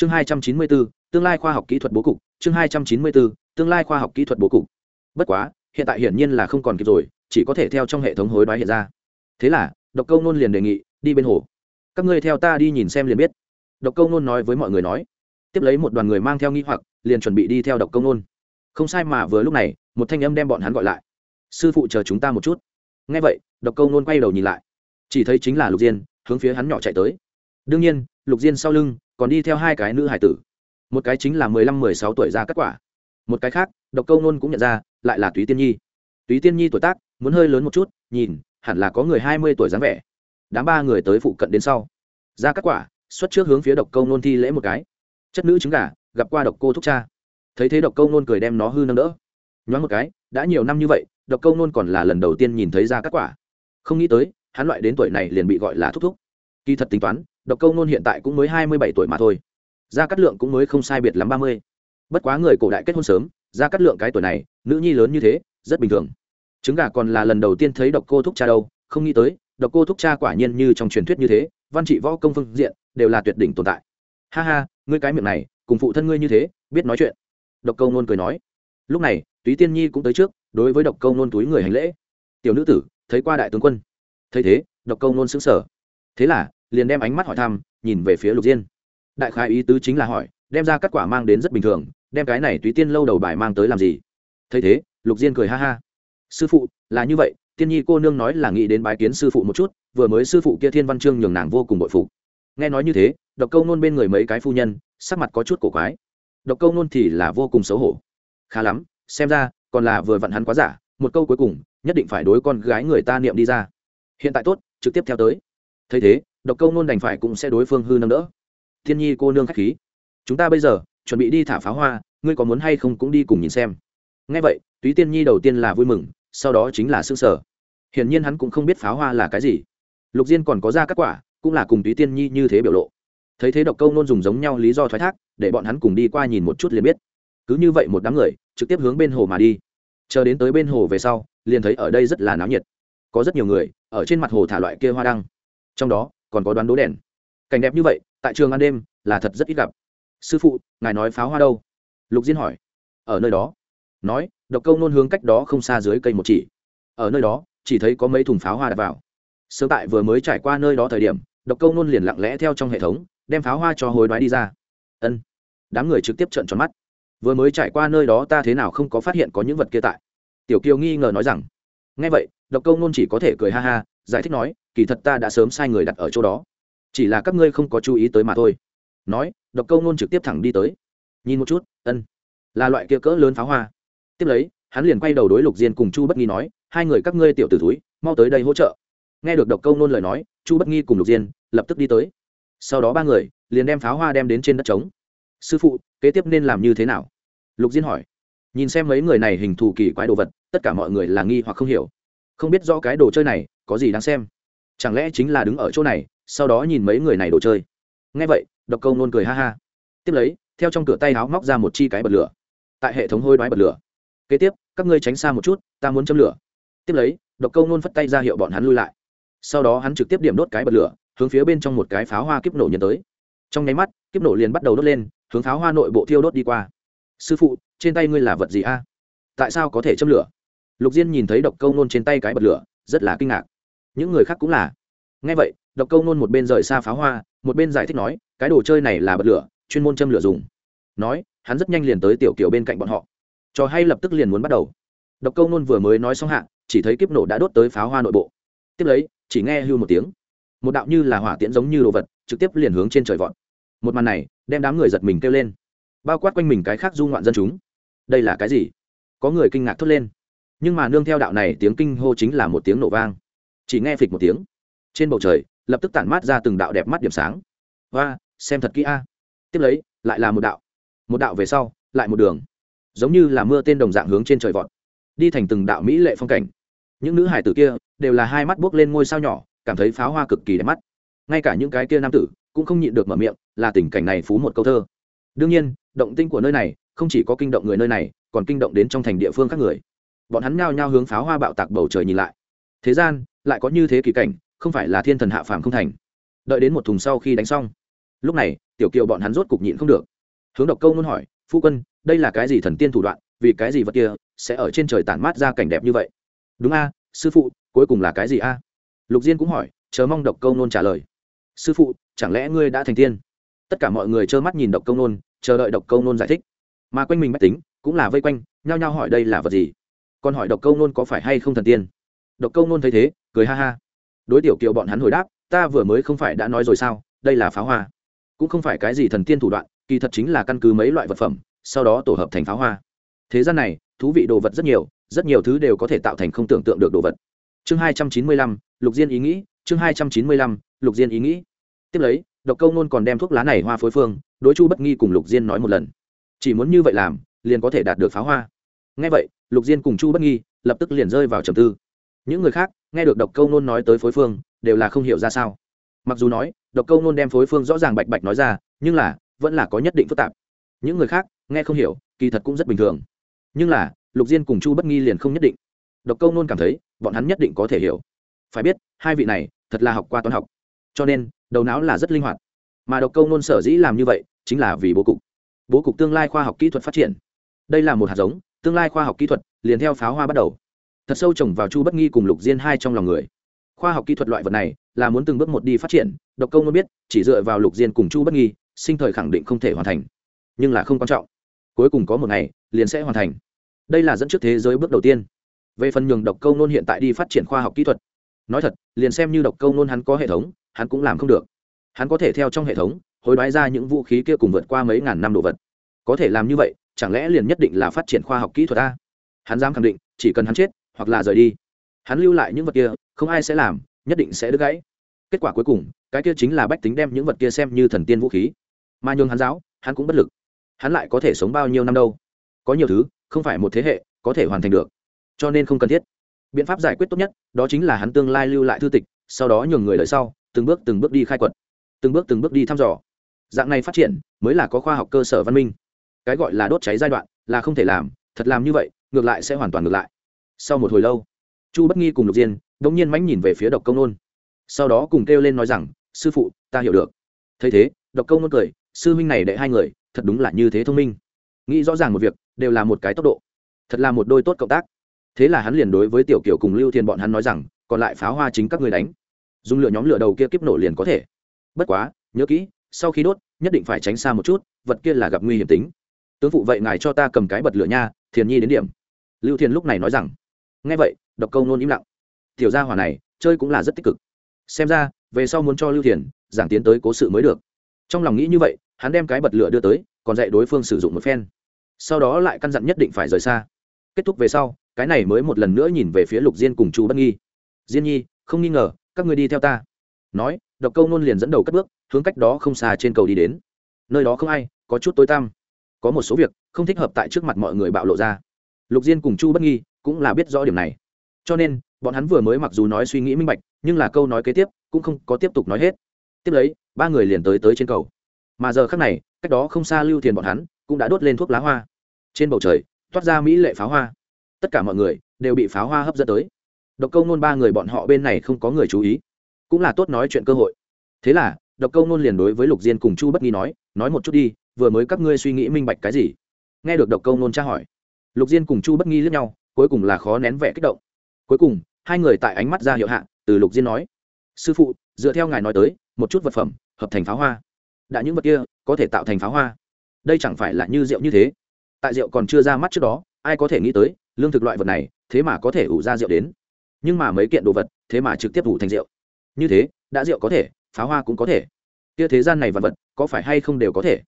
chương hai trăm chín mươi bốn tương lai khoa học kỹ thuật bố cục, chương hai trăm chín mươi bốn tương lai khoa học kỹ thuật bố cục. Bất quá, hiện tại hiển nhiên là không còn kịp rồi, chỉ có thể theo trong hệ thống hối đoái hiện ra. Thế là, độc câu nôn liền đề nghị, đi bên hồ. Các ngươi theo ta đi nhìn xem liền biết. Độc câu nôn nói với mọi người nói. Tiếp lấy một đoàn người mang theo nghi hoặc, liền chuẩn bị đi theo độc câu nôn. Không sai mà vừa lúc này, một thanh âm đem bọn hắn gọi lại. Sư phụ chờ chúng ta một chút. Ngay vậy, độc câu nôn quay đầu nhìn lại. Chỉ thấy chính là lục diên, hướng phía hắn nhỏ chạy tới. Đương nhiên, lục diên sau lưng còn đi theo hai cái nữ hải tử. Một cái chính là mười lăm, mười sáu tuổi ra kết quả. Một cái khác, độc câu nôn cũng nhận ra, lại là túy tiên nhi. Túy tiên nhi tuổi tác, muốn hơi lớn một chút, nhìn, hẳn là có người hai mươi tuổi dáng vẻ. Đám ba người tới phụ cận đến sau. Ra kết quả, xuất trước hướng phía độc câu nôn thi lễ một cái. Chất nữ trứng gà, gặp qua độc cô thúc cha. Thấy thế độc câu nôn cười đem nó hư nâng đỡ. Nhoáng một cái, đã nhiều năm như vậy, độc câu nôn còn là lần đầu tiên nhìn thấy ra kết quả. Không nghĩ tới, hắn loại đến tuổi này liền bị gọi là thúc thúc kỳ thật tính toán, độc câu nôn hiện tại cũng mới hai mươi bảy tuổi mà thôi. Gia cát lượng cũng mới không sai biệt lắm ba mươi. Bất quá người cổ đại kết hôn sớm, gia cát lượng cái tuổi này, nữ nhi lớn như thế, rất bình thường. Trứng gà còn là lần đầu tiên thấy độc cô thúc cha đâu, không nghĩ tới, độc cô thúc cha quả nhiên như trong truyền thuyết như thế, văn trị võ công phương diện, đều là tuyệt đỉnh tồn tại. Ha ha, ngươi cái miệng này, cùng phụ thân ngươi như thế, biết nói chuyện. Độc câu nôn cười nói. Lúc này, túy tiên nhi cũng tới trước, đối với độc câu nôn túi người hành lễ. Tiểu nữ tử, thấy qua đại tướng quân. Thấy thế, độc câu nôn xứng sở thế là liền đem ánh mắt hỏi thăm, nhìn về phía lục diên. Đại khái ý tứ chính là hỏi, đem ra kết quả mang đến rất bình thường, đem cái này túy tiên lâu đầu bài mang tới làm gì? Thấy thế, lục diên cười ha ha. Sư phụ, là như vậy, tiên nhi cô nương nói là nghĩ đến bái kiến sư phụ một chút, vừa mới sư phụ kia thiên văn chương nhường nàng vô cùng bội phụ nghe nói như thế, độc câu nôn bên người mấy cái phu nhân, sắc mặt có chút cổ quái. Độc câu nôn thì là vô cùng xấu hổ. Khá lắm, xem ra, còn là vừa vặn hắn quá giả, một câu cuối cùng, nhất định phải đối con gái người ta niệm đi ra. Hiện tại tốt, trực tiếp theo tới. Thấy thế độc câu nôn đành phải cũng sẽ đối phương hư nâng đỡ. Thiên nhi cô nương k h á c h khí. Chúng ta bây giờ, chuẩn bị đi thả pháo hoa, ngươi có muốn hay không cũng đi cùng nhìn xem. Ngay vậy, túy tiên nhi đầu tiên là vui mừng, sau đó chính là s ư ơ n g sở hiển nhiên hắn cũng không biết pháo hoa là cái gì. Lục diên còn có ra các quả, cũng là cùng túy tiên nhi như thế biểu lộ. Thấy thế độc câu nôn dùng giống nhau lý do thoái thác, để bọn hắn cùng đi qua nhìn một chút liền biết. Cứ như vậy một đám người, trực tiếp hướng bên hồ mà đi. Chờ đến tới bên hồ về sau, liền thấy ở đây rất là náo nhiệt. Có rất nhiều người, ở trên mặt hồ thả loại kia hoa đăng. Trong đó còn có đoán đố đèn. Cảnh đẹp như vậy, tại trường ăn đêm là thật rất ít gặp. Sư phụ, ngài nói pháo hoa đâu? Lục diên hỏi. Ở nơi đó. Nói, độc câu nôn hướng cách đó không xa dưới cây một chỉ. Ở nơi đó, chỉ thấy có mấy thùng pháo hoa đặt vào. Sớm tại vừa mới trải qua nơi đó thời điểm, độc câu nôn liền lặng lẽ theo trong hệ thống, đem pháo hoa cho hối đoái đi ra. Ân. Đám người trực tiếp trợn tròn mắt. Vừa mới trải qua nơi đó ta thế nào không có phát hiện có những vật kia tại? Tiểu kiều nghi ngờ nói rằng. Ngay vậy, độc câu nôn chỉ có thể cười ha ha, giải thích nói kỳ thật ta đã sớm sai người đặt ở chỗ đó. Chỉ là các ngươi không có chú ý tới mà thôi. Nói, độc câu nôn trực tiếp thẳng đi tới. Nhìn một chút, ân, là loại kia cỡ lớn pháo hoa. Tiếp lấy, hắn liền quay đầu đối lục diên cùng chu bất nghi nói, hai người các ngươi tiểu t ử túi mau tới đây hỗ trợ. Nghe được độc câu nôn lời nói, chu bất nghi cùng lục diên lập tức đi tới. Sau đó ba người liền đem pháo hoa đem đến trên đất trống. Sư phụ, kế tiếp nên làm như thế nào? Lục diên hỏi. Nhìn xem mấy người này hình thù kỳ quái đồ vật, tất cả mọi người là nghi hoặc không hiểu. Không biết rõ cái đồ chơi này có gì đáng xem chẳng lẽ chính là đứng ở chỗ này, sau đó nhìn mấy người này đồ chơi? Ngay vậy, độc câu nôn cười ha ha. Tiếp lấy, theo trong cửa tay áo móc ra một chi cái bật lửa. Tại hệ thống hôi đoái bật lửa. Kế tiếp, các ngươi tránh xa một chút, ta muốn châm lửa. Tiếp lấy, độc câu nôn phất tay ra hiệu bọn hắn lui lại. Sau đó hắn trực tiếp điểm đốt cái bật lửa, hướng phía bên trong một cái pháo hoa kiếp nổ nhận tới. Trong nháy mắt, kiếp nổ liền bắt đầu đốt lên, hướng pháo hoa nội bộ thiêu đốt đi qua. Sư phụ, trên tay ngươi là vật gì a? Tại sao có thể châm lửa? Lục diên nhìn thấy độc câu nôn trên tay cái bật lửa, rất là kinh ngạc những người khác cũng là. Ngay vậy, độc câu nôn một bên rời xa pháo hoa, một bên giải thích nói, cái đồ chơi này là bật lửa, chuyên môn châm lửa dùng. Nói, hắn rất nhanh liền tới tiểu kiểu bên cạnh bọn họ. Trò hay lập tức liền muốn bắt đầu. Độc câu nôn vừa mới nói xong hạ, chỉ thấy kiếp nổ đã đốt tới pháo hoa nội bộ. Tiếp lấy, chỉ nghe hưu một tiếng. Một đạo như là hỏa tiễn giống như đồ vật, trực tiếp liền hướng trên trời vọt. Một màn này, đem đám người giật mình kêu lên. Bao quát quanh mình cái khác du ngoạn dân chúng. Đây là cái gì? Có người kinh ngạc thốt lên. Nhưng mà nương theo đạo này, tiếng kinh hô chính là một tiếng nổ vang chỉ nghe phịch một tiếng. Trên bầu trời, lập tức tản mát ra từng đạo đẹp mắt điểm sáng. Và xem thật kỹ a. Tiếp lấy, lại là một đạo. Một đạo về sau, lại một đường. Giống như là mưa tên đồng dạng hướng trên trời vọt. Đi thành từng đạo mỹ lệ phong cảnh. Những nữ hải tử kia đều là hai mắt buốc lên ngôi sao nhỏ, cảm thấy pháo hoa cực kỳ đẹp mắt. Ngay cả những cái kia nam tử cũng không nhịn được mở miệng, là tình cảnh này phú một câu thơ. Đương nhiên, động tinh của nơi này không chỉ có kinh động người nơi này, còn kinh động đến trong thành địa phương các người. Bọn hắn nhao nhao hướng pháo hoa bạo tạc bầu trời nhìn lại. Thế gian lại có như thế kỳ cảnh, không phải là thiên thần hạ phàm không thành. Đợi đến một thùng sau khi đánh xong. Lúc này, tiểu kiều bọn hắn rốt cục nhịn không được. Hướng độc câu nôn hỏi, phu quân, đây là cái gì thần tiên thủ đoạn, vì cái gì vật kia sẽ ở trên trời tản mát ra cảnh đẹp như vậy? Đúng a, sư phụ, cuối cùng là cái gì a? Lục diên cũng hỏi, chờ mong độc câu nôn trả lời. Sư phụ, chẳng lẽ ngươi đã thành tiên? Tất cả mọi người trơ mắt nhìn độc câu nôn chờ đợi độc câu nôn giải thích. Mà quanh mình bách tính cũng là vây quanh, nhao nhao hỏi đây là vật gì? Còn hỏi độc câu nôn có phải hay không thần tiên? Độc câu nôn thấy thế, cười ha ha. Đối tiểu kiều bọn hắn hồi đáp, ta vừa mới không phải đã nói rồi sao? Đây là pháo hoa. Cũng không phải cái gì thần tiên thủ đoạn, kỳ thật chính là căn cứ mấy loại vật phẩm, sau đó tổ hợp thành pháo hoa. Thế gian này, thú vị đồ vật rất nhiều rất nhiều thứ đều có thể tạo thành không tưởng tượng được đồ vật. Chương hai trăm chín mươi lăm, lục diên ý nghĩ, chương hai trăm chín mươi lăm, lục diên ý nghĩ. Tiếp lấy, độc câu nôn còn đem thuốc lá này hoa phối phương, đối chu bất nghi cùng lục diên nói một lần. Chỉ muốn như vậy làm, liền có thể đạt được pháo hoa. Ngay vậy, lục diên cùng chu bất nghi lập tức liền rơi vào trầm tư những người khác, nghe được độc câu nôn nói tới phối phương, đều là không hiểu ra sao. Mặc dù nói, độc câu nôn đem phối phương rõ ràng bạch bạch nói ra, nhưng là, vẫn là có nhất định phức tạp. Những người khác, nghe không hiểu, kỳ thật cũng rất bình thường. Nhưng là, lục diên cùng chu bất nghi liền không nhất định. Độc câu nôn cảm thấy, bọn hắn nhất định có thể hiểu. Phải biết, hai vị này, thật là học qua toán học. Cho nên, đầu não là rất linh hoạt. Mà độc câu nôn sở dĩ làm như vậy, chính là vì bố cục. Bố cục tương lai khoa học kỹ thuật phát triển. Đây là một hạt giống, tương lai khoa học kỹ thuật liền theo pháo hoa bắt đầu thật sâu trồng vào chu bất nghi cùng lục diên hai trong lòng người. Khoa học kỹ thuật loại vật này là muốn từng bước một đi phát triển, độc công muốn biết, chỉ dựa vào lục diên cùng chu bất nghi, sinh thời khẳng định không thể hoàn thành. Nhưng là không quan trọng. Cuối cùng có một ngày, liền sẽ hoàn thành. Đây là dẫn trước thế giới bước đầu tiên. Về phần nhường độc câu nôn hiện tại đi phát triển khoa học kỹ thuật, nói thật, liền xem như độc câu nôn hắn có hệ thống, hắn cũng làm không được. Hắn có thể theo trong hệ thống, hối đoái ra những vũ khí kia cùng vượt qua mấy ngàn năm đồ vật. Có thể làm như vậy, chẳng lẽ liền nhất định là phát triển khoa học kỹ thuật a? Hắn dám khẳng định, chỉ cần hắn chết hoặc là rời đi. Hắn lưu lại những vật kia, không ai sẽ làm, nhất định sẽ đứt gãy. Kết quả cuối cùng, cái kia chính là bách tính đem những vật kia xem như thần tiên vũ khí. Mà nhường hắn giáo, hắn cũng bất lực. Hắn lại có thể sống bao nhiêu năm đâu? Có nhiều thứ, không phải một thế hệ, có thể hoàn thành được. Cho nên không cần thiết. Biện pháp giải quyết tốt nhất, đó chính là hắn tương lai lưu lại thư tịch, sau đó nhường người đời sau, từng bước từng bước đi khai quật. Từng bước từng bước đi thăm dò. Dạng này phát triển, mới là có khoa học cơ sở văn minh. Cái gọi là đốt cháy giai đoạn, là không thể làm, thật làm như vậy, ngược lại sẽ hoàn toàn ngược lại sau một hồi lâu, chu bất nghi cùng lục diên đ ỗ n g nhiên mánh nhìn về phía độc công nôn. Sau đó cùng kêu lên nói rằng, sư phụ, ta hiểu được. Thấy thế, độc công nôn cười, sư huynh này đệ hai người, thật đúng là như thế thông minh. Nghĩ rõ ràng một việc, đều là một cái tốc độ, thật là một đôi tốt cộng tác. Thế là hắn liền đối với tiểu kiểu cùng lưu thiên bọn hắn nói rằng, còn lại pháo hoa chính các người đánh. Dùng lửa nhóm lửa đầu kia kiếp nổ liền có thể. Bất quá, nhớ kỹ, sau khi đốt, nhất định phải tránh xa một chút, vật kia là gặp nguy hiểm tính. Tướng phụ vậy ngài cho ta cầm cái bật lửa nha, thiền nhi đến điểm. Lưu thiên lúc này nói rằng nghe vậy, độc câu nôn im lặng. Tiểu gia hỏa này, chơi cũng là rất tích cực. Xem ra, về sau muốn cho lưu thiền giảng tiến tới cố sự mới được. Trong lòng nghĩ như vậy, hắn đem cái bật lửa đưa tới, còn dạy đối phương sử dụng một phen. Sau đó lại căn dặn nhất định phải rời xa. Kết thúc về sau, cái này mới một lần nữa nhìn về phía lục diên cùng chu bất nghi. Diên nhi, không nghi ngờ, các người đi theo ta. Nói, độc câu nôn liền dẫn đầu cất bước, hướng cách đó không xa trên cầu đi đến. Nơi đó không ai, có chút tối tăm. Có một số việc không thích hợp tại trước mặt mọi người bạo lộ ra. Lục diên cùng chu bất nghi cũng là biết rõ điểm này. Cho nên, bọn hắn vừa mới mặc dù nói suy nghĩ minh bạch, nhưng là câu nói kế tiếp cũng không có tiếp tục nói hết. Tiếp lấy, ba người liền tới tới trên cầu. Mà giờ khác này, cách đó không xa lưu thiền bọn hắn cũng đã đốt lên thuốc lá hoa. Trên bầu trời, toát ra mỹ lệ pháo hoa. Tất cả mọi người đều bị pháo hoa hấp dẫn tới. Độc câu nôn ba người bọn họ bên này không có người chú ý. Cũng là tốt nói chuyện cơ hội. Thế là, độc câu nôn liền đối với lục diên cùng chu bất nghi nói nói một chút đi, vừa mới các ngươi suy nghĩ minh bạch cái gì? Nghe được độc câu nôn tra hỏi, lục diên cùng chu bất nghi lướt nhau cuối cùng là khó nén vẻ kích động. Cuối cùng, hai người tại ánh mắt ra hiệu hạ, từ lục diên nói, sư phụ, dựa theo ngài nói tới, một chút vật phẩm, hợp thành pháo hoa. Đã những vật kia, có thể tạo thành pháo hoa. Đây chẳng phải là như rượu như thế. Tại rượu còn chưa ra mắt trước đó, ai có thể nghĩ tới, lương thực loại vật này, thế mà có thể ủ ra rượu đến. Nhưng mà mấy kiện đồ vật, thế mà trực tiếp ủ thành rượu. Như thế, đã rượu có thể, pháo hoa cũng có thể. Kia thế gian này vật vật, có phải hay không đều có thể?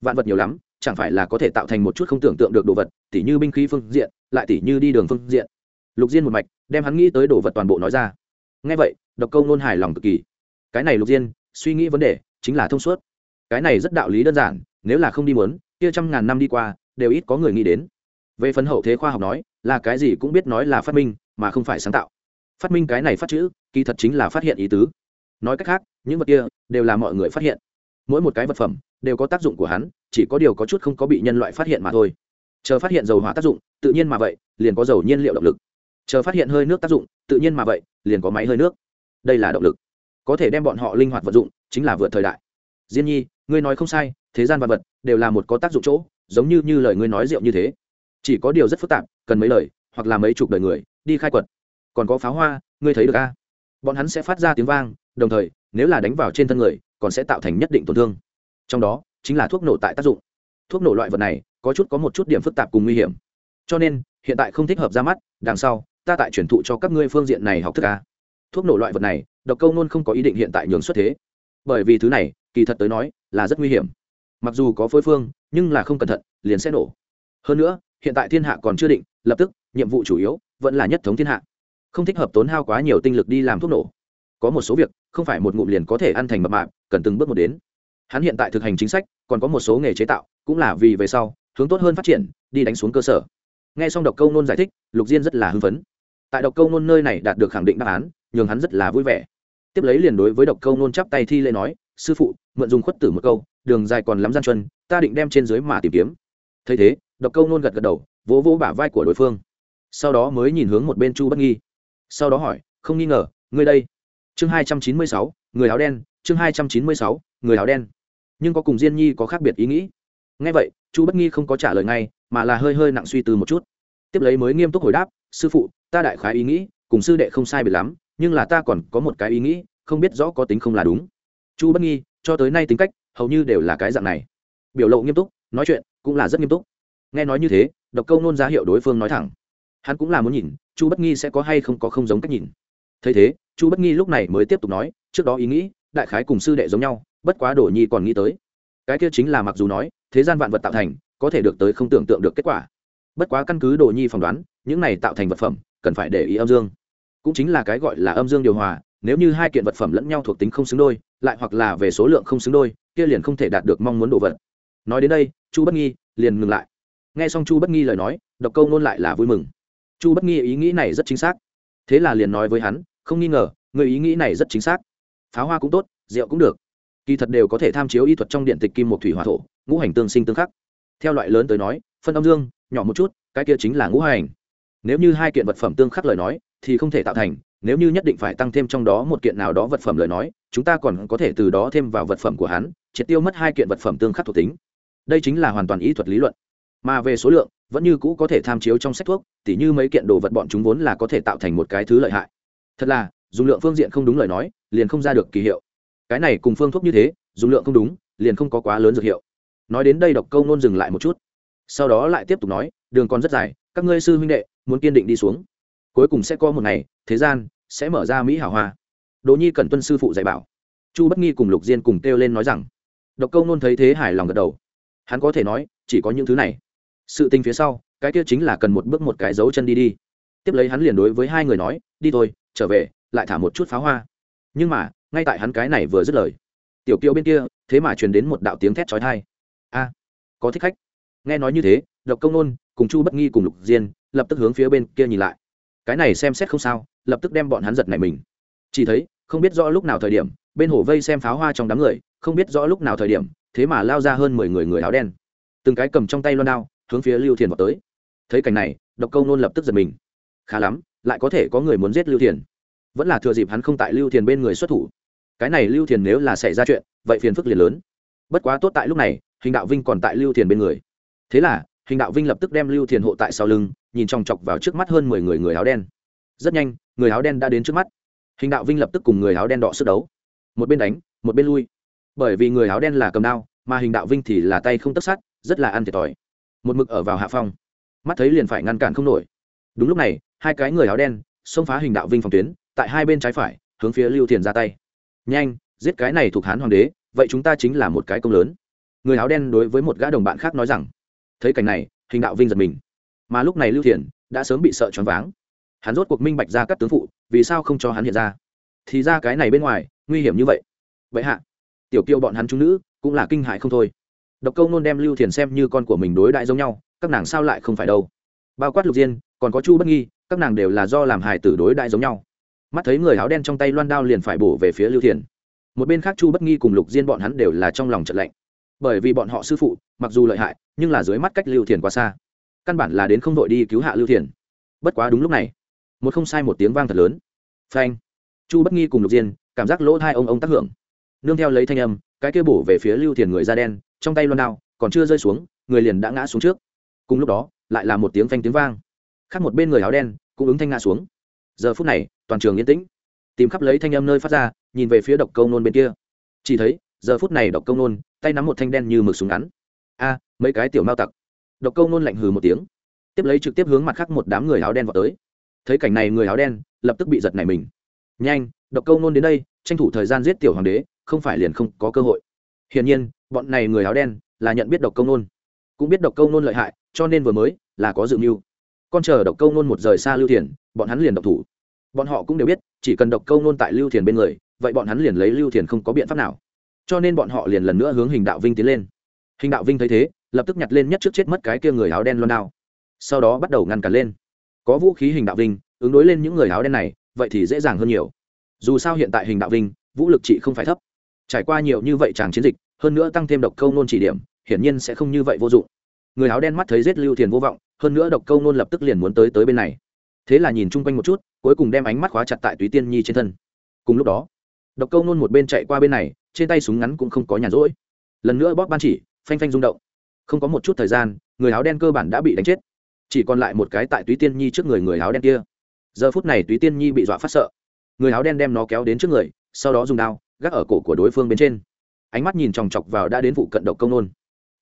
Vạn vật nhiều lắm chẳng phải là có thể tạo thành một chút không tưởng tượng được đồ vật, tỉ như binh khí phương diện, lại tỉ như đi đường phương diện. Lục diên một mạch, đem hắn nghĩ tới đồ vật toàn bộ nói ra. Ngay vậy, độc câu nôn hài lòng cực kỳ. Cái này lục diên, suy nghĩ vấn đề, chính là thông suốt. Cái này rất đạo lý đơn giản, nếu là không đi muốn, kia trăm ngàn năm đi qua, đều ít có người nghĩ đến. Về phần hậu thế khoa học nói, là cái gì cũng biết nói là phát minh, mà không phải sáng tạo. Phát minh cái này phát chữ, kỳ thật chính là phát hiện ý tứ. Nói cách khác, những vật kia, đều là mọi người phát hiện. Mỗi một cái vật phẩm, đều có tác dụng của hắn chỉ có điều có chút không có bị nhân loại phát hiện mà thôi. Chờ phát hiện dầu hỏa tác dụng, tự nhiên mà vậy, liền có dầu nhiên liệu động lực. Chờ phát hiện hơi nước tác dụng, tự nhiên mà vậy, liền có máy hơi nước. Đây là động lực. Có thể đem bọn họ linh hoạt vận dụng, chính là vượt thời đại. Diên nhi, ngươi nói không sai, thế gian vật vật đều là một có tác dụng chỗ, giống như như lời ngươi nói rượu như thế. Chỉ có điều rất phức tạp, cần mấy lời, hoặc là mấy chục đời người, đi khai quật. Còn có pháo hoa, ngươi thấy được a? Bọn hắn sẽ phát ra tiếng vang, đồng thời, nếu là đánh vào trên thân người, còn sẽ tạo thành nhất định tổn thương. Trong đó chính là thuốc nổ tại tác dụng. Thuốc nổ loại vật này có chút có một chút điểm phức tạp cùng nguy hiểm. Cho nên, hiện tại không thích hợp ra mắt, đằng sau, ta tại chuyển thụ cho các ngươi phương diện này học thức a. Thuốc nổ loại vật này, độc câu nôn không có ý định hiện tại nhường xuất thế. Bởi vì thứ này, kỳ thật tới nói, là rất nguy hiểm. Mặc dù có phối phương, nhưng là không cẩn thận, liền sẽ nổ. Hơn nữa, hiện tại thiên hạ còn chưa định, lập tức, nhiệm vụ chủ yếu vẫn là nhất thống thiên hạ. Không thích hợp tốn hao quá nhiều tinh lực đi làm thuốc nổ. Có một số việc, không phải một ngụm liền có thể ăn thành mập mạp, cần từng bước một đến hắn hiện tại thực hành chính sách, còn có một số nghề chế tạo, cũng là vì về sau, hướng tốt hơn phát triển, đi đánh xuống cơ sở. Nghe xong độc câu nôn giải thích, lục diên rất là hưng phấn. Tại độc câu nôn nơi này đạt được khẳng định đáp án, nhường hắn rất là vui vẻ. Tiếp lấy liền đối với độc câu nôn chắp tay thi lễ nói, sư phụ, mượn dùng khuất tử một câu, đường dài còn lắm gian chân ta định đem trên dưới mà tìm kiếm. Thấy thế, độc câu nôn gật gật đầu, vỗ vỗ bả vai của đối phương. Sau đó mới nhìn hướng một bên chu bất nghi. Sau đó hỏi, không nghi ngờ, ngươi đây? Chương hai trăm chín mươi sáu người áo đen, chương hai trăm chín mươi sáu, người áo đen. Nhưng có cùng diên nhi có khác biệt ý nghĩ. Ngay vậy, chu bất nghi không có trả lời ngay, mà là hơi hơi nặng suy tư một chút. Tiếp lấy mới nghiêm túc hồi đáp, sư phụ, ta đại khái ý nghĩ, cùng sư đệ không sai biệt lắm, nhưng là ta còn có một cái ý nghĩ, không biết rõ có tính không là đúng. Chu bất nghi, cho tới nay tính cách, hầu như đều là cái dạng này. Biểu lộ nghiêm túc, nói chuyện cũng là rất nghiêm túc. Nghe nói như thế, độc câu nôn ra hiệu đối phương nói thẳng. Hắn cũng là muốn nhìn, chu bất nghi sẽ có hay không có không giống cách nhìn thấy thế, chu bất nghi lúc này mới tiếp tục nói, trước đó ý nghĩ, đại khái cùng sư đệ giống nhau, bất quá đổ nhi còn nghĩ tới. Cái kia chính là mặc dù nói, thế gian vạn vật tạo thành, có thể được tới không tưởng tượng được kết quả. Bất quá căn cứ đồ nhi phỏng đoán, những này tạo thành vật phẩm, cần phải để ý âm dương. Cũng chính là cái gọi là âm dương điều hòa, nếu như hai kiện vật phẩm lẫn nhau thuộc tính không xứng đôi, lại hoặc là về số lượng không xứng đôi, kia liền không thể đạt được mong muốn đồ vật. Nói đến đây, chu bất nghi liền ngừng lại. Nghe xong chu bất nghi lời nói, độc câu nôn lại là vui mừng. Chu bất nghi ý nghĩ này rất chính xác. Thế là liền nói với hắn không nghi ngờ, người ý nghĩ này rất chính xác. Pháo hoa cũng tốt, rượu cũng được. Kỳ thật đều có thể tham chiếu y thuật trong điện tịch kim một thủy hòa thổ, ngũ hành tương sinh tương khắc. Theo loại lớn tới nói, phân âm dương, nhỏ một chút, cái kia chính là ngũ hành. Nếu như hai kiện vật phẩm tương khắc lời nói, thì không thể tạo thành, nếu như nhất định phải tăng thêm trong đó một kiện nào đó vật phẩm lời nói, chúng ta còn có thể từ đó thêm vào vật phẩm của hắn, triệt tiêu mất hai kiện vật phẩm tương khắc thuộc tính. Đây chính là hoàn toàn ý thuật lý luận. Mà về số lượng, vẫn như cũ có thể tham chiếu trong sách thuốc, tỉ như mấy kiện đồ vật bọn chúng vốn là có thể tạo thành một cái thứ lợi hại thật là, dùng lượng phương diện không đúng lời nói, liền không ra được kỳ hiệu. Cái này cùng phương thuốc như thế, dùng lượng không đúng, liền không có quá lớn dược hiệu. Nói đến đây độc câu nôn dừng lại một chút. Sau đó lại tiếp tục nói, đường còn rất dài, các ngươi sư huynh đệ, muốn kiên định đi xuống. Cuối cùng sẽ có một ngày, thế gian sẽ mở ra mỹ hảo hoa. Đỗ nhi cần tuân sư phụ dạy bảo. Chu bất nghi cùng lục diên cùng kêu lên nói rằng, độc câu nôn thấy thế hài lòng gật đầu. Hắn có thể nói, chỉ có những thứ này. Sự tình phía sau, cái kia chính là cần một bước một cái dấu chân đi đi. Tiếp lấy hắn liền đối với hai người nói, đi thôi trở về, lại thả một chút pháo hoa. Nhưng mà, ngay tại hắn cái này vừa dứt lời, tiểu kiều bên kia, thế mà truyền đến một đạo tiếng thét trói thai a, có thích khách. Nghe nói như thế, độc công nôn cùng chu bất nghi cùng lục diên lập tức hướng phía bên kia nhìn lại. Cái này xem xét không sao, lập tức đem bọn hắn giật này mình. Chỉ thấy, không biết rõ lúc nào thời điểm, bên hồ vây xem pháo hoa trong đám người, không biết rõ lúc nào thời điểm, thế mà lao ra hơn mười người người áo đen. Từng cái cầm trong tay loan đao, hướng phía lưu thiền vào tới. Thấy cảnh này, độc câu nôn lập tức giật mình. Khá lắm lại có thể có người muốn giết lưu thiền. Vẫn là thừa dịp hắn không tại lưu thiền bên người xuất thủ. Cái này lưu thiền nếu là xảy ra chuyện, vậy phiền phức liền lớn. Bất quá tốt tại lúc này, hình đạo vinh còn tại lưu thiền bên người. Thế là, hình đạo vinh lập tức đem lưu thiền hộ tại sau lưng, nhìn chòng chọc vào trước mắt hơn mười người người áo đen. Rất nhanh, người áo đen đã đến trước mắt. Hình đạo vinh lập tức cùng người áo đen đọ sức đấu. Một bên đánh, một bên lui. Bởi vì người áo đen là cầm đao, mà hình đạo vinh thì là tay không tất sát, rất là ăn thiệt thòi. Một mực ở vào hạ phong. Mắt thấy liền phải ngăn cản không nổi. Đúng lúc này hai cái người áo đen, xông phá hình đạo vinh phòng tuyến, tại hai bên trái phải, hướng phía lưu thiền ra tay. Nhanh, giết cái này thuộc hán hoàng đế, vậy chúng ta chính là một cái công lớn. Người áo đen đối với một gã đồng bạn khác nói rằng, thấy cảnh này, hình đạo vinh giật mình. Mà lúc này lưu thiền đã sớm bị sợ choáng váng. Hắn rốt cuộc minh bạch ra các tướng phụ, vì sao không cho hắn hiện ra? Thì ra cái này bên ngoài, nguy hiểm như vậy. Vậy hạ, tiểu kiêu bọn hắn trung nữ, cũng là kinh hại không thôi. Độc câu nôn đem lưu thiền xem như con của mình đối đại giống nhau, các nàng sao lại không phải đâu? Bao quát lục diên, còn có chu bất nghi các nàng đều là do làm hài tử đối đại giống nhau. Mắt thấy người áo đen trong tay loan đao liền phải bổ về phía lưu thiền. Một bên khác chu bất nghi cùng lục diên bọn hắn đều là trong lòng trận lạnh. Bởi vì bọn họ sư phụ, mặc dù lợi hại, nhưng là dưới mắt cách lưu thiền quá xa. Căn bản là đến không đội đi cứu hạ lưu thiền. Bất quá đúng lúc này, một không sai một tiếng vang thật lớn. Phanh. Chu bất nghi cùng lục diên, cảm giác lỗ hai ông ông tác hưởng. Nương theo lấy thanh âm, cái kia bổ về phía lưu thiền người da đen, trong tay loan đao còn chưa rơi xuống, người liền đã ngã xuống trước. Cùng lúc đó, lại là một tiếng phanh tiếng vang khác một bên người áo đen cũng ứng thanh ngã xuống. Giờ phút này, toàn trường yên tĩnh. Tìm khắp lấy thanh âm nơi phát ra, nhìn về phía độc câu nôn bên kia. Chỉ thấy, giờ phút này độc câu nôn, tay nắm một thanh đen như mực súng ngắn. A, mấy cái tiểu mao tặc. Độc câu nôn lạnh hừ một tiếng. Tiếp lấy trực tiếp hướng mặt khác một đám người áo đen vào tới. Thấy cảnh này người áo đen, lập tức bị giật nảy mình. Nhanh, độc câu nôn đến đây, tranh thủ thời gian giết tiểu hoàng đế, không phải liền không có cơ hội. Hiển nhiên, bọn này người áo đen là nhận biết độc câu nôn. Cũng biết độc câu nôn lợi hại, cho nên vừa mới là có dự mưu con chờ độc câu nôn một rời xa lưu thiền, bọn hắn liền độc thủ. Bọn họ cũng đều biết, chỉ cần độc câu nôn tại lưu thiền bên người, vậy bọn hắn liền lấy lưu thiền không có biện pháp nào. Cho nên bọn họ liền lần nữa hướng hình đạo vinh tiến lên. Hình đạo vinh thấy thế, lập tức nhặt lên nhất trước chết mất cái kia người áo đen loan đao. Sau đó bắt đầu ngăn cản lên. Có vũ khí hình đạo vinh, ứng đối lên những người áo đen này, vậy thì dễ dàng hơn nhiều. Dù sao hiện tại hình đạo vinh, vũ lực trị không phải thấp. Trải qua nhiều như vậy chàng chiến dịch, hơn nữa tăng thêm độc câu nôn chỉ điểm, hiển nhiên sẽ không như vậy vô dụng người áo đen mắt thấy giết lưu thiền vô vọng, hơn nữa độc câu nôn lập tức liền muốn tới tới bên này. Thế là nhìn chung quanh một chút, cuối cùng đem ánh mắt khóa chặt tại túy tiên nhi trên thân. Cùng lúc đó, độc câu nôn một bên chạy qua bên này, trên tay súng ngắn cũng không có nhàn rỗi. Lần nữa bóp ban chỉ, phanh phanh rung động. Không có một chút thời gian, người áo đen cơ bản đã bị đánh chết. Chỉ còn lại một cái tại túy tiên nhi trước người người áo đen kia. Giờ phút này túy tiên nhi bị dọa phát sợ. Người áo đen đem nó kéo đến trước người, sau đó dùng đao, gác ở cổ của đối phương bên trên. Ánh mắt nhìn chòng chọc vào đã đến vụ cận độc công nôn.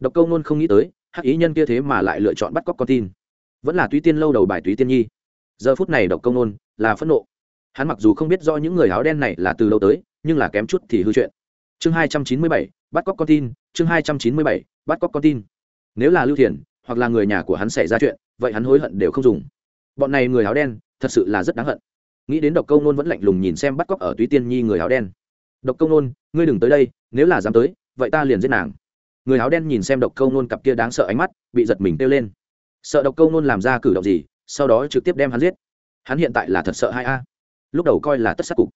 Độc công nôn không nghĩ tới hắc ý nhân kia thế mà lại lựa chọn bắt cóc con tin. Vẫn là túy tiên lâu đầu bài túy tiên nhi. Giờ phút này độc công nôn là phẫn nộ. Hắn mặc dù không biết do những người áo đen này là từ lâu tới, nhưng là kém chút thì hư chuyện. Chương hai trăm chín mươi bảy, bắt cóc con tin, chương hai trăm chín mươi bảy, bắt cóc con tin. Nếu là lưu thiền hoặc là người nhà của hắn xảy ra chuyện, vậy hắn hối hận đều không dùng. Bọn này người áo đen, thật sự là rất đáng hận. Nghĩ đến độc công nôn vẫn lạnh lùng nhìn xem bắt cóc ở túy tiên nhi người áo đen. Độc công nôn ngươi đừng tới đây, nếu là dám tới, vậy ta liền giết nàng người áo đen nhìn xem độc câu nôn cặp kia đáng sợ ánh mắt, bị giật mình kêu lên. Sợ độc câu nôn làm ra cử động gì, sau đó trực tiếp đem hắn giết. Hắn hiện tại là thật sợ hai a. Lúc đầu coi là tất sắc cục.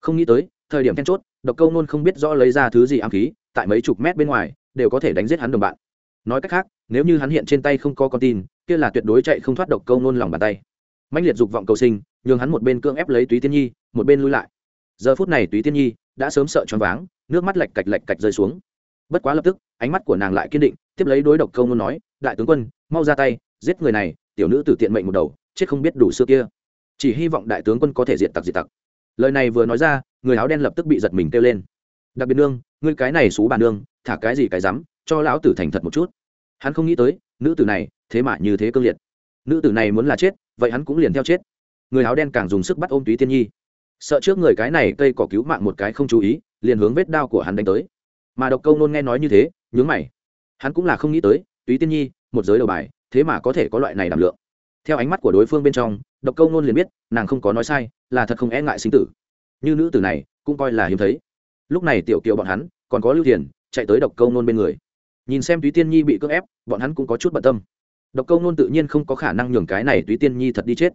Không nghĩ tới, thời điểm then chốt, độc câu nôn không biết rõ lấy ra thứ gì ám khí, tại mấy chục mét bên ngoài, đều có thể đánh giết hắn đồng bạn. Nói cách khác, nếu như hắn hiện trên tay không có con tin, kia là tuyệt đối chạy không thoát độc câu nôn lòng bàn tay. Mạnh liệt dục vọng cầu sinh, nhường hắn một bên cưỡng ép lấy túy tiên nhi, một bên lui lại. Giờ phút này túy tiên nhi đã sớm sợ choáng váng, nước mắt lạch cạch lạch cạch rơi xuống. Bất quá lập tức ánh mắt của nàng lại kiên định tiếp lấy đối độc câu nôn nói đại tướng quân mau ra tay giết người này tiểu nữ tử tiện mệnh một đầu chết không biết đủ xưa kia. Chỉ hy vọng đại tướng quân có thể diện tặc diệt tặc. Lời này vừa nói ra người áo đen lập tức bị giật mình kêu lên. Đặc biệt nương ngươi cái này xú bàn nương thả cái gì cái dám, cho lão tử thành thật một chút. Hắn không nghĩ tới nữ tử này thế mà như thế cương liệt. Nữ tử này muốn là chết vậy hắn cũng liền theo chết. Người áo đen càng dùng sức bắt ôm túy tiên nhi. Sợ trước người cái này cây cỏ cứu mạng một cái không chú ý liền hướng vết đao của hắn đánh tới. Mà độc câu nôn nghe nói như thế nhướng mày. Hắn cũng là không nghĩ tới, túy tiên nhi, một giới đầu bài, thế mà có thể có loại này đảm lượng. Theo ánh mắt của đối phương bên trong, độc câu nôn liền biết, nàng không có nói sai, là thật không e ngại sinh tử. Như nữ tử này, cũng coi là hiếm thấy. Lúc này tiểu kiều bọn hắn, còn có lưu thiền, chạy tới độc câu nôn bên người. Nhìn xem túy tiên nhi bị cưỡng ép, bọn hắn cũng có chút bận tâm. Độc câu nôn tự nhiên không có khả năng nhường cái này túy tiên nhi thật đi chết.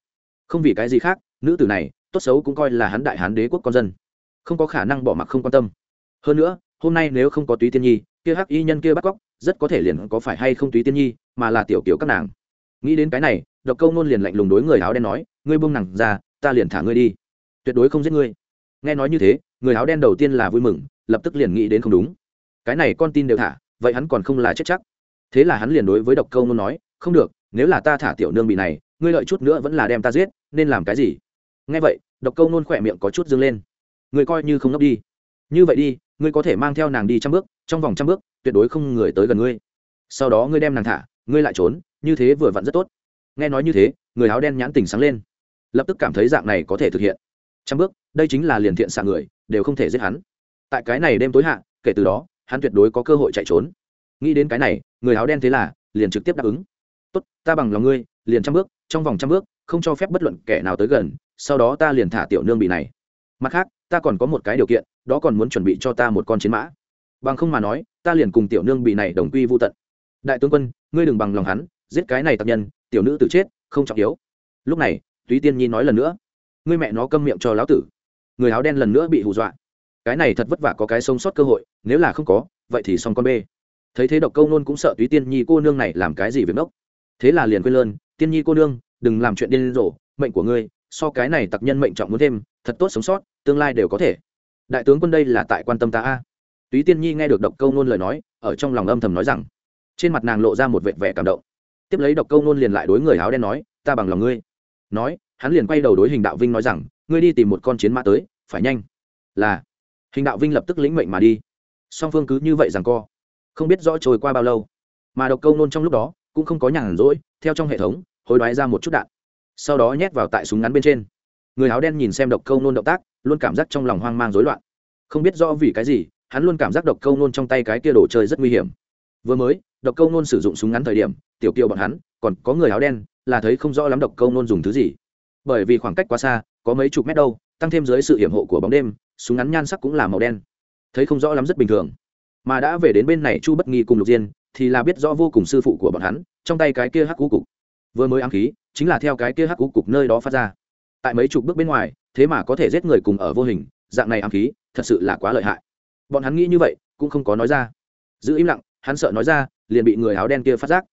Không vì cái gì khác, nữ tử này, tốt xấu cũng coi là hắn đại hán đế quốc con dân. Không có khả năng bỏ mặc không quan tâm. Hơn nữa, hôm nay nếu không có túy tiên nhi kia hắc y nhân kia bắt cóc, rất có thể liền có phải hay không túy tiên nhi, mà là tiểu kiểu các nàng. Nghĩ đến cái này, độc câu nôn liền lạnh lùng đối người áo đen nói, ngươi buông nặng ra, ta liền thả ngươi đi. Tuyệt đối không giết ngươi. Nghe nói như thế, người áo đen đầu tiên là vui mừng, lập tức liền nghĩ đến không đúng. Cái này con tin đều thả, vậy hắn còn không là chết chắc. Thế là hắn liền đối với độc câu nôn nói, không được, nếu là ta thả tiểu nương bị này, ngươi lợi chút nữa vẫn là đem ta giết, nên làm cái gì? Nghe vậy, độc câu nôn khỏe miệng có chút dâng lên. Ngươi coi như không ngốc đi. Như vậy đi, ngươi có thể mang theo nàng đi trăm bước trong vòng trăm bước, tuyệt đối không người tới gần ngươi. Sau đó ngươi đem nàng thả, ngươi lại trốn, như thế vừa vặn rất tốt. Nghe nói như thế, người áo đen nhãn tình sáng lên. Lập tức cảm thấy dạng này có thể thực hiện. Trăm bước, đây chính là liền thiện xạ người, đều không thể giết hắn. Tại cái này đêm tối hạ, kể từ đó, hắn tuyệt đối có cơ hội chạy trốn. Nghĩ đến cái này, người áo đen thế là, liền trực tiếp đáp ứng. Tốt, ta bằng lòng ngươi, liền trăm bước, trong vòng trăm bước, không cho phép bất luận kẻ nào tới gần, sau đó ta liền thả tiểu nương bị này. Mặt khác, ta còn có một cái điều kiện, đó còn muốn chuẩn bị cho ta một con chiến mã bằng không mà nói, ta liền cùng tiểu nương bị này đồng quy vô tận. Đại tướng quân, ngươi đừng bằng lòng hắn, giết cái này tập nhân, tiểu nữ tự chết, không trọng yếu. Lúc này, túy tiên nhi nói lần nữa. Ngươi mẹ nó câm miệng cho lão tử. Người áo đen lần nữa bị hù dọa. Cái này thật vất vả có cái sống sót cơ hội, nếu là không có, vậy thì xong con bê. Thấy thế độc câu nôn cũng sợ túy tiên nhi cô nương này làm cái gì việc đốc thế là liền quên lơn, tiên nhi cô nương, đừng làm chuyện điên rồ, mệnh của ngươi, so cái này tặc nhân mệnh trọng muốn thêm, thật tốt sống sót, tương lai đều có thể. Đại tướng quân đây là tại quan tâm ta a túy tiên nhi nghe được độc câu nôn lời nói, ở trong lòng âm thầm nói rằng, trên mặt nàng lộ ra một vệt vẻ cảm động. Tiếp lấy độc câu nôn liền lại đối người áo đen nói, ta bằng lòng ngươi. Nói, hắn liền quay đầu đối hình đạo vinh nói rằng, ngươi đi tìm một con chiến mã tới, phải nhanh. Là, hình đạo vinh lập tức lĩnh mệnh mà đi. Song phương cứ như vậy rằng co, không biết rõ trôi qua bao lâu. Mà độc câu nôn trong lúc đó, cũng không có nhàn rỗi, theo trong hệ thống, hối đoái ra một chút đạn. Sau đó nhét vào tại súng ngắn bên trên. Người áo đen nhìn xem độc câu nôn động tác, luôn cảm giác trong lòng hoang mang rối loạn. Không biết rõ vì cái gì hắn luôn cảm giác độc câu nôn trong tay cái kia đồ chơi rất nguy hiểm. Vừa mới, độc câu nôn sử dụng súng ngắn thời điểm, tiểu kiều bọn hắn, còn có người áo đen, là thấy không rõ lắm độc câu nôn dùng thứ gì. Bởi vì khoảng cách quá xa, có mấy chục mét đâu, tăng thêm dưới sự hiểm hộ của bóng đêm, súng ngắn nhan sắc cũng là màu đen. Thấy không rõ lắm rất bình thường. Mà đã về đến bên này chu bất nghi cùng lục diên, thì là biết rõ vô cùng sư phụ của bọn hắn, trong tay cái kia hắc cú cục. Vừa mới ám khí, chính là theo cái kia hắc cú cục nơi đó phát ra. Tại mấy chục bước bên ngoài, thế mà có thể giết người cùng ở vô hình, dạng này ám khí, thật sự là quá lợi hại bọn hắn nghĩ như vậy, cũng không có nói ra. Giữ im lặng, hắn sợ nói ra, liền bị người áo đen kia phát giác.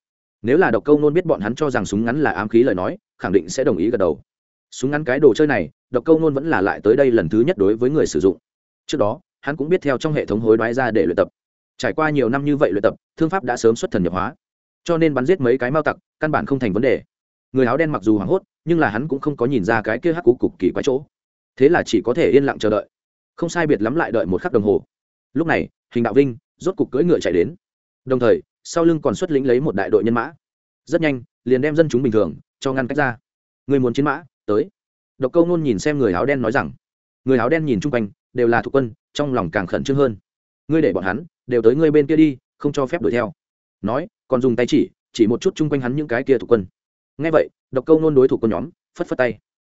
Nếu là độc câu nôn biết bọn hắn cho rằng súng ngắn là ám khí lời nói, khẳng định sẽ đồng ý gật đầu. Súng ngắn cái đồ chơi này, độc câu nôn vẫn là lại tới đây lần thứ nhất đối với người sử dụng. Trước đó, hắn cũng biết theo trong hệ thống hối đoái ra để luyện tập. Trải qua nhiều năm như vậy luyện tập, thương pháp đã sớm xuất thần nhập hóa. Cho nên bắn giết mấy cái mao tặc, căn bản không thành vấn đề. Người áo đen mặc dù hoảng hốt, nhưng là hắn cũng không có nhìn ra cái kia hắc cú cục kỳ quái chỗ. Thế là chỉ có thể yên lặng chờ đợi. Không sai biệt lắm lại đợi một khắc đồng hồ lúc này, hình đạo vinh rốt cục cưỡi ngựa chạy đến. Đồng thời, sau lưng còn xuất lĩnh lấy một đại đội nhân mã. Rất nhanh, liền đem dân chúng bình thường cho ngăn cách ra. Người muốn chiến mã, tới. Độc câu nôn nhìn xem người áo đen nói rằng, người áo đen nhìn chung quanh, đều là thuộc quân, trong lòng càng khẩn trương hơn. Ngươi để bọn hắn, đều tới ngươi bên kia đi, không cho phép đuổi theo. Nói, còn dùng tay chỉ chỉ một chút chung quanh hắn những cái kia thuộc quân. Ngay vậy, độc câu nôn đối thủ quân nhóm, phất phất tay.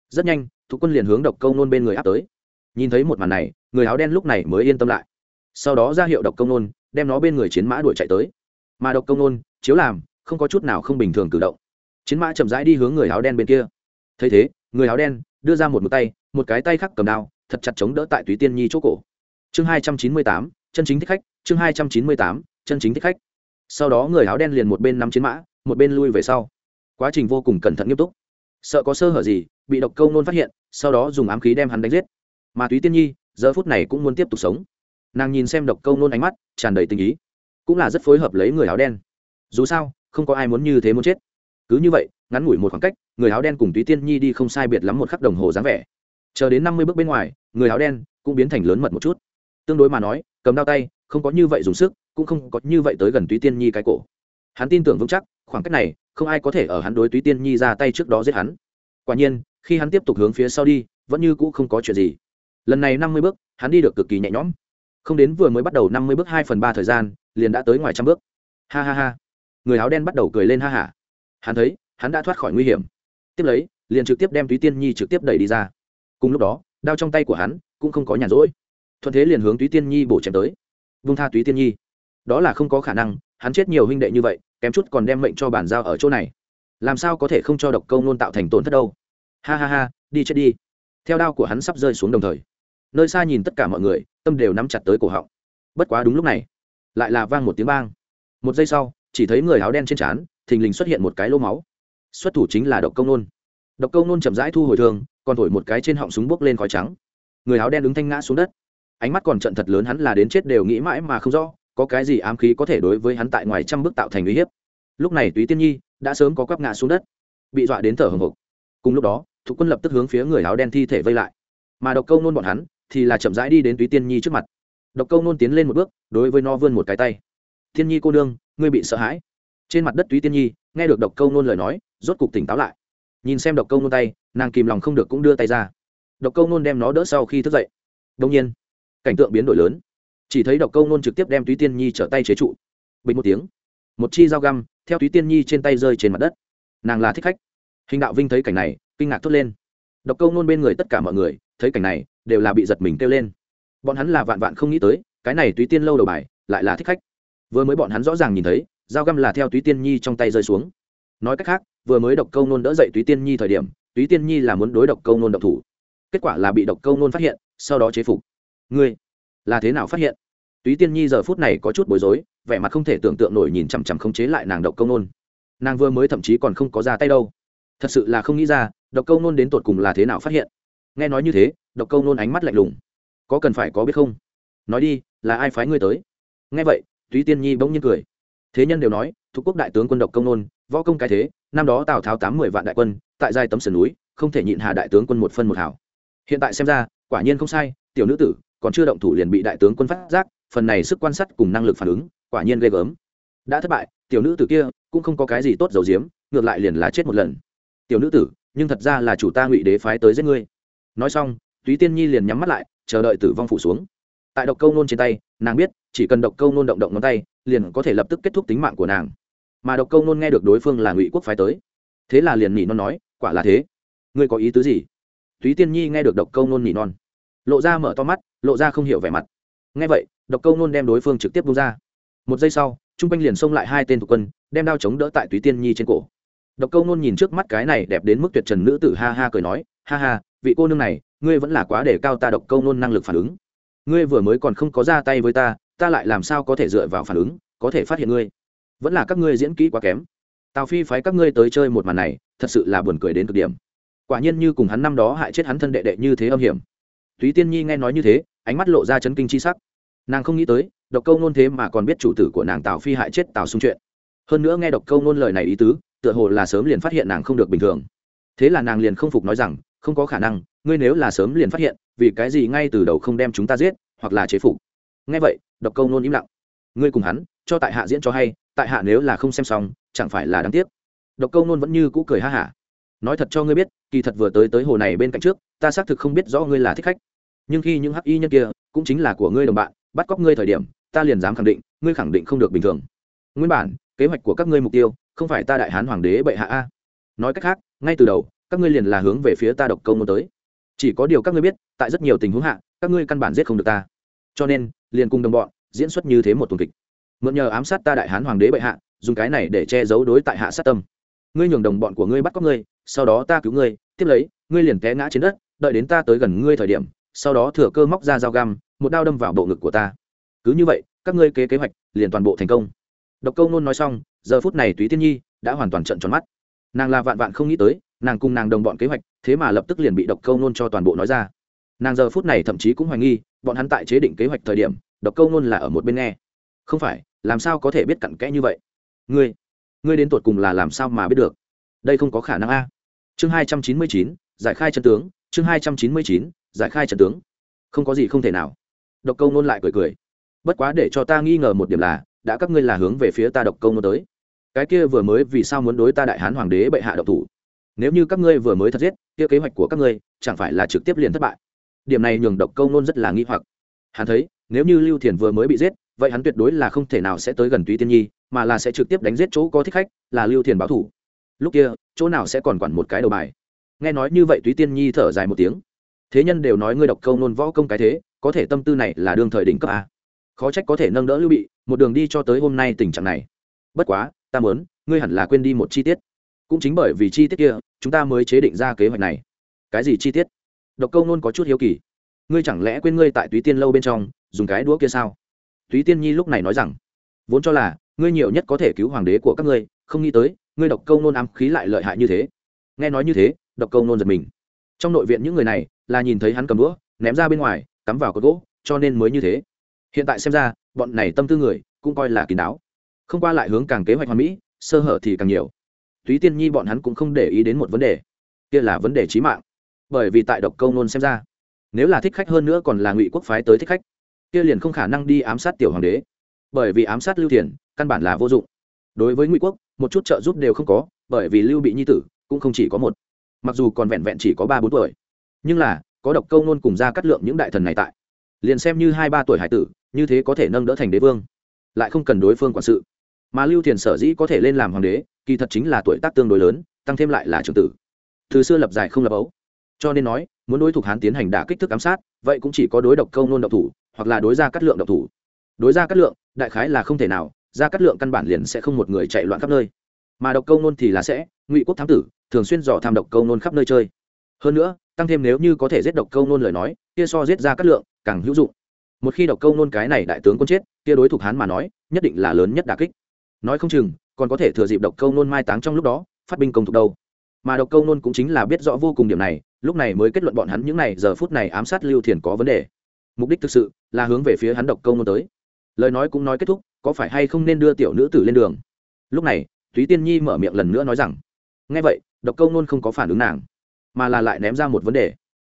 Rất nhanh, thuộc quân liền hướng độc câu nôn bên người áp tới. Nhìn thấy một màn này, người áo đen lúc này mới yên tâm lại sau đó ra hiệu độc công nôn, đem nó bên người chiến mã đuổi chạy tới. Mà độc công nôn, chiếu làm, không có chút nào không bình thường cử động. Chiến mã chậm rãi đi hướng người áo đen bên kia. Thấy thế, người áo đen đưa ra một một tay, một cái tay khác cầm đao, thật chặt chống đỡ tại túy tiên nhi chỗ cổ. Chương hai trăm chín mươi tám, chân chính thích khách, chương hai trăm chín mươi tám, chân chính thích khách. Sau đó người áo đen liền một bên nắm chiến mã, một bên lui về sau. Quá trình vô cùng cẩn thận nghiêm túc. Sợ có sơ hở gì, bị độc câu nôn phát hiện, sau đó dùng ám khí đem hắn đánh giết. Mà túy tiên nhi, giờ phút này cũng muốn tiếp tục sống nàng nhìn xem độc câu nôn ánh mắt, tràn đầy tình ý. Cũng là rất phối hợp lấy người áo đen. Dù sao, không có ai muốn như thế muốn chết. Cứ như vậy, ngắn ngủi một khoảng cách, người áo đen cùng túy tiên nhi đi không sai biệt lắm một khắc đồng hồ dáng vẻ. Chờ đến năm mươi bước bên ngoài, người áo đen cũng biến thành lớn mật một chút. Tương đối mà nói, cầm đao tay, không có như vậy dùng sức, cũng không có như vậy tới gần túy tiên nhi cái cổ. Hắn tin tưởng vững chắc, khoảng cách này, không ai có thể ở hắn đối túy tiên nhi ra tay trước đó giết hắn. Quả nhiên, khi hắn tiếp tục hướng phía sau đi, vẫn như cũ không có chuyện gì. Lần này năm mươi bước, hắn đi được cực kỳ nhẹ nhõm không đến vừa mới bắt đầu năm mươi bước hai phần ba thời gian, liền đã tới ngoài trăm bước. Ha ha ha. Người áo đen bắt đầu cười lên ha hả hắn thấy, hắn đã thoát khỏi nguy hiểm. Tiếp lấy, liền trực tiếp đem túy tiên nhi trực tiếp đẩy đi ra. Cùng lúc đó, đao trong tay của hắn cũng không có nhàn rỗi. Thuận thế liền hướng túy tiên nhi bổ chém tới. Vung tha túy tiên nhi. Đó là không có khả năng, hắn chết nhiều huynh đệ như vậy, kém chút còn đem mệnh cho bản giao ở chỗ này. Làm sao có thể không cho độc câu nôn tạo thành tổn thất đâu? Ha ha ha, đi chết đi. Theo đao của hắn sắp rơi xuống đồng thời nơi xa nhìn tất cả mọi người, tâm đều nắm chặt tới cổ họng. Bất quá đúng lúc này, lại là vang một tiếng bang. Một giây sau, chỉ thấy người áo đen trên trán, thình lình xuất hiện một cái lô máu. Xuất thủ chính là độc công nôn. Độc công nôn chậm rãi thu hồi thương, còn thổi một cái trên họng súng bốc lên khói trắng. Người áo đen đứng thanh ngã xuống đất. Ánh mắt còn trận thật lớn hắn là đến chết đều nghĩ mãi mà không rõ, có cái gì ám khí có thể đối với hắn tại ngoài trăm bước tạo thành uy hiếp. Lúc này túy tiên nhi đã sớm có quắp ngã xuống đất, bị dọa đến thở hồng hộc cùng lúc đó thủ quân lập tức hướng phía người áo đen thi thể vây lại. Mà độc câu nôn bọn hắn thì là chậm rãi đi đến túy tiên nhi trước mặt độc câu nôn tiến lên một bước đối với nó vươn một cái tay thiên nhi cô đương ngươi bị sợ hãi trên mặt đất túy tiên nhi nghe được độc câu nôn lời nói rốt cục tỉnh táo lại nhìn xem độc câu nôn tay nàng kìm lòng không được cũng đưa tay ra độc câu nôn đem nó đỡ sau khi thức dậy đông nhiên cảnh tượng biến đổi lớn chỉ thấy độc câu nôn trực tiếp đem túy tiên nhi trở tay chế trụ bình một tiếng một chi dao găm theo túy tiên nhi trên tay rơi trên mặt đất nàng là thích khách hình đạo vinh thấy cảnh này kinh ngạc thốt lên độc câu nôn bên người tất cả mọi người, thấy cảnh này, đều là bị giật mình kêu lên. Bọn hắn là vạn vạn không nghĩ tới, cái này túy tiên lâu đầu bài, lại là thích khách. Vừa mới bọn hắn rõ ràng nhìn thấy, dao găm là theo túy tiên nhi trong tay rơi xuống. Nói cách khác, vừa mới độc câu nôn đỡ dậy túy tiên nhi thời điểm, túy tiên nhi là muốn đối độc câu nôn độc thủ. Kết quả là bị độc câu nôn phát hiện, sau đó chế phục. Ngươi, là thế nào phát hiện? Túy tiên nhi giờ phút này có chút bối rối, vẻ mặt không thể tưởng tượng nổi nhìn chằm chằm không chế lại nàng độc câu nôn. Nàng vừa mới thậm chí còn không có ra tay đâu thật sự là không nghĩ ra, độc câu nôn đến tột cùng là thế nào phát hiện. Nghe nói như thế, độc câu nôn ánh mắt lạnh lùng. Có cần phải có biết không? Nói đi, là ai phái ngươi tới? Nghe vậy, túy tiên nhi bỗng nhiên cười. Thế nhân đều nói, thuộc quốc đại tướng quân độc công nôn, võ công cái thế, năm đó tào tháo tám mười vạn đại quân, tại giai tấm sườn núi, không thể nhịn hà đại tướng quân một phân một hảo hiện tại xem ra, quả nhiên không sai, tiểu nữ tử còn chưa động thủ liền bị đại tướng quân phát giác, phần này sức quan sát cùng năng lực phản ứng, quả nhiên ghê gớm. Đã thất bại, tiểu nữ tử kia cũng không có cái gì tốt dầu diếm ngược lại liền là chết một lần tiểu nữ tử, nhưng thật ra là chủ ta ngụy đế phái tới giết ngươi. Nói xong, túy tiên nhi liền nhắm mắt lại, chờ đợi tử vong phủ xuống. Tại độc câu nôn trên tay, nàng biết, chỉ cần độc câu nôn động động ngón tay, liền có thể lập tức kết thúc tính mạng của nàng. Mà độc câu nôn nghe được đối phương là ngụy quốc phái tới, thế là liền nỉ non nói, quả là thế. Ngươi có ý tứ gì? Túy tiên nhi nghe được độc câu nôn nỉ non, lộ ra mở to mắt, lộ ra không hiểu vẻ mặt. Nghe vậy, độc câu nôn đem đối phương trực tiếp bung ra. Một giây sau, trung quanh liền xông lại hai tên thuộc quân, đem đao chống đỡ tại túy tiên nhi trên cổ độc câu nôn nhìn trước mắt cái này đẹp đến mức tuyệt trần nữ tử ha ha cười nói, ha ha, vị cô nương này, ngươi vẫn là quá để cao ta độc câu nôn năng lực phản ứng. Ngươi vừa mới còn không có ra tay với ta ta lại làm sao có thể dựa vào phản ứng, có thể phát hiện ngươi? Vẫn là các ngươi diễn kỹ quá kém. Tào phi phái các ngươi tới chơi một màn này, thật sự là buồn cười đến cực điểm. Quả nhiên như cùng hắn năm đó hại chết hắn thân đệ đệ như thế âm hiểm. Túy tiên nhi nghe nói như thế, ánh mắt lộ ra chấn kinh chi sắc. Nàng không nghĩ tới, độc câu nôn thế mà còn biết chủ tử của nàng tào phi hại chết tào xung chuyện. Hơn nữa nghe độc câu nôn lời này ý tứ tựa hồ là sớm liền phát hiện nàng không được bình thường. Thế là nàng liền không phục nói rằng, không có khả năng, ngươi nếu là sớm liền phát hiện, vì cái gì ngay từ đầu không đem chúng ta giết, hoặc là chế phục? Nghe vậy, độc câu nôn im lặng. Ngươi cùng hắn, cho tại hạ diễn cho hay, tại hạ nếu là không xem xong, chẳng phải là đáng tiếc? Độc câu nôn vẫn như cũ cười ha hả. Nói thật cho ngươi biết, kỳ thật vừa tới tới hồ này bên cạnh trước, ta xác thực không biết rõ ngươi là thích khách. Nhưng khi những hắc y nhân kia, cũng chính là của ngươi đồng bạn, bắt cóc ngươi thời điểm, ta liền dám khẳng định, ngươi khẳng định không được bình thường. Nguyên bản kế hoạch của các ngươi mục tiêu, không phải ta đại hán hoàng đế bệ hạ a. Nói cách khác, ngay từ đầu, các ngươi liền là hướng về phía ta độc công nôn tới. Chỉ có điều các ngươi biết, tại rất nhiều tình huống hạ, các ngươi căn bản giết không được ta. Cho nên, liền cùng đồng bọn, diễn xuất như thế một tuần kịch. Mượn nhờ ám sát ta đại hán hoàng đế bệ hạ, dùng cái này để che giấu đối tại hạ sát tâm. Ngươi nhường đồng bọn của ngươi bắt cóc ngươi, sau đó ta cứu ngươi, tiếp lấy, ngươi liền té ngã trên đất, đợi đến ta tới gần ngươi thời điểm, sau đó thừa cơ móc ra dao găm, một đao đâm vào bộ ngực của ta. Cứ như vậy, các ngươi kế kế hoạch liền toàn bộ thành công độc câu nôn nói xong, giờ phút này túy tiên nhi đã hoàn toàn trận tròn mắt. Nàng là vạn vạn không nghĩ tới, nàng cùng nàng đồng bọn kế hoạch, thế mà lập tức liền bị độc câu nôn cho toàn bộ nói ra. Nàng giờ phút này thậm chí cũng hoài nghi, bọn hắn tại chế định kế hoạch thời điểm, độc câu nôn là ở một bên nghe. Không phải, làm sao có thể biết cặn kẽ như vậy? Ngươi ngươi đến tột cùng là làm sao mà biết được? Đây không có khả năng a. Chương hai trăm chín mươi chín, giải khai chân tướng. Chương hai trăm chín mươi chín, giải khai chân tướng. Không có gì không thể nào. Độc câu nôn lại cười cười. Bất quá để cho ta nghi ngờ một điểm là đã các ngươi là hướng về phía ta độc công nôn tới. Cái kia vừa mới vì sao muốn đối ta đại hán hoàng đế bệ hạ độc thủ? Nếu như các ngươi vừa mới thật giết, kia kế hoạch của các ngươi chẳng phải là trực tiếp liền thất bại? Điểm này nhường độc câu nôn rất là nghi hoặc. Hắn thấy, nếu như lưu thiền vừa mới bị giết, vậy hắn tuyệt đối là không thể nào sẽ tới gần túy tiên nhi, mà là sẽ trực tiếp đánh giết chỗ có thích khách, là lưu thiền báo thủ. Lúc kia, chỗ nào sẽ còn quản một cái đầu bài? Nghe nói như vậy túy tiên nhi thở dài một tiếng. Thế nhân đều nói ngươi độc câu nôn võ công cái thế, có thể tâm tư này là đương thời đỉnh cấp a khó trách có thể nâng đỡ lưu bị, một đường đi cho tới hôm nay tình trạng này. Bất quá, ta muốn, ngươi hẳn là quên đi một chi tiết. Cũng chính bởi vì chi tiết kia, chúng ta mới chế định ra kế hoạch này. Cái gì chi tiết? Độc câu nôn có chút hiếu kỳ. Ngươi chẳng lẽ quên ngươi tại túy tiên lâu bên trong, dùng cái đũa kia sao? Túy tiên nhi lúc này nói rằng, vốn cho là, ngươi nhiều nhất có thể cứu hoàng đế của các ngươi, không nghĩ tới, ngươi độc câu nôn ám khí lại lợi hại như thế. Nghe nói như thế, độc câu nôn giật mình. Trong nội viện những người này, là nhìn thấy hắn cầm đũa, ném ra bên ngoài, cắm vào cột gỗ, cho nên mới như thế hiện tại xem ra, bọn này tâm tư người cũng coi là kín đáo. Không qua lại hướng càng kế hoạch hoàn mỹ, sơ hở thì càng nhiều. Túy tiên nhi bọn hắn cũng không để ý đến một vấn đề. Kia là vấn đề trí mạng. Bởi vì tại độc câu nôn xem ra, nếu là thích khách hơn nữa còn là ngụy quốc phái tới thích khách, kia liền không khả năng đi ám sát tiểu hoàng đế. Bởi vì ám sát lưu thiền căn bản là vô dụng. Đối với ngụy quốc, một chút trợ giúp đều không có, bởi vì lưu bị nhi tử cũng không chỉ có một. Mặc dù còn vẹn vẹn chỉ có ba bốn tuổi, nhưng là có độc câu nôn cùng ra cắt lượng những đại thần này tại. Liền xem như hai ba tuổi hải tử như thế có thể nâng đỡ thành đế vương, lại không cần đối phương quản sự. Mà lưu thiền sở dĩ có thể lên làm hoàng đế, kỳ thật chính là tuổi tác tương đối lớn, tăng thêm lại là trưởng tử. Từ xưa lập giải không lập ấu. Cho nên nói, muốn đối thủ hán tiến hành đả kích thức ám sát, vậy cũng chỉ có đối độc câu nôn độc thủ, hoặc là đối ra cắt lượng độc thủ. Đối ra cắt lượng, đại khái là không thể nào, ra cắt lượng căn bản liền sẽ không một người chạy loạn khắp nơi. Mà độc câu nôn thì là sẽ, ngụy quốc thám tử, thường xuyên dò tham độc câu nôn khắp nơi chơi. Hơn nữa, tăng thêm nếu như có thể giết độc câu nôn lời nói, kia so giết ra cắt lượng, càng hữu dụng một khi độc câu nôn cái này đại tướng quân chết, kia đối thủ hán mà nói, nhất định là lớn nhất đà kích. Nói không chừng, còn có thể thừa dịp độc câu nôn mai táng trong lúc đó, phát binh công thuộc đâu. Mà độc câu nôn cũng chính là biết rõ vô cùng điểm này, lúc này mới kết luận bọn hắn những này, giờ phút này ám sát lưu thiền có vấn đề. Mục đích thực sự là hướng về phía hắn độc câu nôn tới. Lời nói cũng nói kết thúc, có phải hay không nên đưa tiểu nữ tử lên đường? Lúc này, túy tiên nhi mở miệng lần nữa nói rằng, nghe vậy, độc câu nôn không có phản ứng nàng, mà là lại ném ra một vấn đề.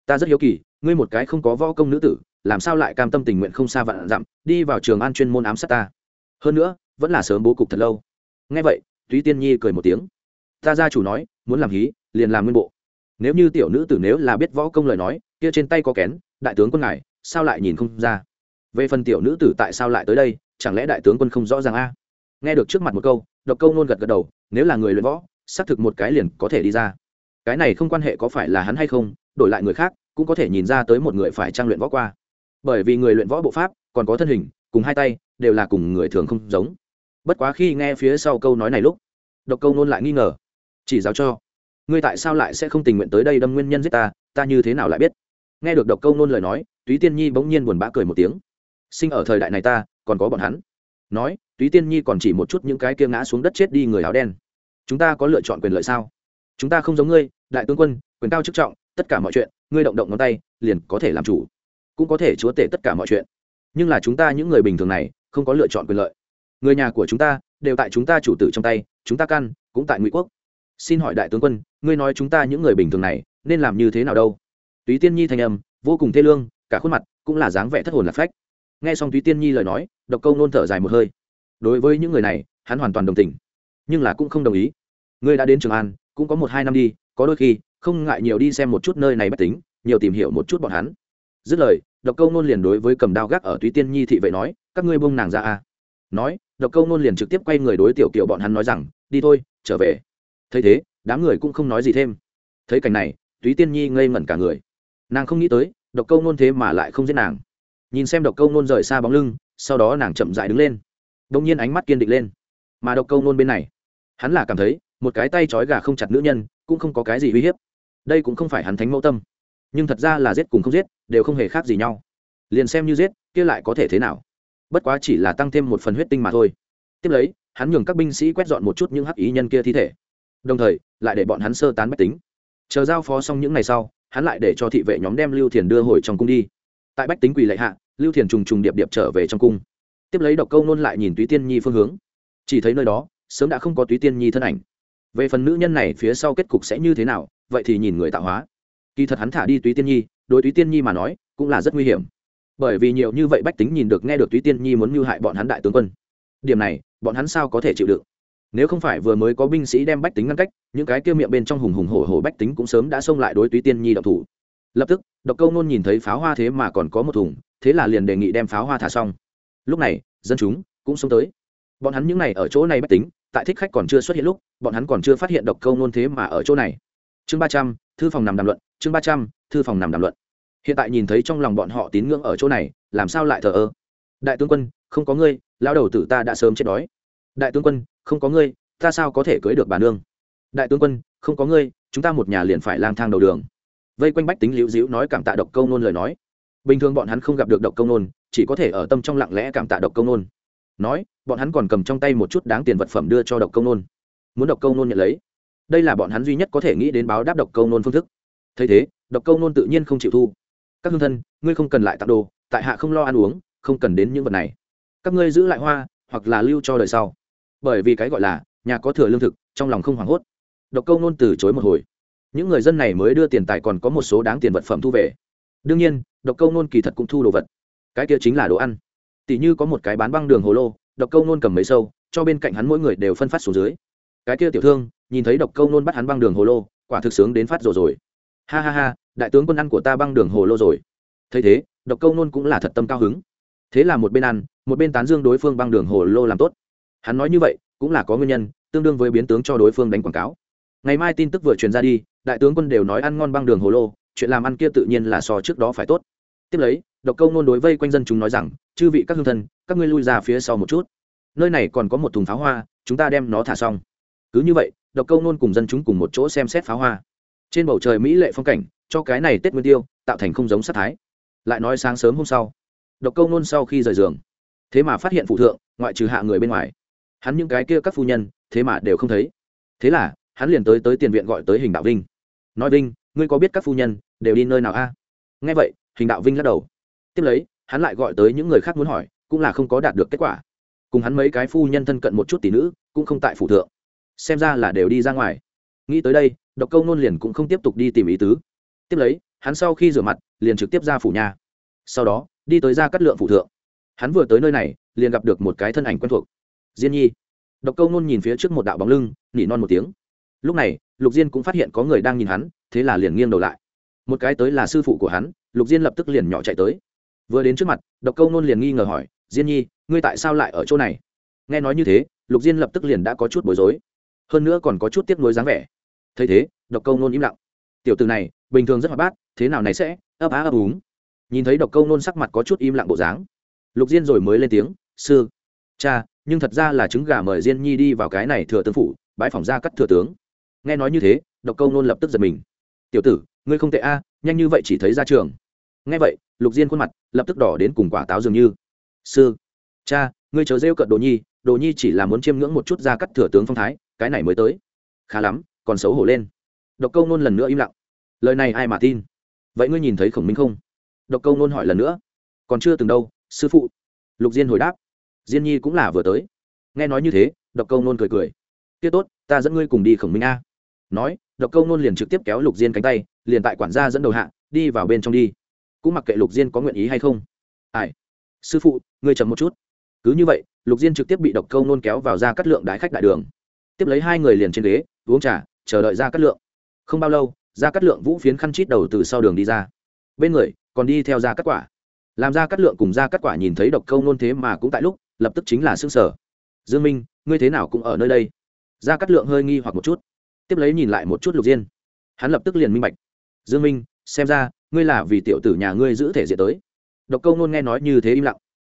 Ta rất hiếu kỳ, ngươi một cái không có võ công nữ tử làm sao lại cam tâm tình nguyện không xa vạn dặm, đi vào trường an chuyên môn ám sát ta? Hơn nữa, vẫn là sớm bố cục thật lâu. Nghe vậy túy tiên nhi cười một tiếng. Ta gia chủ nói, muốn làm hí, liền làm nguyên bộ. Nếu như tiểu nữ tử nếu là biết võ công lời nói, kia trên tay có kén, đại tướng quân ngài, sao lại nhìn không ra? Về phần tiểu nữ tử tại sao lại tới đây, chẳng lẽ đại tướng quân không rõ ràng a? Nghe được trước mặt một câu, độc câu nôn gật gật đầu, nếu là người luyện võ, xác thực một cái liền có thể đi ra. Cái này không quan hệ có phải là hắn hay không, đổi lại người khác, cũng có thể nhìn ra tới một người phải trang luyện võ qua bởi vì người luyện võ bộ pháp, còn có thân hình, cùng hai tay, đều là cùng người thường không giống. Bất quá khi nghe phía sau câu nói này lúc, độc câu nôn lại nghi ngờ. Chỉ giáo cho, ngươi tại sao lại sẽ không tình nguyện tới đây đâm nguyên nhân giết ta ta như thế nào lại biết? Nghe được độc câu nôn lời nói, túy tiên nhi bỗng nhiên buồn bã cười một tiếng. Sinh ở thời đại này ta, còn có bọn hắn. Nói, túy tiên nhi còn chỉ một chút những cái kia ngã xuống đất chết đi người áo đen. Chúng ta có lựa chọn quyền lợi sao? Chúng ta không giống ngươi, đại tướng quân, quyền cao chức trọng, tất cả mọi chuyện, ngươi động động ngón tay, liền có thể làm chủ cũng có thể chúa tể tất cả mọi chuyện. Nhưng là chúng ta những người bình thường này, không có lựa chọn quyền lợi. Người nhà của chúng ta, đều tại chúng ta chủ tử trong tay, chúng ta căn, cũng tại ngụy quốc. Xin hỏi đại tướng quân, ngươi nói chúng ta những người bình thường này, nên làm như thế nào đâu? Túy tiên nhi thanh âm, vô cùng thê lương, cả khuôn mặt cũng là dáng vẻ thất hồn lạc phách. Nghe xong túy tiên nhi lời nói, độc câu nôn thở dài một hơi. Đối với những người này, hắn hoàn toàn đồng tình, nhưng là cũng không đồng ý. Ngươi đã đến trường an, cũng có một hai năm đi, có đôi khi, không ngại nhiều đi xem một chút nơi này bất tính, nhiều tìm hiểu một chút bọn hắn. Dứt lời độc câu nôn liền đối với cầm đao gác ở túy tiên nhi thị vệ nói, các ngươi bông nàng ra à. Nói, độc câu nôn liền trực tiếp quay người đối tiểu kiều bọn hắn nói rằng, đi thôi, trở về. Thấy thế, đám người cũng không nói gì thêm. Thấy cảnh này, túy tiên nhi ngây ngẩn cả người. Nàng không nghĩ tới, độc câu nôn thế mà lại không giết nàng. Nhìn xem độc câu nôn rời xa bóng lưng, sau đó nàng chậm dại đứng lên. Đông nhiên ánh mắt kiên định lên. Mà độc câu nôn bên này, hắn là cảm thấy, một cái tay trói gà không chặt nữ nhân, cũng không có cái gì uy hiếp. Đây cũng không phải hắn thánh mẫu tâm nhưng thật ra là giết cùng không giết, đều không hề khác gì nhau. Liền xem như giết, kia lại có thể thế nào? Bất quá chỉ là tăng thêm một phần huyết tinh mà thôi. Tiếp lấy, hắn nhường các binh sĩ quét dọn một chút những hắc ý nhân kia thi thể. Đồng thời, lại để bọn hắn sơ tán bách tính. Chờ giao phó xong những ngày sau, hắn lại để cho thị vệ nhóm đem lưu thiền đưa hồi trong cung đi. Tại bách tính quỳ lệ hạ, lưu thiền trùng trùng điệp điệp trở về trong cung. Tiếp lấy độc câu nôn lại nhìn túy tiên nhi phương hướng. Chỉ thấy nơi đó, sớm đã không có túy tiên nhi thân ảnh. Về phần nữ nhân này phía sau kết cục sẽ như thế nào, vậy thì nhìn người tạo hóa kỳ thật hắn thả đi túy tiên nhi, đối túy tiên nhi mà nói, cũng là rất nguy hiểm. Bởi vì nhiều như vậy bách tính nhìn được nghe được túy tiên nhi muốn mưu hại bọn hắn đại tướng quân. Điểm này, bọn hắn sao có thể chịu đựng? Nếu không phải vừa mới có binh sĩ đem bách tính ngăn cách, những cái kia miệng bên trong hùng hùng hổ hổ bách tính cũng sớm đã xông lại đối túy tiên nhi độc thủ. Lập tức, độc câu nôn nhìn thấy pháo hoa thế mà còn có một thùng, thế là liền đề nghị đem pháo hoa thả xong. Lúc này, dân chúng cũng xông tới. Bọn hắn những n à y ở chỗ này bách tính, tại thích khách còn chưa xuất hiện lúc, bọn hắn còn chưa phát hiện độc câu nôn thế mà ở chỗ này chương ba trăm, thư phòng nằm đàm luận, chương ba trăm, thư phòng nằm đàm luận. Hiện tại nhìn thấy trong lòng bọn họ tín ngưỡng ở chỗ này, làm sao lại thờ ơ? Đại tướng quân, không có ngươi lao đầu tử ta đã sớm chết đói. Đại tướng quân, không có ngươi, ta sao có thể cưới được bà nương? Đại tướng quân, không có ngươi, chúng ta một nhà liền phải lang thang đầu đường. Vây quanh bách tính liễu dĩu nói cảm tạ độc câu nôn lời nói. Bình thường bọn hắn không gặp được độc câu nôn, chỉ có thể ở tâm trong lặng lẽ cảm tạ độc câu nôn. Nói, bọn hắn còn cầm trong tay một chút đáng tiền vật phẩm đưa cho độc câu nôn. Muốn độc câu nôn nhận lấy đây là bọn hắn duy nhất có thể nghĩ đến báo đáp độc câu nôn phương thức. Thấy thế, độc câu nôn tự nhiên không chịu thu. Các hương thân, ngươi không cần lại tặng đồ, tại hạ không lo ăn uống, không cần đến những vật này. Các ngươi giữ lại hoa, hoặc là lưu cho đời sau. Bởi vì cái gọi là, nhà có thừa lương thực, trong lòng không hoảng hốt. Độc câu nôn từ chối một hồi. Những người dân này mới đưa tiền tài còn có một số đáng tiền vật phẩm thu về. Đương nhiên, độc câu nôn kỳ thật cũng thu đồ vật. Cái kia chính là đồ ăn. Tỷ như có một cái bán băng đường hồ lô, độc câu nôn cầm mấy sâu, cho bên cạnh hắn mỗi người đều phân phát xuống dưới. Cái kia tiểu thương nhìn thấy độc câu nôn bắt hắn băng đường hồ lô, quả thực sướng đến phát rồi rồi. Ha ha ha, đại tướng quân ăn của ta băng đường hồ lô rồi. Thấy thế, độc câu nôn cũng là thật tâm cao hứng. Thế là một bên ăn, một bên tán dương đối phương băng đường hồ lô làm tốt. Hắn nói như vậy, cũng là có nguyên nhân, tương đương với biến tướng cho đối phương đánh quảng cáo. Ngày mai tin tức vừa truyền ra đi, đại tướng quân đều nói ăn ngon băng đường hồ lô, chuyện làm ăn kia tự nhiên là so trước đó phải tốt. Tiếp lấy, độc câu nôn đối vây quanh dân chúng nói rằng, chư vị các hương thân, các ngươi lui ra phía sau một chút. Nơi này còn có một thùng pháo hoa, chúng ta đem nó thả xong. Cứ như vậy độc câu nôn cùng dân chúng cùng một chỗ xem xét pháo hoa. Trên bầu trời mỹ lệ phong cảnh, cho cái này tết nguyên tiêu, tạo thành không giống sát thái. Lại nói sáng sớm hôm sau, độc câu nôn sau khi rời giường, thế mà phát hiện phụ thượng, ngoại trừ hạ người bên ngoài. Hắn những cái kia các phu nhân, thế mà đều không thấy. Thế là, hắn liền tới tới tiền viện gọi tới hình đạo vinh. Nói, vinh, ngươi có biết các phu nhân đều đi nơi nào a? Nghe vậy, hình đạo vinh lắc đầu. Tiếp lấy, hắn lại gọi tới những người khác muốn hỏi, cũng là không có đạt được kết quả. Cùng hắn mấy cái phu nhân thân cận một chút tỷ nữ, cũng không tại phủ thượng xem ra là đều đi ra ngoài. Nghĩ tới đây, độc câu nôn liền cũng không tiếp tục đi tìm ý tứ. Tiếp lấy, hắn sau khi rửa mặt, liền trực tiếp ra phủ nhà. Sau đó, đi tới ra cắt lượng phủ thượng. Hắn vừa tới nơi này, liền gặp được một cái thân ảnh quen thuộc. Diên nhi. Độc câu nôn nhìn phía trước một đạo bóng lưng, nỉ non một tiếng. Lúc này, lục diên cũng phát hiện có người đang nhìn hắn, thế là liền nghiêng đầu lại. Một cái tới là sư phụ của hắn, lục diên lập tức liền nhỏ chạy tới. Vừa đến trước mặt, độc câu nôn liền nghi ngờ hỏi, diên nhi, ngươi tại sao lại ở chỗ này? Nghe nói như thế, lục diên lập tức liền đã có chút bối rối hơn nữa còn có chút tiếc nuối dáng vẻ. Thấy thế, độc câu nôn im lặng. Tiểu từ này, bình thường rất hoạt bát, thế nào này sẽ ấp á ấp úng. Nhìn thấy độc câu nôn sắc mặt có chút im lặng bộ dáng. Lục diên rồi mới lên tiếng, sư, cha, nhưng thật ra là trứng gà mời diên nhi đi vào cái này thừa tướng phủ bãi phòng ra cắt thừa tướng. Nghe nói như thế, độc câu nôn lập tức giật mình. Tiểu tử, ngươi không tệ a, nhanh như vậy chỉ thấy ra trường. Nghe vậy, lục diên khuôn mặt lập tức đỏ đến cùng quả táo dường như. Sư, cha, ngươi chờ rêu cận đồ nhi đồ nhi chỉ là muốn chiêm ngưỡng một chút ra cắt thừa tướng phong thái cái này mới tới. Khá lắm, còn xấu hổ lên. Độc câu nôn lần nữa im lặng. Lời này ai mà tin? Vậy ngươi nhìn thấy khổng minh không? Độc câu nôn hỏi lần nữa. Còn chưa từng đâu, sư phụ. Lục diên hồi đáp. Diên nhi cũng là vừa tới. Nghe nói như thế, độc câu nôn cười cười. Tiết tốt, ta dẫn ngươi cùng đi khổng minh a. Nói, độc câu nôn liền trực tiếp kéo lục diên cánh tay, liền tại quản gia dẫn đầu hạ, đi vào bên trong đi. Cũng mặc kệ lục diên có nguyện ý hay không. Ai? Sư phụ, ngươi chậm một chút. Cứ như vậy, lục diên trực tiếp bị độc câu nôn kéo vào ra cắt lượng đái khách đại đường tiếp lấy hai người liền trên ghế, uống trà, chờ đợi ra cắt lượng. Không bao lâu ra cắt lượng vũ phiến khăn chít đầu từ sau đường đi ra. Bên người, còn đi theo ra cắt quả. Làm ra cắt lượng cùng ra cắt quả nhìn thấy độc câu nôn thế mà cũng tại lúc, lập tức chính là xương sở dương minh, ngươi thế nào cũng ở nơi đây. Ra cắt lượng hơi nghi hoặc một chút. Tiếp lấy nhìn lại một chút lục diên. Hắn lập tức liền minh bạch. Dương minh, xem ra, ngươi là vì tiểu tử nhà ngươi giữ thể diện tới. Độc câu nôn nghe nói như thế im lặng.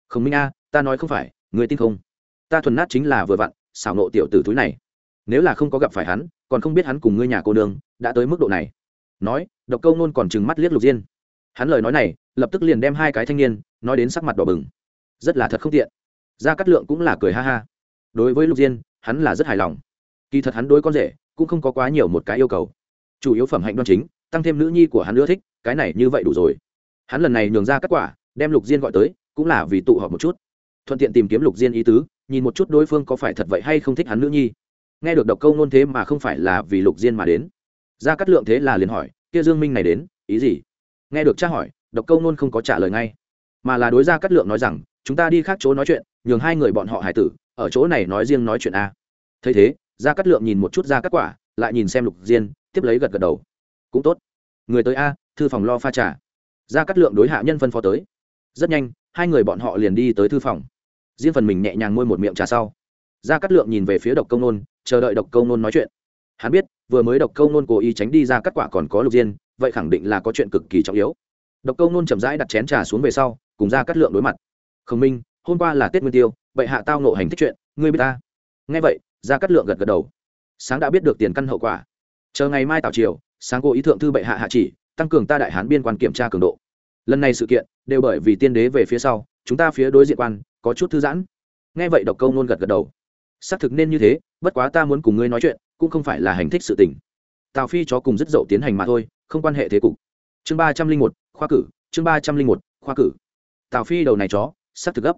Không minh a, ta nói không phải, ngươi tin không? Ta thuần nát chính là vừa vặn, xảo nộ tiểu tử túi này nếu là không có gặp phải hắn, còn không biết hắn cùng ngươi nhà cô đường đã tới mức độ này. Nói, độc câu nôn còn trừng mắt liếc lục diên. Hắn lời nói này, lập tức liền đem hai cái thanh niên nói đến sắc mặt đỏ bừng. Rất là thật không tiện. Gia cát lượng cũng là cười ha ha. Đối với lục diên, hắn là rất hài lòng. Kỳ thật hắn đối con rể cũng không có quá nhiều một cái yêu cầu. Chủ yếu phẩm hạnh đoan chính, tăng thêm nữ nhi của hắn ưa thích, cái này như vậy đủ rồi. Hắn lần này nhường ra kết quả, đem lục diên gọi tới, cũng là vì tụ họp một chút. Thuận tiện tìm kiếm lục diên ý tứ, nhìn một chút đối phương có phải thật vậy hay không thích hắn nữ nhi nghe được độc câu nôn thế mà không phải là vì lục diên mà đến. Ra cắt lượng thế là liền hỏi, kia dương minh này đến, ý gì? Nghe được tra hỏi, độc câu nôn không có trả lời ngay, mà là đối ra cắt lượng nói rằng, chúng ta đi khác chỗ nói chuyện, nhường hai người bọn họ hải tử, ở chỗ này nói riêng nói chuyện a. Thấy thế ra cắt lượng nhìn một chút ra cắt quả, lại nhìn xem lục diên, tiếp lấy gật gật đầu. Cũng tốt. Người tới a, thư phòng lo pha trà. Ra cắt lượng đối hạ nhân phân phó tới. Rất nhanh, hai người bọn họ liền đi tới thư phòng. Riêng phần mình nhẹ nhàng môi một miệng trà sau. Ra cắt lượng nhìn về phía độc công nôn chờ đợi độc công nôn nói chuyện. Hắn biết, vừa mới độc công nôn cố ý tránh đi ra cắt quả còn có lục diên, vậy khẳng định là có chuyện cực kỳ trọng yếu. Độc công nôn chậm rãi đặt chén trà xuống về sau, cùng ra cắt lượng đối mặt. Khổng minh, hôm qua là tết nguyên tiêu, vậy hạ tao nộ hành thích chuyện, ngươi biết ta? Nghe vậy, ra cắt lượng gật gật đầu. Sáng đã biết được tiền căn hậu quả. Chờ ngày mai tào triều, sáng cố ý thượng thư bệ hạ hạ chỉ, tăng cường ta đại hán biên quan kiểm tra cường độ. Lần này sự kiện, đều bởi vì tiên đế về phía sau, chúng ta phía đối diện quan, có chút thư giãn. Nghe vậy độc câu nôn gật gật đầu. Xác thực nên như thế bất quá ta muốn cùng ngươi nói chuyện, cũng không phải là hành thích sự tình. Tào phi chó cùng rất dậu tiến hành mà thôi, không quan hệ thế cục. Chương ba trăm linh một, khoa cử, chương ba trăm linh một, khoa cử. Tào phi đầu này chó, sắc thực gấp.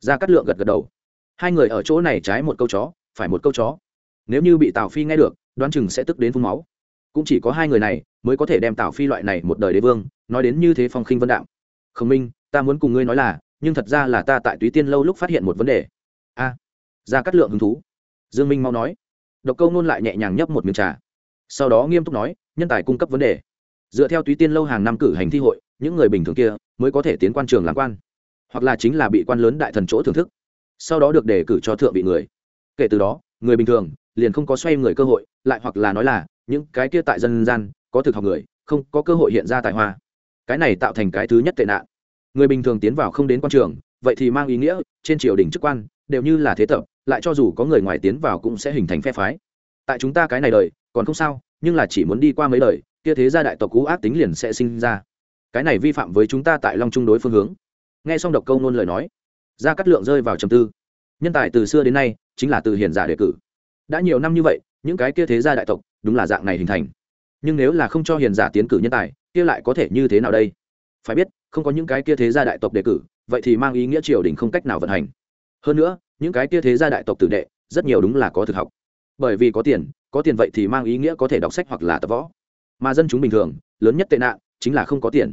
Ra cắt lượng gật gật đầu. Hai người ở chỗ này trái một câu chó, phải một câu chó. Nếu như bị tào phi nghe được, đoán chừng sẽ tức đến phun máu. Cũng chỉ có hai người này mới có thể đem tào phi loại này một đời đế vương, nói đến như thế phong khinh vân đạo khổng minh, ta muốn cùng ngươi nói là, nhưng thật ra là ta tại túy tiên lâu lúc phát hiện một vấn đề. A. Ra cắt lượng hứng thú dương minh mau nói. Độc câu nôn lại nhẹ nhàng nhấp một miếng trà. Sau đó nghiêm túc nói, nhân tài cung cấp vấn đề. Dựa theo túy tiên lâu hàng năm cử hành thi hội, những người bình thường kia mới có thể tiến quan trường làm quan. Hoặc là chính là bị quan lớn đại thần chỗ thưởng thức. Sau đó được đề cử cho thượng vị người. Kể từ đó, người bình thường liền không có xoay người cơ hội, lại hoặc là nói là, những cái kia tại dân gian, có thực học người, không có cơ hội hiện ra tài hoa. Cái này tạo thành cái thứ nhất tệ nạn. Người bình thường tiến vào không đến quan trường, vậy thì mang ý nghĩa, trên triều đình chức quan, đều như là thế tập lại cho dù có người ngoài tiến vào cũng sẽ hình thành phe phái. Tại chúng ta cái này đời, còn không sao, nhưng là chỉ muốn đi qua mấy đời, kia thế gia đại tộc cũ ác tính liền sẽ sinh ra. Cái này vi phạm với chúng ta tại long trung đối phương hướng. Nghe xong độc câu nôn lời nói ra cắt lượng rơi vào trầm tư. Nhân tài từ xưa đến nay, chính là từ hiền giả đề cử. Đã nhiều năm như vậy, những cái kia thế gia đại tộc, đúng là dạng này hình thành. Nhưng nếu là không cho hiền giả tiến cử nhân tài, kia lại có thể như thế nào đây? Phải biết, không có những cái kia thế gia đại tộc đề cử, vậy thì mang ý nghĩa triều đình không cách nào vận hành. Hơn nữa những cái kia thế gia đại tộc tử đệ, rất nhiều đúng là có thực học. Bởi vì có tiền có tiền vậy thì mang ý nghĩa có thể đọc sách hoặc là tập võ. Mà dân chúng bình thường, lớn nhất tệ nạn chính là không có tiền.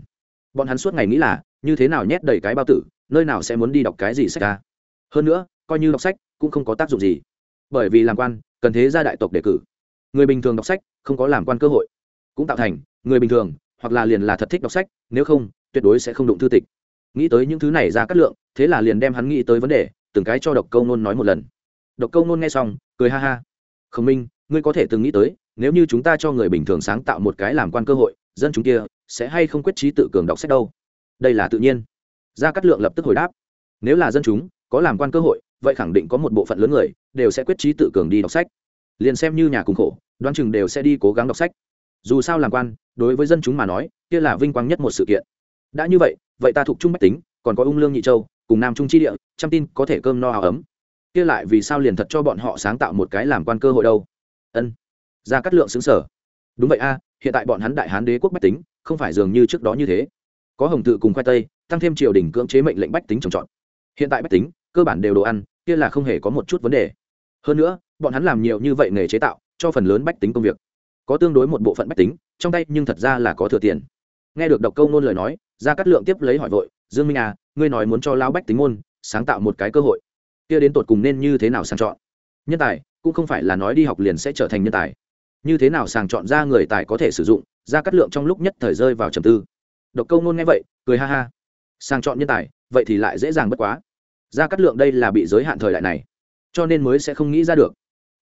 Bọn hắn suốt ngày nghĩ là, như thế nào nhét đầy cái bao tử, nơi nào sẽ muốn đi đọc cái gì sách ra. Hơn nữa, coi như đọc sách cũng không có tác dụng gì. Bởi vì làm quan, cần thế gia đại tộc đề cử. Người bình thường đọc sách, không có làm quan cơ hội. Cũng tạo thành, người bình thường, hoặc là liền là thật thích đọc sách, nếu không, tuyệt đối sẽ không đụng thư tịch. Nghĩ tới những thứ này ra cắt lượng, thế là liền đem hắn nghĩ tới vấn đề từng cái cho độc câu nôn nói một lần. Độc câu nôn nghe xong, cười ha ha. Khổng minh, ngươi có thể từng nghĩ tới, nếu như chúng ta cho người bình thường sáng tạo một cái làm quan cơ hội, dân chúng kia sẽ hay không quyết trí tự cường đọc sách đâu? Đây là tự nhiên. Gia cát lượng lập tức hồi đáp. Nếu là dân chúng có làm quan cơ hội, vậy khẳng định có một bộ phận lớn người đều sẽ quyết trí tự cường đi đọc sách. Liền xem như nhà cùng khổ, đoán chừng đều sẽ đi cố gắng đọc sách. Dù sao làm quan, đối với dân chúng mà nói, kia là vinh quang nhất một sự kiện. Đã như vậy vậy ta thuộc trung bách tính, còn có ung lương nhị châu cùng nam trung chi địa chăm tin có thể cơm no áo ấm. Kia lại vì sao liền thật cho bọn họ sáng tạo một cái làm quan cơ hội đâu? Ân ra cắt lượng xứng sở. Đúng vậy a, hiện tại bọn hắn đại hán đế quốc bách tính, không phải dường như trước đó như thế. Có hồng tự cùng khoai tây, tăng thêm triều đình cưỡng chế mệnh lệnh bách tính trồng trọt. Hiện tại bách tính, cơ bản đều đồ ăn, kia là không hề có một chút vấn đề. Hơn nữa, bọn hắn làm nhiều như vậy nghề chế tạo, cho phần lớn bách tính công việc. Có tương đối một bộ phận bách tính, trong tay nhưng thật ra là có thừa tiền. Nghe được độc câu nôn lời nói ra cắt lượng tiếp lấy hỏi vội dương minh à ngươi nói muốn cho Lão bách tính môn, sáng tạo một cái cơ hội. Kia đến tột cùng nên như thế nào sang chọn? Nhân tài, cũng không phải là nói đi học liền sẽ trở thành nhân tài. Như thế nào sàng chọn ra người tài có thể sử dụng, ra cắt lượng trong lúc nhất thời rơi vào trầm tư. Độc câu nôn nghe vậy, cười ha ha. Sàng chọn nhân tài, vậy thì lại dễ dàng bất quá. Ra cắt lượng đây là bị giới hạn thời đại này, cho nên mới sẽ không nghĩ ra được.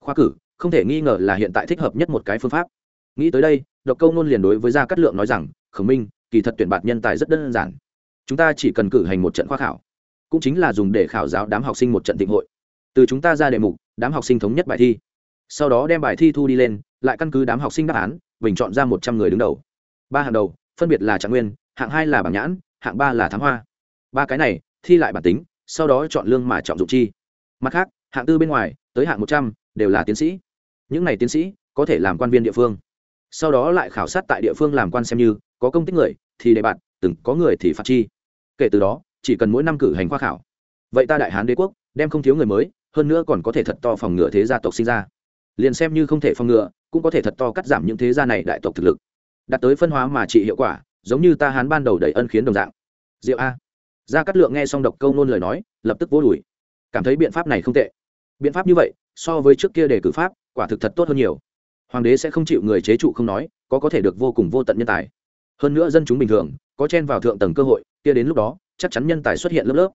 Khoa cử, không thể nghi ngờ là hiện tại thích hợp nhất một cái phương pháp. Nghĩ tới đây, độc câu nôn liền đối với gia cát lượng nói rằng, khổng minh, kỳ thật tuyển bạt nhân tài rất đơn giản chúng ta chỉ cần cử hành một trận khoa khảo, cũng chính là dùng để khảo giáo đám học sinh một trận tịnh hội. Từ chúng ta ra đề mục, đám học sinh thống nhất bài thi. Sau đó đem bài thi thu đi lên, lại căn cứ đám học sinh đáp án, bình chọn ra một trăm người đứng đầu. Ba hàng đầu, phân biệt là trạng nguyên, hạng hai là bảng nhãn, hạng ba là thám hoa. Ba cái này, thi lại bản tính, sau đó chọn lương mà trọng dụng chi. Mặt khác, hạng tư bên ngoài, tới hạng một trăm, đều là tiến sĩ. Những này tiến sĩ, có thể làm quan viên địa phương. Sau đó lại khảo sát tại địa phương làm quan xem như, có công tích người, thì đề bạt từng có người thì phạt chi. Kể từ đó, chỉ cần mỗi năm cử hành khoa khảo. Vậy ta đại hán đế quốc, đem không thiếu người mới, hơn nữa còn có thể thật to phòng ngừa thế gia tộc sinh ra. Liền xem như không thể phòng ngừa, cũng có thể thật to cắt giảm những thế gia này đại tộc thực lực. Đạt tới phân hóa mà trị hiệu quả, giống như ta hán ban đầu đầy ân khiến đồng dạng. Diệu a. Gia cát lượng nghe xong độc câu nôn lời nói, lập tức vô đùi. Cảm thấy biện pháp này không tệ. Biện pháp như vậy, so với trước kia đề cử pháp, quả thực thật tốt hơn nhiều. Hoàng đế sẽ không chịu người chế trụ không nói, có có thể được vô cùng vô tận nhân tài. Hơn nữa dân chúng bình thường có chen vào thượng tầng cơ hội, kia đến lúc đó, chắc chắn nhân tài xuất hiện lớp lớp.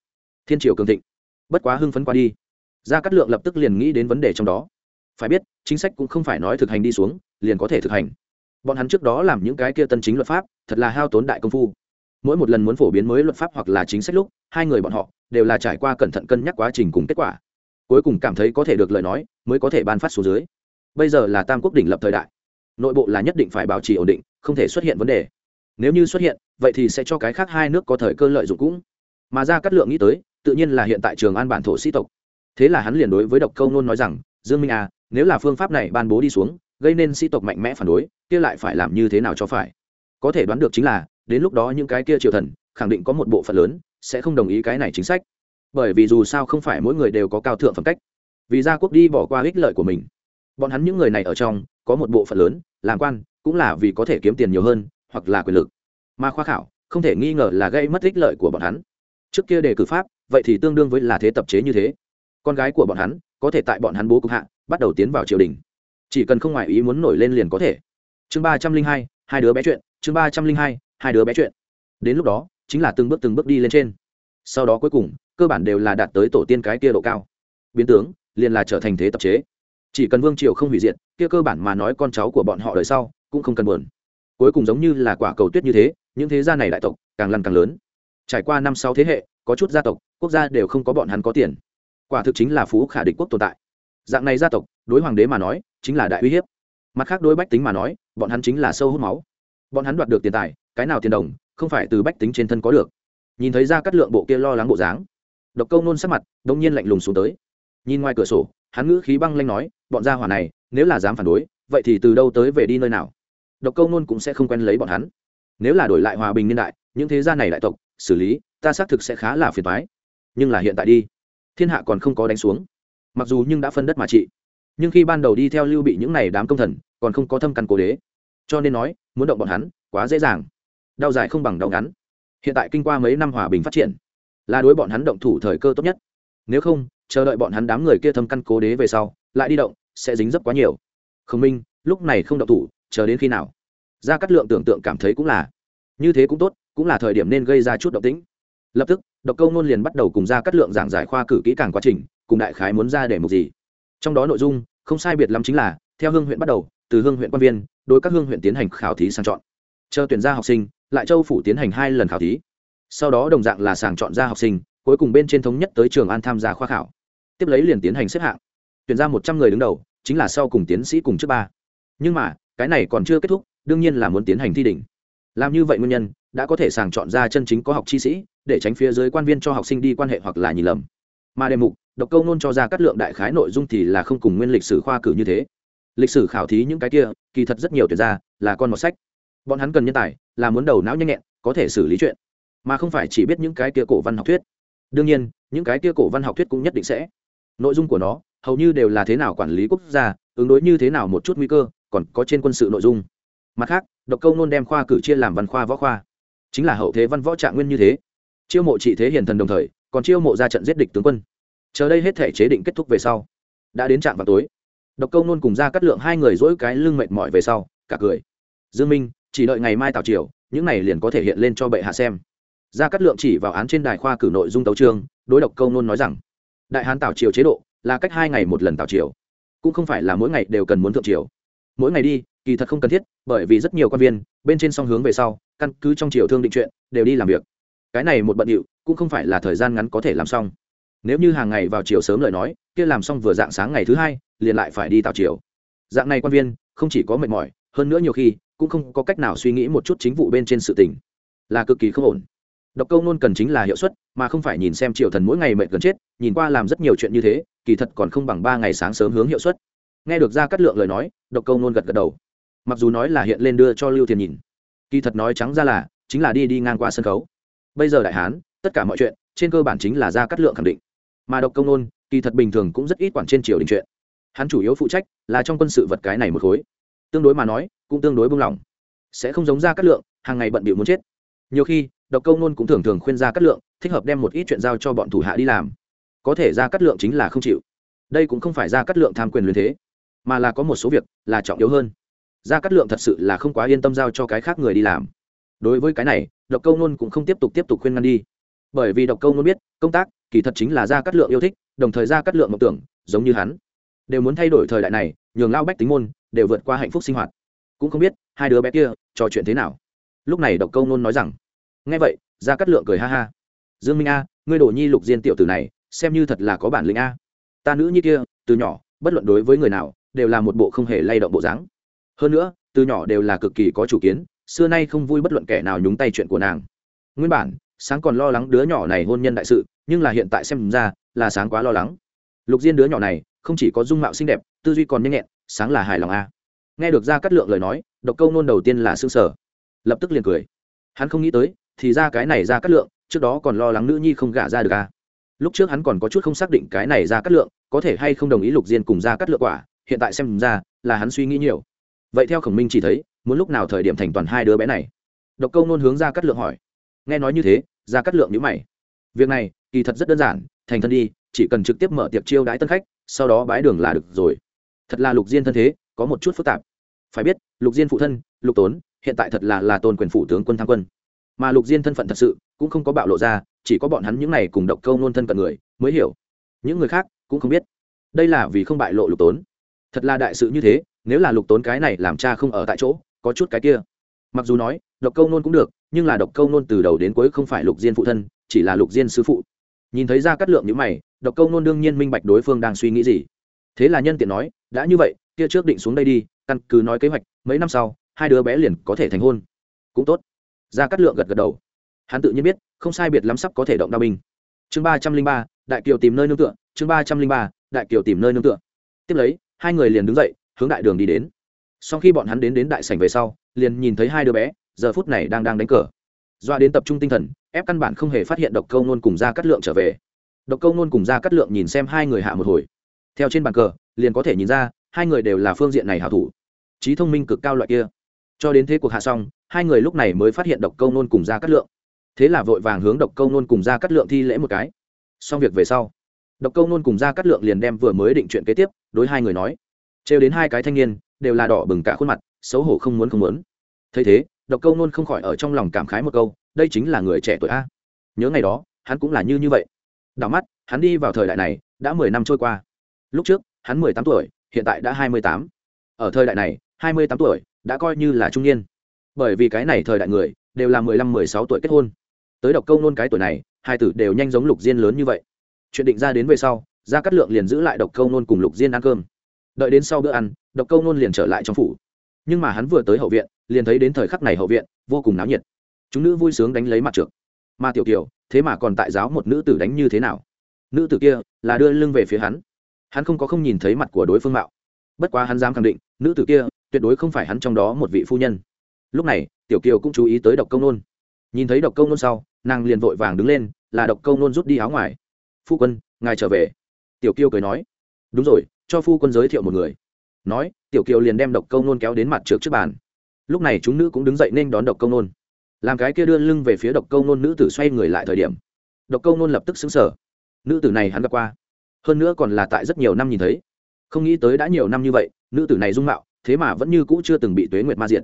Thiên triều cường thịnh. Bất quá hưng phấn qua đi. Gia cát lượng lập tức liền nghĩ đến vấn đề trong đó. Phải biết, chính sách cũng không phải nói thực hành đi xuống, liền có thể thực hành. Bọn hắn trước đó làm những cái kia tân chính luật pháp, thật là hao tốn đại công phu. Mỗi một lần muốn phổ biến mới luật pháp hoặc là chính sách lúc, hai người bọn họ đều là trải qua cẩn thận cân nhắc quá trình cùng kết quả. Cuối cùng cảm thấy có thể được lời nói, mới có thể ban phát số dưới. Bây giờ là tam quốc đỉnh lập thời đại. Nội bộ là nhất định phải bảo trì ổn định, không thể xuất hiện vấn đề nếu như xuất hiện, vậy thì sẽ cho cái khác hai nước có thời cơ lợi dụng cũng. Mà ra cắt lượng nghĩ tới, tự nhiên là hiện tại trường an bản thổ sĩ tộc. Thế là hắn liền đối với độc câu nôn nói rằng, dương minh à nếu là phương pháp này ban bố đi xuống, gây nên sĩ tộc mạnh mẽ phản đối, kia lại phải làm như thế nào cho phải? Có thể đoán được chính là, đến lúc đó những cái kia triều thần, khẳng định có một bộ phận lớn sẽ không đồng ý cái này chính sách. Bởi vì dù sao không phải mỗi người đều có cao thượng phẩm cách. Vì gia quốc đi bỏ qua ích lợi của mình. Bọn hắn những người này ở trong, có một bộ phận lớn, làm quan, cũng là vì có thể kiếm tiền nhiều hơn hoặc là quyền lực. Mà khoa khảo, không thể nghi ngờ là gây mất ích lợi của bọn hắn. Trước kia đề cử pháp, vậy thì tương đương với là thế tập chế như thế. Con gái của bọn hắn, có thể tại bọn hắn bố cục hạ, bắt đầu tiến vào triều đình. Chỉ cần không ngoại ý muốn nổi lên liền có thể. Chương ba trăm linh hai hai đứa bé chuyện, chương ba trăm linh hai hai đứa bé chuyện. Đến lúc đó, chính là từng bước từng bước đi lên trên. Sau đó cuối cùng, cơ bản đều là đạt tới tổ tiên cái kia độ cao. Biến tướng, liền là trở thành thế tập chế. Chỉ cần vương triều không hủy diệt, kia cơ bản mà nói con cháu của bọn họ đời sau, cũng không cần buồn cuối cùng giống như là quả cầu tuyết như thế, những thế gia này đại tộc càng lăn càng lớn. Trải qua năm sáu thế hệ, có chút gia tộc, quốc gia đều không có bọn hắn có tiền. Quả thực chính là phú khả địch quốc tồn tại. Dạng này gia tộc, đối hoàng đế mà nói, chính là đại uy hiếp. Mặt khác đối bách tính mà nói, bọn hắn chính là sâu hút máu. Bọn hắn đoạt được tiền tài, cái nào tiền đồng, không phải từ bách tính trên thân có được. Nhìn thấy ra cắt lượng bộ kia lo lắng bộ dáng, độc câu nôn sắc mặt đông nhiên lạnh lùng xuống tới. Nhìn ngoài cửa sổ, hắn ngữ khí băng lanh nói, bọn gia hỏa này, nếu là dám phản đối, vậy thì từ đâu tới về đi nơi nào? Độc câu nôn cũng sẽ không quen lấy bọn hắn. Nếu là đổi lại hòa bình niên đại, những thế gia này đại tộc, xử lý, ta xác thực sẽ khá là phiền toái. Nhưng là hiện tại đi, thiên hạ còn không có đánh xuống. Mặc dù nhưng đã phân đất mà trị. Nhưng khi ban đầu đi theo lưu bị những này đám công thần, còn không có thâm căn cố đế. Cho nên nói, muốn động bọn hắn, quá dễ dàng. Đau dài không bằng đau ngắn. Hiện tại kinh qua mấy năm hòa bình phát triển, là đối bọn hắn động thủ thời cơ tốt nhất. Nếu không, chờ đợi bọn hắn đám người kia thâm căn cố đế về sau, lại đi động, sẽ dính dấp quá nhiều. Khổng minh, lúc này không động thủ chờ đến khi nào? Ra cắt lượng tưởng tượng cảm thấy cũng là. Như thế cũng tốt, cũng là thời điểm nên gây ra chút động tĩnh. Lập tức, độc câu nôn liền bắt đầu cùng ra cắt lượng giảng giải khoa cử kỹ càng quá trình, cùng đại khái muốn ra để mục gì. Trong đó nội dung, không sai biệt lắm chính là, theo hương huyện bắt đầu, từ hương huyện quan viên, đối các hương huyện tiến hành khảo thí sang chọn. Chờ tuyển ra học sinh, lại châu phủ tiến hành hai lần khảo thí. Sau đó đồng dạng là sàng chọn ra học sinh, cuối cùng bên trên thống nhất tới trường an tham gia khoa khảo. Tiếp lấy liền tiến hành xếp hạng. Tuyển ra một trăm người đứng đầu, chính là sau cùng tiến sĩ cùng trước ba. Nhưng mà cái này còn chưa kết thúc, đương nhiên là muốn tiến hành thi đỉnh. Làm như vậy nguyên nhân, đã có thể sàng chọn ra chân chính có học chi sĩ, để tránh phía dưới quan viên cho học sinh đi quan hệ hoặc là nhìn lầm. Mà đề mục, độc câu nôn cho ra các lượng đại khái nội dung thì là không cùng nguyên lịch sử khoa cử như thế. Lịch sử khảo thí những cái kia, kỳ thật rất nhiều tuyệt ra, là con một sách. Bọn hắn cần nhân tài, là muốn đầu não nhanh nhẹn, có thể xử lý chuyện, mà không phải chỉ biết những cái kia cổ văn học thuyết. Đương nhiên, những cái kia cổ văn học thuyết cũng nhất định sẽ. Nội dung của nó, hầu như đều là thế nào quản lý quốc gia, ứng đối như thế nào một chút nguy cơ còn có trên quân sự nội dung. Mặt khác, độc câu nôn đem khoa cử chia làm văn khoa võ khoa. Chính là hậu thế văn võ trạng nguyên như thế. Chiêu mộ trị thế hiền thần đồng thời, còn chiêu mộ ra trận giết địch tướng quân. Chờ đây hết thể chế định kết thúc về sau, đã đến trạm vào tối. Độc câu nôn cùng ra cắt lượng hai người dỗi cái lưng mệt mỏi về sau, cả cười. Dương minh, chỉ đợi ngày mai tào triều, những này liền có thể hiện lên cho bệ hạ xem. Ra cắt lượng chỉ vào án trên đài khoa cử nội dung tấu trương đối độc câu nôn nói rằng, đại hán tào triều chế độ là cách hai ngày một lần tào triều, cũng không phải là mỗi ngày đều cần muốn thượng triều mỗi ngày đi, kỳ thật không cần thiết, bởi vì rất nhiều quan viên, bên trên song hướng về sau, căn cứ trong triều thương định chuyện, đều đi làm việc. Cái này một bận điệu, cũng không phải là thời gian ngắn có thể làm xong. Nếu như hàng ngày vào chiều sớm lời nói, kia làm xong vừa dạng sáng ngày thứ hai, liền lại phải đi tào chiều dạng này quan viên, không chỉ có mệt mỏi, hơn nữa nhiều khi, cũng không có cách nào suy nghĩ một chút chính vụ bên trên sự tình. Là cực kỳ không ổn. Độc câu nôn cần chính là hiệu suất, mà không phải nhìn xem triều thần mỗi ngày mệt gần chết, nhìn qua làm rất nhiều chuyện như thế, kỳ thật còn không bằng ba ngày sáng sớm hướng hiệu suất nghe được ra cắt lượng lời nói, độc câu nôn gật gật đầu. Mặc dù nói là hiện lên đưa cho lưu thiền nhìn, kỳ thật nói trắng ra là, chính là đi đi ngang qua sân khấu. Bây giờ đại hán, tất cả mọi chuyện, trên cơ bản chính là ra cắt lượng khẳng định. Mà độc công nôn, kỳ thật bình thường cũng rất ít quản trên triều đình chuyện. Hắn chủ yếu phụ trách là trong quân sự vật cái này một khối. Tương đối mà nói, cũng tương đối buông lỏng. Sẽ không giống ra cắt lượng, hàng ngày bận bịu muốn chết. Nhiều khi, độc công nôn cũng thường thường khuyên ra cắt lượng, thích hợp đem một ít chuyện giao cho bọn thủ hạ đi làm. Có thể ra cắt lượng chính là không chịu. Đây cũng không phải ra cắt lượng tham quyền luyện thế mà là có một số việc là trọng yếu hơn. Gia Cát lượng thật sự là không quá yên tâm giao cho cái khác người đi làm. Đối với cái này, độc câu nôn cũng không tiếp tục tiếp tục khuyên ngăn đi. Bởi vì độc câu nôn biết, công tác kỳ thật chính là Gia Cát lượng yêu thích, đồng thời Gia Cát lượng mộng tưởng, giống như hắn. Đều muốn thay đổi thời đại này, nhường lao bách tính môn đều vượt qua hạnh phúc sinh hoạt. Cũng không biết hai đứa bé kia trò chuyện thế nào. Lúc này độc câu nôn nói rằng, nghe vậy, Gia Cát lượng cười ha ha. Dương minh a, ngươi đổ nhi lục diên tiểu tử này, xem như thật là có bản lĩnh a. Ta nữ nhi kia, từ nhỏ, bất luận đối với người nào đều là một bộ không hề lay động bộ dáng. Hơn nữa, từ nhỏ đều là cực kỳ có chủ kiến, xưa nay không vui bất luận kẻ nào nhúng tay chuyện của nàng. Nguyên bản, sáng còn lo lắng đứa nhỏ này hôn nhân đại sự, nhưng là hiện tại xem ra là sáng quá lo lắng. Lục diên đứa nhỏ này, không chỉ có dung mạo xinh đẹp, tư duy còn nhanh nhẹn, sáng là hài lòng a. Nghe được ra cắt lượng lời nói, độc câu nôn đầu tiên là xương sở lập tức liền cười. Hắn không nghĩ tới, thì ra cái này ra cắt lượng, trước đó còn lo lắng nữ nhi không gả ra được a. Lúc trước hắn còn có chút không xác định cái này ra cắt lượng có thể hay không đồng ý lục diên cùng ra cắt lượng quả hiện tại xem ra là hắn suy nghĩ nhiều. Vậy theo khổng minh chỉ thấy, muốn lúc nào thời điểm thành toàn hai đứa bé này? Độc câu nôn hướng ra cắt lượng hỏi. Nghe nói như thế ra cắt lượng nhữ mày. Việc này, kỳ thật rất đơn giản, thành thân đi, chỉ cần trực tiếp mở tiệc chiêu đãi tân khách, sau đó bái đường là được rồi. Thật là lục diên thân thế, có một chút phức tạp. Phải biết, lục diên phụ thân, lục tốn, hiện tại thật là là tôn quyền phụ tướng quân tham quân. Mà lục diên thân phận thật sự cũng không có bạo lộ ra, chỉ có bọn hắn những này cùng độc câu nôn thân cận người mới hiểu. Những người khác cũng không biết. Đây là vì không bại lộ lục tốn thật là đại sự như thế, nếu là lục tốn cái này làm cha không ở tại chỗ, có chút cái kia. Mặc dù nói, độc câu nôn cũng được, nhưng là độc câu nôn từ đầu đến cuối không phải lục diên phụ thân, chỉ là lục diên sư phụ. Nhìn thấy ra cắt lượng như mày, độc câu nôn đương nhiên minh bạch đối phương đang suy nghĩ gì. Thế là nhân tiện nói, đã như vậy, kia trước định xuống đây đi, căn cứ nói kế hoạch, mấy năm sau, hai đứa bé liền có thể thành hôn. Cũng tốt. Ra cắt lượng gật gật đầu. Hắn tự nhiên biết, không sai biệt lắm sắp có thể động đao binh. Chương ba trăm linh ba, đại kiều tìm nơi nương tựa, chương ba trăm linh ba, đại kiều tìm nơi nương tựa. Tiếp lấy hai người liền đứng dậy, hướng đại đường đi đến. Sau khi bọn hắn đến đến đại sảnh về sau, liền nhìn thấy hai đứa bé, giờ phút này đang đang đánh cờ. Doa đến tập trung tinh thần, ép căn bản không hề phát hiện độc câu nôn cùng ra cắt lượng trở về. Độc câu nôn cùng ra cắt lượng nhìn xem hai người hạ một hồi. Theo trên bàn cờ, liền có thể nhìn ra, hai người đều là phương diện này hảo thủ. Trí thông minh cực cao loại kia. Cho đến thế cuộc hạ xong, hai người lúc này mới phát hiện độc câu nôn cùng ra cắt lượng. Thế là vội vàng hướng độc câu nôn cùng ra cắt lượng thi lễ một cái. Xong việc về sau độc câu nôn cùng ra cắt lượng liền đem vừa mới định chuyện kế tiếp đối hai người nói. Trêu đến hai cái thanh niên, đều là đỏ bừng cả khuôn mặt, xấu hổ không muốn không muốn. Thấy thế, độc câu nôn không khỏi ở trong lòng cảm khái một câu, đây chính là người trẻ tuổi a. Nhớ ngày đó, hắn cũng là như như vậy. Đảo mắt, hắn đi vào thời đại này, đã mười năm trôi qua. Lúc trước, hắn mười tám tuổi, hiện tại đã hai mươi tám. Ở thời đại này, hai mươi tám tuổi, đã coi như là trung niên. Bởi vì cái này thời đại người, đều là mười lăm, mười sáu tuổi kết hôn. Tới độc câu nôn cái tuổi này, hai tử đều nhanh giống lục diên lớn như vậy chuyện định ra đến về sau, gia cát lượng liền giữ lại độc câu nôn cùng lục diên ăn cơm. Đợi đến sau bữa ăn, độc câu nôn liền trở lại trong phủ. Nhưng mà hắn vừa tới hậu viện, liền thấy đến thời khắc này hậu viện vô cùng náo nhiệt. Chúng nữ vui sướng đánh lấy mặt trượt mà tiểu kiều, thế mà còn tại giáo một nữ tử đánh như thế nào? Nữ tử kia là đưa lưng về phía hắn. Hắn không có không nhìn thấy mặt của đối phương mạo. Bất quá hắn dám khẳng định, nữ tử kia tuyệt đối không phải hắn trong đó một vị phu nhân. Lúc này, tiểu kiều cũng chú ý tới độc công nôn. Nhìn thấy độc công nôn sau, nàng liền vội vàng đứng lên, là độc công nôn rút đi áo ngoài phu quân, ngài trở về. Tiểu Kiêu cười nói. Đúng rồi, cho phu quân giới thiệu một người. Nói, tiểu kiều liền đem độc Câu nôn kéo đến mặt trượt trước bàn. Lúc này chúng nữ cũng đứng dậy nên đón độc Câu nôn. Làm cái kia đưa lưng về phía độc Câu nôn, nữ tử xoay người lại thời điểm, độc Câu nôn lập tức xứng sở nữ tử này hắn gặp qua. Hơn nữa còn là tại rất nhiều năm nhìn thấy. Không nghĩ tới đã nhiều năm như vậy, nữ tử này dung mạo, thế mà vẫn như cũ chưa từng bị tuế nguyệt ma diện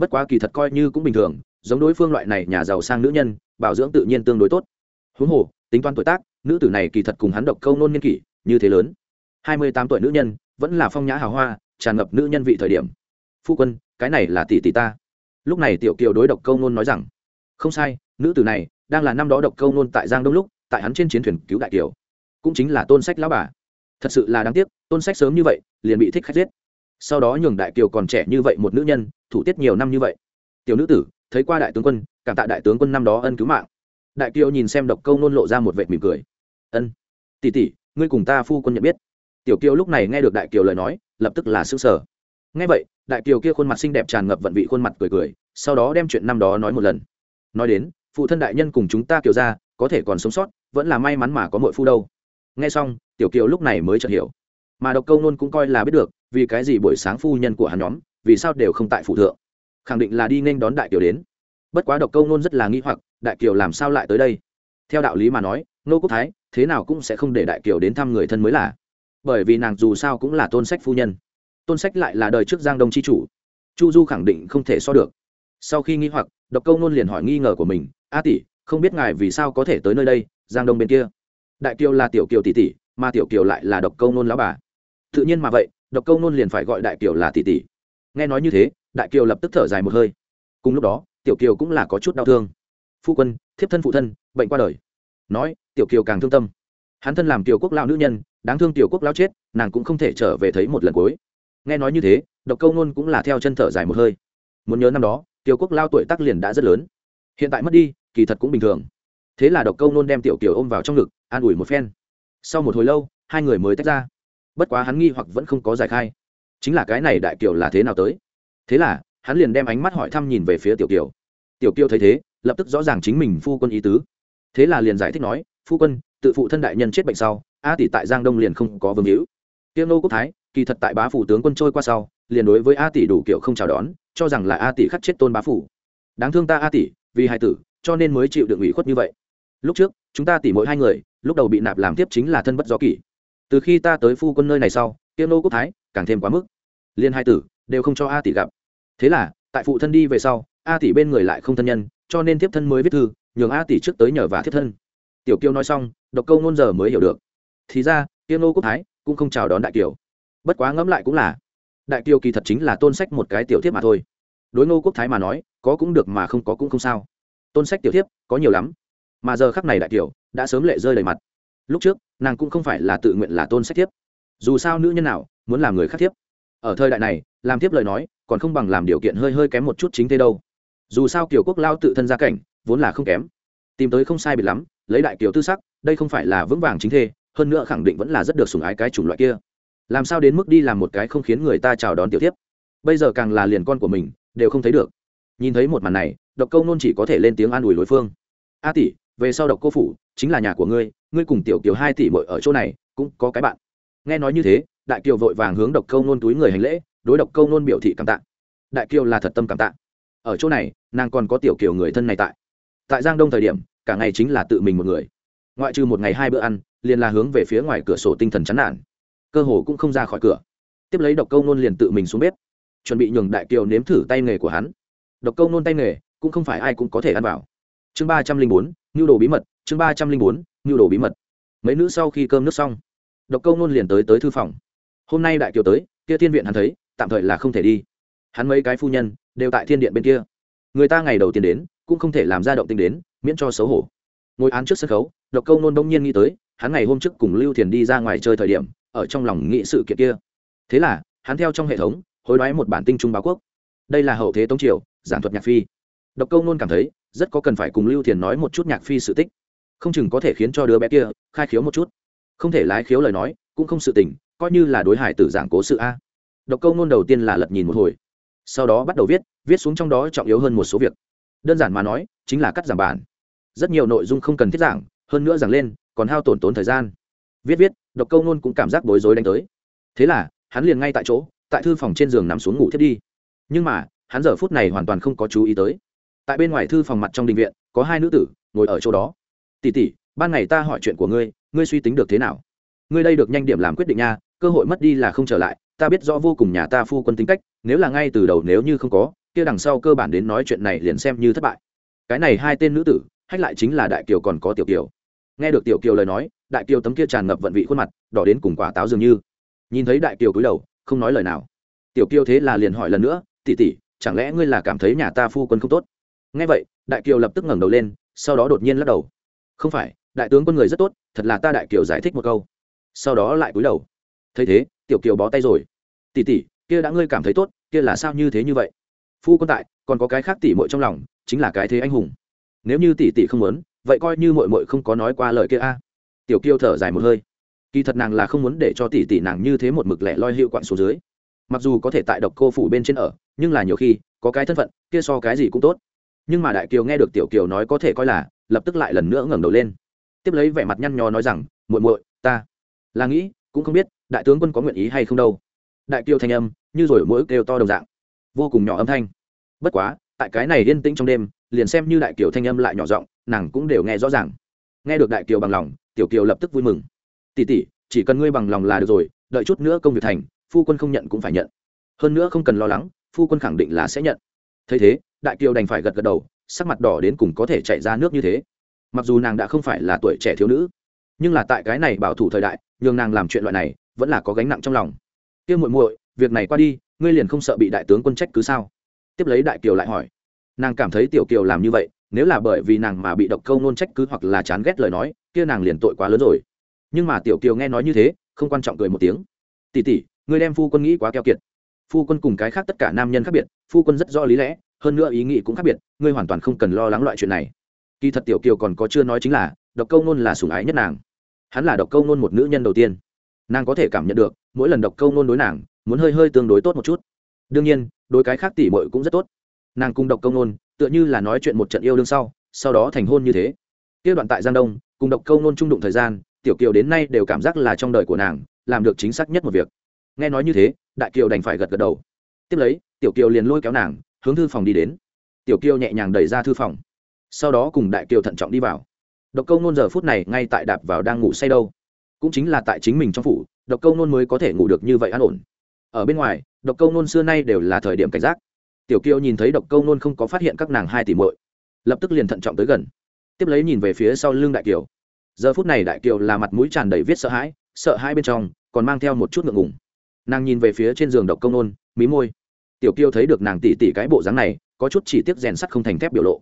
bất quá kỳ thật coi như cũng bình thường, giống đối phương loại này nhà giàu sang nữ nhân, bảo dưỡng tự nhiên tương đối tốt. Huống hồ, tính toán tuổi tác nữ tử này kỳ thật cùng hắn độc câu nôn niên kỷ, như thế lớn. Hai mươi tám tuổi nữ nhân, vẫn là phong nhã hào hoa, tràn ngập nữ nhân vị thời điểm. Phu quân, cái này là tỷ tỷ ta. Lúc này tiểu kiều đối độc câu nôn nói rằng, không sai, nữ tử này đang là năm đó độc câu nôn tại giang đông lúc, tại hắn trên chiến thuyền cứu đại kiều. Cũng chính là tôn sách lão bà. Thật sự là đáng tiếc, tôn sách sớm như vậy, liền bị thích khách giết. Sau đó nhường đại kiều còn trẻ như vậy một nữ nhân, thủ tiết nhiều năm như vậy. Tiểu nữ tử, thấy qua đại tướng quân, cảm tạ đại tướng quân năm đó ân cứu mạng. Đại kiều nhìn xem độc câu nôn lộ ra một vệt mỉm cười ân. Tỷ tỷ, ngươi cùng ta phu quân nhận biết. Tiểu kiều lúc này nghe được đại kiều lời nói, lập tức là s ư sở nghe vậy, đại kiều kia khuôn mặt xinh đẹp tràn ngập vận vị khuôn mặt cười cười, sau đó đem chuyện năm đó nói một lần. Nói đến, phụ thân đại nhân cùng chúng ta kiều ra có thể còn sống sót, vẫn là may mắn mà có mội phu đâu. Nghe xong, tiểu kiều lúc này mới chợt hiểu. Mà độc câu nôn cũng coi là biết được, vì cái gì buổi sáng phu nhân của hắn nhóm, vì sao đều không tại phụ thượng. Khẳng định là đi nên đón đại kiều đến. Bất quá độc câu nôn rất là nghi hoặc, đại kiều làm sao lại tới đây? Theo đạo lý mà nói, nô quốc thái thế nào cũng sẽ không để đại kiều đến thăm người thân mới là. Bởi vì nàng dù sao cũng là tôn sách phu nhân. Tôn sách lại là đời trước giang đông c h i chủ. Chu du khẳng định không thể so được. Sau khi nghi hoặc, độc câu nôn liền hỏi nghi ngờ của mình, a tỷ, không biết ngài vì sao có thể tới nơi đây, giang đông bên kia? Đại kiều là tiểu kiều tỷ tỷ, mà tiểu kiều lại là độc câu nôn lão bà. Tự nhiên mà vậy, độc câu nôn liền phải gọi đại kiều là tỷ tỷ. Nghe nói như thế, đại kiều lập tức thở dài một hơi. Cùng lúc đó, tiểu kiều cũng là có chút đau thương. Phu quân, thiếp thân phụ thân, bệnh qua đời nói, tiểu kiều càng thương tâm. Hắn thân làm tiểu quốc lao nữ nhân, đáng thương tiểu quốc lao chết, nàng cũng không thể trở về thấy một lần cuối. Nghe nói như thế, độc câu nôn cũng là theo chân thở dài một hơi. Muốn nhớ năm đó, tiểu quốc lao tuổi tác liền đã rất lớn. Hiện tại mất đi, kỳ thật cũng bình thường. Thế là độc câu nôn đem tiểu kiều ôm vào trong ngực, an ủi một phen. Sau một hồi lâu, hai người mới tách ra. Bất quá hắn nghi hoặc vẫn không có giải khai. Chính là cái này đại kiều là thế nào tới? Thế là, hắn liền đem ánh mắt hỏi thăm nhìn về phía tiểu kiều. Tiểu kiều thấy thế, lập tức rõ ràng chính mình phu quân ý tứ thế là liền giải thích nói, phu quân, tự phụ thân đại nhân chết bệnh sau, a tỷ tại giang đông liền không có vương hữu. Tiêu nô quốc thái, kỳ thật tại bá phủ tướng quân trôi qua sau, liền đối với a tỷ đủ kiểu không chào đón, cho rằng là a tỷ khắc chết tôn bá phủ. Đáng thương ta a tỷ, vì hai tử, cho nên mới chịu được ủy khuất như vậy. Lúc trước, chúng ta tỷ mỗi hai người, lúc đầu bị nạp làm tiếp chính là thân bất do kỷ. Từ khi ta tới phu quân nơi này sau, tiêu nô quốc thái càng thêm quá mức. Liên hai tử đều không cho a tỷ gặp. Thế là, tại phụ thân đi về sau, a tỷ bên người lại không thân nhân, cho nên tiếp thân mới viết thư nhường a tỷ trước tới nhờ và thiết thân. Tiểu kiêu nói xong, độc câu ngôn giờ mới hiểu được. Thì ra tiên nô quốc thái cũng không chào đón đại kiều. Bất quá ngẫm lại cũng là, đại kiều kỳ thật chính là tôn sách một cái tiểu thiếp mà thôi. Đối ngô quốc thái mà nói, có cũng được mà không có cũng không sao. Tôn sách tiểu thiếp có nhiều lắm. Mà giờ khắc này đại kiều đã sớm lệ rơi đầy mặt. Lúc trước, nàng cũng không phải là tự nguyện là tôn sách thiếp. Dù sao nữ nhân nào muốn làm người khác thiếp. Ở thời đại này, làm thiếp lời nói còn không bằng làm điều kiện hơi hơi kém một chút chính thế đâu. Dù sao kiều quốc lao tự thân gia cảnh vốn là không kém. Tìm tới không sai biệt lắm, lấy đại kiều tư sắc, đây không phải là vững vàng chính thê, hơn nữa khẳng định vẫn là rất được sủng ái cái chủng loại kia. Làm sao đến mức đi làm một cái không khiến người ta chào đón tiểu tiếp bây giờ càng là liền con của mình, đều không thấy được. Nhìn thấy một màn này, độc câu nôn chỉ có thể lên tiếng an ủi đối phương. A tỷ, về sau độc cô phủ, chính là nhà của ngươi ngươi cùng tiểu kiều hai tỷ mội ở chỗ này, cũng có cái bạn. Nghe nói như thế, đại kiều vội vàng hướng độc câu nôn túi người hành lễ, đối độc câu nôn biểu thị cảm tạ. Đại kiều là thật tâm cảm tạ. Ở chỗ này, nàng còn có tiểu kiều người thân này tại tại giang đông thời điểm, cả ngày chính là tự mình một người. Ngoại trừ một ngày hai bữa ăn, liền là hướng về phía ngoài cửa sổ tinh thần chán nản. Cơ hồ cũng không ra khỏi cửa. Tiếp lấy độc câu nôn liền tự mình xuống bếp, chuẩn bị nhường đại kiều nếm thử tay nghề của hắn. Độc câu nôn tay nghề, cũng không phải ai cũng có thể ăn vào. Chương ba trăm linh bốn, nhu đồ bí mật, chương ba trăm linh bốn, nhu đồ bí mật. Mấy nữ sau khi cơm nước xong, độc câu nôn liền tới tới thư phòng. Hôm nay đại kiều tới, kia thiên viện hắn thấy, tạm thời là không thể đi. Hắn mấy cái phu nhân, đều tại thiên điện bên kia. Người ta ngày đầu tiên đến cũng không thể làm ra động tình đến, miễn cho xấu hổ. Ngồi án trước sân khấu, độc câu nôn đông nhiên nghĩ tới, hắn ngày hôm trước cùng lưu thiền đi ra ngoài chơi thời điểm, ở trong lòng nghĩ sự kiện kia. Thế là, hắn theo trong hệ thống, hối đoái một bản tinh trung báo quốc. Đây là hậu thế tống triều, giảng thuật nhạc phi. Độc câu nôn cảm thấy, rất có cần phải cùng lưu thiền nói một chút nhạc phi sự tích. Không chừng có thể khiến cho đứa bé kia, khai khiếu một chút. Không thể lái khiếu lời nói, cũng không sự tình, coi như là đối hải tử giảng cố sự a. Độc câu nôn đầu tiên là lật nhìn một hồi. Sau đó bắt đầu viết viết xuống trong đó trọng yếu hơn một số việc đơn giản mà nói, chính là cắt giảm bản. Rất nhiều nội dung không cần thiết giảng, hơn nữa giảng lên, còn hao tổn tốn thời gian. Viết viết độc câu nôn cũng cảm giác bối rối đánh tới. Thế là, hắn liền ngay tại chỗ, tại thư phòng trên giường nằm xuống ngủ thiết đi. Nhưng mà, hắn giờ phút này hoàn toàn không có chú ý tới. Tại bên ngoài thư phòng mặt trong đình viện, có hai nữ tử, ngồi ở chỗ đó. Tỉ tỉ ban ngày ta hỏi chuyện của ngươi ngươi suy tính được thế nào? Ngươi đây được nhanh điểm làm quyết định nha, cơ hội mất đi là không trở lại, ta biết rõ vô cùng nhà ta phu quân tính cách, nếu là ngay từ đầu nếu như không có kia đằng sau cơ bản đến nói chuyện này liền xem như thất bại. Cái này hai tên nữ tử, hách lại chính là đại kiều còn có tiểu kiều. Nghe được tiểu kiều lời nói, đại kiều tấm kia tràn ngập vận vị khuôn mặt, đỏ đến cùng quả táo dường như. Nhìn thấy đại kiều cúi đầu, không nói lời nào. Tiểu kiều thế là liền hỏi lần nữa tỉ tỉ chẳng lẽ ngươi là cảm thấy nhà ta phu quân không tốt? Nghe vậy, đại kiều lập tức ngẩng đầu lên, sau đó đột nhiên lắc đầu. Không phải, đại tướng quân người rất tốt, thật là ta đại kiều giải thích một câu. Sau đó lại cúi đầu. Thấy thế, tiểu kiều bó tay rồi. Tỉ tỉ kia đã ngươi cảm thấy tốt, kia là sao như thế như vậy? Phu quân tại, còn có cái khác tỷ mội trong lòng, chính là cái thế anh hùng. Nếu như tỷ tỷ không muốn, vậy coi như mội mội không có nói qua lời kia a. Tiểu kiêu thở dài một hơi. Kỳ thật nàng là không muốn để cho tỷ tỷ nàng như thế một mực lẻ loi hiệu quặn số dưới. Mặc dù có thể tại độc cô phủ bên trên ở, nhưng là nhiều khi, có cái thân phận, kia so cái gì cũng tốt. Nhưng mà đại kiều nghe được tiểu kiều nói có thể coi là, lập tức lại lần nữa ngẩng đầu lên. Tiếp lấy vẻ mặt nhăn nhò nói rằng, muội muội, ta là nghĩ, cũng không biết, đại tướng quân có nguyện ý hay không đâu. Đại kiều thanh âm, như rồi mỗi kêu to đồng dạng vô cùng nhỏ âm thanh. Bất quá, tại cái này yên tĩnh trong đêm, liền xem như đại kiều thanh âm lại nhỏ giọng, nàng cũng đều nghe rõ ràng. Nghe được đại kiều bằng lòng, tiểu kiều lập tức vui mừng. Tỉ tỉ chỉ cần ngươi bằng lòng là được rồi, đợi chút nữa công việc thành, phu quân không nhận cũng phải nhận. Hơn nữa không cần lo lắng, phu quân khẳng định là sẽ nhận. Thấy thế, đại kiều đành phải gật gật đầu, sắc mặt đỏ đến cùng có thể chạy ra nước như thế. Mặc dù nàng đã không phải là tuổi trẻ thiếu nữ, nhưng là tại cái này bảo thủ thời đại, nhường nàng làm chuyện loại này, vẫn là có gánh nặng trong lòng. Kia muội muội, việc này qua đi ngươi liền không sợ bị đại tướng quân trách cứ sao? Tiếp lấy đại kiều lại hỏi. Nàng cảm thấy tiểu kiều làm như vậy, nếu là bởi vì nàng mà bị độc câu nôn trách cứ hoặc là chán ghét lời nói, kia nàng liền tội quá lớn rồi. Nhưng mà tiểu kiều nghe nói như thế, không quan trọng cười một tiếng. Tỉ tỉ ngươi đem phu quân nghĩ quá keo kiệt. Phu quân cùng cái khác tất cả nam nhân khác biệt, phu quân rất rõ lý lẽ, hơn nữa ý nghĩ cũng khác biệt, ngươi hoàn toàn không cần lo lắng loại chuyện này. Kỳ thật tiểu kiều còn có chưa nói chính là, độc câu nôn là sủng ái nhất nàng. Hắn là độc câu nôn một nữ nhân đầu tiên. Nàng có thể cảm nhận được, mỗi lần độc câu nôn đối nàng muốn hơi hơi tương đối tốt một chút. Đương nhiên, đối cái khác tỉ mội cũng rất tốt. Nàng cung độc công nôn, tựa như là nói chuyện một trận yêu đương sau sau đó thành hôn như thế. Kia đoạn tại giang đông, cùng độc câu nôn trung đụng thời gian, tiểu kiều đến nay đều cảm giác là trong đời của nàng, làm được chính xác nhất một việc. Nghe nói như thế, đại kiều đành phải gật gật đầu. Tiếp lấy, tiểu kiều liền lôi kéo nàng, hướng thư phòng đi đến. Tiểu kiều nhẹ nhàng đẩy ra thư phòng. Sau đó cùng đại kiều thận trọng đi vào. Độc câu nôn giờ phút này ngay tại đạp vào đang ngủ say đâu. Cũng chính là tại chính mình trong phủ, độc câu nôn mới có thể ngủ được như vậy an ổn ở bên ngoài, độc câu nôn xưa nay đều là thời điểm cảnh giác. Tiểu kiều nhìn thấy độc câu nôn không có phát hiện các nàng hai tỷ muội, lập tức liền thận trọng tới gần. Tiếp lấy nhìn về phía sau lưng đại kiều. Giờ phút này đại kiều là mặt mũi tràn đầy viết sợ hãi sợ hãi bên trong, còn mang theo một chút ngượng ngùng. Nàng nhìn về phía trên giường độc công nôn, mí môi. Tiểu kiều thấy được nàng tỉ tỉ cái bộ dáng này, có chút chỉ tiếc rèn sắt không thành thép biểu lộ.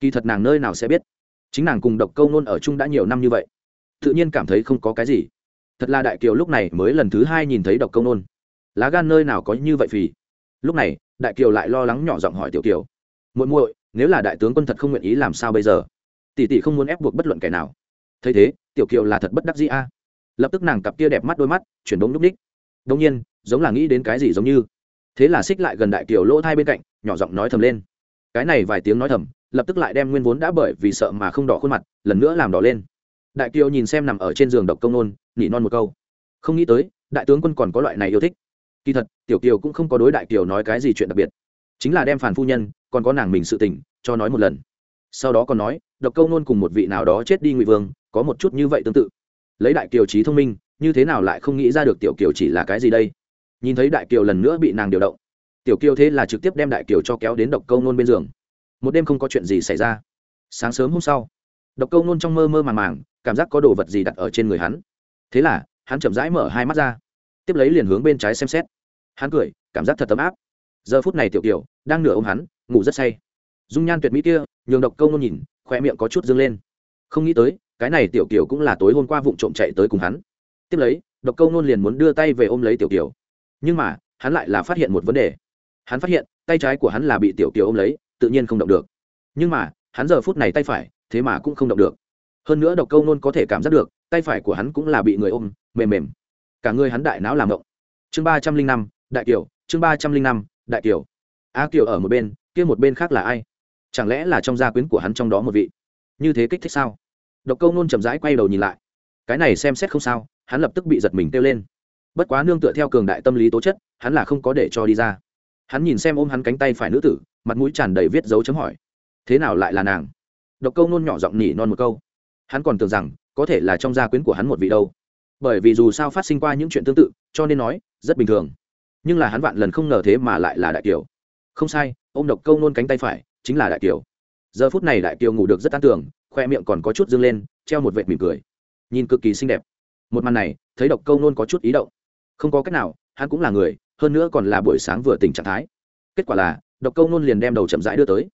Kỳ thật nàng nơi nào sẽ biết? Chính nàng cùng độc câu nôn ở chung đã nhiều năm như vậy, tự nhiên cảm thấy không có cái gì. Thật là đại kiều lúc này mới lần thứ hai nhìn thấy độc câu nôn lá gan nơi nào có như vậy vì lúc này, đại kiều lại lo lắng nhỏ giọng hỏi tiểu kiều. Muội muội, nếu là đại tướng quân thật không nguyện ý làm sao bây giờ? Tỷ tỷ không muốn ép buộc bất luận kẻ nào. Thấy thế, tiểu kiều là thật bất đắc dĩ a. Lập tức nàng cặp kia đẹp mắt đôi mắt, chuyển đống núp ních. Đông nhiên, giống là nghĩ đến cái gì giống như. Thế là xích lại gần đại kiều lỗ thai bên cạnh, nhỏ giọng nói thầm lên. Cái này vài tiếng nói thầm, lập tức lại đem nguyên vốn đã bởi vì sợ mà không đỏ khuôn mặt, lần nữa làm đỏ lên. Đại kiều nhìn xem nằm ở trên giường độc công nôn nỉ non một câu. Không nghĩ tới, đại tướng quân còn có loại này yêu thích kỳ thật, tiểu kiều cũng không có đối đại kiều nói cái gì chuyện đặc biệt. Chính là đem phản phu nhân, còn có nàng mình sự tình, cho nói một lần. Sau đó còn nói, độc câu nôn cùng một vị nào đó chết đi ngụy vương, có một chút như vậy tương tự. Lấy đại kiều trí thông minh, như thế nào lại không nghĩ ra được tiểu kiều chỉ là cái gì đây? Nhìn thấy đại kiều lần nữa bị nàng điều động, tiểu kiều thế là trực tiếp đem đại kiều cho kéo đến độc câu nôn bên giường. Một đêm không có chuyện gì xảy ra. Sáng sớm hôm sau, độc câu nôn trong mơ mơ màng màng, cảm giác có đồ vật gì đặt ở trên người hắn. Thế là, hắn chậm rãi mở hai mắt ra tiếp lấy liền hướng bên trái xem xét. Hắn cười, cảm giác thật tấm áp. Giờ phút này tiểu kiều, đang nửa ôm hắn, ngủ rất say. Dung nhan tuyệt mỹ kia, nhường độc câu nôn nhìn khoe miệng có chút dâng lên. Không nghĩ tới, cái này tiểu kiều cũng là tối hôm qua vụ trộm chạy tới cùng hắn. Tiếp lấy, độc câu nôn liền muốn đưa tay về ôm lấy tiểu kiều. Nhưng mà, hắn lại là phát hiện một vấn đề. Hắn phát hiện, tay trái của hắn là bị tiểu kiều ôm lấy, tự nhiên không động được. Nhưng mà, hắn giờ phút này tay phải, thế mà cũng không động được. Hơn nữa độc câu nôn có thể cảm giác được, tay phải của hắn cũng là bị người ôm, mềm mềm cả người hắn đại não làm động. Chương ba trăm linh năm, đại kiều, chương ba trăm linh năm, đại kiều. A kiều ở một bên, kia một bên khác là ai? Chẳng lẽ là trong gia quyến của hắn trong đó một vị? Như thế kích thích sao? Độc câu nôn chậm rãi quay đầu nhìn lại. Cái này xem xét không sao, hắn lập tức bị giật mình kêu lên. Bất quá nương tựa theo cường đại tâm lý tố chất, hắn là không có để cho đi ra. Hắn nhìn xem ôm hắn cánh tay phải nữ tử, mặt mũi tràn đầy viết dấu chấm hỏi. Thế nào lại là nàng? Độc câu nôn nhỏ giọng nỉ non một câu. Hắn còn tưởng rằng, có thể là trong gia quyến của hắn một vị đâu bởi vì dù sao phát sinh qua những chuyện tương tự, cho nên nói, rất bình thường. Nhưng là hắn vạn lần không ngờ thế mà lại là đại kiều. Không sai ô m độc câu nôn cánh tay phải, chính là đại kiều. Giờ phút này đại kiều ngủ được rất an tưởng khoe miệng còn có chút dâng lên, treo một vệt mỉm cười. Nhìn cực kỳ xinh đẹp. Một màn này, thấy độc câu nôn có chút ý động. Không có cách nào, hắn cũng là người, hơn nữa còn là buổi sáng vừa tỉnh trạng thái. Kết quả là, độc câu nôn liền đem đầu chậm rãi đưa tới.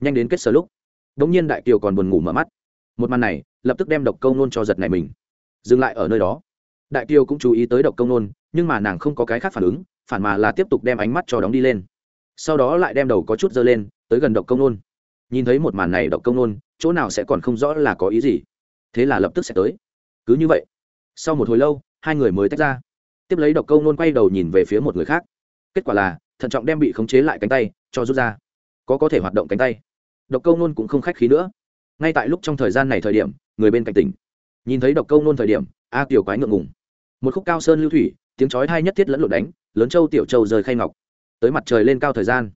Nhanh đến kết sở lúc đ ỗ n g nhiên đại kiều còn buồn ngủ mở mắt. Một màn này, lập tức đem độc câu nôn cho giật này mình. Dừng lại ở nơi đó đại kiều cũng chú ý tới độc công nôn, nhưng mà nàng không có cái khác phản ứng, phản mà là tiếp tục đem ánh mắt cho đóng đi lên. Sau đó lại đem đầu có chút dơ lên, tới gần độc công nôn. Nhìn thấy một màn này độc công nôn, chỗ nào sẽ còn không rõ là có ý gì. Thế là lập tức sẽ tới. Cứ như vậy, sau một hồi lâu, hai người mới tách ra. Tiếp lấy độc công nôn quay đầu nhìn về phía một người khác. Kết quả là, thận trọng đem bị khống chế lại cánh tay, cho rút ra. Có có thể hoạt động cánh tay. Độc câu nôn cũng không khách khí nữa. Ngay tại lúc trong thời gian này thời điểm, người bên cạnh tỉnh. Nhìn thấy độc câu nôn thời điểm, a tiểu quái ngượng ngùng một khúc cao sơn lưu thủy, tiếng chói hai nhất thiết lẫn lộn đánh, lớn châu tiểu châu rời khay ngọc. Tới mặt trời lên cao thời gian,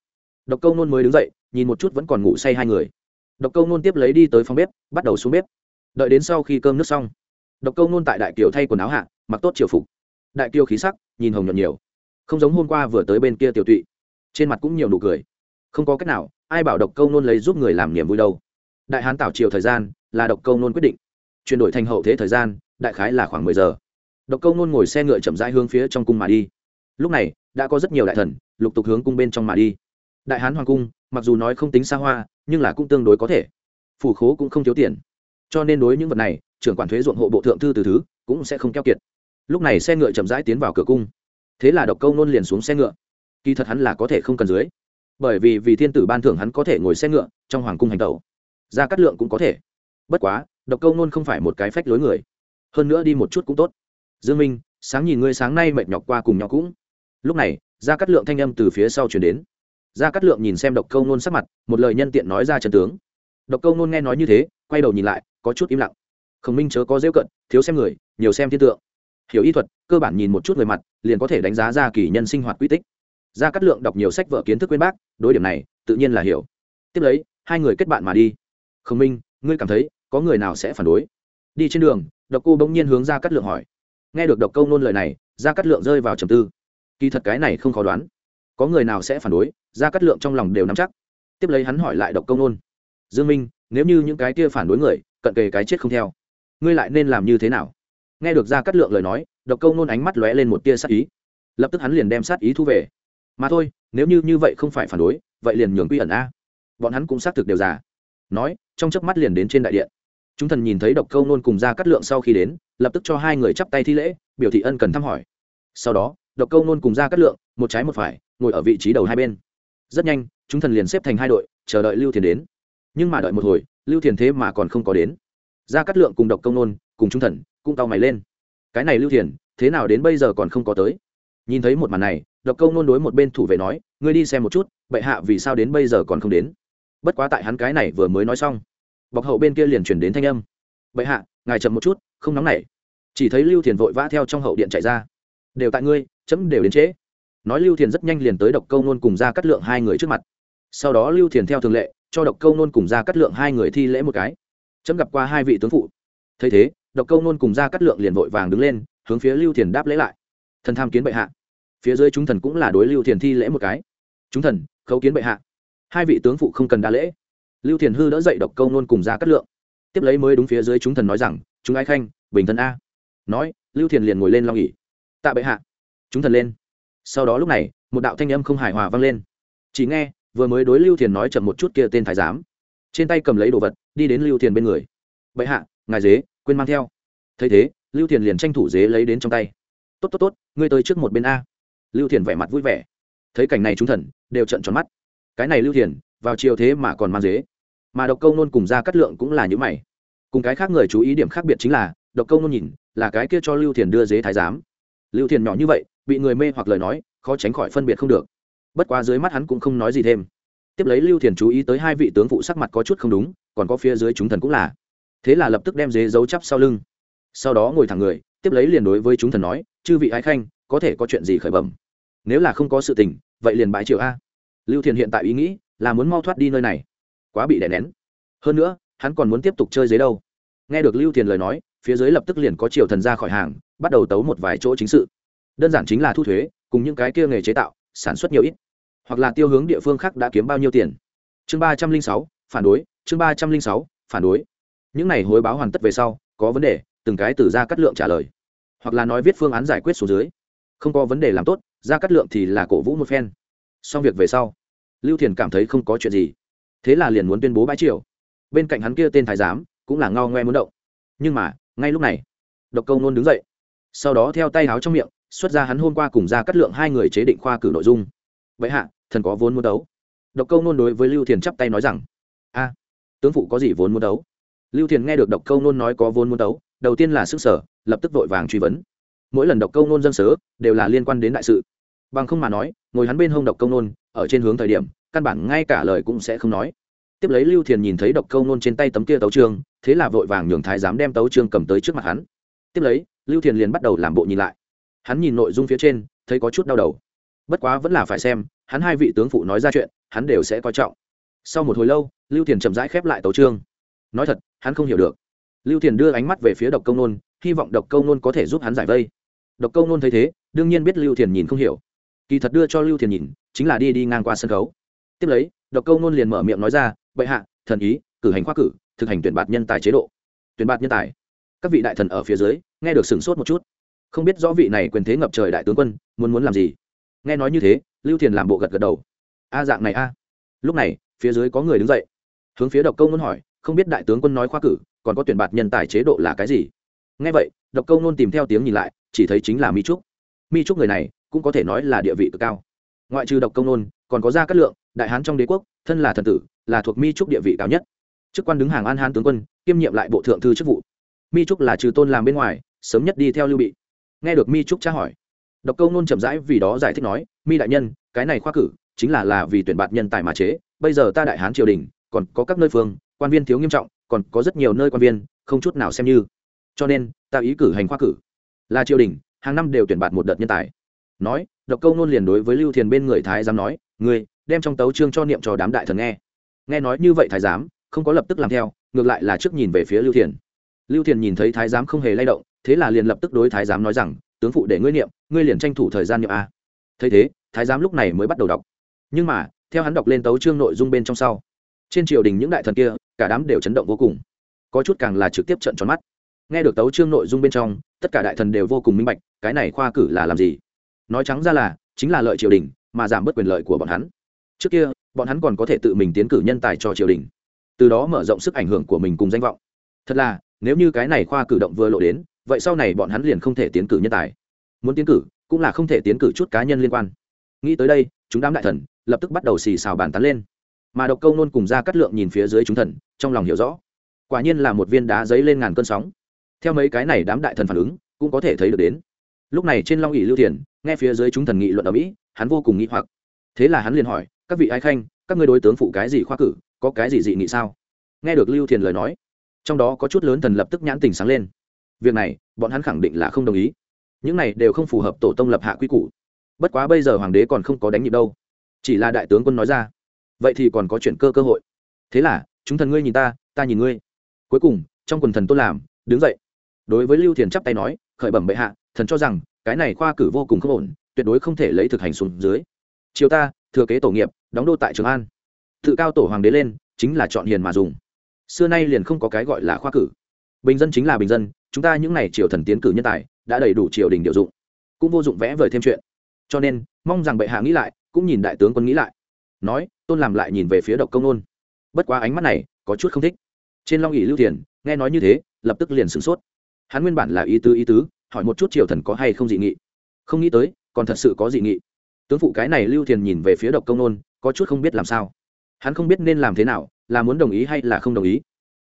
độc câu nôn mới đứng dậy, nhìn một chút vẫn còn ngủ say hai người. Độc câu nôn tiếp lấy đi tới phòng bếp, bắt đầu xuống bếp. Đợi đến sau khi cơm nước xong, độc câu nôn tại đại kiều thay quần áo hạ, mặc tốt triều phục. Đại kiều khí sắc, nhìn hồng nhuận nhiều. Không giống hôm qua vừa tới bên kia tiểu tụy. Trên mặt cũng nhiều nụ cười. Không có cách nào, ai bảo độc câu nôn lấy giúp người làm niềm vui đâu. Đại hán tảo triều thời gian là độc câu nôn quyết định. Chuyển đổi thành hậu thế thời gian, đại khái là khoảng mười giờ độc câu nôn ngồi xe ngựa chậm rãi hướng phía trong cung mà đi. Lúc này, đã có rất nhiều đại thần, lục tục hướng cung bên trong mà đi. Đại hán hoàng cung, mặc dù nói không tính xa hoa, nhưng là cũng tương đối có thể. Phủ khố cũng không thiếu tiền. Cho nên đối những vật này, trưởng quản thuế ruộng hộ bộ thượng thư từ thứ, cũng sẽ không keo kiệt. Lúc này xe ngựa chậm rãi tiến vào cửa cung. Thế là độc câu nôn liền xuống xe ngựa. Kỳ thật hắn là có thể không cần dưới. Bởi vì vì thiên tử ban thưởng hắn có thể ngồi xe ngựa trong hoàng cung hành tẩu. Ra cắt lượng cũng có thể. Bất quá, độc câu nôn không phải một cái phách lối người. Hơn nữa đi một chút cũng tốt dương minh, sáng nhìn ngươi sáng nay mệt nhọc qua cùng nhau cũng. Lúc này, Gia Cát lượng thanh âm từ phía sau chuyển đến. Gia Cát lượng nhìn xem độc câu nôn sắc mặt, một lời nhân tiện nói ra chân tướng. Độc câu nôn nghe nói như thế, quay đầu nhìn lại, có chút im lặng. Khổng minh chớ có dễ cận, thiếu xem người, nhiều xem thiên tượng. Hiểu y thuật, cơ bản nhìn một chút người mặt, liền có thể đánh giá ra kỳ nhân sinh hoạt quy tích. Gia Cát lượng đọc nhiều sách vở kiến thức quên bác, đối điểm này, tự nhiên là hiểu. Tiếp lấy, hai người kết bạn mà đi. Khổng minh, ngươi cảm thấy, có người nào sẽ phản đối? Đi trên đường, độc cô bỗng nhiên hướng ra cắt lượng hỏi nghe được độc câu nôn lời này ra cắt lượng rơi vào trầm tư. Kỳ thật cái này không khó đoán. Có người nào sẽ phản đối ra cắt lượng trong lòng đều nắm chắc. Tiếp lấy hắn hỏi lại độc câu nôn. Dương minh, nếu như những cái kia phản đối người, cận kề cái chết không theo, ngươi lại nên làm như thế nào? Nghe được ra cắt lượng lời nói, độc câu nôn ánh mắt lóe lên một tia sát ý. Lập tức hắn liền đem sát ý thu về. Mà thôi, nếu như như vậy không phải phản đối, vậy liền nhường quy ẩn a. Bọn hắn cũng xác thực đều già. Nói, trong chớp mắt liền đến trên đại điện chúng thần nhìn thấy độc câu nôn cùng ra cắt lượng sau khi đến, lập tức cho hai người chắp tay thi lễ, biểu thị ân cần thăm hỏi. Sau đó, độc câu nôn cùng ra cắt lượng, một trái một phải, ngồi ở vị trí đầu hai bên. Rất nhanh, chúng thần liền xếp thành hai đội, chờ đợi lưu thiền đến. Nhưng mà đợi một hồi, lưu thiền thế mà còn không có đến. Ra cắt lượng cùng độc công nôn cùng chúng thần cũng tao mày lên. Cái này lưu thiền, thế nào đến bây giờ còn không có tới? Nhìn thấy một màn này, độc công nôn đối một bên thủ vệ nói, ngươi đi xem một chút, bệ hạ vì sao đến bây giờ còn không đến? Bất quá tại hắn cái này vừa mới nói xong bọc hậu bên kia liền chuyển đến thanh âm. Bệ hạ, ngài chậm một chút, không nóng nảy. Chỉ thấy lưu thiền vội vã theo trong hậu điện chạy ra. Đều tại ngươi, chấm đều đến trễ. Nói lưu thiền rất nhanh liền tới độc câu nôn cùng ra cắt lượng hai người trước mặt. Sau đó lưu thiền theo thường lệ, cho độc câu nôn cùng ra cắt lượng hai người thi lễ một cái. Chấm gặp qua hai vị tướng phụ. Thấy thế, độc câu nôn cùng ra cắt lượng liền vội vàng đứng lên, hướng phía lưu thiền đáp lễ lại. Thần tham kiến bệ hạ. Phía dưới chúng thần cũng là đối lưu thiền thi lễ một cái. Chúng thần, khấu kiến bệ hạ. Hai vị tướng phụ không cần đa lễ lưu thiền hư đỡ dậy độc câu nôn cùng ra cắt lượng. Tiếp lấy mới đúng phía dưới chúng thần nói rằng, chúng ai khanh, bình thân a. Nói, lưu thiền liền ngồi lên lo nghỉ. Tạ bệ hạ. Chúng thần lên. Sau đó lúc này, một đạo thanh âm không hài hòa vang lên. Chỉ nghe, vừa mới đối lưu thiền nói chậm một chút kia tên thái giám. Trên tay cầm lấy đồ vật, đi đến lưu thiền bên người. Bệ hạ, ngài dế, quên mang theo. Thấy thế, lưu thiền liền tranh thủ dế lấy đến trong tay. Tốt tốt tốt, ngươi tới trước một bên a. Lưu thiền vẻ mặt vui vẻ. Thấy cảnh này chúng thần, đều trận tròn mắt. Cái này lưu thiền vào chiều thế mà còn mang dế. Mà độc câu nôn cùng ra cắt lượng cũng là những mày. Cùng cái khác người chú ý điểm khác biệt chính là, độc câu nôn nhìn, là cái kia cho lưu thiền đưa dế thái giám. Lưu thiền nhỏ như vậy, bị người mê hoặc lời nói, khó tránh khỏi phân biệt không được. Bất quá dưới mắt hắn cũng không nói gì thêm. Tiếp lấy lưu thiền chú ý tới hai vị tướng phụ sắc mặt có chút không đúng, còn có phía dưới chúng thần cũng là. Thế là lập tức đem dế giấu chắp sau lưng. Sau đó ngồi thẳng người, tiếp lấy liền đối với chúng thần nói, chư vị ái khanh, có thể có chuyện gì khởi bẩm? Nếu là không có sự tình, vậy liền bãi triều a. Lưu thiền hiện tại ý nghĩ là muốn mau thoát đi nơi này. Quá bị đè nén. Hơn nữa, hắn còn muốn tiếp tục chơi dưới đâu. Nghe được lưu thiền lời nói, phía dưới lập tức liền có triều thần ra khỏi hàng, bắt đầu tấu một vài chỗ chính sự. Đơn giản chính là thu thuế, cùng những cái kia nghề chế tạo, sản xuất nhiều ít. Hoặc là tiêu hướng địa phương khác đã kiếm bao nhiêu tiền. Chương ba trăm linh sáu, phản đối, chương ba trăm linh sáu, phản đối. Những này hối báo hoàn tất về sau, có vấn đề, từng cái từ ra cắt lượng trả lời. Hoặc là nói viết phương án giải quyết số dưới. Không có vấn đề làm tốt ra cắt lượng thì là cổ vũ một phen. Xong việc về sau lưu thiền cảm thấy không có chuyện gì. Thế là liền muốn tuyên bố bãi triều. Bên cạnh hắn kia tên thái giám, cũng là ngao ngoe muốn động. Nhưng mà, ngay lúc này, độc câu nôn đứng dậy. Sau đó theo tay háo trong miệng, xuất ra hắn hôm qua cùng ra cắt lượng hai người chế định khoa cử nội dung. Vậy hạ, thần có vốn muốn đấu? Độc câu nôn đối với lưu thiền chắp tay nói rằng, a, tướng phụ có gì vốn muốn đấu? Lưu thiền nghe được độc câu nôn nói có vốn muốn đấu, đầu tiên là sức sở lập tức vội vàng truy vấn. Mỗi lần độc câu nôn dân sớ, đều là liên quan đến đại sự bằng không mà nói, ngồi hắn bên hông độc công nôn, ở trên hướng thời điểm, căn bản ngay cả lời cũng sẽ không nói. Tiếp lấy lưu thiền nhìn thấy độc câu nôn trên tay tấm kia tấu trương thế là vội vàng nhường thái dám đem tấu trương cầm tới trước mặt hắn. Tiếp lấy, lưu thiền liền bắt đầu làm bộ nhìn lại. Hắn nhìn nội dung phía trên, thấy có chút đau đầu. Bất quá vẫn là phải xem, hắn hai vị tướng phụ nói ra chuyện, hắn đều sẽ coi trọng. Sau một hồi lâu, lưu thiền chậm rãi khép lại tấu trương nói thật, hắn không hiểu được. Lưu thiền đưa ánh mắt về phía độc câu nôn, hy vọng độc câu nôn có thể giúp hắn giải vây. Độc câu nôn thấy thế, đương nhiên biết lưu thiền nhìn không hiểu kỳ thật đưa cho lưu thiền nhìn, chính là đi đi ngang qua sân khấu. Tiếp lấy, độc câu nôn liền mở miệng nói ra, bệ hạ, thần ý, cử hành khoa cử, thực hành tuyển bạt nhân tài chế độ. Tuyển bạt nhân tài. Các vị đại thần ở phía dưới, nghe được sửng sốt một chút. Không biết rõ vị này quyền thế ngập trời đại tướng quân, muốn muốn làm gì. Nghe nói như thế, lưu thiền làm bộ gật gật đầu. A, dạng này a. Lúc này, phía dưới có người đứng dậy. Hướng phía độc câu nôn hỏi, không biết đại tướng quân nói khoa cử, còn có tuyển bạt nhân tài chế độ là cái gì? Nghe vậy, độc câu nôn tìm theo tiếng nhìn lại, chỉ thấy chính là mi trúc. Mi trúc người này cũng có thể nói là địa vị cực cao. Ngoại trừ độc câu nôn, còn có gia cát lượng, đại hán trong đế quốc, thân là thần tử, là thuộc mi trúc địa vị cao nhất. Chức quan đứng hàng an hán tướng quân, kiêm nhiệm lại bộ thượng thư chức vụ. Mi trúc là trừ tôn làm bên ngoài, sớm nhất đi theo lưu bị. Nghe được mi trúc tra hỏi, độc câu nôn chậm rãi vì đó giải thích nói, mi đại nhân, cái này khoa cử chính là là vì tuyển bạt nhân tài mà chế, bây giờ ta đại hán triều đình, còn có các nơi phương, quan viên thiếu nghiêm trọng, còn có rất nhiều nơi quan viên, không chút nào xem như. Cho nên, ta ý cử hành khoa cử. Là triều đình, hàng năm đều tuyển bạt một đợt nhân tài nói, độc câu nôn liền đối với lưu thiền bên người thái giám nói, ngươi, đem trong tấu chương cho niệm cho đám đại thần nghe. Nghe nói như vậy thái giám, không có lập tức làm theo, ngược lại là trước nhìn về phía lưu thiền. Lưu thiền nhìn thấy thái giám không hề lay động, thế là liền lập tức đối thái giám nói rằng, tướng phụ để ngươi niệm, ngươi liền tranh thủ thời gian niệm a. Thấy thế, thái giám lúc này mới bắt đầu đọc. Nhưng mà, theo hắn đọc lên tấu chương nội dung bên trong sau, trên triều đình những đại thần kia, cả đám đều chấn động vô cùng. Có chút càng là trực tiếp trận tròn mắt. Nghe được tấu chương nội dung bên trong, tất cả đại thần đều vô cùng minh bạch, cái này khoa cử là làm gì? Nói trắng ra là, chính là lợi triều đình, mà giảm bớt quyền lợi của bọn hắn. Trước kia, bọn hắn còn có thể tự mình tiến cử nhân tài cho triều đình. Từ đó mở rộng sức ảnh hưởng của mình cùng danh vọng. Thật là, nếu như cái này khoa cử động vừa lộ đến, vậy sau này bọn hắn liền không thể tiến cử nhân tài. Muốn tiến cử, cũng là không thể tiến cử chút cá nhân liên quan. Nghĩ tới đây, chúng đám đại thần lập tức bắt đầu xì xào bàn tán lên. Mà độc câu nôn cùng ra cắt lượng nhìn phía dưới chúng thần, trong lòng hiểu rõ. Quả nhiên là một viên đá giấy lên ngàn cơn sóng. Theo mấy cái này đám đại thần phản ứng, cũng có thể thấy được đến lúc này trên long ỉ lưu thiền, nghe phía dưới chúng thần nghị luận ở mỹ, hắn vô cùng nghĩ hoặc. Thế là hắn liền hỏi, các vị ai khanh, các ngươi đối tướng phụ cái gì khoa cử, có cái gì dị nghị sao? Nghe được lưu thiền lời nói, trong đó có chút lớn thần lập tức nhãn tình sáng lên. Việc này, bọn hắn khẳng định là không đồng ý. Những này đều không phù hợp tổ tông lập hạ quy củ. Bất quá bây giờ hoàng đế còn không có đánh nhịp đâu. Chỉ là đại tướng quân nói ra. Vậy thì còn có chuyện cơ cơ hội. Thế là, chúng thần ngươi nhìn ta ta nhìn ngươi. Cuối cùng, trong quần thần tôn làm, đứng dậy. Đối với lưu thiền chắp tay nói, khởi bẩm bệ hạ thần cho rằng, cái này khoa cử vô cùng không ổn, tuyệt đối không thể lấy thực hành xuống dưới. Chiều ta, thừa kế tổ nghiệp, đóng đô tại trường an. Tự cao tổ hoàng đế lên, chính là chọn hiền mà dùng. Xưa nay liền không có cái gọi là khoa cử. Bình dân chính là bình dân, chúng ta những n à y triều thần tiến cử nhân tài, đã đầy đủ triều đình điều dụng. Cũng vô dụng vẽ vời thêm chuyện. Cho nên, mong rằng bệ hạ nghĩ lại, cũng nhìn đại tướng quân nghĩ lại. Nói, tôn làm lại nhìn về phía độc công nôn. Bất quá ánh mắt này, có chút không thích. Trên long ỉ lưu thiền, nghe nói như thế, lập tức liền sửng sốt. Hắn nguyên bản là ý tứ ý tứ hỏi một chút triều thần có hay không dị nghị. Không nghĩ tới, còn thật sự có dị nghị. Tướng phụ cái này lưu thiền nhìn về phía độc công nôn, có chút không biết làm sao. Hắn không biết nên làm thế nào, là muốn đồng ý hay là không đồng ý.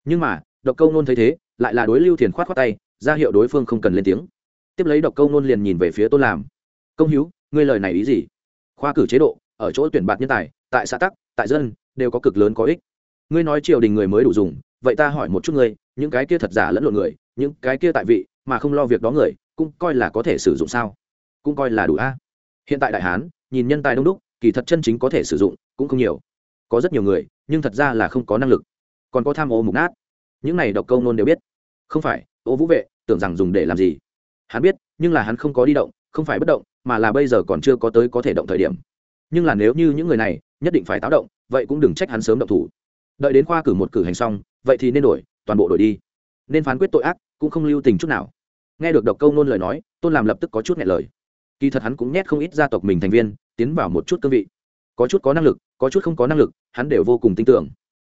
Nhưng mà, độc câu nôn thấy thế, lại là đối lưu thiền khoát khoát tay, ra hiệu đối phương không cần lên tiếng. Tiếp lấy độc câu nôn liền nhìn về phía tôn làm. Công hữu, ngươi lời này ý gì? Khoa cử chế độ, ở chỗ tuyển bạt nhân tài, tại xã tắc, tại dân, đều có cực lớn có ích. Ngươi nói triều đình người mới đủ dùng, vậy ta hỏi một chút ngươi, những cái kia thật giả lẫn lộn người, những cái kia tại vị mà không lo việc đó người, cũng coi là có thể sử dụng sao? Cũng coi là đủ a. Hiện tại đại hán, nhìn nhân tài đông đúc, kỳ thật chân chính có thể sử dụng cũng không nhiều. Có rất nhiều người, nhưng thật ra là không có năng lực. Còn có tham ô mục nát. Những này độc câu nôn đều biết. Không phải, ô vũ vệ, tưởng rằng dùng để làm gì? Hắn biết, nhưng là hắn không có đi động, không phải bất động, mà là bây giờ còn chưa có tới có thể động thời điểm. Nhưng là nếu như những người này nhất định phải táo động, vậy cũng đừng trách hắn sớm động thủ. Đợi đến khoa cử một cử hành xong, vậy thì nên đổi, toàn bộ đổi đi. Nên phán quyết tội ác, cũng không lưu tình chút nào nghe được độc câu nôn lời nói, tôn làm lập tức có chút nghẹn lời. Kỳ thật hắn cũng nhét không ít gia tộc mình thành viên, tiến vào một chút cương vị. Có chút có năng lực, có chút không có năng lực, hắn đều vô cùng tin tưởng.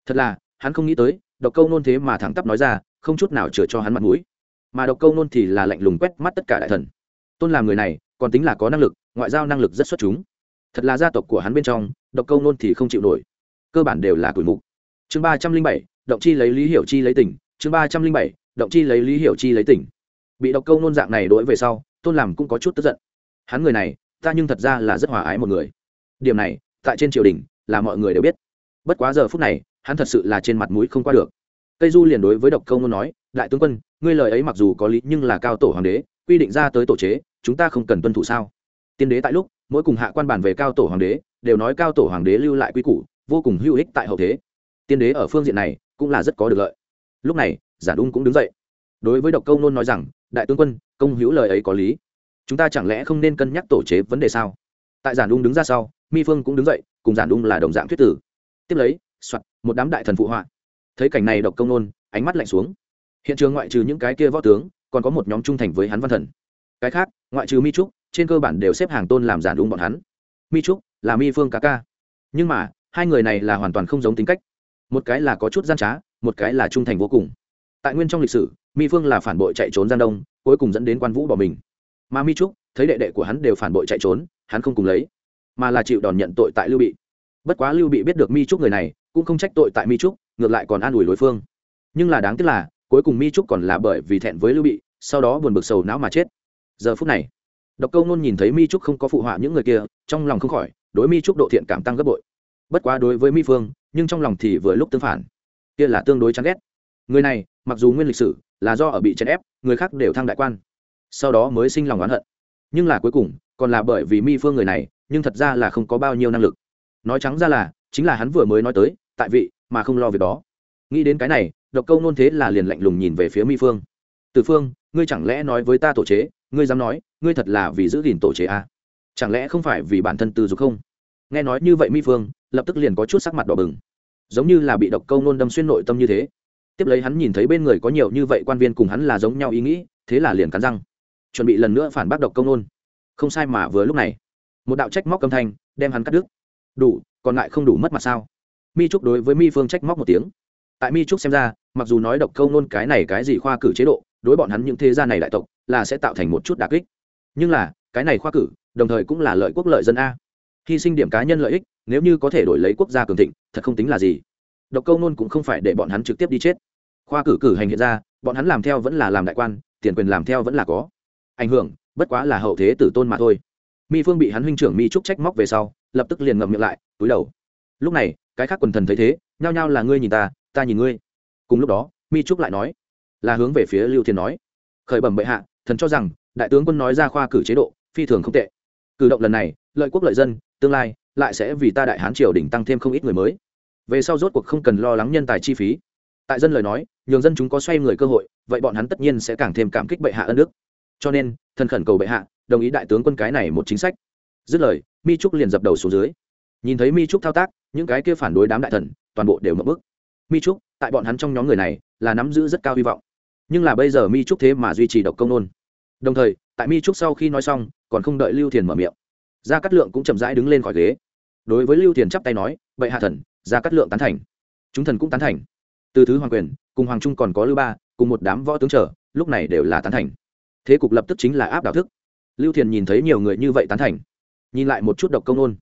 Thật là, hắn không nghĩ tới, độc câu nôn thế mà thẳng tắp nói ra, không chút nào chừa cho hắn mặt mũi. Mà độc câu nôn thì là lạnh lùng quét mắt tất cả đại thần. Tôn làm người này, còn tính là có năng lực, ngoại giao năng lực rất xuất chúng. Thật là gia tộc của hắn bên trong, độc câu nôn thì không chịu nổi. Cơ bản đều là tuổi mục. Chương ba trăm linh bảy, động chi lấy lý hiểu chi lấy tỉnh. Chương ba trăm linh bảy, động chi lấy lý hiểu chi lấy tỉnh bị độc câu nôn dạng này đối về sau, tôn làm cũng có chút tức giận. Hắn người này, ta nhưng thật ra là rất hòa ái một người. Điểm này, tại trên triều đình, là mọi người đều biết. Bất quá giờ phút này, hắn thật sự là trên mặt mũi không qua được. Cây du liền đối với độc câu nôn nói, đại tướng quân, ngươi lời ấy mặc dù có lý nhưng là cao tổ hoàng đế, quy định ra tới tổ chế, chúng ta không cần tuân thủ sao? Tiên đế tại lúc, mỗi cùng hạ quan bản về cao tổ hoàng đế, đều nói cao tổ hoàng đế lưu lại quy củ, vô cùng hữu ích tại hậu thế. Tiên đế ở phương diện này, cũng là rất có được lợi. Lúc này giản ung cũng đứng dậy. Đối với độc câu nôn nói rằng đại tướng quân, công hữu lời ấy có lý. Chúng ta chẳng lẽ không nên cân nhắc tổ chế vấn đề sao? Tại giản ung đứng ra sau, mi phương cũng đứng dậy, cùng giản ung là đồng dạng thuyết tử. Tiếp lấy, soạt, một đám đại thần phụ họa. Thấy cảnh này độc công nôn, ánh mắt lạnh xuống. Hiện trường ngoại trừ những cái kia võ tướng, còn có một nhóm trung thành với hắn văn thần. Cái khác, ngoại trừ mi trúc, trên cơ bản đều xếp hàng tôn làm giản đung bọn hắn. Mi trúc là mi phương cá ca. Nhưng mà, hai người này là hoàn toàn không giống tính cách. Một cái là có chút gian trá, một cái là trung thành vô cùng tại nguyên trong lịch sử, mi phương là phản bội chạy trốn gian đông, cuối cùng dẫn đến quan vũ bỏ mình. Mà mi trúc, thấy đệ đệ của hắn đều phản bội chạy trốn, hắn không cùng lấy, mà là chịu đòn nhận tội tại lưu bị. Bất quá lưu bị biết được mi trúc người này, cũng không trách tội tại mi trúc, ngược lại còn an ủi đối phương. Nhưng là đáng tiếc là, cuối cùng mi trúc còn là bởi vì thẹn với lưu bị, sau đó buồn bực sầu não mà chết. Giờ phút này, độc câu nôn nhìn thấy mi trúc không có phụ họa những người kia, trong lòng không khỏi, đối mi trúc độ thiện cảm tăng gấp bội. Bất quá đối với mi phương, nhưng trong lòng thì vừa lúc tương phản. Kia là tương đối chán ghét. Người này mặc dù nguyên lịch sử là do ở bị chèn ép, người khác đều thăng đại quan, sau đó mới sinh lòng oán hận. Nhưng là cuối cùng, còn là bởi vì mi phương người này, nhưng thật ra là không có bao nhiêu năng lực. Nói trắng ra là, chính là hắn vừa mới nói tới, tại vị, mà không lo việc đó. Nghĩ đến cái này, độc câu nôn thế là liền lạnh lùng nhìn về phía mi phương. Từ phương, ngươi chẳng lẽ nói với ta tổ chế, ngươi dám nói, ngươi thật là vì giữ gìn tổ chế à? chẳng lẽ không phải vì bản thân từ dục không? Nghe nói như vậy mi phương, lập tức liền có chút sắc mặt đỏ bừng. Giống như là bị độc câu nôn đâm xuyên nội tâm như thế tiếp lấy hắn nhìn thấy bên người có nhiều như vậy quan viên cùng hắn là giống nhau ý nghĩ, thế là liền cắn răng. Chuẩn bị lần nữa phản bác độc công nôn không sai mà vừa lúc này, một đạo trách móc âm thanh đem hắn cắt đứt. Đủ, còn lại không đủ mất mặt sao? Mi trúc đối với mi phương trách móc một tiếng. Tại mi trúc xem ra, mặc dù nói độc câu nôn cái này cái gì khoa cử chế độ, đối bọn hắn những thế gia này đại tộc là sẽ tạo thành một chút đà kích. Nhưng là, cái này khoa cử, đồng thời cũng là lợi quốc lợi dân a. Hy sinh điểm cá nhân lợi ích, nếu như có thể đổi lấy quốc gia cường thịnh, thật không tính là gì độc câu nôn cũng không phải để bọn hắn trực tiếp đi chết. Khoa cử cử hành hiện ra, bọn hắn làm theo vẫn là làm đại quan, tiền quyền làm theo vẫn là có. Ảnh hưởng, bất quá là hậu thế tử tôn mà thôi. Mi phương bị hắn huynh trưởng mi trúc trách móc về sau, lập tức liền ngậm miệng lại, túi đầu. Lúc này, cái khác quần thần thấy thế, nhao nhao là ngươi nhìn ta ta nhìn ngươi. Cùng lúc đó, mi trúc lại nói, là hướng về phía lưu Thiên nói. Khởi bẩm bệ hạ, thần cho rằng, đại tướng quân nói ra khoa cử chế độ, phi thường không tệ. Cử động lần này, lợi quốc lợi dân, tương lai, lại sẽ vì ta đại hán triều đình tăng thêm không ít người mới về sau rốt cuộc không cần lo lắng nhân tài chi phí. Tại dân lời nói, nhường dân chúng có xoay người cơ hội, vậy bọn hắn tất nhiên sẽ càng thêm cảm kích bệ hạ ân đức. Cho nên, thần khẩn cầu bệ hạ, đồng ý đại tướng quân cái này một chính sách. Dứt lời, mi trúc liền dập đầu xuống dưới. Nhìn thấy mi trúc thao tác, những cái kia phản đối đám đại thần, toàn bộ đều mất bức. Mi trúc, tại bọn hắn trong nhóm người này, là nắm giữ rất cao hy vọng. Nhưng là bây giờ mi trúc thế mà duy trì độc công nôn. Đồng thời, tại mi trúc sau khi nói xong, còn không đợi lưu thiền mở miệng. Gia cát lượng cũng chậm rãi đứng lên khỏi ghế. Đối với lưu thiền chắp tay nói vậy hạ thần gia cát lượng tán thành. Chúng thần cũng tán thành. Từ thứ hoàng quyền, cùng hoàng trung còn có lưu ba, cùng một đám võ tướng trở lúc này đều là tán thành. Thế cục lập tức chính là áp đảo thức. Lưu thiền nhìn thấy nhiều người như vậy tán thành, nhìn lại một chút độc công nôn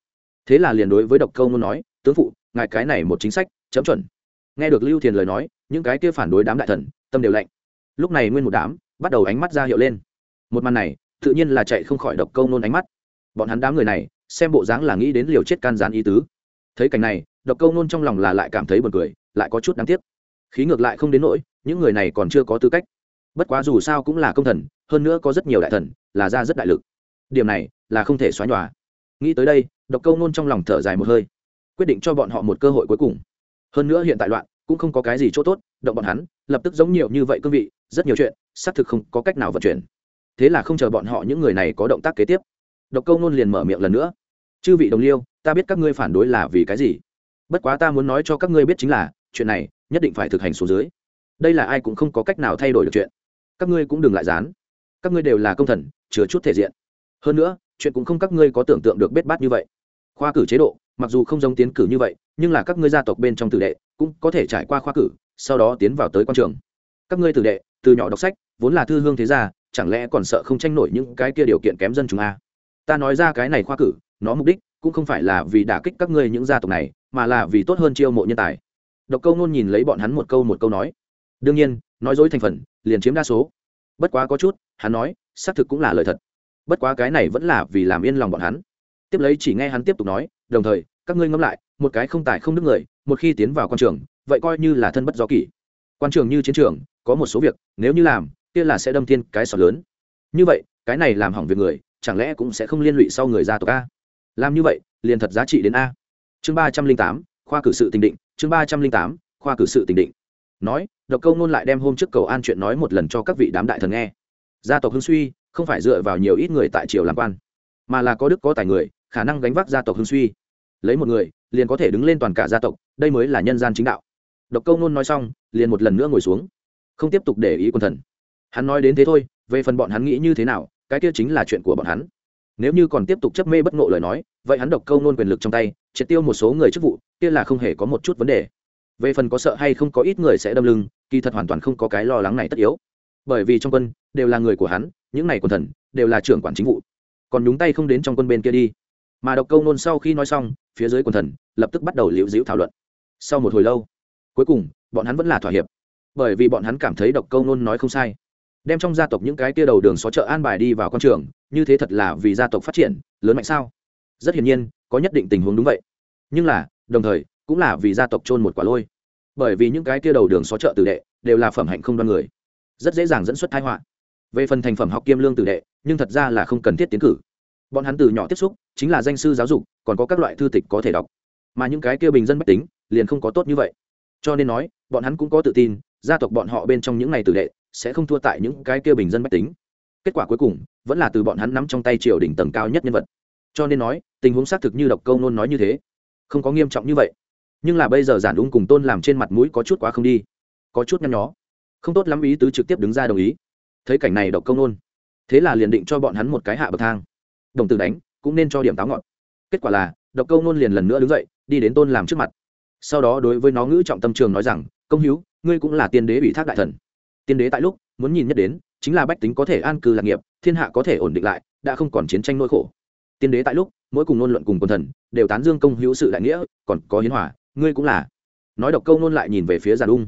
thế là liền đối với độc công nôn nói, tướng phụ, ngài cái này một chính sách, chấm chuẩn. Nghe được lưu thiền lời nói, những cái kia phản đối đám đại thần, tâm đều lạnh. Lúc này nguyên một đám bắt đầu ánh mắt ra hiệu lên. Một màn này, tự nhiên là chạy không khỏi độc câu nôn ánh mắt. Bọn hắn đám người này, xem bộ dáng là nghĩ đến liều chết can gián ý tứ. Thấy cảnh này độc câu nôn trong lòng là lại cảm thấy buồn cười, lại có chút đáng tiếc. Khí ngược lại không đến nỗi, những người này còn chưa có tư cách. Bất quá dù sao cũng là công thần, hơn nữa có rất nhiều đại thần, là ra rất đại lực. Điểm này là không thể xóa nhòa. Nghĩ tới đây, độc câu nôn trong lòng thở dài một hơi, quyết định cho bọn họ một cơ hội cuối cùng. Hơn nữa hiện tại loạn, cũng không có cái gì chỗ tốt, động bọn hắn, lập tức giống nhiều như vậy cương vị, rất nhiều chuyện, xác thực không có cách nào vận chuyển. Thế là không chờ bọn họ những người này có động tác kế tiếp, độc câu nôn liền mở miệng lần nữa. Chư vị đồng liêu, ta biết các ngươi phản đối là vì cái gì bất quá ta muốn nói cho các ngươi biết chính là, chuyện này nhất định phải thực hành xuống dưới. Đây là ai cũng không có cách nào thay đổi được chuyện. Các ngươi cũng đừng lại dán các ngươi đều là công thần chứa chút thể diện. Hơn nữa, chuyện cũng không các ngươi có tưởng tượng được bết bát như vậy. Khoa cử chế độ, mặc dù không giống tiến cử như vậy, nhưng là các ngươi gia tộc bên trong tử đệ cũng có thể trải qua khoa cử, sau đó tiến vào tới quan trường. Các ngươi tử đệ, từ nhỏ đọc sách, vốn là thư hương thế gia, chẳng lẽ còn sợ không tranh nổi những cái kia điều kiện kém dân chúng a? Ta nói ra cái này khoa cử, nó mục đích cũng không phải là vì đả kích các ngươi những gia tộc này mà là vì tốt hơn chiêu mộ nhân tài. Độc câu nôn nhìn lấy bọn hắn một câu một câu nói. Đương nhiên, nói dối thành phần, liền chiếm đa số. Bất quá có chút, hắn nói, xác thực cũng là lời thật. Bất quá cái này vẫn là vì làm yên lòng bọn hắn. Tiếp lấy chỉ nghe hắn tiếp tục nói, đồng thời, các ngươi ngẫm lại, một cái không tài không đức người, một khi tiến vào quan trường, vậy coi như là thân bất do kỷ. Quan trường như chiến trường, có một số việc, nếu như làm, kia là sẽ đâm thiên cái sọt lớn. Như vậy, cái này làm hỏng việc người, chẳng lẽ cũng sẽ không liên lụy sau người ra tộc a? Làm như vậy, liền thật giá trị đến a chương ba trăm linh tám, khoa cử sự tình định, chương ba trăm linh tám, khoa cử sự tình định. Nói, độc câu nôn lại đem hôm trước cầu an chuyện nói một lần cho các vị đám đại thần nghe. Gia tộc hưng suy, không phải dựa vào nhiều ít người tại triều làm quan, mà là có đức có tài người, khả năng gánh vác gia tộc hưng suy. Lấy một người, liền có thể đứng lên toàn cả gia tộc, đây mới là nhân gian chính đạo. Độc câu nôn nói xong, liền một lần nữa ngồi xuống. Không tiếp tục để ý quân thần. Hắn nói đến thế thôi, về phần bọn hắn nghĩ như thế nào, cái kia chính là chuyện của bọn hắn. Nếu như còn tiếp tục chấp mê bất ngộ lời nói, vậy hắn độc câu nôn quyền lực trong tay triệt tiêu một số người chức vụ, kia là không hề có một chút vấn đề. Về phần có sợ hay không có ít người sẽ đâm lưng, kỳ thật hoàn toàn không có cái lo lắng này tất yếu. Bởi vì trong quân, đều là người của hắn, những này quân thần, đều là trưởng quản chính vụ. Còn nhúng tay không đến trong quân bên kia đi. Mà độc câu nôn sau khi nói xong, phía dưới quần thần, lập tức bắt đầu liễu dĩu thảo luận. Sau một hồi lâu, cuối cùng, bọn hắn vẫn là thỏa hiệp. Bởi vì bọn hắn cảm thấy độc câu nôn nói không sai. Đem trong gia tộc những cái tia đầu đường xó chợ an bài đi vào con trường, như thế thật là vì gia tộc phát triển, lớn mạnh sao? Rất hiển nhiên có nhất định tình huống đúng vậy. Nhưng là, đồng thời, cũng là vì gia tộc trôn một quả lôi. Bởi vì những cái kia đầu đường xó chợ tử đệ, đều là phẩm hạnh không đoan người. Rất dễ dàng dẫn xuất thái họa. Về phần thành phẩm học kiêm lương tử đệ, nhưng thật ra là không cần thiết tiến cử. Bọn hắn từ nhỏ tiếp xúc, chính là danh sư giáo dục, còn có các loại thư tịch có thể đọc. Mà những cái kia bình dân bách tính, liền không có tốt như vậy. Cho nên nói, bọn hắn cũng có tự tin, gia tộc bọn họ bên trong những ngày tử đệ, sẽ không thua tại những cái kia bình dân bách tính. Kết quả cuối cùng, vẫn là từ bọn hắn nắm trong tay triều đỉnh tầng cao nhất nhân vật cho nên nói, tình huống xác thực như độc câu nôn nói như thế. Không có nghiêm trọng như vậy. Nhưng là bây giờ giản ung cùng tôn làm trên mặt mũi có chút quá không đi. Có chút nhăn nhó. Không tốt lắm ý tứ trực tiếp đứng ra đồng ý. Thấy cảnh này độc công nôn, thế là liền định cho bọn hắn một cái hạ bậc thang. Đồng tử đánh, cũng nên cho điểm táo ngọn kết quả là, độc câu nôn liền lần nữa đứng dậy, đi đến tôn làm trước mặt. Sau đó đối với nó ngữ trọng tâm trường nói rằng, công hiếu ngươi cũng là tiên đế ủy thác đại thần. Tiên đế tại lúc, muốn nhìn nhất đến, chính là bách tính có thể an cư lạc nghiệp, thiên hạ có thể ổn định lại, đã không còn chiến tranh nỗi khổ tiên đế tại lúc, mỗi cùng ngôn luận cùng quần thần, đều tán dương công hữu sự đại nghĩa, còn có hiến hỏa ngươi cũng là. Nói độc câu nôn lại nhìn về phía giàn ung.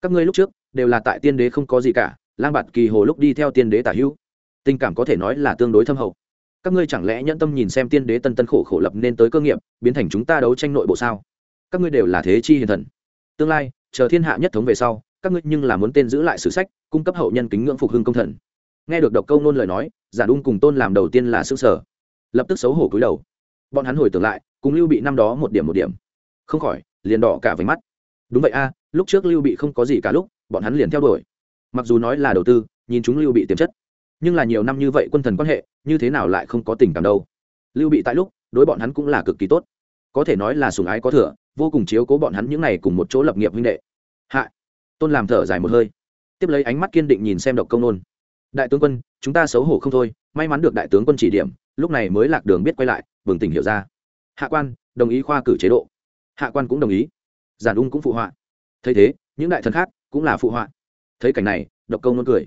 Các ngươi lúc trước, đều là tại tiên đế không có gì cả, lang bạt kỳ hồ lúc đi theo tiên đế tả hữu. Tình cảm có thể nói là tương đối thâm hậu. Các ngươi chẳng lẽ nhẫn tâm nhìn xem tiên đế tân tân khổ khổ lập nên tới cơ nghiệp, biến thành chúng ta đấu tranh nội bộ sao? Các ngươi đều là thế chi hiền thần. Tương lai, chờ thiên hạ nhất thống về sau, các ngươi nhưng là muốn tên giữ lại sử sách, cung cấp hậu nhân kính ngưỡng phục hưng công thần. Nghe được độc câu nôn lời nói giản ung cùng tôn làm đầu tiên là xương sở lập tức xấu hổ cúi đầu. Bọn hắn hồi tưởng lại, cùng lưu bị năm đó một điểm một điểm. Không khỏi, liền đỏ cả váy mắt. Đúng vậy a, lúc trước lưu bị không có gì cả lúc, bọn hắn liền theo đuổi. Mặc dù nói là đầu tư, nhìn chúng lưu bị tiềm chất. Nhưng là nhiều năm như vậy quân thần quan hệ, như thế nào lại không có tình cảm đâu. Lưu bị tại lúc, đối bọn hắn cũng là cực kỳ tốt. Có thể nói là sùng ái có thừa, vô cùng chiếu cố bọn hắn những ngày cùng một chỗ lập nghiệp huynh đệ. Hạ. Tôn làm thở dài một hơi. Tiếp lấy ánh mắt kiên định nhìn xem độc công nôn. Đại tướng quân, chúng ta xấu hổ không thôi, may mắn được đại tướng quân chỉ điểm lúc này mới lạc đường biết quay lại, bừng tỉnh hiểu ra. Hạ quan, đồng ý khoa cử chế độ. Hạ quan cũng đồng ý. Giản ung cũng phụ họa. Thấy thế, những đại thần khác cũng là phụ họa. Thấy cảnh này, độc công nôn cười.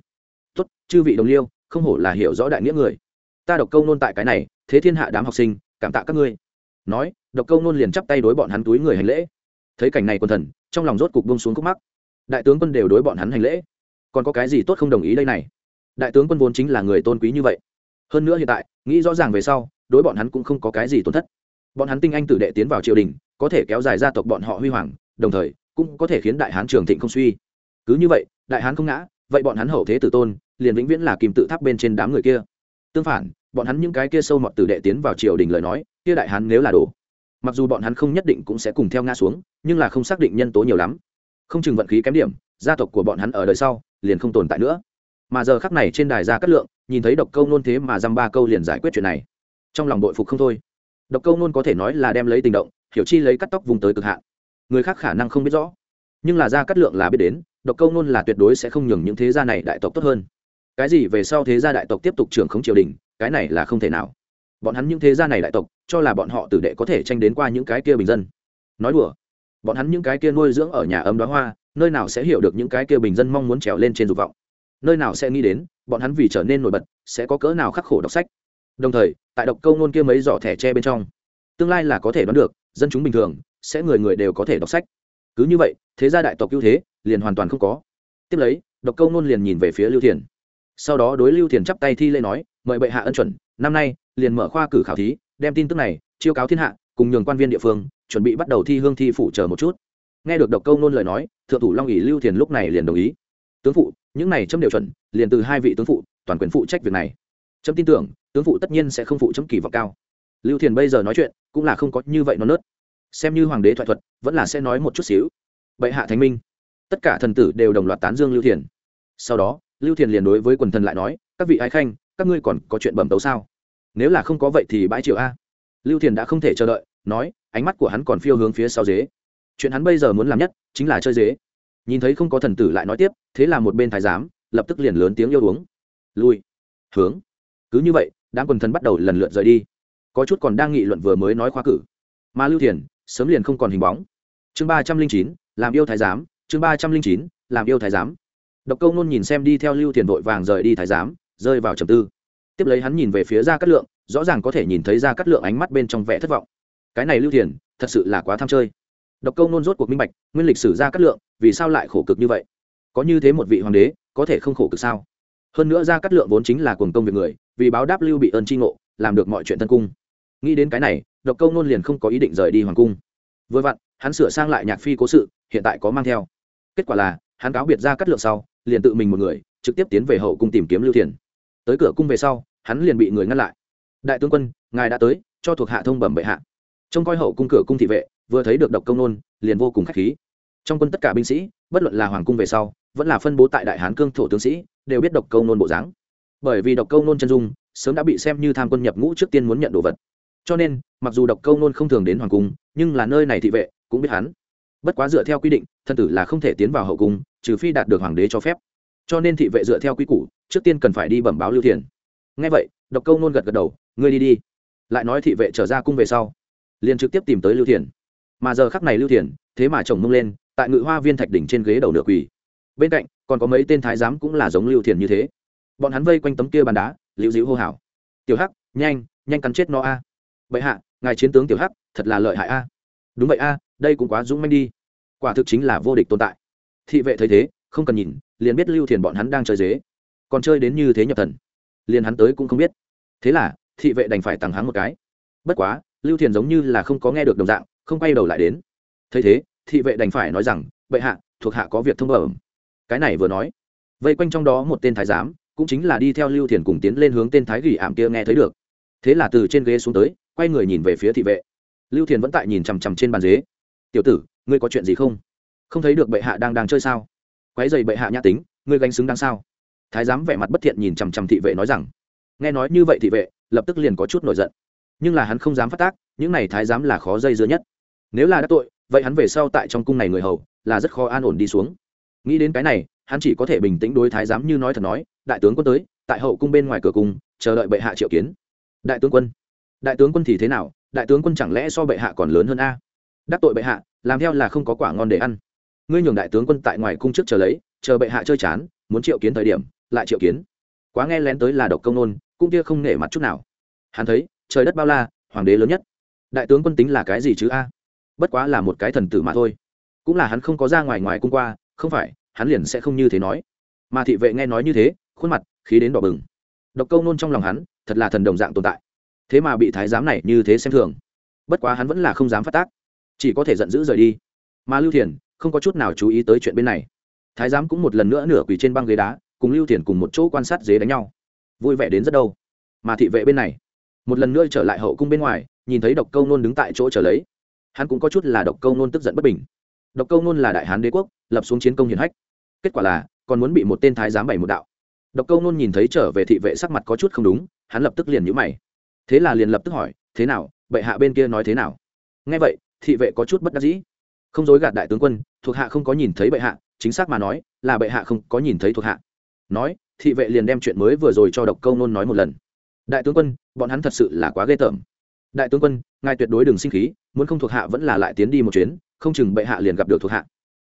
Tốt, chư vị đồng liêu, không hổ là hiểu rõ đại nghĩa người. Ta độc công nôn tại cái này, thế thiên hạ đám học sinh, cảm tạ các ngươi. Nói, độc công nôn liền chắp tay đối bọn hắn túi người hành lễ. Thấy cảnh này quân thần, trong lòng rốt cục bông xuống khúc mắc. Đại tướng quân đều đối bọn hắn hành lễ. Còn có cái gì tốt không đồng ý đây này? Đại tướng quân vốn chính là người tôn quý như vậy hơn nữa hiện tại, nghĩ rõ ràng về sau, đối bọn hắn cũng không có cái gì tổn thất. Bọn hắn tinh anh tử đệ tiến vào triều đình, có thể kéo dài gia tộc bọn họ huy hoàng, đồng thời, cũng có thể khiến đại hán trường thịnh không suy. Cứ như vậy, đại hán không ngã, vậy bọn hắn hậu thế tử tôn, liền vĩnh viễn là kìm tự tháp bên trên đám người kia. Tương phản, bọn hắn những cái kia sâu mọt tử đệ tiến vào triều đình lời nói, kia đại hán nếu là đồ mặc dù bọn hắn không nhất định cũng sẽ cùng theo ngã xuống, nhưng là không xác định nhân tố nhiều lắm. Không chừng vận khí kém điểm, gia tộc của bọn hắn ở đời sau, liền không tồn tại nữa mà giờ khắc này trên đài gia cát lượng, nhìn thấy độc câu nôn thế mà dăm ba câu liền giải quyết chuyện này. Trong lòng đội phục không thôi. Độc câu nôn có thể nói là đem lấy tình động, hiểu chi lấy cắt tóc vùng tới cực hạn. Người khác khả năng không biết rõ. Nhưng là gia cát lượng là biết đến, độc câu nôn là tuyệt đối sẽ không nhường những thế gia này đại tộc tốt hơn. Cái gì về sau thế gia đại tộc tiếp tục trưởng khống triều đình, cái này là không thể nào. Bọn hắn những thế gia này đại tộc, cho là bọn họ tử đệ có thể tranh đến qua những cái kia bình dân. Nói đùa, bọn hắn những cái kia nuôi dưỡng ở nhà ấm đó hoa, nơi nào sẽ hiểu được những cái kia bình dân mong muốn trèo lên trên dục vọng nơi nào sẽ nghĩ đến, bọn hắn vì trở nên nổi bật, sẽ có cỡ nào khắc khổ đọc sách. Đồng thời, tại độc câu nôn kia mấy giỏ thẻ tre bên trong, tương lai là có thể đoán được, dân chúng bình thường, sẽ người người đều có thể đọc sách. Cứ như vậy, thế gia đại tộc ưu thế, liền hoàn toàn không có. Tiếp lấy, độc câu nôn liền nhìn về phía lưu thiền. Sau đó đối lưu thiền chắp tay thi lễ nói, mời bệ hạ ân chuẩn, năm nay, liền mở khoa cử khảo thí, đem tin tức này chiêu cáo thiên hạ, cùng nhường quan viên địa phương, chuẩn bị bắt đầu thi hương thi phủ chờ một chút. Nghe được độc câu nôn lời nói, thượng thủ long ỉ lưu thiền lúc này liền đồng ý tướng phụ, những này chấm đều chuẩn, liền từ hai vị tướng phụ, toàn quyền phụ trách việc này. Chấm tin tưởng, tướng phụ tất nhiên sẽ không phụ chấm kỳ vọng cao. Lưu thiền bây giờ nói chuyện, cũng là không có như vậy nó nớt. Xem như hoàng đế thoại thuật, vẫn là sẽ nói một chút xíu. Bệ hạ thánh minh. Tất cả thần tử đều đồng loạt tán dương lưu thiền. Sau đó, lưu thiền liền đối với quần thần lại nói, các vị ái khanh, các ngươi còn có chuyện bẩm tấu sao? Nếu là không có vậy thì bãi triệu a. Lưu thiền đã không thể chờ đợi, nói, ánh mắt của hắn còn phiêu hướng phía sau dế. Chuyện hắn bây giờ muốn làm nhất, chính là chơi dế nhìn thấy không có thần tử lại nói tiếp, thế là một bên thái giám, lập tức liền lớn tiếng yêu uống. Lui. Hướng. Cứ như vậy, đám quần thần bắt đầu lần lượt rời đi. Có chút còn đang nghị luận vừa mới nói khoa cử. Mà lưu thiền, sớm liền không còn hình bóng. Chương ba trăm linh chín, làm yêu thái giám, chương ba trăm linh chín, làm yêu thái giám. Độc câu nôn nhìn xem đi theo lưu thiền vội vàng rời đi thái giám, rơi vào trầm tư. Tiếp lấy hắn nhìn về phía ra cát lượng, rõ ràng có thể nhìn thấy ra cát lượng ánh mắt bên trong vẻ thất vọng. Cái này lưu thiền, thật sự là quá tham chơi. Độc câu nôn rốt cuộc minh bạch, nguyên lịch sử ra cát lượng vì sao lại khổ cực như vậy? Có như thế một vị hoàng đế, có thể không khổ cực sao? Hơn nữa ra cát lượng vốn chính là cuồng công việc người, vì báo đáp lưu bị ơn tri ngộ, làm được mọi chuyện thân cung. Nghĩ đến cái này, độc câu nôn liền không có ý định rời đi hoàng cung. Vừa vặn, hắn sửa sang lại nhạc phi cố sự, hiện tại có mang theo. Kết quả là, hắn cáo biệt ra cát lượng sau, liền tự mình một người, trực tiếp tiến về hậu cung tìm kiếm lưu thiền. Tới cửa cung về sau, hắn liền bị người ngăn lại. Đại tướng quân, ngài đã tới, cho thuộc hạ thông bẩm bệ hạ. Trông coi hậu cung cửa cung thị vệ, vừa thấy được độc công nôn, liền vô cùng k h á c h khí trong quân tất cả binh sĩ, bất luận là hoàng cung về sau, vẫn là phân bố tại đại hán cương thổ tướng sĩ, đều biết độc câu nôn bộ dáng. Bởi vì độc câu nôn chân dung, sớm đã bị xem như tham quân nhập ngũ trước tiên muốn nhận đồ vật. Cho nên, mặc dù độc câu nôn không thường đến hoàng cung, nhưng là nơi này thị vệ cũng biết hắn. Bất quá dựa theo quy định, thân tử là không thể tiến vào hậu cung, trừ phi đạt được hoàng đế cho phép. Cho nên thị vệ dựa theo quy củ, trước tiên cần phải đi bẩm báo lưu thiền. Ngay vậy, độc câu nôn gật gật đầu, ngươi đi đi. Lại nói thị vệ trở ra cung về sau, liền trực tiếp tìm tới lưu thiền. Mà giờ khắc này lưu thiền, thế mà chồng mông lên tại ngự hoa viên thạch đỉnh trên ghế đầu nửa quỳ. Bên cạnh, còn có mấy tên thái giám cũng là giống lưu thiền như thế. Bọn hắn vây quanh tấm kia bàn đá, liễu dĩu hô hào. Tiểu hắc, nhanh nhanh cắn chết nó a. Vậy hạ, ngài chiến tướng tiểu hắc, thật là lợi hại a. Đúng vậy a, đây cũng quá dũng manh đi. Quả thực chính là vô địch tồn tại. Thị vệ thấy thế, không cần nhìn, liền biết lưu thiền bọn hắn đang chơi dế. Còn chơi đến như thế nhập thần, liền hắn tới cũng không biết. Thế là, thị vệ đành phải tặng hắn một cái. Bất quá, lưu thiền giống như là không có nghe được đồng dạng, không quay đầu lại đến. Thấy thế thị vệ đành phải nói rằng, bệ hạ, thuộc hạ có việc thông bẩm. Cái này vừa nói, vây quanh trong đó một tên thái giám, cũng chính là đi theo lưu thiền cùng tiến lên hướng tên thái gỉ ảm kia nghe thấy được. Thế là từ trên ghế xuống tới, quay người nhìn về phía thị vệ. Lưu thiền vẫn tại nhìn chằm chằm trên bàn ghế. Tiểu tử, ngươi có chuyện gì không? Không thấy được bệ hạ đang đang chơi sao? Quái dày bệ hạ nhã tính, ngươi gánh xứng đang sao? Thái giám vẻ mặt bất thiện nhìn chằm chằm thị vệ nói rằng. Nghe nói như vậy thị vệ, lập tức liền có chút nổi giận. Nhưng là hắn không dám phát tác, những này thái giám là khó dây dưa nhất. Nếu là đã tội vậy hắn về sau tại trong cung này người hầu là rất khó an ổn đi xuống. Nghĩ đến cái này, hắn chỉ có thể bình tĩnh đối thái giám như nói thật nói, đại tướng quân tới, tại hậu cung bên ngoài cửa cung, chờ đợi bệ hạ triệu kiến. Đại tướng quân? Đại tướng quân thì thế nào? Đại tướng quân chẳng lẽ so bệ hạ còn lớn hơn a? Đắc tội bệ hạ, làm theo là không có quả ngon để ăn. Ngươi nhường đại tướng quân tại ngoài cung trước chờ lấy, chờ bệ hạ chơi chán, muốn triệu kiến thời điểm, lại triệu kiến. Quá nghe lén tới là độc công nôn cung kia không nể mặt chút nào. Hắn thấy, trời đất bao la, hoàng đế lớn nhất. Đại tướng quân tính là cái gì chứ a? Bất quá là một cái thần tử mà thôi. Cũng là hắn không có ra ngoài ngoài cung qua, không phải, hắn liền sẽ không như thế nói. Mà thị vệ nghe nói như thế, khuôn mặt, khí đến đỏ bừng. Độc câu nôn trong lòng hắn, thật là thần đồng dạng tồn tại. Thế mà bị thái giám này như thế xem thường. Bất quá hắn vẫn là không dám phát tác. Chỉ có thể giận dữ rời đi. Mà lưu thiền không có chút nào chú ý tới chuyện bên này. Thái giám cũng một lần nữa nửa quỳ trên băng ghế đá, cùng lưu thiền cùng một chỗ quan sát dế đánh nhau. Vui vẻ đến rất đâu. Mà thị vệ bên này, một lần nữa trở lại hậu cung bên ngoài, nhìn thấy độc câu nôn đứng tại chỗ trở lấy hắn cũng có chút là độc câu nôn tức giận bất bình. Độc câu nôn là đại hán đế quốc, lập xuống chiến công hiển hách. Kết quả là, còn muốn bị một tên thái giám bày một đạo. Độc câu nôn nhìn thấy trở về thị vệ sắc mặt có chút không đúng, hắn lập tức liền nhữ mày. Thế là liền lập tức hỏi, thế nào? Bệ hạ bên kia nói thế nào? Nghe vậy, thị vệ có chút bất đắc dĩ. Không dối gạt đại tướng quân, thuộc hạ không có nhìn thấy bệ hạ, chính xác mà nói, là bệ hạ không có nhìn thấy thuộc hạ. Nói, thị vệ liền đem chuyện mới vừa rồi cho độc câu nôn nói một lần. Đại tướng quân, bọn hắn thật sự là quá ghê tởm đại tướng quân, ngài tuyệt đối đừng sinh khí, muốn không thuộc hạ vẫn là lại tiến đi một chuyến, không chừng bệ hạ liền gặp được thuộc hạ.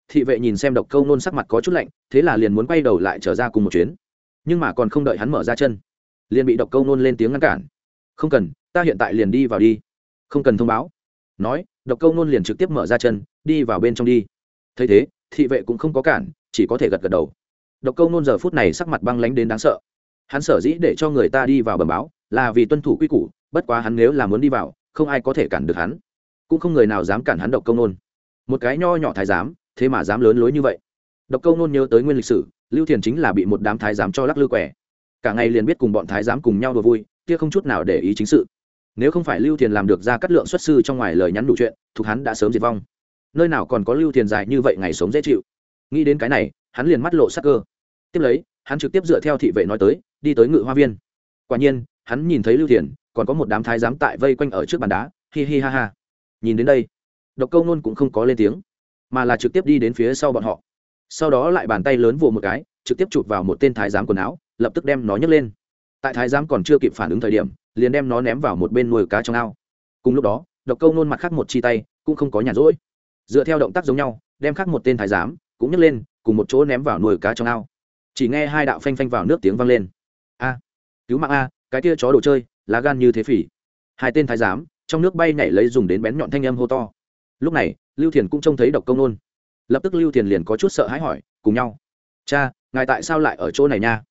Thị vệ nhìn xem độc câu nôn sắc mặt có chút lạnh, thế là liền muốn quay đầu lại trở ra cùng một chuyến. Nhưng mà còn không đợi hắn mở ra chân, liền bị độc câu nôn lên tiếng ngăn cản. Không cần, ta hiện tại liền đi vào đi. Không cần thông báo. Nói, độc câu nôn liền trực tiếp mở ra chân, đi vào bên trong đi. Thấy thế, thị vệ cũng không có cản, chỉ có thể gật gật đầu. Độc câu nôn giờ phút này sắc mặt băng lánh đến đáng sợ. Hắn sở dĩ để cho người ta đi vào bầm báo là vì tuân thủ quy củ, bất quá hắn nếu là muốn đi vào, không ai có thể cản được hắn. Cũng không người nào dám cản hắn độc công nôn. Một cái nho nhỏ thái giám, thế mà dám lớn lối như vậy. Độc câu nôn nhớ tới nguyên lịch sử, lưu thiền chính là bị một đám thái giám cho lắc lư quẻ. Cả ngày liền biết cùng bọn thái giám cùng nhau đùa vui, kia không chút nào để ý chính sự. Nếu không phải lưu thiền làm được ra cắt lượng xuất sư trong ngoài lời nhắn đủ chuyện thuộc hắn đã sớm diệt vong. Nơi nào còn có lưu thiền dài như vậy ngày sống dễ chịu. Nghĩ đến cái này, hắn liền mắt lộ sắc cơ. Tiếp lấy, hắn trực tiếp dựa theo thị vệ nói tới, đi tới ngự hoa viên. Quả nhiên hắn nhìn thấy lưu thiền, còn có một đám thái giám tại vây quanh ở trước bàn đá. Hi hi ha ha. Nhìn đến đây, độc câu nôn cũng không có lên tiếng, mà là trực tiếp đi đến phía sau bọn họ. Sau đó lại bàn tay lớn vồ một cái, trực tiếp chụp vào một tên thái giám quần áo, lập tức đem nó nhấc lên. Tại thái giám còn chưa kịp phản ứng thời điểm, liền đem nó ném vào một bên nuôi cá trong ao. Cùng lúc đó, độc câu nôn mặt khác một chi tay cũng không có nhàn rỗi. Dựa theo động tác giống nhau, đem khác một tên thái giám cũng nhấc lên, cùng một chỗ ném vào nuôi cá trong ao. Chỉ nghe hai đạo phanh phanh vào nước tiếng vang lên. A, cứu mạng a cái kia chó đồ chơi, lá gan như thế phỉ. Hai tên thái giám, trong nước bay nhảy lấy dùng đến bén nhọn thanh âm hô to. Lúc này, lưu thiền cũng trông thấy độc công nôn. Lập tức lưu thiền liền có chút sợ hãi hỏi, cùng nhau? Cha, ngài tại sao lại ở chỗ này nha?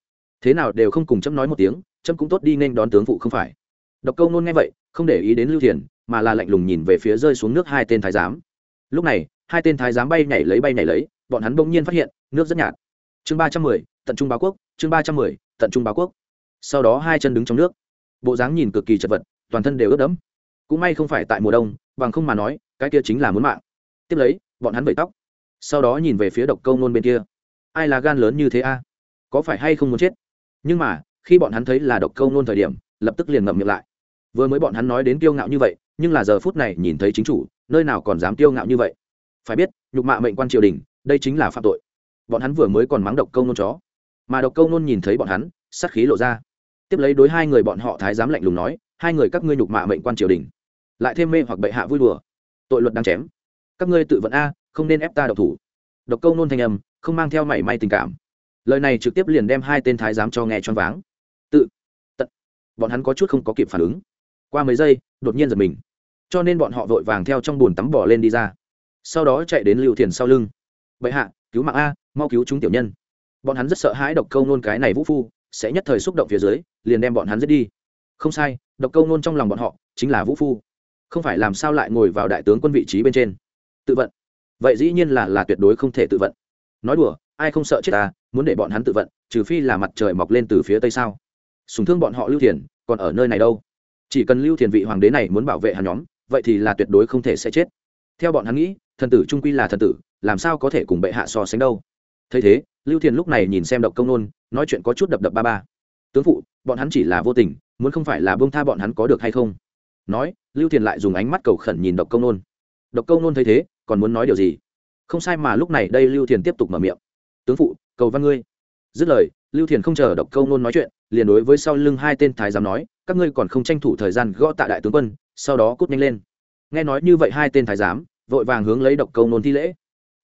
Thế nào đều không cùng chấm nói một tiếng, chấm cũng tốt đi nên đón tướng phụ không phải. Độc công nôn nghe vậy, không để ý đến lưu thiền, mà là lạnh lùng nhìn về phía rơi xuống nước hai tên thái giám. Lúc này, hai tên thái giám bay nhảy lấy bay nhảy lấy, bọn hắn bỗng nhiên phát hiện, nước rất nhạt. Chương ba trăm mười, tận trung báo quốc, chương ba trăm mười, tận trung báo quốc sau đó hai chân đứng trong nước. Bộ dáng nhìn cực kỳ chật vật, toàn thân đều ướt đẫm. Cũng may không phải tại mùa đông, bằng không mà nói, cái kia chính là muốn mạng. Tiếp lấy, bọn hắn vẩy tóc. Sau đó nhìn về phía độc câu nôn bên kia. Ai là gan lớn như thế a? Có phải hay không muốn chết? Nhưng mà, khi bọn hắn thấy là độc câu nôn thời điểm, lập tức liền ngậm miệng lại. Vừa mới bọn hắn nói đến kiêu ngạo như vậy, nhưng là giờ phút này nhìn thấy chính chủ, nơi nào còn dám kiêu ngạo như vậy? Phải biết, nhục mạ mệnh quan triều đình, đây chính là phạm tội. Bọn hắn vừa mới còn mắng độc câu nôn chó. Mà độc câu nôn nhìn thấy bọn hắn, sát khí lộ ra tiếp lấy đối hai người bọn họ thái giám lạnh lùng nói, hai người các ngươi nhục mạ mệnh quan triều đình, lại thêm mê hoặc bệ hạ vui đùa, tội luật đang chém. Các ngươi tự vận a, không nên ép ta độc thủ. Độc câu nôn thanh âm, không mang theo mảy may tình cảm. Lời này trực tiếp liền đem hai tên thái giám cho nghe choáng váng. Tự, tận. Bọn hắn có chút không có kịp phản ứng. Qua mấy giây, đột nhiên giật mình. Cho nên bọn họ vội vàng theo trong bùn tắm bỏ lên đi ra. Sau đó chạy đến lưu thiền sau lưng. Bệ hạ, cứu mạng a, mau cứu chúng tiểu nhân. Bọn hắn rất sợ hãi độc câu nôn cái này vũ phu, sẽ nhất thời xúc động phía dưới liền đem bọn hắn giết đi. Không sai, độc câu nôn trong lòng bọn họ chính là vũ phu. Không phải làm sao lại ngồi vào đại tướng quân vị trí bên trên? Tự vận. Vậy dĩ nhiên là là tuyệt đối không thể tự vận. Nói đùa, ai không sợ chết ta, muốn để bọn hắn tự vận, trừ phi là mặt trời mọc lên từ phía tây sao? Sùng thương bọn họ lưu thiền, còn ở nơi này đâu? Chỉ cần lưu thiền vị hoàng đế này muốn bảo vệ hắn nhóm, vậy thì là tuyệt đối không thể sẽ chết. Theo bọn hắn nghĩ, thần tử trung quy là thần tử, làm sao có thể cùng bệ hạ so sánh đâu? Thấy thế, lưu thiền lúc này nhìn xem độc công nôn nói chuyện có chút đập đập ba ba tướng phụ, bọn hắn chỉ là vô tình, muốn không phải là bông tha bọn hắn có được hay không? Nói, lưu thiền lại dùng ánh mắt cầu khẩn nhìn độc công nôn. Độc công nôn thấy thế, còn muốn nói điều gì? Không sai mà lúc này đây lưu thiền tiếp tục mở miệng. Tướng phụ, cầu văn ngươi. Dứt lời, lưu thiền không chờ độc câu nôn nói chuyện, liền đối với sau lưng hai tên thái giám nói, các ngươi còn không tranh thủ thời gian gõ tạ đại tướng quân, sau đó cút nhanh lên. Nghe nói như vậy hai tên thái giám, vội vàng hướng lấy độc câu nôn thi lễ.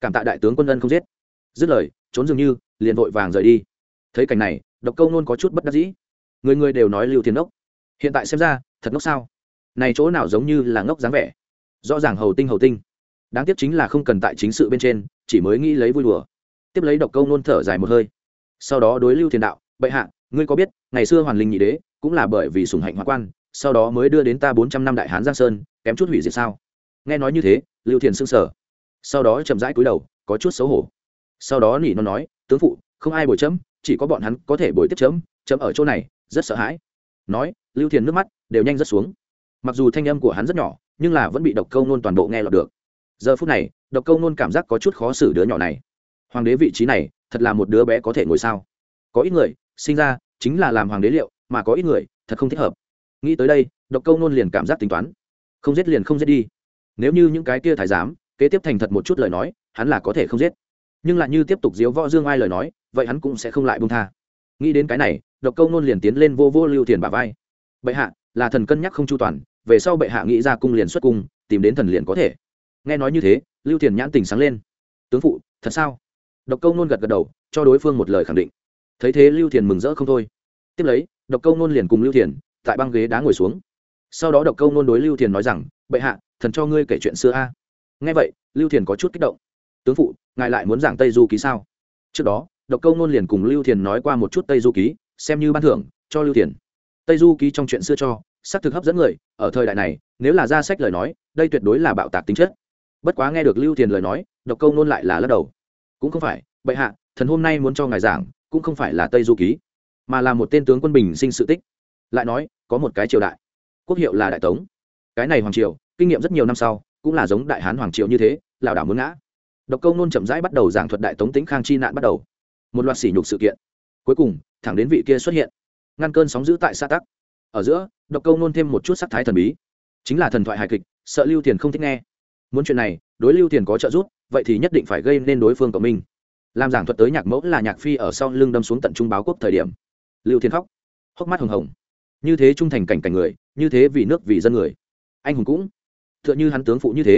Cảm tạ đại tướng quân ân không giết. Dứt lời, trốn dường như, liền vội vàng rời đi. Thấy cảnh này độc câu nôn có chút bất đắc dĩ. Người người đều nói lưu thiên ngốc. Hiện tại xem ra, thật ngốc sao? Này chỗ nào giống như là ngốc dáng vẻ? Rõ ràng hầu tinh hầu tinh. Đáng tiếc chính là không cần tại chính sự bên trên, chỉ mới nghĩ lấy vui đùa. Tiếp lấy độc câu nôn thở dài một hơi. Sau đó đối lưu thiên đạo, bệ hạ, ngươi có biết, ngày xưa hoàn linh nhị đế cũng là bởi vì sùng hạnh hoa quan, sau đó mới đưa đến ta bốn trăm năm đại hán giang sơn, kém chút hủy diệt sao? Nghe nói như thế, lưu thiền sưng sở sau đó chậm rãi cúi đầu, có chút xấu hổ. Sau đó nỉ nó nói, tướng phụ, không ai bồi chấm chỉ có bọn hắn có thể bồi tiếp chấm chấm ở chỗ này, rất sợ hãi. Nói, lưu thiền nước mắt đều nhanh rất xuống. Mặc dù thanh âm của hắn rất nhỏ, nhưng là vẫn bị độc câu nôn toàn bộ nghe lọt được. Giờ phút này, độc câu nôn cảm giác có chút khó xử đứa nhỏ này. Hoàng đế vị trí này, thật là một đứa bé có thể ngồi sao? Có ít người, sinh ra chính là làm hoàng đế liệu, mà có ít người, thật không thích hợp. Nghĩ tới đây, độc câu nôn liền cảm giác tính toán. Không giết liền không giết đi. Nếu như những cái kia thái giám, kế tiếp thành thật một chút lời nói, hắn là có thể không giết. Nhưng lại như tiếp tục diếu võ dương ai lời nói vậy hắn cũng sẽ không lại bông tha. Nghĩ đến cái này, độc câu nôn liền tiến lên vô vô lưu thiền bà vai. Bệ hạ, là thần cân nhắc không chu toàn, về sau bệ hạ nghĩ ra cung liền xuất cung, tìm đến thần liền có thể. Nghe nói như thế, lưu thiền nhãn tình sáng lên. Tướng phụ, thật sao? Độc câu nôn gật gật đầu, cho đối phương một lời khẳng định. Thấy thế lưu thiền mừng rỡ không thôi. Tiếp lấy, độc câu nôn liền cùng lưu thiền tại băng ghế đá ngồi xuống. Sau đó độc câu nôn đối lưu thiền nói rằng, bệ hạ, thần cho ngươi kể chuyện xưa a. Nghe vậy, lưu thiền có chút kích động. Tướng phụ, ngài lại muốn giảng tây du ký sao? Trước đó độc câu nôn liền cùng lưu thiền nói qua một chút tây du ký, xem như ban thưởng cho lưu thiền. Tây du ký trong chuyện xưa cho, xác thực hấp dẫn người, ở thời đại này, nếu là ra sách lời nói, đây tuyệt đối là bạo tạc tính chất. Bất quá nghe được lưu thiền lời nói, độc câu nôn lại là lắc đầu. Cũng không phải, bệ hạ, thần hôm nay muốn cho ngài giảng, cũng không phải là tây du ký, mà là một tên tướng quân bình sinh sự tích. Lại nói, có một cái triều đại. Quốc hiệu là đại tống. Cái này hoàng triều, kinh nghiệm rất nhiều năm sau, cũng là giống đại hán hoàng triều như thế, lảo đảo muốn ngã. Độc câu nôn chậm rãi bắt đầu giảng thuật đại tống tính khang chi nạn bắt đầu một loạt sỉ nhục sự kiện. Cuối cùng, thẳng đến vị kia xuất hiện. Ngăn cơn sóng giữ tại xã tắc. Ở giữa, độc câu nôn thêm một chút sắc thái thần bí. Chính là thần thoại hài kịch, sợ lưu tiền không thích nghe. Muốn chuyện này, đối lưu tiền có trợ giúp, vậy thì nhất định phải gây nên đối phương cộng minh. Làm giảng thuật tới nhạc mẫu là nhạc phi ở sau lưng đâm xuống tận trung báo quốc thời điểm. Lưu thiên khóc. Hốc mắt hồng hồng. Như thế trung thành cảnh cảnh người, như thế vì nước vì dân người. Anh hùng cũng t h ư ợ n h ư hắn tướng phụ như thế.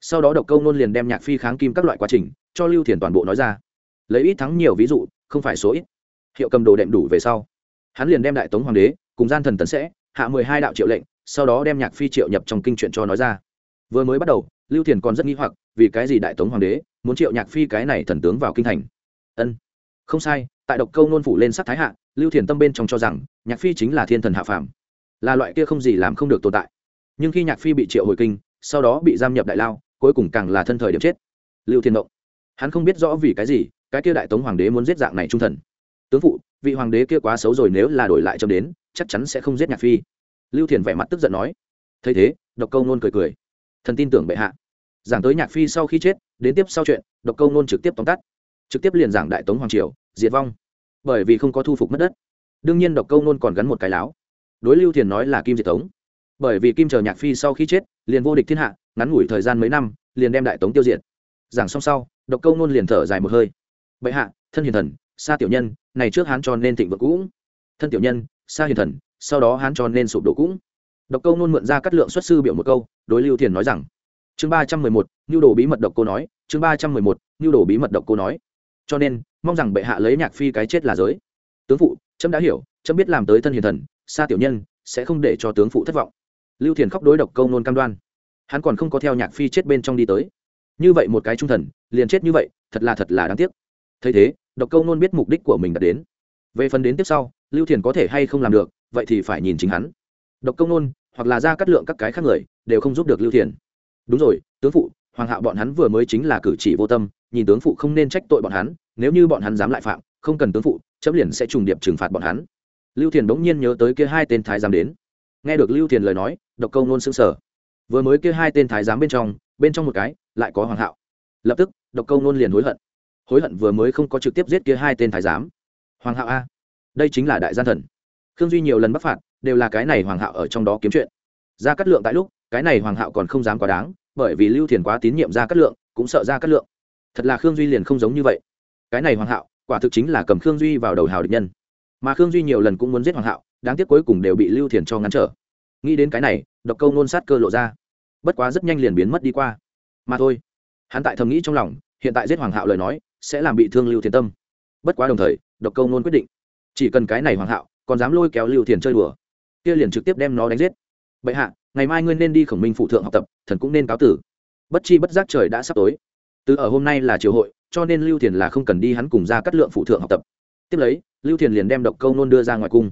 Sau đó độc câu nôn liền đem nhạc phi kháng kim các loại quá trình, cho lưu thiền toàn bộ nói ra lấy ít thắng nhiều ví dụ, không phải số ít. Hiệu cầm đồ đệm đủ về sau, hắn liền đem đại tống hoàng đế cùng gian thần tấn sẽ, hạ mười hai đạo triệu lệnh, sau đó đem nhạc phi triệu nhập trong kinh chuyện cho nói ra. Vừa mới bắt đầu, lưu thiền còn rất nghĩ hoặc, vì cái gì đại tống hoàng đế muốn triệu nhạc phi cái này thần tướng vào kinh thành? Ân, không sai, tại độc câu nôn phủ lên sắc thái hạ, lưu thiền tâm bên trong cho rằng, nhạc phi chính là thiên thần hạ phàm, là loại kia không gì làm không được tồn tại. Nhưng khi nhạc phi bị triệu hồi kinh, sau đó bị giam nhập đại lao, cuối cùng càng là thân thời điểm chết. Lưu thiền động, hắn không biết rõ vì cái gì cái kia đại tống hoàng đế muốn giết dạng này trung thần. Tướng phụ, vị hoàng đế kia quá xấu rồi, nếu là đổi lại chấm đến, chắc chắn sẽ không giết nhạc phi. Lưu thiền vẻ mặt tức giận nói. Thấy thế, độc câu nôn cười cười. Thần tin tưởng bệ hạ. Giảng tới nhạc phi sau khi chết, đến tiếp sau chuyện, độc câu nôn trực tiếp tóm tắt. Trực tiếp liền giảng đại tống hoàng triều, diệt vong. Bởi vì không có thu phục mất đất. Đương nhiên độc câu nôn còn gắn một cái láo. Đối lưu thiền nói là kim diệt tống. Bởi vì kim chờ nhạc phi sau khi chết, liền vô địch thiên hạ, ngắn ngủi thời gian mấy năm, liền đem đại tống tiêu diệt. Giảng xong sau, độc câu nôn liền thở dài một hơi bệ hạ, thân hiền thần xa tiểu nhân, này trước hán cho nên thịnh vượng cũng. Thân tiểu nhân xa hiền thần, sau đó hán cho nên sụp đổ cũng. Độc câu nôn mượn ra cắt lượng xuất sư biểu một câu, đối lưu thiền nói rằng. Chương ba trăm mười một nhu đồ bí mật độc cô nói, chương ba trăm mười một nhu đồ bí mật độc cô nói. Cho nên, mong rằng bệ hạ lấy nhạc phi cái chết là giới. Tướng phụ trâm đã hiểu trâm biết làm tới thân hiền thần xa tiểu nhân, sẽ không để cho tướng phụ thất vọng. Lưu thiền khóc đối độc câu nôn cam đoan. Hắn còn không có theo nhạc phi chết bên trong đi tới. Như vậy một cái trung thần, liền chết như vậy, thật là thật là đáng tiếc thấy thế, độc câu nôn biết mục đích của mình đã đến. Về phần đến tiếp sau, lưu thiền có thể hay không làm được, vậy thì phải nhìn chính hắn. Độc câu nôn, hoặc là ra cắt lượng các cái khác người, đều không giúp được lưu thiền. Đúng rồi, tướng phụ, hoàng hạo bọn hắn vừa mới chính là cử chỉ vô tâm, nhìn tướng phụ không nên trách tội bọn hắn, nếu như bọn hắn dám lại phạm, không cần tướng phụ, chấm liền sẽ trùng điệp trừng phạt bọn hắn. Lưu thiền bỗng nhiên nhớ tới kia hai tên thái giám đến. Nghe được lưu thiền lời nói, độc câu nôn xương sở vừa mới kia hai tên thái giám bên trong bên trong một cái, lại có hoàng hạo. Lập tức, độc câu nôn liền hối hận hối hận vừa mới không có trực tiếp giết kia hai tên thái giám. Hoàng hạo a. Đây chính là đại gian thần. Khương duy nhiều lần bắc phạt, đều là cái này hoàng hạo ở trong đó kiếm chuyện. Ra cắt lượng tại lúc, cái này hoàng hạo còn không dám quá đáng, bởi vì lưu thiền quá tín nhiệm ra cắt lượng, cũng sợ ra cắt lượng. Thật là khương duy liền không giống như vậy. Cái này hoàng hạo, quả thực chính là cầm khương duy vào đầu hào địch nhân. Mà khương duy nhiều lần cũng muốn giết hoàng hạo, đáng tiếc cuối cùng đều bị lưu thiền cho ngăn trở. Nghĩ đến cái này, độc câu nôn sát cơ lộ ra. Bất quá rất nhanh liền biến mất đi qua. Mà thôi, hắn tại thầm nghĩ trong lòng, hiện tại giết hoàng hạo lời nói sẽ làm bị thương lưu thiền tâm. Bất quá đồng thời, độc câu nôn quyết định. Chỉ cần cái này hoàng hạo, còn dám lôi kéo lưu thiền chơi đùa, kia liền trực tiếp đem nó đánh giết. Bệ hạ, ngày mai ngươi nên đi khổng minh phụ thượng học tập, thần cũng nên cáo tử. Bất chi bất giác trời đã sắp tối. Từ ở hôm nay là triều hội, cho nên lưu thiền là không cần đi hắn cùng ra cắt lượng phụ thượng học tập. Tiếp lấy, lưu thiền liền đem độc câu nôn đưa ra ngoài cung.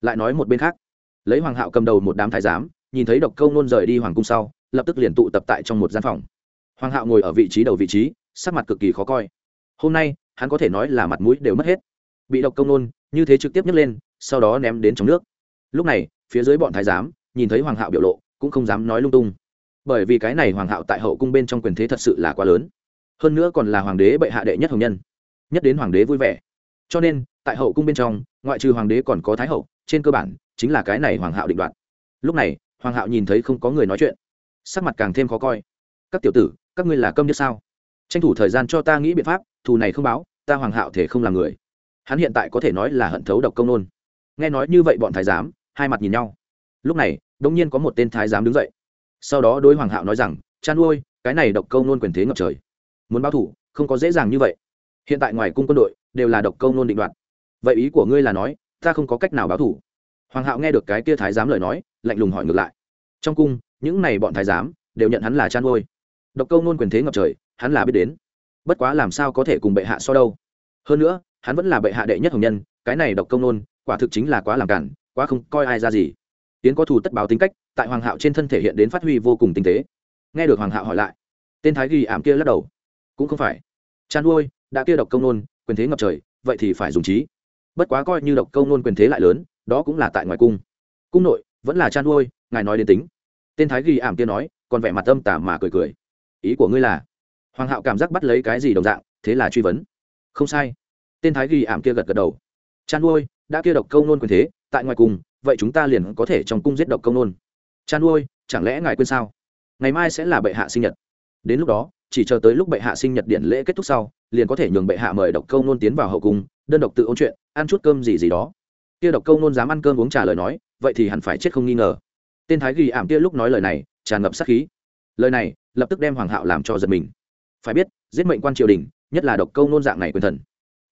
Lại nói một bên khác. Lấy hoàng hạo cầm đầu một đám thái giám, nhìn thấy độc câu nôn rời đi hoàng cung sau, lập tức liền tụ tập tại trong một gian phòng. Hoàng hạo ngồi ở vị trí đầu vị trí, sắc mặt cực kỳ khó coi hôm nay, hắn có thể nói là mặt mũi đều mất hết. Bị độc công nôn, như thế trực tiếp nhấc lên, sau đó ném đến trong nước. Lúc này, phía dưới bọn thái giám, nhìn thấy hoàng hạo biểu lộ, cũng không dám nói lung tung. Bởi vì cái này hoàng hạo tại hậu cung bên trong quyền thế thật sự là quá lớn. Hơn nữa còn là hoàng đế bệ hạ đệ nhất hồng nhân. Nhất đến hoàng đế vui vẻ. Cho nên, tại hậu cung bên trong, ngoại trừ hoàng đế còn có thái hậu, trên cơ bản, chính là cái này hoàng hạo định đoạt. Lúc này, hoàng hạo nhìn thấy không có người nói chuyện. Sắc mặt càng thêm khó coi. Các tiểu tử, các ngươi là câm như sao? Tranh thủ thời gian cho ta nghĩ biện pháp thù này không báo, ta hoàng hạo thể không làm người. Hắn hiện tại có thể nói là hận thấu độc công nôn. Nghe nói như vậy bọn thái giám, hai mặt nhìn nhau. Lúc này đ ỗ n g nhiên có một tên thái giám đứng dậy. Sau đó đối hoàng hạo nói rằng, chan nuôi cái này độc câu nôn quyền thế ngập trời. Muốn báo thủ không có dễ dàng như vậy. Hiện tại ngoài cung quân đội đều là độc câu nôn định đoạt. Vậy ý của ngươi là nói, ta không có cách nào báo thủ hoàng hạo nghe được cái kia thái giám lời nói, lạnh lùng hỏi ngược lại. Trong cung, những n à y bọn thái giám đều nhận hắn là chan nuôi độc câu nôn quyền thế ngập trời, hắn là biết đến bất quá làm sao có thể cùng bệ hạ so đâu. Hơn nữa, hắn vẫn là bệ hạ đệ nhất hồng nhân, cái này độc công nôn, quả thực chính là quá làm cản, quá không coi ai ra gì. Tiến có thù tất báo tính cách, tại hoàng hạo trên thân thể hiện đến phát huy vô cùng tinh tế. Nghe được hoàng hạo hỏi lại, tên thái ghi ảm kia lắc đầu. Cũng không phải. Chăn nuôi đã kia độc công nôn, quyền thế ngập trời, vậy thì phải dùng trí. Bất quá coi như độc công nôn quyền thế lại lớn, đó cũng là tại ngoài cung. Cung nội, vẫn là chăn nuôi ngài nói đến tính. Tên thái ghi ảm kia nói, còn vẻ mặt âm tả mà cười cười. Ý của ngươi là hoàng hạo cảm giác bắt lấy cái gì đồng dạng, thế là truy vấn. Không sai. Tên thái ghi ảm kia gật gật đầu. Chăn nuôi đã kia độc câu nôn quyền thế, tại ngoài cùng, vậy chúng ta liền có thể trong cung giết độc câu nôn. Chăn nuôi chẳng lẽ ngài quên sao? Ngày mai sẽ là bệ hạ sinh nhật. Đến lúc đó, chỉ chờ tới lúc bệ hạ sinh nhật điện lễ kết thúc sau, liền có thể nhường bệ hạ mời độc câu nôn tiến vào hậu cung, đơn độc tự ôn chuyện, ăn chút cơm gì gì đó. Kia độc câu nôn dám ăn cơm uống trà lời nói, vậy thì hẳn phải chết không nghi ngờ. Tên thái ghi ảm kia lúc nói lời này, tràn ngập sát khí. Lời này, lập tức đem hoàng hạo làm cho giật mình phải biết, giết mệnh quan triều đình, nhất là độc câu nôn dạng này quyền thần.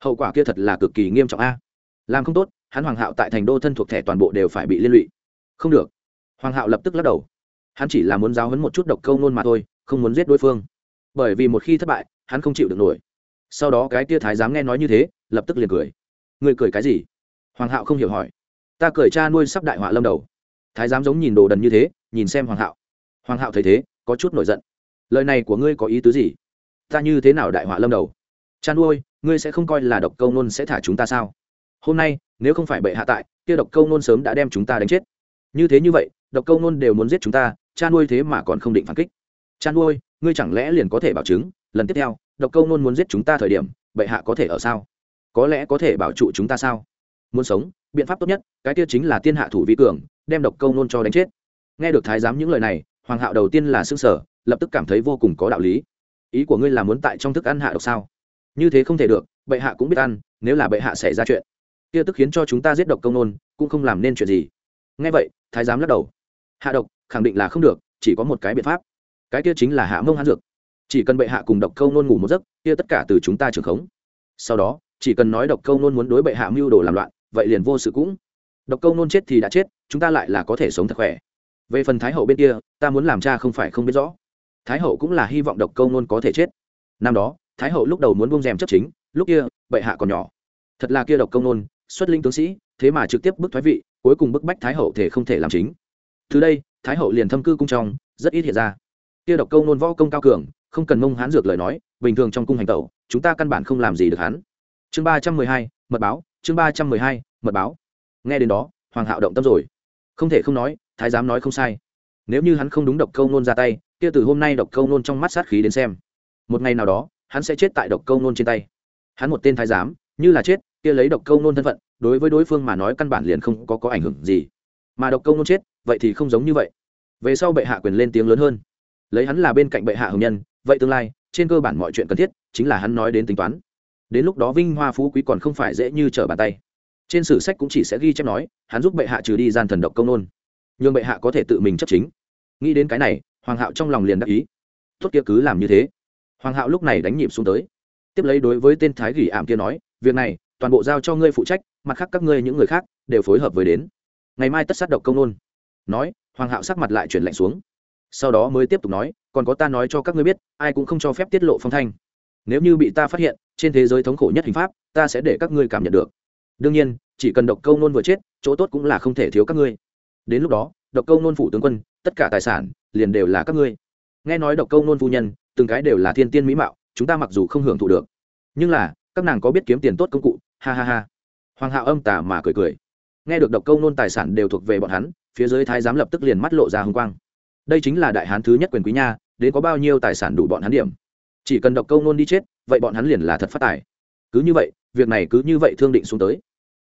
Hậu quả kia thật là cực kỳ nghiêm trọng a. Làm không tốt, hắn hoàng hạo tại thành đô thân thuộc thẻ toàn bộ đều phải bị liên lụy. Không được. Hoàng hạo lập tức lắc đầu. Hắn chỉ là muốn giáo hấn một chút độc câu nôn mà thôi, không muốn giết đối phương. Bởi vì một khi thất bại, hắn không chịu được nổi. Sau đó cái tia thái dám nghe nói như thế, lập tức liền cười. Người cười cái gì? Hoàng hạo không hiểu hỏi. Ta cười cha nuôi sắp đại họa lâm đầu. Thái giám giống nhìn đồ đần như thế, nhìn xem hoàng hạo. Hoàng hạo thấy thế, có chút nổi giận. Lời này của ngươi có ý tứ gì? Ta như thế nào đại họa lâm đầu? Chan nuôi ngươi sẽ không coi là độc câu nôn sẽ thả chúng ta sao? Hôm nay, nếu không phải bệ hạ tại, kia độc câu nôn sớm đã đem chúng ta đánh chết. Như thế như vậy, độc câu nôn đều muốn giết chúng ta cha nuôi thế mà còn không định phản kích. Cha nuôi ngươi chẳng lẽ liền có thể bảo chứng, lần tiếp theo, độc câu nôn muốn giết chúng ta thời điểm, bệ hạ có thể ở sao? Có lẽ có thể bảo trụ chúng ta sao? Muốn sống, biện pháp tốt nhất, cái kia chính là tiên hạ thủ vi cường, đem độc câu nôn cho đánh chết. Nghe được thái giám những lời này, hoàng hạo đầu tiên là s ư n g sở lập tức cảm thấy vô cùng có đạo lý ý của ngươi là muốn tại trong thức ăn hạ độc sao? Như thế không thể được, bệ hạ cũng biết ăn, nếu là bệ hạ xảy ra chuyện, kia tức khiến cho chúng ta giết độc công nôn, cũng không làm nên chuyện gì. Ngay vậy, thái giám lắc đầu. Hạ độc, khẳng định là không được, chỉ có một cái biện pháp. Cái kia chính là hạ mông hán dược. Chỉ cần bệ hạ cùng độc câu nôn ngủ một giấc, kia tất cả từ chúng ta trưởng khống. Sau đó, chỉ cần nói độc câu nôn muốn đối bệ hạ mưu đồ làm loạn, vậy liền vô sự cũng. Độc câu nôn chết thì đã chết, chúng ta lại là có thể sống thật khỏe. Về phần thái hậu bên kia, ta muốn làm cha không phải không biết rõ thái hậu cũng là hy vọng độc câu nôn có thể chết. Năm đó, thái hậu lúc đầu muốn bông rèm chấp chính, lúc kia, bệ hạ còn nhỏ. Thật là kia độc công nôn, xuất linh tướng sĩ, thế mà trực tiếp bức thoái vị, cuối cùng bức bách thái hậu thể không thể làm chính. Từ đây, thái hậu liền thâm cư cung trong, rất ít hiện ra. Kia độc công nôn võ công cao cường, không cần mông hán dược lời nói, bình thường trong cung hành tẩu, chúng ta căn bản không làm gì được hắn. Chương ba trăm mười hai, mật báo, chương ba trăm mười hai, mật báo. Nghe đến đó, hoàng hạo động tâm rồi. Không thể không nói, thái giám nói không sai. Nếu như hắn không đúng độc câu nôn ra tay kia từ hôm nay độc câu nôn trong mắt sát khí đến xem. Một ngày nào đó hắn sẽ chết tại độc câu nôn trên tay. Hắn một tên thái giám như là chết kia lấy độc câu nôn thân phận đối với đối phương mà nói căn bản liền không có, có ảnh hưởng gì. Mà độc câu nôn chết vậy thì không giống như vậy. Về sau bệ hạ quyền lên tiếng lớn hơn. Lấy hắn là bên cạnh bệ hạ hồng nhân vậy tương lai trên cơ bản mọi chuyện cần thiết chính là hắn nói đến tính toán. Đến lúc đó vinh hoa phú quý còn không phải dễ như trở bàn tay. Trên sử sách cũng chỉ sẽ ghi chép nói hắn giúp bệ hạ trừ đi gian thần độc công nôn. Nhưng bệ hạ có thể tự mình chấp chính. Nghĩ đến cái này hoàng hạo trong lòng liền đắc ý. Tốt kia cứ làm như thế. Hoàng hạo lúc này đánh nhịp xuống tới. Tiếp lấy đối với tên thái gỉ ảm kia nói, việc này, toàn bộ giao cho ngươi phụ trách, mặt khác các ngươi những người khác đều phối hợp với đến. Ngày mai tất sát độc công nôn. Nói, hoàng hạo sắc mặt lại chuyển lạnh xuống. Sau đó mới tiếp tục nói, còn có ta nói cho các ngươi biết, ai cũng không cho phép tiết lộ phong thanh. Nếu như bị ta phát hiện, trên thế giới thống khổ nhất hình pháp, ta sẽ để các ngươi cảm nhận được. Đương nhiên, chỉ cần độc câu nôn vừa chết, chỗ tốt cũng là không thể thiếu các ngươi. Đến lúc đó độc câu nôn phủ tướng quân, tất cả tài sản liền đều là các ngươi. Nghe nói độc câu nôn phu nhân, từng cái đều là thiên tiên mỹ mạo, chúng ta mặc dù không hưởng thụ được. Nhưng là, các nàng có biết kiếm tiền tốt công cụ? Ha ha ha. Hoàng hạo âm tả mà cười cười. Nghe được độc câu nôn tài sản đều thuộc về bọn hắn, phía dưới thái giám lập tức liền mắt lộ ra hồng quang. Đây chính là đại hán thứ nhất quyền quý nha, đến có bao nhiêu tài sản đủ bọn hắn điểm? Chỉ cần độc câu nôn đi chết, vậy bọn hắn liền là thật phát tài. Cứ như vậy, việc này cứ như vậy thương định xuống tới.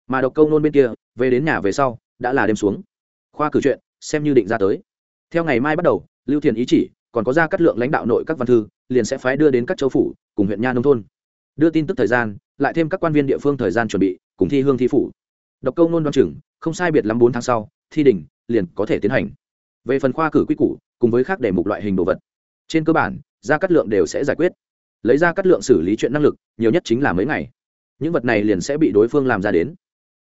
Mà độc câu nôn bên kia, về đến nhà về sau, đã là đêm xuống. Khoa cử chuyện xem như định ra tới. Theo ngày mai bắt đầu, lưu thiền ý chỉ, còn có ra cắt lượng lãnh đạo nội các văn thư, liền sẽ phái đưa đến các châu phủ, cùng huyện nha nông thôn. Đưa tin tức thời gian, lại thêm các quan viên địa phương thời gian chuẩn bị, cùng thi hương thi phủ. Độc câu nôn đoan chừng, không sai biệt lắm bốn tháng sau, thi đỉnh liền có thể tiến hành. Về phần khoa cử quy củ, cùng với khác để mục loại hình đồ vật, trên cơ bản ra cắt lượng đều sẽ giải quyết. Lấy ra cắt lượng xử lý chuyện năng lực, nhiều nhất chính là mấy ngày. Những vật này liền sẽ bị đối phương làm ra đến.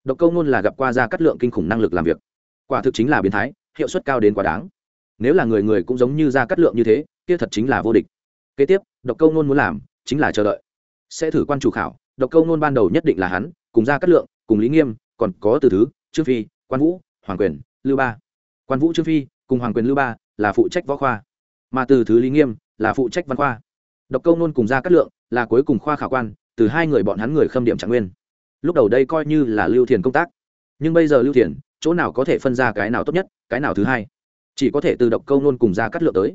Độc câu nôn là gặp qua ra cắt lượng kinh khủng năng lực làm việc. Quả thực chính là biến thái hiệu suất cao đến quá đáng. Nếu là người người cũng giống như ra cắt lượng như thế, kia thật chính là vô địch. Kế tiếp, độc câu nôn muốn làm chính là chờ đợi. Sẽ thử quan chủ khảo, độc câu nôn ban đầu nhất định là hắn, cùng ra cắt lượng, cùng lý nghiêm, còn có từ thứ, trương phi, quan vũ, hoàng quyền, lưu ba. Quan vũ, trương phi, cùng hoàng quyền, lưu ba là phụ trách võ khoa, mà từ thứ lý nghiêm là phụ trách văn khoa. Độc câu nôn cùng ra cắt lượng là cuối cùng khoa khảo quan, từ hai người bọn hắn người khâm điểm trạng nguyên. Lúc đầu đây coi như là lưu thiền công tác, nhưng bây giờ lưu thiền chỗ nào có thể phân ra cái nào tốt nhất, cái nào thứ hai. Chỉ có thể từ độc câu nôn cùng ra cắt lượng tới.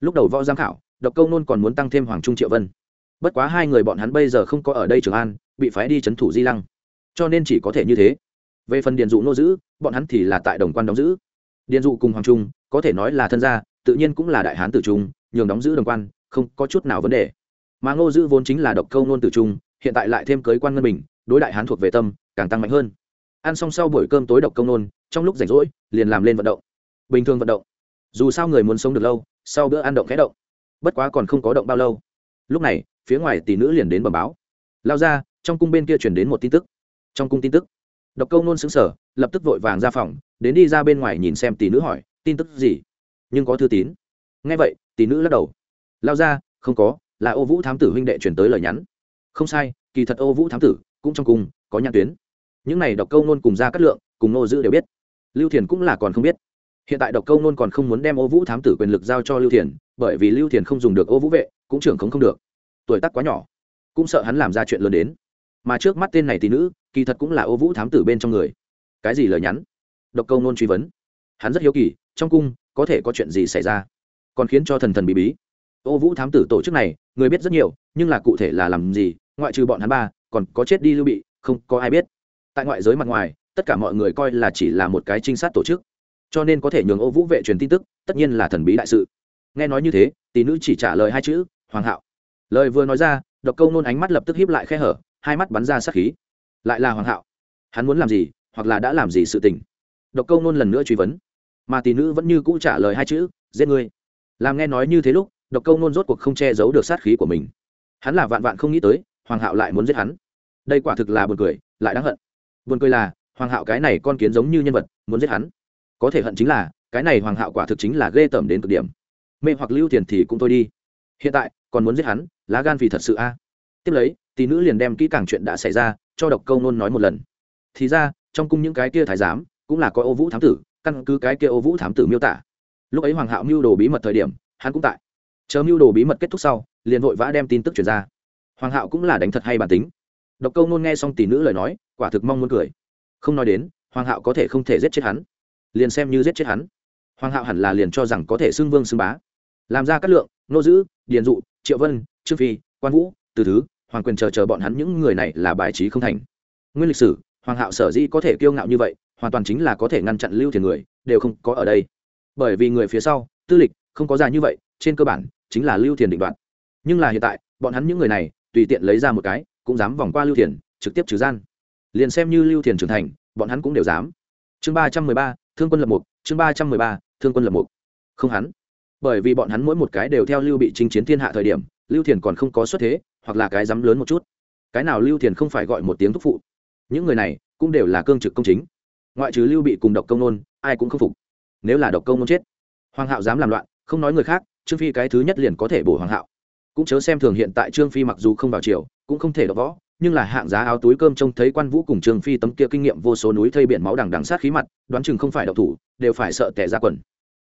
Lúc đầu võ giám khảo, độc câu nôn còn muốn tăng thêm hoàng trung triệu vân. Bất quá hai người bọn hắn bây giờ không có ở đây trường an, bị phái đi c h ấ n thủ di lăng. Cho nên chỉ có thể như thế. Về phần điền dụ nô giữ, bọn hắn thì là tại đồng quan đóng giữ. Điền dụ cùng hoàng trung, có thể nói là thân gia, tự nhiên cũng là đại hán tử trung, nhường đóng giữ đồng quan, không có chút nào vấn đề. Mà ngô giữ vốn chính là độc câu nôn tử trung, hiện tại lại thêm cưới quan ngân bình, đối đại hán thuộc về tâm, càng tăng mạnh hơn ăn xong sau buổi cơm tối độc câu nôn, trong lúc rảnh rỗi, liền làm lên vận động. Bình thường vận động. Dù sao người muốn sống được lâu, sau bữa ăn động khẽ động. Bất quá còn không có động bao lâu. Lúc này, phía ngoài tỷ nữ liền đến bẩm báo. Lao ra, trong cung bên kia chuyển đến một tin tức. Trong cung tin tức. Độc câu nôn xứng sở lập tức vội vàng ra phòng, đến đi ra bên ngoài nhìn xem tỷ nữ hỏi, tin tức gì? Nhưng có thư tín. Ngay vậy, tỷ nữ lắc đầu. Lao ra, không có, là ô vũ thám tử huynh đệ chuyển tới lời nhắn. Không sai, kỳ thật ô vũ thám tử cũng trong cung, có nhãn tuyến những này độc câu nôn cùng ra cát lượng, cùng nô Dữ đều biết. Lưu thiền cũng là còn không biết. Hiện tại độc câu nôn còn không muốn đem ô vũ thám tử quyền lực giao cho lưu thiền, bởi vì lưu thiền không dùng được ô vũ vệ, cũng trưởng không không được. Tuổi tác quá nhỏ, cũng sợ hắn làm ra chuyện lớn đến. Mà trước mắt tên này tỷ nữ, kỳ thật cũng là ô vũ thám tử bên trong người. Cái gì lời nhắn? Độc câu nôn truy vấn. Hắn rất hiếu kỳ, trong cung, có thể có chuyện gì xảy ra? Còn khiến cho thần thần bí bí. Ô vũ thám tử tổ chức này, người biết rất nhiều, nhưng là cụ thể là làm gì, ngoại trừ bọn hắn ba, còn có chết đi lưu bị, không có ai biết tại ngoại giới mặt ngoài, tất cả mọi người coi là chỉ là một cái trinh sát tổ chức. Cho nên có thể nhường ô vũ vệ truyền tin tức, tất nhiên là thần bí đại sự. Nghe nói như thế, tỷ nữ chỉ trả lời hai chữ, hoàng hạo. Lời vừa nói ra, độc câu nôn ánh mắt lập tức hiếp lại khe hở, hai mắt bắn ra sát khí. Lại là hoàng hạo. Hắn muốn làm gì, hoặc là đã làm gì sự tình? Độc câu nôn lần nữa truy vấn. Mà tỷ nữ vẫn như cũ trả lời hai chữ, giết ngươi. Làm nghe nói như thế lúc, độc câu nôn rốt cuộc không che giấu được sát khí của mình. Hắn là vạn vạn không nghĩ tới, hoàng hạo lại muốn giết hắn. Đây quả thực là buồn cười, lại đáng hận buồn cười là, hoàng hạo cái này con kiến giống như nhân vật, muốn giết hắn. Có thể hận chính là, cái này hoàng hạo quả thực chính là ghê tởm đến cực điểm. Mê hoặc lưu tiền thì cũng thôi đi. Hiện tại, còn muốn giết hắn, lá gan vì thật sự a. À. Tiếp lấy, tỷ nữ liền đem kỹ càng chuyện đã xảy ra, cho độc câu nôn nói một lần. Thì ra, trong cung những cái kia thái giám, cũng là có ô vũ thám tử, căn cứ cái kia ô vũ thám tử miêu tả. Lúc ấy hoàng hạo mưu đồ bí mật thời điểm, hắn cũng tại. Chờ mưu đồ bí mật kết thúc sau, liền vội vã đem tin tức truyền ra. Hoàng hạo cũng là đánh thật hay bản tính độc câu nôn nghe xong tỷ nữ lời nói, quả thực mong muốn cười. Không nói đến, hoàng hạo có thể không thể giết chết hắn. Liền xem như giết chết hắn. Hoàng hạo hẳn là liền cho rằng có thể xưng vương xưng bá. Làm ra các lượng, nô giữ điền dụ, triệu vân, trương phi, quan vũ, từ thứ, hoàng quyền chờ chờ bọn hắn những người này là bài trí không thành. Nguyên lịch sử, hoàng hạo sở dĩ có thể kiêu ngạo như vậy, hoàn toàn chính là có thể ngăn chặn lưu thiền người, đều không có ở đây. Bởi vì người phía sau, tư lịch, không có già như vậy, trên cơ bản, chính là lưu thiền định đoạn nhưng là hiện tại, bọn hắn những người này, tùy tiện lấy ra một cái cũng dám vòng qua lưu thiền, trực tiếp trừ gian. Liền xem như lưu thiền trưởng thành, bọn hắn cũng đều dám. Chương ba trăm mười ba, thương quân lập mục, chương ba trăm mười ba, thương quân lập mục. Không hắn. Bởi vì bọn hắn mỗi một cái đều theo lưu bị chinh chiến thiên hạ thời điểm, lưu thiền còn không có xuất thế, hoặc là cái dám lớn một chút. Cái nào lưu thiền không phải gọi một tiếng thúc phụ. Những người này cũng đều là cương trực công chính. Ngoại trừ lưu bị cùng độc công nôn, ai cũng không phục. Nếu là độc công nôn chết, hoàng hạo dám làm loạn, không nói người khác, trương phi cái thứ nhất liền có thể bổ hoàng hạo cũng chớ xem thường hiện tại trương phi mặc dù không vào triều, cũng không thể đọc võ, nhưng là hạng giá áo túi cơm trông thấy quan vũ cùng trương phi tấm kia kinh nghiệm vô số núi thây biển máu đằng đằng sát khí mặt, đoán chừng không phải độc thủ, đều phải sợ tẻ ra quần.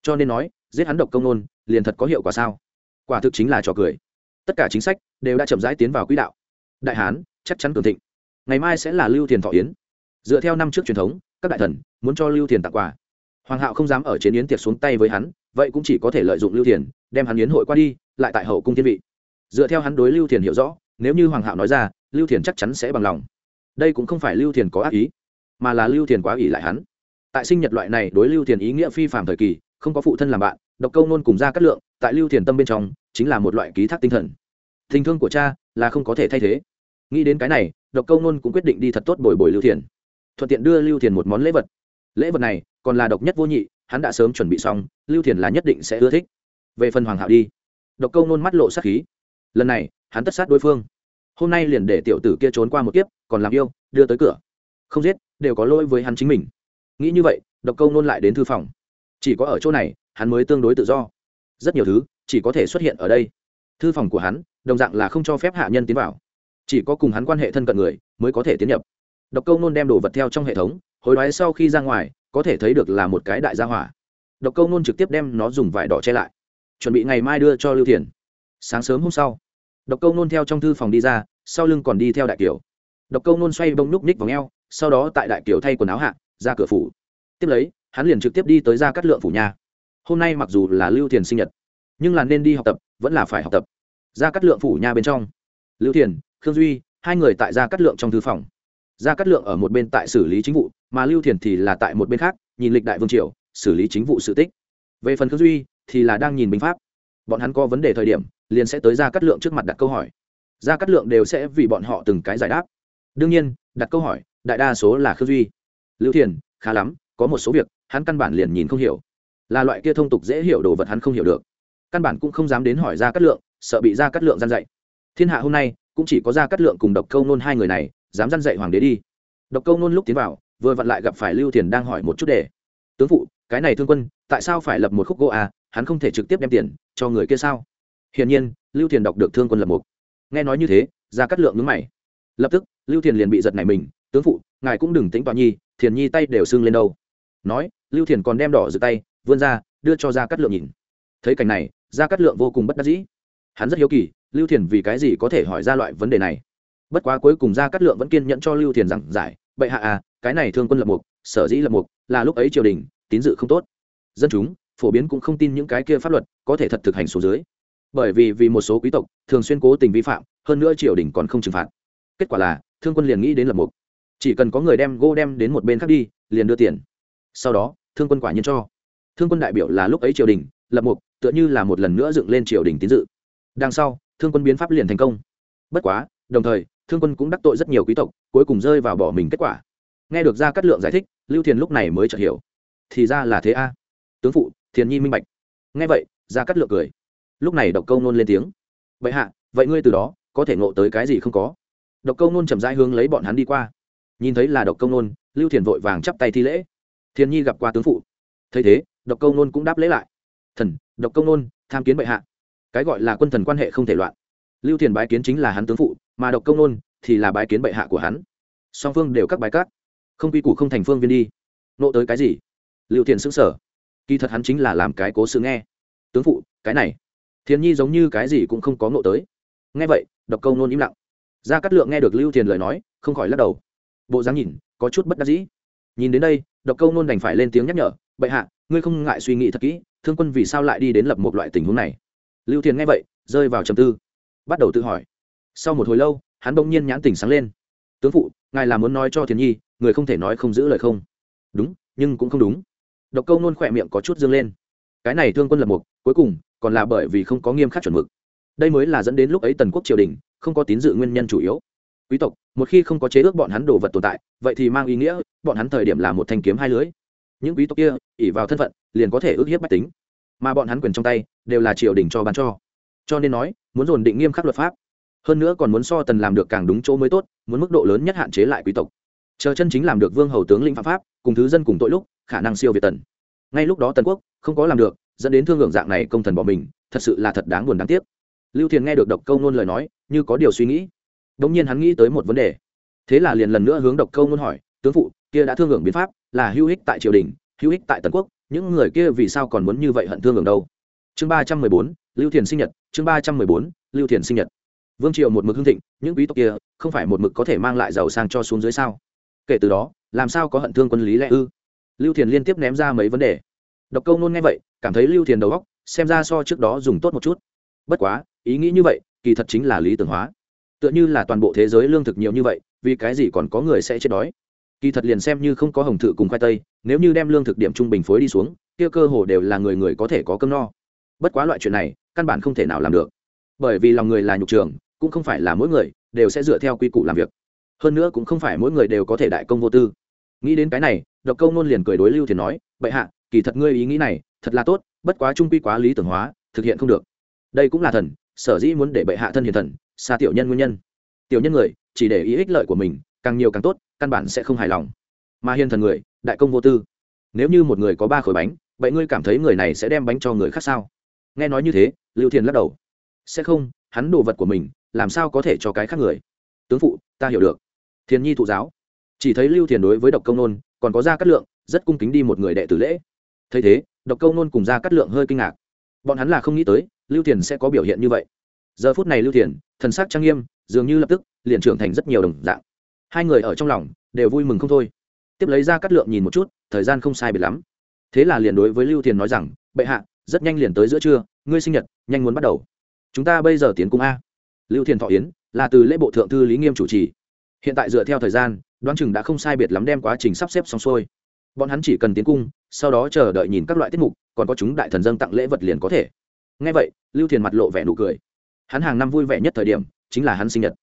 Cho nên nói, giết hắn độc công nôn, liền thật có hiệu quả sao? Quả thực chính là trò cười. Tất cả chính sách đều đã chậm rãi tiến vào quỹ đạo. Đại hán, chắc chắn cường thịnh. Ngày mai sẽ là lưu thiền thọ yến. Dựa theo năm trước truyền thống, các đại thần muốn cho lưu thiền tặng quà. Hoàng hạo không dám ở chiến yến tiệc xuống tay với hắn, vậy cũng chỉ có thể lợi dụng lưu thiền, đem hắn yến hội qua đi, lại tại hậu cung thiên vị dựa theo hắn đối lưu thiền hiểu rõ, nếu như hoàng hạo nói ra, lưu thiền chắc chắn sẽ bằng lòng. Đây cũng không phải lưu thiền có ác ý, mà là lưu thiền quá ỷ lại hắn. Tại sinh nhật loại này đối lưu thiền ý nghĩa phi phạm thời kỳ, không có phụ thân làm bạn, độc câu nôn cùng ra cắt lượng, tại lưu thiền tâm bên trong, chính là một loại ký thác tinh thần. Tình thương của cha là không có thể thay thế. Nghĩ đến cái này, độc câu nôn cũng quyết định đi thật tốt bồi bồi lưu thiền. Thuận tiện đưa lưu thiền một món lễ vật. Lễ vật này còn là độc nhất vô nhị, hắn đã sớm chuẩn bị xong, lưu thiền là nhất định sẽ ưa thích. Về phần hoàng hạo đi. Độc câu nôn mắt lộ sát khí lần này, hắn tất sát đối phương. Hôm nay liền để tiểu tử kia trốn qua một kiếp, còn làm yêu, đưa tới cửa. Không giết, đều có lỗi với hắn chính mình. Nghĩ như vậy, độc câu nôn lại đến thư phòng. Chỉ có ở chỗ này, hắn mới tương đối tự do. Rất nhiều thứ, chỉ có thể xuất hiện ở đây. Thư phòng của hắn, đồng dạng là không cho phép hạ nhân tiến vào. Chỉ có cùng hắn quan hệ thân cận người, mới có thể tiến nhập. Độc câu nôn đem đồ vật theo trong hệ thống, hối đoái sau khi ra ngoài, có thể thấy được là một cái đại gia hỏa. Độc câu nôn trực tiếp đem nó dùng vải đỏ che lại. Chuẩn bị ngày mai đưa cho lưu thiền. Sáng sớm hôm sau độc câu nôn theo trong thư phòng đi ra, sau lưng còn đi theo đại kiều. Độc câu nôn xoay bông núc ních vào ngheo sau đó tại đại kiều thay quần áo hạ, ra cửa phủ. Tiếp lấy, hắn liền trực tiếp đi tới ra cắt lượng phủ nhà. Hôm nay mặc dù là lưu thiền sinh nhật, nhưng là nên đi học tập, vẫn là phải học tập. Ra cắt lượng phủ nhà bên trong. Lưu thiền, khương duy, hai người tại ra cắt lượng trong thư phòng. Ra cắt lượng ở một bên tại xử lý chính vụ, mà lưu thiền thì là tại một bên khác, nhìn lịch đại vương triều, xử lý chính vụ sự tích. Về phần khương duy thì là đang nhìn binh pháp. Bọn hắn có vấn đề thời điểm liền sẽ tới ra cắt lượng trước mặt đặt câu hỏi. Ra cắt lượng đều sẽ vì bọn họ từng cái giải đáp. Đương nhiên, đặt câu hỏi, đại đa số là khương duy. Lưu thiền, khá lắm, có một số việc, hắn căn bản liền nhìn không hiểu. Là loại kia thông tục dễ hiểu đồ vật hắn không hiểu được. Căn bản cũng không dám đến hỏi ra cắt lượng, sợ bị ra cắt lượng gian dạy. Thiên hạ hôm nay, cũng chỉ có ra cắt lượng cùng độc câu nôn hai người này, dám gian dạy hoàng đế đi. Độc câu nôn lúc tiến vào, vừa vặn lại gặp phải lưu thiền đang hỏi một chút đề. Tướng phụ, cái này thương quân, tại sao phải lập một khúc gỗ à? Hắn không thể trực tiếp đem tiền cho người kia sao? Hiển nhiên, lưu thiền đọc được thương quân lập mục. Nghe nói như thế ra cắt lượng nhướng mày. Lập tức, lưu thiền liền bị giật này mình, tướng phụ, ngài cũng đừng tính toán nhi, thiền nhi tay đều sưng lên đâu. Nói, lưu thiền còn đem đỏ rực tay, vươn ra, đưa cho ra cắt lượng nhìn. Thấy cảnh này ra cắt lượng vô cùng bất đắc dĩ. Hắn rất hiếu kỳ, lưu thiền vì cái gì có thể hỏi ra loại vấn đề này. Bất quá cuối cùng ra cắt lượng vẫn kiên nhẫn cho lưu thiền rằng giải, bệ hạ à cái này thương quân lập mục, sở dĩ lập mục, là lúc ấy triều đình, tín dự không tốt. Dân chúng, phổ biến cũng không tin những cái kia pháp luật có thể thật thực hành số dưới bởi vì vì một số quý tộc thường xuyên cố tình vi phạm, hơn nữa triều đình còn không trừng phạt. Kết quả là, thương quân liền nghĩ đến lập mục. Chỉ cần có người đem gô đem đến một bên khác đi, liền đưa tiền. Sau đó, thương quân quả nhiên cho. Thương quân đại biểu là lúc ấy triều đình, lập mục, tựa như là một lần nữa dựng lên triều đình tín dự. Đằng sau, thương quân biến pháp liền thành công. Bất quá, đồng thời, thương quân cũng đắc tội rất nhiều quý tộc, cuối cùng rơi vào bỏ mình kết quả. Nghe được ra cát lượng giải thích, lưu thiền lúc này mới chợt hiểu. Thì ra là thế a. Tướng phụ, thiền nhi minh bạch. Nghe vậy ra cát lượng cười lúc này độc câu nôn lên tiếng. Vậy hạ, vậy ngươi từ đó có thể ngộ tới cái gì không có? Độc câu nôn chậm rãi hướng lấy bọn hắn đi qua. Nhìn thấy là độc câu nôn, lưu thiền vội vàng chắp tay thi lễ. Thiền nhi gặp qua tướng phụ. Thấy thế, độc câu nôn cũng đáp lễ lại. Thần, độc câu nôn, tham kiến bệ hạ. Cái gọi là quân thần quan hệ không thể loạn. Lưu thiền bái kiến chính là hắn tướng phụ, mà độc câu nôn thì là bái kiến bệ hạ của hắn. Song phương đều các bái cát không quy củ không thành phương viên đi. Nộ tới cái gì? Lưu thiền xứng sở kỳ thật hắn chính là làm cái cố sự nghe. Tướng phụ, cái này thiền nhi giống như cái gì cũng không có ngộ tới. Nghe vậy, độc câu nôn im lặng. Gia cát lượng nghe được lưu thiền lời nói, không khỏi lắc đầu. Bộ dáng nhìn, có chút bất đắc dĩ. Nhìn đến đây, độc câu nôn đành phải lên tiếng nhắc nhở, bệ hạ, ngươi không ngại suy nghĩ thật kỹ, thương quân vì sao lại đi đến lập một loại tình huống này? Lưu thiền nghe vậy, rơi vào trầm tư, bắt đầu tự hỏi. Sau một hồi lâu, hắn bỗng nhiên nhãn tỉnh sáng lên. Tướng phụ, ngài là muốn nói cho thiền nhi, người không thể nói không giữ lời không? Đúng, nhưng cũng không đúng. Độc câu nôn khỏe miệng có chút dương lên. Cái này thương quân lập mục cuối cùng còn là bởi vì không có nghiêm khắc chuẩn mực. Đây mới là dẫn đến lúc ấy tần quốc triều đình không có tín dự nguyên nhân chủ yếu. Quý tộc, một khi không có chế ước bọn hắn đồ vật tồn tại, vậy thì mang ý nghĩa bọn hắn thời điểm là một thanh kiếm hai lưới. Những quý tộc kia ỉ vào thân phận, liền có thể ước hiếp bách tính. Mà bọn hắn quyền trong tay đều là triều đình cho bán cho. Cho nên nói, muốn dồn định nghiêm khắc luật pháp, hơn nữa còn muốn so tần làm được càng đúng chỗ mới tốt, muốn mức độ lớn nhất hạn chế lại quý tộc. Chờ chân chính làm được vương hầu tướng lĩnh phạm pháp, cùng thứ dân cùng tội lúc, khả năng siêu việt tần. Ngay lúc đó tần quốc không có làm được dẫn đến thương hưởng dạng này công thần bỏ mình, thật sự là thật đáng buồn đáng tiếc. Lưu thiền nghe được độc câu nôn lời nói, như có điều suy nghĩ. Đ ỗ n g nhiên hắn nghĩ tới một vấn đề. Thế là liền lần nữa hướng độc câu nôn hỏi, tướng phụ, kia đã thương hưởng biến pháp, là hữu ích tại triều đình, hữu ích tại tần quốc, những người kia vì sao còn muốn như vậy hận thương hưởng đâu? Chương ba trăm mười bốn, lưu thiền sinh nhật, chương ba trăm mười bốn, lưu thiền sinh nhật. Vương triều một mực hưng thịnh, những quý tộc kia không phải một mực có thể mang lại giàu sang cho xuống dưới sao? Kể từ đó, làm sao có hận thương quân lý lẽ ư? Lưu thiền liên tiếp ném ra mấy vấn đề độc câu nôn nghe vậy, cảm thấy lưu thiền đầu góc xem ra so trước đó dùng tốt một chút. Bất quá, ý nghĩ như vậy, kỳ thật chính là lý tưởng hóa. Tựa như là toàn bộ thế giới lương thực nhiều như vậy, vì cái gì còn có người sẽ chết đói? Kỳ thật liền xem như không có hồng thự cùng khoai tây, nếu như đem lương thực điểm trung bình phối đi xuống, kia cơ hồ đều là người người có thể có cơm no. Bất quá loại chuyện này, căn bản không thể nào làm được. Bởi vì lòng người là nhục trường, cũng không phải là mỗi người đều sẽ dựa theo quy củ làm việc. Hơn nữa cũng không phải mỗi người đều có thể đại công vô tư. Nghĩ đến cái này, độc câu nôn liền cười đối lưu thiền nói, bệ hạ kỳ thật ngươi ý nghĩ này, thật là tốt, bất quá trung quy quá lý tưởng hóa, thực hiện không được. Đây cũng là thần, sở dĩ muốn để bệ hạ thân hiền thần, xa tiểu nhân nguyên nhân. Tiểu nhân người, chỉ để ý ích lợi của mình, càng nhiều càng tốt, căn bản sẽ không hài lòng. Mà hiền thần người, đại công vô tư. Nếu như một người có ba khối bánh, vậy ngươi cảm thấy người này sẽ đem bánh cho người khác sao? Nghe nói như thế, lưu thiền lắc đầu. Sẽ không, hắn đồ vật của mình, làm sao có thể cho cái khác người? Tướng phụ, ta hiểu được. Thiền nhi thụ giáo. Chỉ thấy lưu thiền đối với độc công nôn, còn có ra cát lượng, rất cung kính đi một người đệ tử lễ thấy thế, độc câu nôn cùng ra cắt lượng hơi kinh ngạc. Bọn hắn là không nghĩ tới, lưu thiền sẽ có biểu hiện như vậy. Giờ phút này lưu thiền, thần sắc trang nghiêm, dường như lập tức, liền trưởng thành rất nhiều đồng dạng. Hai người ở trong lòng, đều vui mừng không thôi. Tiếp lấy ra cắt lượng nhìn một chút, thời gian không sai biệt lắm. Thế là liền đối với lưu thiền nói rằng, bệ hạ, rất nhanh liền tới giữa trưa, ngươi sinh nhật, nhanh muốn bắt đầu. Chúng ta bây giờ tiến cung a. Lưu thiền thọ yến, là từ lễ bộ thượng thư lý nghiêm chủ trì. Hiện tại dựa theo thời gian, đoán chừng đã không sai biệt lắm đem quá trình sắp xếp xong xuôi. Bọn hắn chỉ cần tiến cung sau đó chờ đợi nhìn các loại tiết mục, còn có chúng đại thần dân tặng lễ vật liền có thể. Ngay vậy, lưu thiền mặt lộ vẻ nụ cười. Hắn hàng năm vui vẻ nhất thời điểm, chính là hắn sinh nhật.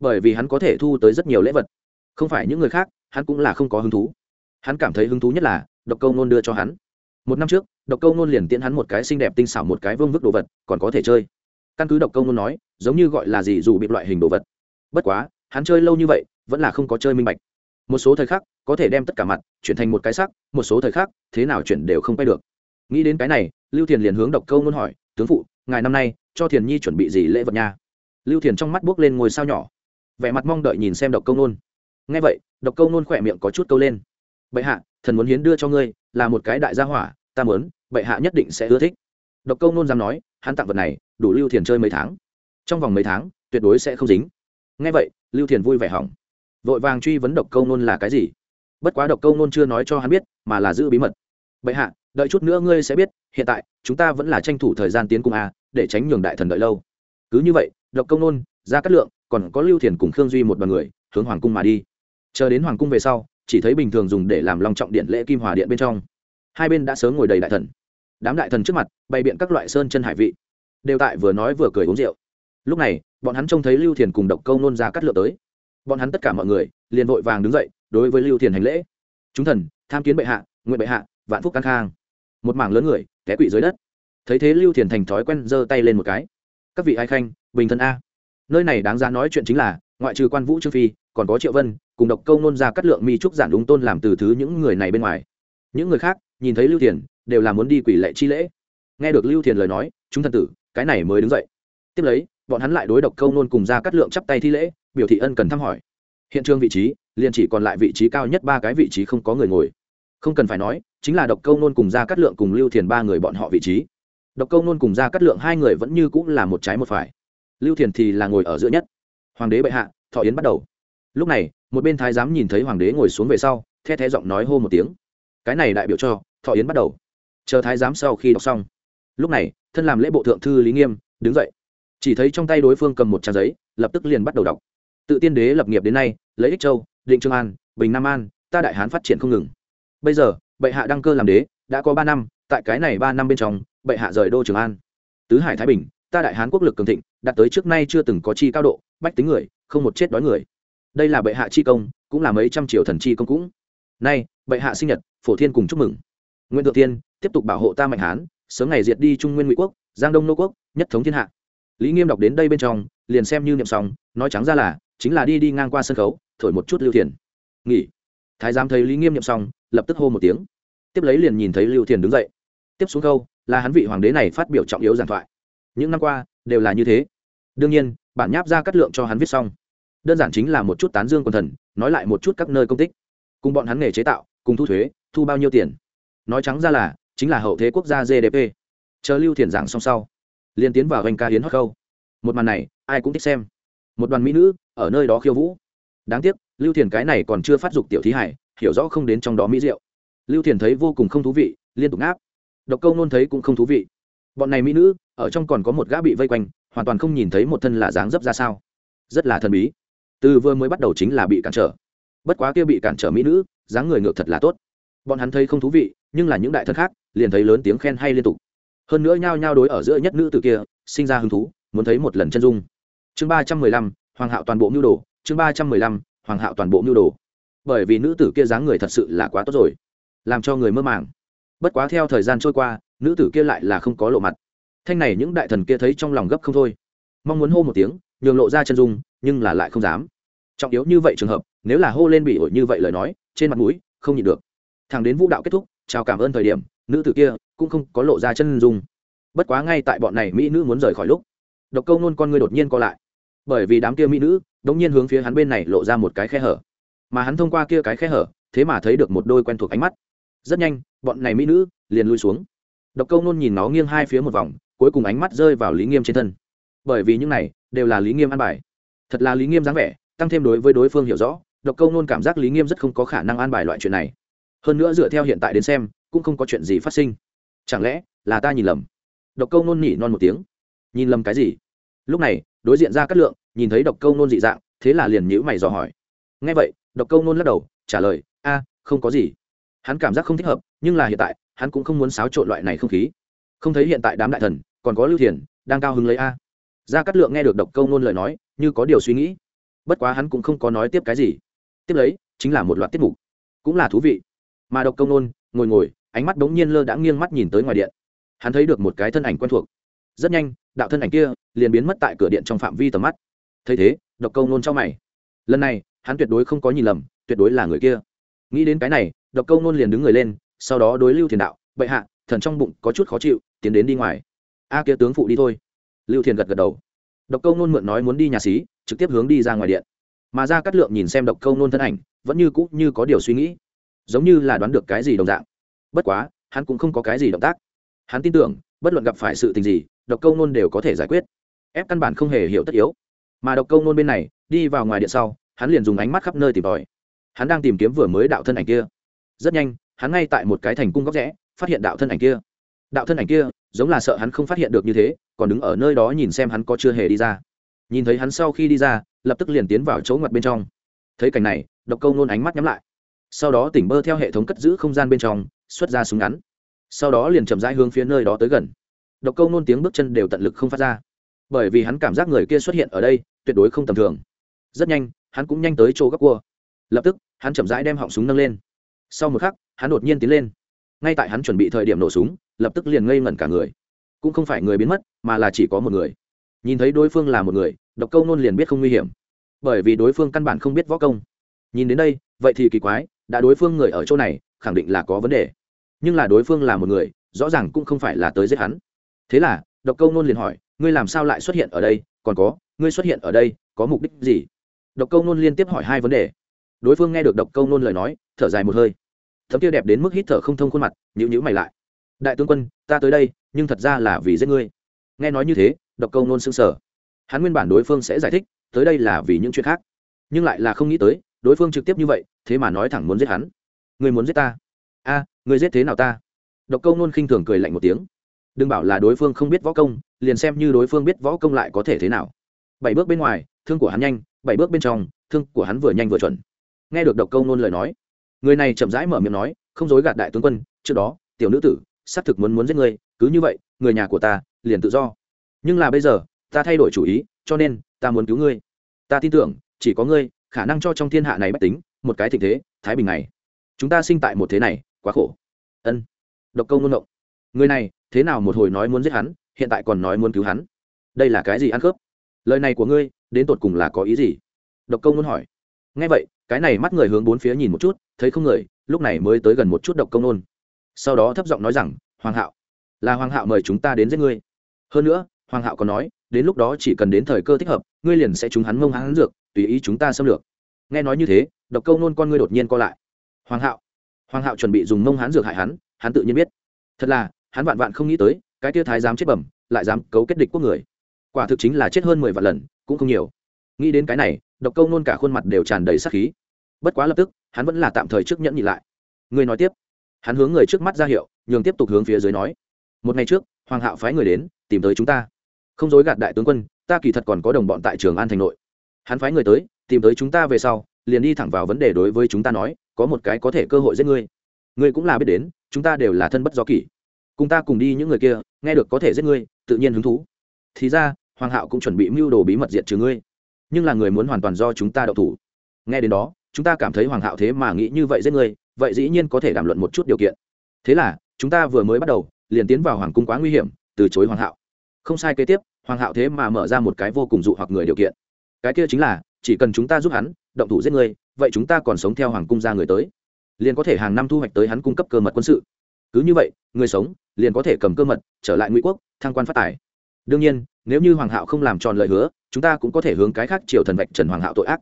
Bởi vì hắn có thể thu tới rất nhiều lễ vật. Không phải những người khác, hắn cũng là không có hứng thú. Hắn cảm thấy hứng thú nhất là, độc câu nôn đưa cho hắn. Một năm trước, độc câu nôn liền tiễn hắn một cái xinh đẹp tinh xảo một cái vương vức đồ vật, còn có thể chơi. Căn cứ độc câu nôn nói, giống như gọi là gì dù bị loại hình đồ vật. Bất quá, hắn chơi lâu như vậy, vẫn là không có chơi minh bạch một số thời khắc có thể đem tất cả mặt chuyển thành một cái sắc, một số thời khắc thế nào chuyển đều không quay được. Nghĩ đến cái này, lưu thiền liền hướng độc câu nôn hỏi, tướng phụ, ngài năm nay cho thiền nhi chuẩn bị gì lễ vật nha? Lưu thiền trong mắt buốc lên ngôi sao nhỏ, vẻ mặt mong đợi nhìn xem độc câu nôn ngay vậy, độc câu nôn khỏe miệng có chút câu lên. Bệ hạ, thần muốn hiến đưa cho ngươi, là một cái đại gia hỏa, ta muốn, bệ hạ nhất định sẽ ưa thích. Độc câu nôn dám nói, hắn tặng vật này, đủ lưu thiền chơi mấy tháng. Trong vòng mấy tháng, tuyệt đối sẽ không dính. Ngay vậy, lưu thiền vui vẻ hỏng vội vàng truy vấn độc câu nôn là cái gì? Bất quá độc câu nôn chưa nói cho hắn biết, mà là giữ bí mật. Bệ hạ, đợi chút nữa ngươi sẽ biết, hiện tại, chúng ta vẫn là tranh thủ thời gian tiến cung a, để tránh nhường đại thần đợi lâu. Cứ như vậy, độc công nôn ra cát lượng, còn có lưu thiền cùng khương duy một đoàn người, hướng hoàng cung mà đi. Chờ đến hoàng cung về sau, chỉ thấy bình thường dùng để làm long trọng điện lễ kim hòa điện bên trong. Hai bên đã sớm ngồi đầy đại thần. Đám đại thần trước mặt, bày biện các loại sơn chân hải vị. Đều tại vừa nói vừa cười uống rượu. Lúc này, bọn hắn trông thấy lưu thiền cùng độc câu nôn ra Cát lượng tới bọn hắn tất cả mọi người liền vội vàng đứng dậy đối với lưu thiền hành lễ. Chúng thần, tham kiến bệ hạ, nguyện bệ hạ, vạn phúc căng khang. Một mảng lớn người, té quỵ dưới đất. Thấy thế lưu thiền thành thói quen giơ tay lên một cái. Các vị ai khanh, bình thân a. Nơi này đáng ra nói chuyện chính là, ngoại trừ quan vũ trương phi, còn có triệu vân, cùng độc câu nôn ra cắt lượng mi trúc giản đúng tôn làm từ thứ những người này bên ngoài. Những người khác nhìn thấy lưu thiền đều là muốn đi quỷ lệ chi lễ. Nghe được lưu thiền lời nói, chúng thần tử, cái này mới đứng dậy. Tiếp lấy, bọn hắn lại đối độc câu nôn cùng ra cắt lượng chắp tay thi lễ biểu thị ân cần thăm hỏi. Hiện trường vị trí, liền chỉ còn lại vị trí cao nhất ba cái vị trí không có người ngồi. Không cần phải nói, chính là độc câu nôn cùng ra cắt lượng cùng lưu thiền ba người bọn họ vị trí. Độc câu nôn cùng ra cắt lượng hai người vẫn như cũng là một trái một phải. Lưu thiền thì là ngồi ở giữa nhất. Hoàng đế bệ hạ, thọ yến bắt đầu. Lúc này, một bên thái giám nhìn thấy hoàng đế ngồi xuống về sau, the thé giọng nói hô một tiếng. Cái này đại biểu cho, thọ yến bắt đầu. Chờ thái giám sau khi đọc xong. Lúc này, thân làm lễ bộ thượng thư lý nghiêm, đứng dậy. Chỉ thấy trong tay đối phương cầm một trang giấy, lập tức liền bắt đầu đọc tự tiên đế lập nghiệp đến nay, lấy ích châu, định trương an, bình nam an, ta đại hán phát triển không ngừng. Bây giờ, bệ hạ đăng cơ làm đế, đã có ba năm, tại cái này ba năm bên trong, bệ hạ rời đô trường an. Tứ hải thái bình, ta đại hán quốc lực cường thịnh, đạt tới trước nay chưa từng có chi cao độ, bách tính người, không một chết đói người. Đây là bệ hạ chi công, cũng là mấy trăm triệu thần chi công cũng. Nay, bệ hạ sinh nhật, phổ thiên cùng chúc mừng. Nguyễn thượng tiên tiếp tục bảo hộ ta mạnh hán, sớm ngày diệt đi trung nguyên ngụy quốc, giang đông nô quốc, nhất thống thiên hạ. Lý nghiêm đọc đến đây bên trong, liền xem như niệm xong, nói trắng ra là chính là đi đi ngang qua sân khấu, thổi một chút lưu thiền. Nghỉ. Thái giám thấy lý nghiêm nhậm xong, lập tức hô một tiếng. Tiếp lấy liền nhìn thấy lưu thiền đứng dậy. Tiếp xuống câu, là hắn vị hoàng đế này phát biểu trọng yếu giảng thoại. Những năm qua, đều là như thế. Đương nhiên, bản nháp ra cắt lượng cho hắn viết xong. Đơn giản chính là một chút tán dương quần thần, nói lại một chút các nơi công tích. Cùng bọn hắn nghề chế tạo, cùng thu thuế, thu bao nhiêu tiền. Nói trắng ra là, chính là hậu thế quốc gia gdp chờ lưu thiền giảng xong sau, liền tiến vào ganh ca hiến hót khâu một màn này, ai cũng thích xem một đoàn mỹ nữ ở nơi đó khiêu vũ. Đáng tiếc, lưu thiền cái này còn chưa phát dục tiểu thí hải, hiểu rõ không đến trong đó mỹ diệu. Lưu thiền thấy vô cùng không thú vị, liên tục ngáp. Độc câu nôn thấy cũng không thú vị. Bọn này mỹ nữ, ở trong còn có một gã bị vây quanh, hoàn toàn không nhìn thấy một thân là dáng dấp ra sao. Rất là thần bí. Từ vừa mới bắt đầu chính là bị cản trở. Bất quá kia bị cản trở mỹ nữ, dáng người ngược thật là tốt. Bọn hắn thấy không thú vị, nhưng là những đại thân khác, liền thấy lớn tiếng khen hay liên tục. Hơn nữa nhao nhao đối ở giữa nhất nữ từ kia, sinh ra hứng thú, muốn thấy một lần chân dung chương ba trăm mười lăm, hoàng hạo toàn bộ mưu đồ. Chương ba trăm mười lăm, hoàng hạo toàn bộ mưu đồ. Bởi vì nữ tử kia dáng người thật sự là quá tốt rồi, làm cho người mơ màng. Bất quá theo thời gian trôi qua, nữ tử kia lại là không có lộ mặt. Thanh này những đại thần kia thấy trong lòng gấp không thôi. Mong muốn hô một tiếng, nhường lộ ra chân dung, nhưng là lại không dám. Trọng yếu như vậy trường hợp, nếu là hô lên bị ổi như vậy lời nói, trên mặt mũi, không nhịn được. Thằng đến vũ đạo kết thúc, chào cảm ơn thời điểm, nữ tử kia cũng không có lộ ra chân dung. Bất quá ngay tại bọn này mỹ nữ muốn rời khỏi lúc, độc câu nôn con người đột nhiên co lại bởi vì đám kia mỹ nữ đống nhiên hướng phía hắn bên này lộ ra một cái khe hở. Mà hắn thông qua kia cái khe hở, thế mà thấy được một đôi quen thuộc ánh mắt. Rất nhanh, bọn này mỹ nữ liền lui xuống. Độc câu nôn nhìn nó nghiêng hai phía một vòng, cuối cùng ánh mắt rơi vào lý nghiêm trên thân. Bởi vì những này đều là lý nghiêm an bài. Thật là lý nghiêm dáng vẻ, tăng thêm đối với đối phương hiểu rõ, độc câu nôn cảm giác lý nghiêm rất không có khả năng an bài loại chuyện này. Hơn nữa dựa theo hiện tại đến xem, cũng không có chuyện gì phát sinh. Chẳng lẽ là ta nhìn lầm? Độc câu nôn nhỉ non một tiếng. Nhìn lầm cái gì? Lúc này đối diện ra cát lượng, nhìn thấy độc câu nôn dị dạng, thế là liền nhữ mày dò hỏi. Ngay vậy, độc câu nôn lắc đầu, trả lời, a, không có gì. Hắn cảm giác không thích hợp, nhưng là hiện tại, hắn cũng không muốn xáo trộn loại này không khí. Không thấy hiện tại đám đại thần, còn có lưu thiền, đang cao hứng lấy a. Ra cát lượng nghe được độc câu nôn lời nói, như có điều suy nghĩ. Bất quá hắn cũng không có nói tiếp cái gì. Tiếp lấy, chính là một loạt tiết mục. Cũng là thú vị. Mà độc câu nôn, ngồi ngồi, ánh mắt đống nhiên lơ đã nghiêng mắt nhìn tới ngoài điện. Hắn thấy được một cái thân ảnh quen thuộc. Rất nhanh đạo thân ảnh kia liền biến mất tại cửa điện trong phạm vi tầm mắt. Thấy thế, độc câu nôn trong mày. Lần này, hắn tuyệt đối không có nhìn lầm, tuyệt đối là người kia. Nghĩ đến cái này, độc câu nôn liền đứng người lên, sau đó đối lưu thiền đạo, bệ hạ, thần trong bụng có chút khó chịu, tiến đến đi ngoài. A kia tướng phụ đi thôi. Lưu thiền gật gật đầu. Độc câu nôn mượn nói muốn đi nhà xí, trực tiếp hướng đi ra ngoài điện. Mà ra cắt lượng nhìn xem độc câu nôn thân ảnh, vẫn như cũ như có điều suy nghĩ. Giống như là đoán được cái gì đồng dạng. Bất quá, hắn cũng không có cái gì động tác. Hắn tin tưởng, bất luận gặp phải sự tình gì độc câu nôn đều có thể giải quyết. Ép căn bản không hề hiểu tất yếu. Mà độc câu nôn bên này, đi vào ngoài điện sau, hắn liền dùng ánh mắt khắp nơi tìm tòi. Hắn đang tìm kiếm vừa mới đạo thân ảnh kia. Rất nhanh, hắn ngay tại một cái thành cung góc rẽ, phát hiện đạo thân ảnh kia. Đạo thân ảnh kia, giống là sợ hắn không phát hiện được như thế, còn đứng ở nơi đó nhìn xem hắn có chưa hề đi ra. Nhìn thấy hắn sau khi đi ra, lập tức liền tiến vào chỗ ngoặt bên trong. Thấy cảnh này, độc câu nôn ánh mắt nhắm lại. Sau đó tỉnh bơ theo hệ thống cất giữ không gian bên trong, xuất ra súng ngắn. Sau đó liền chậm rãi hướng phía nơi đó tới gần độc câu nôn tiếng bước chân đều tận lực không phát ra. Bởi vì hắn cảm giác người kia xuất hiện ở đây, tuyệt đối không tầm thường. Rất nhanh, hắn cũng nhanh tới chỗ góc cua. Lập tức, hắn chậm rãi đem họng súng nâng lên. Sau một khắc, hắn đột nhiên tiến lên. Ngay tại hắn chuẩn bị thời điểm nổ súng, lập tức liền ngây ngẩn cả người. Cũng không phải người biến mất, mà là chỉ có một người. Nhìn thấy đối phương là một người, độc câu nôn liền biết không nguy hiểm. Bởi vì đối phương căn bản không biết võ công. Nhìn đến đây, vậy thì kỳ quái, đã đối phương người ở chỗ này, khẳng định là có vấn đề. Nhưng là đối phương là một người, rõ ràng cũng không phải là tới giết hắn thế là độc câu nôn liền hỏi ngươi làm sao lại xuất hiện ở đây? Còn có ngươi xuất hiện ở đây có mục đích gì? Độc câu nôn liên tiếp hỏi hai vấn đề. Đối phương nghe được độc câu nôn lời nói thở dài một hơi. Thấm kia đẹp đến mức hít thở không thông khuôn mặt nhữ nhữ mày lại. Đại tướng quân ta tới đây nhưng thật ra là vì giết ngươi. Nghe nói như thế độc câu nôn xương sở hắn nguyên bản đối phương sẽ giải thích tới đây là vì những chuyện khác. Nhưng lại là không nghĩ tới đối phương trực tiếp như vậy thế mà nói thẳng muốn giết hắn. Người muốn giết ta? A à, người giết thế nào ta? Độc câu nôn khinh thường cười lạnh một tiếng đừng bảo là đối phương không biết võ công, liền xem như đối phương biết võ công lại có thể thế nào. Bảy bước bên ngoài, thương của hắn nhanh, bảy bước bên trong, thương của hắn vừa nhanh vừa chuẩn. Nghe được độc câu nôn lời nói, người này chậm rãi mở miệng nói, không dối gạt đại tướng quân, trước đó, tiểu nữ tử, xác thực muốn muốn giết ngươi, cứ như vậy, người nhà của ta liền tự do. Nhưng là bây giờ, ta thay đổi chủ ý, cho nên, ta muốn cứu ngươi. Ta tin tưởng, chỉ có ngươi, khả năng cho trong thiên hạ này bách tính, một cái tình thế, thái bình này. Chúng ta sinh tại một thế này, quá khổ. Ân. Độc câu nôn động người này thế nào một hồi nói muốn giết hắn, hiện tại còn nói muốn cứu hắn. Đây là cái gì ăn khớp? Lời này của ngươi, đến tột cùng là có ý gì? Độc công nôn hỏi. Ngay vậy, cái này mắt người hướng bốn phía nhìn một chút, thấy không người, lúc này mới tới gần một chút độc công nôn. Sau đó thấp giọng nói rằng, hoàng hạo, là hoàng hạo mời chúng ta đến giết ngươi. Hơn nữa, hoàng hạo còn nói, đến lúc đó chỉ cần đến thời cơ thích hợp, ngươi liền sẽ trúng hắn mông hắn dược, tùy ý chúng ta xâm lược. Nghe nói như thế, độc câu nôn con ngươi đột nhiên co lại. Hoàng hạo hoàng hạo chuẩn bị dùng mông hắn dược hại hắn hắn tự nhiên biết. Thật là hắn vạn vạn không nghĩ tới, cái tia thái dám chết bẩm, lại dám cấu kết địch quốc người. Quả thực chính là chết hơn mười vạn lần, cũng không nhiều. Nghĩ đến cái này, độc câu nôn cả khuôn mặt đều tràn đầy sắc khí. Bất quá lập tức, hắn vẫn là tạm thời trước nhẫn nhị lại. Người nói tiếp. Hắn hướng người trước mắt ra hiệu, nhường tiếp tục hướng phía dưới nói. Một ngày trước, hoàng hạo phái người đến, tìm tới chúng ta. Không dối gạt đại tướng quân, ta kỳ thật còn có đồng bọn tại trường an thành nội. Hắn phái người tới, tìm tới chúng ta về sau, liền đi thẳng vào vấn đề đối với chúng ta nói, có một cái có thể cơ hội giết ngươi. Ngươi cũng là biết đến, chúng ta đều là thân bất do kỷ cùng ta cùng đi những người kia, nghe được có thể giết ngươi, tự nhiên hứng thú. Thì ra, hoàng hạo cũng chuẩn bị mưu đồ bí mật diệt trừ ngươi, nhưng là người muốn hoàn toàn do chúng ta đậu thủ. Nghe đến đó, chúng ta cảm thấy hoàng hạo thế mà nghĩ như vậy giết ngươi, vậy dĩ nhiên có thể đàm luận một chút điều kiện. Thế là, chúng ta vừa mới bắt đầu, liền tiến vào hoàng cung quá nguy hiểm, từ chối hoàng hạo. Không sai kế tiếp, hoàng hạo thế mà mở ra một cái vô cùng dụ hoặc người điều kiện. Cái kia chính là, chỉ cần chúng ta giúp hắn, động thủ giết người vậy chúng ta còn sống theo hoàng cung ra người tới. Liền có thể hàng năm thu hoạch tới hắn cung cấp cơ mật quân sự cứ như vậy, người sống liền có thể cầm cơ mật trở lại ngụy quốc, thăng quan phát tài. Đương nhiên, nếu như hoàng hạo không làm tròn lời hứa, chúng ta cũng có thể hướng cái khác triều thần vạch trần hoàng hạo tội ác.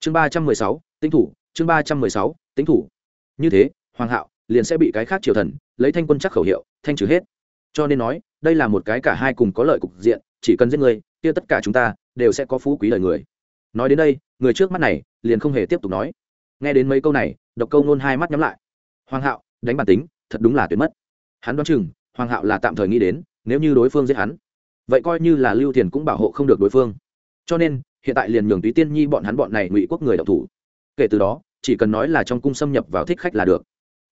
Chương ba trăm mười sáu, tinh thủ, chương ba trăm mười sáu tính thủ. Như thế, hoàng hạo liền sẽ bị cái khác triều thần lấy thanh quân chắc khẩu hiệu, thanh trừ hết. Cho nên nói, đây là một cái cả hai cùng có lợi cục diện, chỉ cần giết người, kia tất cả chúng ta đều sẽ có phú quý lời người. Nói đến đây, người trước mắt này liền không hề tiếp tục nói. Nghe đến mấy câu này, độc câu nôn hai mắt nhắm lại. Hoàng hạo đánh bản tính thật đúng là tuyệt mất. Hắn đoán chừng, hoàng hạo là tạm thời nghĩ đến, nếu như đối phương giết hắn, vậy coi như là lưu thiền cũng bảo hộ không được đối phương. Cho nên, hiện tại liền nhường túy tiên nhi bọn hắn bọn này ngụy quốc người đọc thủ. Kể từ đó, chỉ cần nói là trong cung xâm nhập vào thích khách là được.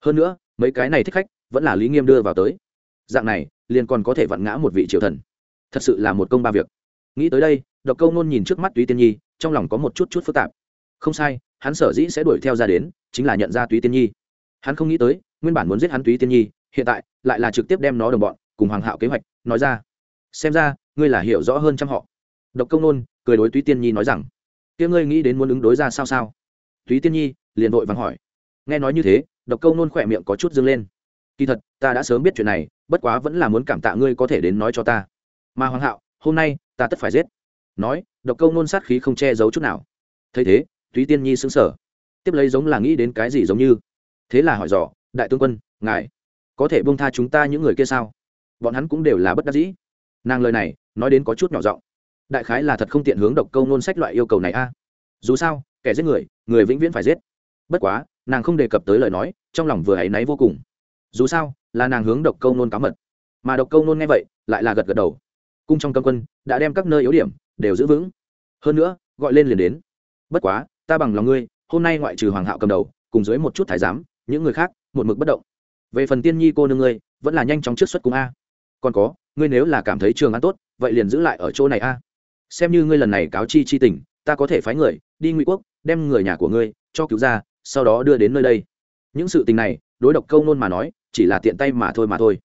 Hơn nữa, mấy cái này thích khách vẫn là lý nghiêm đưa vào tới. Dạng này, liền còn có thể vặn ngã một vị triều thần. Thật sự là một công ba việc. Nghĩ tới đây, độc câu nôn nhìn trước mắt túy tiên nhi, trong lòng có một chút chút phức tạp. Không sai, hắn sở dĩ sẽ đuổi theo ra đến, chính là nhận ra túy tiên nhi. Hắn không nghĩ tới nguyên bản muốn giết hắn túy tiên nhi, hiện tại lại là trực tiếp đem nó đồng bọn cùng hoàng hạo kế hoạch nói ra. Xem ra, ngươi là hiểu rõ hơn trăm họ. Độc công nôn cười đối túy tiên nhi nói rằng Tiếng ngươi nghĩ đến muốn ứng đối ra sao sao? Túy tiên nhi liền vội vàng hỏi. Nghe nói như thế, độc câu nôn khỏe miệng có chút dâng lên. Kỳ thật, ta đã sớm biết chuyện này, bất quá vẫn là muốn cảm tạ ngươi có thể đến nói cho ta. Mà hoàng hạo, hôm nay ta tất phải giết. Nói, độc câu nôn sát khí không che giấu chút nào. Thấy thế, túy tiên nhi xứng sở tiếp lấy giống là nghĩ đến cái gì giống như. Thế là hỏi dò đại tướng quân, ngài có thể bông tha chúng ta những người kia sao? Bọn hắn cũng đều là bất đắc dĩ. Nàng lời này, nói đến có chút nhỏ giọng. Đại khái là thật không tiện hướng độc câu nôn sách loại yêu cầu này a. Dù sao, kẻ giết người người vĩnh viễn phải giết. Bất quá, nàng không đề cập tới lời nói, trong lòng vừa áy náy vô cùng. Dù sao, là nàng hướng độc câu nôn cá mật. Mà độc câu nôn nghe vậy, lại là gật gật đầu. Cung trong cấm quân, đã đem các nơi yếu điểm, đều giữ vững. Hơn nữa, gọi lên liền đến. Bất quá, ta bằng lòng ngươi, hôm nay ngoại trừ hoàng hạo cầm đầu, cùng dưới một chút thái giám, những người khác một mực bất động. Về phần tiên nhi cô nương ngươi, vẫn là nhanh chóng trước xuất cung a. Còn có, ngươi nếu là cảm thấy trường an tốt, vậy liền giữ lại ở chỗ này a. Xem như ngươi lần này cáo chi chi tình, ta có thể phái người, đi ngụy quốc, đem người nhà của ngươi, cho cứu ra, sau đó đưa đến nơi đây. Những sự tình này, đối độc câu nôn mà nói, chỉ là tiện tay mà thôi mà thôi.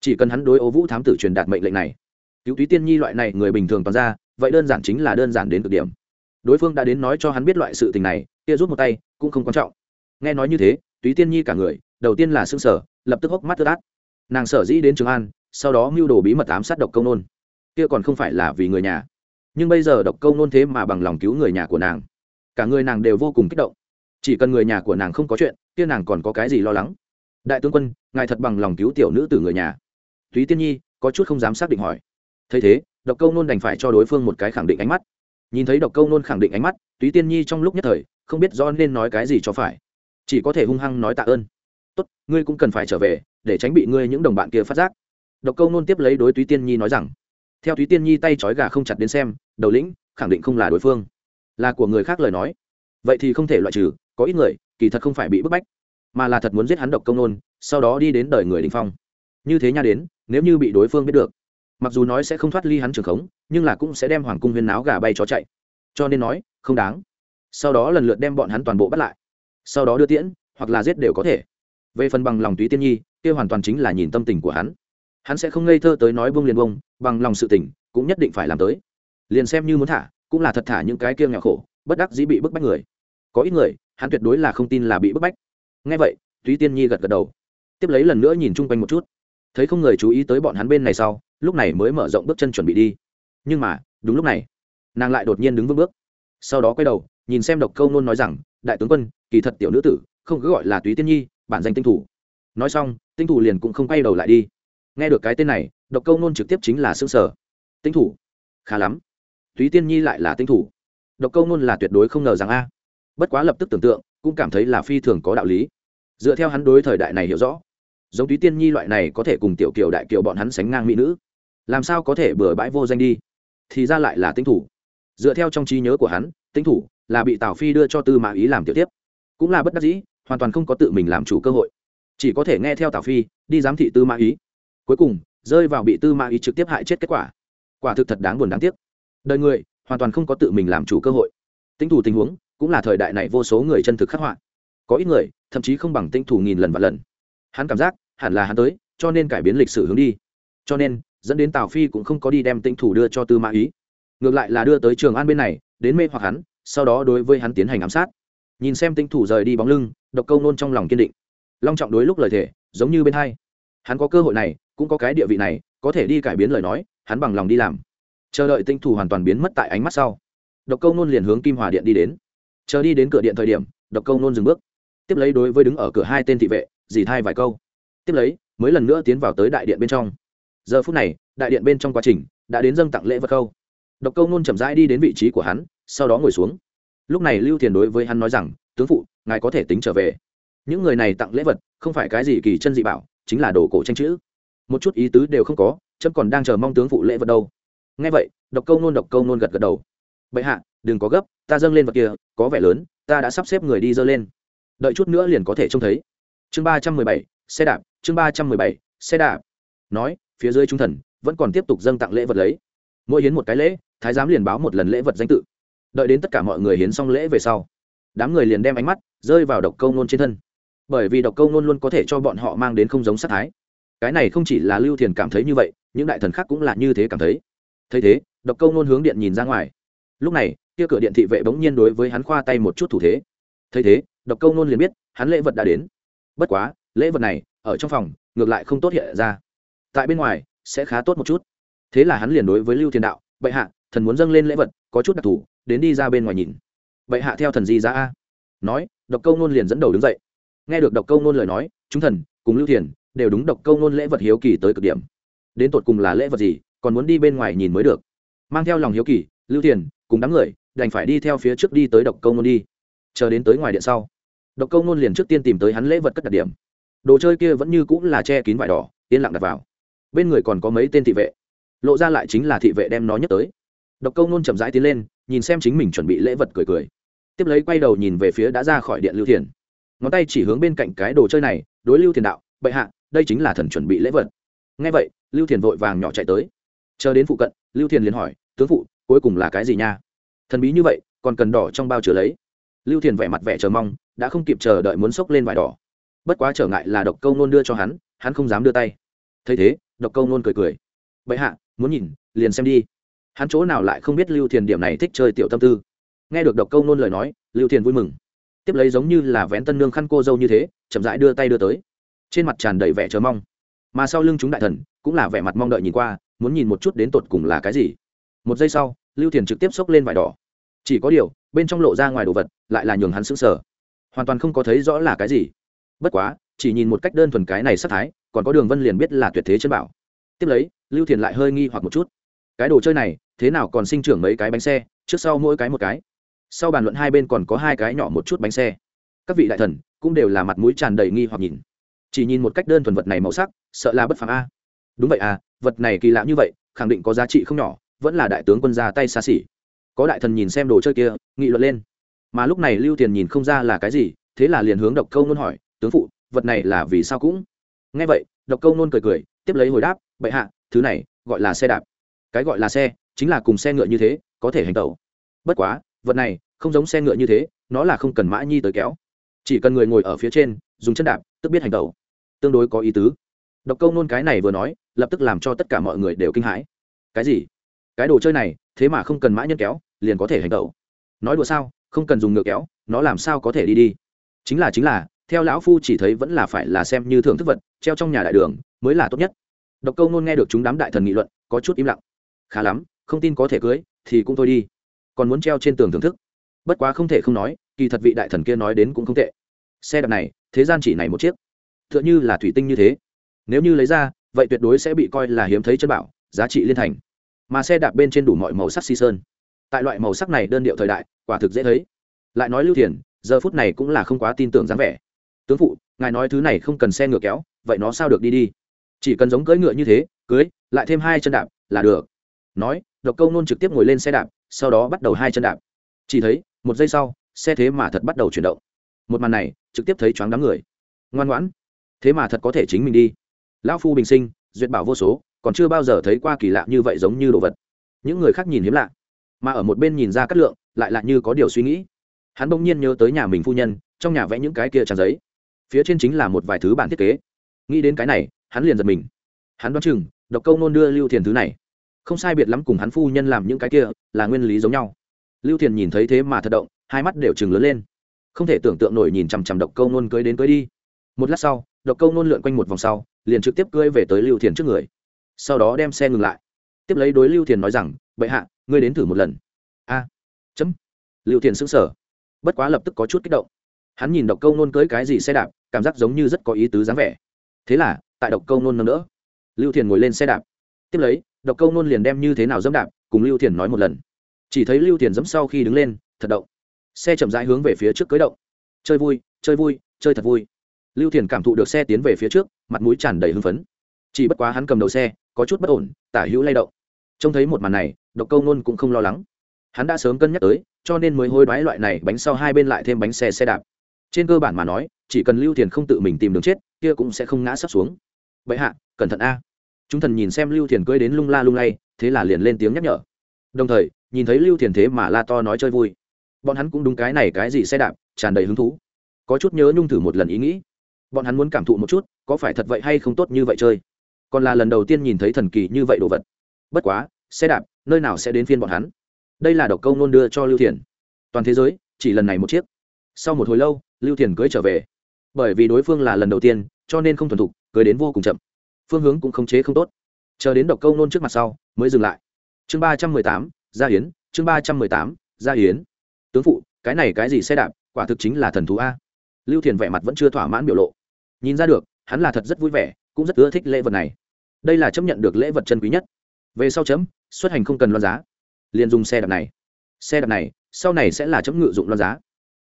Chỉ cần hắn đối ô vũ thám tử truyền đạt mệnh lệnh này, cứu túy tiên nhi loại này người bình thường toàn ra, vậy đơn giản chính là đơn giản đến cực điểm. Đối phương đã đến nói cho hắn biết loại sự tình này, kia rút một tay, cũng không quan trọng. Nghe nói như thế, túy tiên nhi cả người đầu tiên là xương sở, lập tức hốc mắt tức át. Nàng sở dĩ đến trường an, sau đó mưu đồ bí mật ám sát độc câu nôn. Kia còn không phải là vì người nhà. Nhưng bây giờ độc câu nôn thế mà bằng lòng cứu người nhà của nàng. Cả người nàng đều vô cùng kích động. Chỉ cần người nhà của nàng không có chuyện, kia nàng còn có cái gì lo lắng? Đại tướng quân, ngài thật bằng lòng cứu tiểu nữ từ người nhà. Thúy tiên nhi, có chút không dám xác định hỏi. Thấy thế, độc câu nôn đành phải cho đối phương một cái khẳng định ánh mắt. Nhìn thấy độc câu nôn khẳng định ánh mắt túy tiên nhi trong lúc nhất thời, không biết do nên nói cái gì cho phải. Chỉ có thể hung hăng nói tạ ơn tốt, ngươi cũng cần phải trở về, để tránh bị ngươi những đồng bạn kia phát giác. Độc câu nôn tiếp lấy đối túy tiên nhi nói rằng, theo túy tiên nhi tay trói gà không chặt đến xem, đầu lĩnh khẳng định không là đối phương. Là của người khác lời nói. Vậy thì không thể loại trừ, có ít người, kỳ thật không phải bị bức bách, mà là thật muốn giết hắn độc công nôn, sau đó đi đến đời người đình phong. Như thế nha đến, nếu như bị đối phương biết được, mặc dù nói sẽ không thoát ly hắn trường khống, nhưng là cũng sẽ đem hoàng cung huyên náo gà bay cho chạy. Cho nên nói, không đáng. Sau đó lần lượt đem bọn hắn toàn bộ bắt lại. Sau đó đưa tiễn, hoặc là giết đều có thể về phần bằng lòng túy tiên nhi, kia hoàn toàn chính là nhìn tâm tình của hắn. Hắn sẽ không ngây thơ tới nói bông liền bông bằng lòng sự tình, cũng nhất định phải làm tới. Liền xem như muốn thả, cũng là thật thả những cái kia nghèo khổ, bất đắc dĩ bị bức bách người. Có ít người, hắn tuyệt đối là không tin là bị bức bách. Ngay vậy, túy tiên nhi gật gật đầu. Tiếp lấy lần nữa nhìn chung quanh một chút. Thấy không người chú ý tới bọn hắn bên này sau, lúc này mới mở rộng bước chân chuẩn bị đi. Nhưng mà, đúng lúc này, nàng lại đột nhiên đứng vững bước. Sau đó quay đầu, nhìn xem độc câu nôn nói rằng, đại tướng quân, kỳ thật tiểu nữ tử, không cứ gọi là túy tiên nhi bản danh tinh thủ. Nói xong, tinh thủ liền cũng không quay đầu lại đi. Nghe được cái tên này, độc câu nôn trực tiếp chính là xương sở tinh thủ? Khá lắm. Túy tiên nhi lại là tinh thủ. Độc câu nôn là tuyệt đối không ngờ rằng a. Bất quá lập tức tưởng tượng, cũng cảm thấy là phi thường có đạo lý. Dựa theo hắn đối thời đại này hiểu rõ, giống túy tiên nhi loại này có thể cùng tiểu kiều đại kiều bọn hắn sánh ngang mỹ nữ. Làm sao có thể bừa bãi vô danh đi? Thì ra lại là tinh thủ. Dựa theo trong trí nhớ của hắn, tinh thủ là bị tào phi đưa cho tư mã ý làm tiểu tiếp. Cũng là bất đắc dĩ hoàn toàn không có tự mình làm chủ cơ hội. Chỉ có thể nghe theo tào phi, đi giám thị tư mã ý. Cuối cùng, rơi vào bị tư mã ý trực tiếp hại chết kết quả. Quả thực thật đáng buồn đáng tiếc. Đời người, hoàn toàn không có tự mình làm chủ cơ hội. Tinh thủ tình huống, cũng là thời đại này vô số người chân thực khắc họa. Có ít người, thậm chí không bằng tinh thủ nghìn lần và lần. Hắn cảm giác, hẳn là hắn tới, cho nên cải biến lịch sử hướng đi. Cho nên, dẫn đến tào phi cũng không có đi đem tinh thủ đưa cho tư mã ý. Ngược lại là đưa tới trường an bên này, đến mê hoặc hắn, sau đó đối với hắn tiến hành ám sát. Nhìn xem tinh thủ rời đi bóng lưng độc câu nôn trong lòng kiên định. Long trọng đối lúc lời thể giống như bên hai. Hắn có cơ hội này, cũng có cái địa vị này, có thể đi cải biến lời nói, hắn bằng lòng đi làm. Chờ đợi tinh thủ hoàn toàn biến mất tại ánh mắt sau, độc câu nôn liền hướng kim hòa điện đi đến. Chờ đi đến cửa điện thời điểm, độc câu nôn dừng bước. Tiếp lấy đối với đứng ở cửa hai tên thị vệ, dì thai vài câu. Tiếp lấy, mới lần nữa tiến vào tới đại điện bên trong. Giờ phút này, đại điện bên trong quá trình, đã đến dâng tặng lễ vật câu. Độc câu nôn chậm rãi đi đến vị trí của hắn, sau đó ngồi xuống. Lúc này lưu thiền đối với hắn nói rằng tướng phụ, ngài có thể tính trở về. Những người này tặng lễ vật, không phải cái gì kỳ chân dị bảo, chính là đồ cổ tranh chữ. Một chút ý tứ đều không có, chấm còn đang chờ mong tướng phụ lễ vật đâu. Nghe vậy, độc câu nôn độc câu nôn gật gật đầu. Bệ hạ, đừng có gấp, ta dâng lên vật kia, có vẻ lớn, ta đã sắp xếp người đi dơ lên. Đợi chút nữa liền có thể trông thấy. Chương ba trăm mười bảy, xe đạp, chương ba trăm mười bảy, xe đạp. Nói, phía dưới trung thần, vẫn còn tiếp tục dâng tặng lễ vật lấy. Mỗi hiến một cái lễ, thái giám liền báo một lần lễ vật danh tự. Đợi đến tất cả mọi người hiến xong lễ về sau đám người liền đem ánh mắt rơi vào độc câu nôn trên thân. Bởi vì độc câu nôn luôn có thể cho bọn họ mang đến không giống sát thái. Cái này không chỉ là lưu thiền cảm thấy như vậy, những đại thần khác cũng là như thế cảm thấy. Thấy thế, độc câu nôn hướng điện nhìn ra ngoài. Lúc này, kia cửa điện thị vệ bỗng nhiên đối với hắn khoa tay một chút thủ thế. Thấy thế, độc câu nôn liền biết, hắn lễ vật đã đến. Bất quá, lễ vật này, ở trong phòng, ngược lại không tốt hiện ra. Tại bên ngoài, sẽ khá tốt một chút. Thế là hắn liền đối với lưu thiên đạo, bệ hạ, thần muốn dâng lên lễ vật, có chút đặc thù, đến đi ra bên ngoài nhìn vậy hạ theo thần di ra a. Nói, độc câu nôn liền dẫn đầu đứng dậy. Nghe được độc câu nôn lời nói, chúng thần cùng lưu thiền đều đúng độc câu nôn lễ vật hiếu kỳ tới cực điểm. Đến tột cùng là lễ vật gì, còn muốn đi bên ngoài nhìn mới được. Mang theo lòng hiếu kỳ, lưu thiền cùng đám người đành phải đi theo phía trước đi tới độc câu nôn đi. Chờ đến tới ngoài điện sau, độc câu nôn liền trước tiên tìm tới hắn lễ vật cất đặc điểm. Đồ chơi kia vẫn như cũng là che kín vải đỏ, yên lặng đặt vào. Bên người còn có mấy tên thị vệ. Lộ ra lại chính là thị vệ đem nó nhắc tới. Độc câu nôn chậm rãi tiến lên, nhìn xem chính mình chuẩn bị lễ vật cười cười tiếp lấy quay đầu nhìn về phía đã ra khỏi điện lưu thiền. Ngón tay chỉ hướng bên cạnh cái đồ chơi này, đối lưu thiền đạo, bệ hạ, đây chính là thần chuẩn bị lễ vật. Ngay vậy, lưu thiền vội vàng nhỏ chạy tới. Chờ đến phụ cận, lưu thiền liền hỏi, tướng phụ, cuối cùng là cái gì nha? Thần bí như vậy, còn cần đỏ trong bao chứa lấy. Lưu thiền vẻ mặt vẻ chờ mong, đã không kịp chờ đợi muốn xốc lên vải đỏ. Bất quá trở ngại là độc câu nôn đưa cho hắn hắn không dám đưa tay. Thấy thế, độc câu nôn cười cười. Bệ hạ, muốn nhìn, liền xem đi. Hắn chỗ nào lại không biết lưu thiền điểm này thích chơi tiểu tâm tư nghe được độc câu nôn lời nói, lưu thiền vui mừng. Tiếp lấy giống như là vén tân nương khăn cô dâu như thế, chậm rãi đưa tay đưa tới. Trên mặt tràn đầy vẻ chờ mong. Mà sau lưng chúng đại thần, cũng là vẻ mặt mong đợi nhìn qua, muốn nhìn một chút đến tột cùng là cái gì. Một giây sau, lưu thiền trực tiếp xốc lên vải đỏ. Chỉ có điều, bên trong lộ ra ngoài đồ vật, lại là nhường hắn sững sờ. Hoàn toàn không có thấy rõ là cái gì. Bất quá, chỉ nhìn một cách đơn thuần cái này sắc thái, còn có đường vân liền biết là tuyệt thế chân bảo. Tiếp lấy, lưu thiền lại hơi nghi hoặc một chút. Cái đồ chơi này, thế nào còn sinh trưởng mấy cái bánh xe, trước sau mỗi cái một cái sau bàn luận hai bên còn có hai cái nhỏ một chút bánh xe. Các vị đại thần cũng đều là mặt mũi tràn đầy nghi hoặc nhìn. Chỉ nhìn một cách đơn thuần vật này màu sắc, sợ là bất phàm a. Đúng vậy à vật này kỳ lạ như vậy, khẳng định có giá trị không nhỏ, vẫn là đại tướng quân ra tay xa xỉ. Có đại thần nhìn xem đồ chơi kia, nghị luận lên. Mà lúc này lưu tiền nhìn không ra là cái gì, thế là liền hướng độc câu nôn hỏi, tướng phụ, vật này là vì sao cũng? Nghe vậy, độc câu nôn cười cười, tiếp lấy hồi đáp, bệ hạ, thứ này gọi là xe đạp. Cái gọi là xe chính là cùng xe ngựa như thế, có thể hành tẩu. Bất quá, vật này không giống xe ngựa như thế, nó là không cần mã nhi tới kéo. Chỉ cần người ngồi ở phía trên, dùng chân đạp, tức biết hành tẩu. Tương đối có ý tứ. Độc câu nôn cái này vừa nói, lập tức làm cho tất cả mọi người đều kinh hãi. Cái gì? Cái đồ chơi này, thế mà không cần mã nhân kéo, liền có thể hành tẩu. Nói đùa sao, không cần dùng ngựa kéo, nó làm sao có thể đi đi? Chính là chính là, theo lão phu chỉ thấy vẫn là phải là xem như thưởng thức vật, treo trong nhà đại đường, mới là tốt nhất. Độc câu nôn nghe được chúng đám đại thần nghị luận, có chút im lặng. Khá lắm, không tin có thể cưới, thì cũng thôi đi. Còn muốn treo trên tường thưởng thức bất quá không thể không nói, kỳ thật vị đại thần kia nói đến cũng không tệ. Xe đạp này, thế gian chỉ này một chiếc. T h ư ợ n h ư là thủy tinh như thế. Nếu như lấy ra, vậy tuyệt đối sẽ bị coi là hiếm thấy chân bảo, giá trị liên thành. Mà xe đạp bên trên đủ mọi màu sắc si sơn. Tại loại màu sắc này đơn điệu thời đại, quả thực dễ thấy. Lại nói lưu thiền, giờ phút này cũng là không quá tin tưởng dáng vẻ. Tướng phụ, ngài nói thứ này không cần xe ngựa kéo, vậy nó sao được đi đi? Chỉ cần giống cưỡi ngựa như thế, cưới, lại thêm hai chân đạp là được. Nói, độc câu nôn trực tiếp ngồi lên xe đạp, sau đó bắt đầu hai chân đạp. Chỉ thấy một giây sau, xe thế mà thật bắt đầu chuyển động. Một màn này, trực tiếp thấy choáng đám người. Ngoan ngoãn. Thế mà thật có thể chính mình đi. Lão phu bình sinh, duyệt bảo vô số, còn chưa bao giờ thấy qua kỳ lạ như vậy giống như đồ vật. Những người khác nhìn hiếm lạ, mà ở một bên nhìn ra cát lượng, lại lạ như có điều suy nghĩ. Hắn bỗng nhiên nhớ tới nhà mình phu nhân, trong nhà vẽ những cái kia trang giấy. Phía trên chính là một vài thứ bản thiết kế. Nghĩ đến cái này, hắn liền giật mình. Hắn đoán chừng, độc câu nôn đưa lưu thiền thứ này. Không sai biệt lắm cùng hắn phu nhân làm những cái kia, là nguyên lý giống nhau lưu thiền nhìn thấy thế mà thật động, hai mắt đều chừng lớn lên. Không thể tưởng tượng nổi nhìn chằm chằm độc câu nôn cưới đến cưới đi. Một lát sau, độc câu nôn lượn quanh một vòng sau, liền trực tiếp cưới về tới lưu thiền trước người. Sau đó đem xe ngừng lại. Tiếp lấy đối lưu thiền nói rằng, bệ hạ, ngươi đến thử một lần. A, chấm. Lưu thiền sững sờ. Bất quá lập tức có chút kích động. Hắn nhìn độc câu nôn cưới cái gì xe đạp, cảm giác giống như rất có ý tứ dáng vẻ. Thế là, tại độc câu nôn nâng đỡ, lưu thiền ngồi lên xe đạp. Tiếp lấy, độc câu nôn liền đem như thế nào dẫm đạp, cùng lưu thiền nói một lần chỉ thấy lưu tiền dẫm sau khi đứng lên, thật động. Xe chậm rãi hướng về phía trước cưới động. Chơi vui chơi vui, chơi thật vui. Lưu tiền cảm thụ được xe tiến về phía trước, mặt mũi tràn đầy hưng phấn. Chỉ bất quá hắn cầm đầu xe, có chút bất ổn, tả hữu lay động. Trông thấy một màn này, độc câu nôn cũng không lo lắng. Hắn đã sớm cân nhắc tới, cho nên mới hối đoái loại này bánh sau hai bên lại thêm bánh xe xe đạp. Trên cơ bản mà nói, chỉ cần lưu thiền không tự mình tìm đường chết, kia cũng sẽ không ngã sắp xuống. Vậy hạ, cẩn thận a. Chúng thần nhìn xem lưu thiền cưới đến lung la lung lay, thế là liền lên tiếng nhắc nhở. Đồng thời nhìn thấy lưu thiền thế mà la to nói chơi vui. Bọn hắn cũng đúng cái này cái gì xe đạp, tràn đầy hứng thú. Có chút nhớ nhung thử một lần ý nghĩ. Bọn hắn muốn cảm thụ một chút, có phải thật vậy hay không tốt như vậy chơi. Còn là lần đầu tiên nhìn thấy thần kỳ như vậy đồ vật. Bất quá, xe đạp, nơi nào sẽ đến phiên bọn hắn? Đây là độc câu nôn đưa cho lưu thiền. Toàn thế giới, chỉ lần này một chiếc. Sau một hồi lâu, lưu thiền cưới trở về. Bởi vì đối phương là lần đầu tiên, cho nên không thuần thục, cưới đến vô cùng chậm. Phương hướng cũng khống chế không tốt. Chờ đến độc câu nôn trước mặt sau, mới dừng lại. Chương ba trăm mười tám gia hiến chương ba trăm mười tám, gia hiến tướng phụ, cái này cái gì xe đạp, quả thực chính là thần thú a. Lưu thiền vẻ mặt vẫn chưa thỏa mãn biểu lộ. Nhìn ra được, hắn là thật rất vui vẻ, cũng rất ưa thích lễ vật này. Đây là chấp nhận được lễ vật chân quý nhất. Về sau chấm, xuất hành không cần loan giá. Liền dùng xe đạp này. Xe đạp này, sau này sẽ là chấm ngự dụng loan giá.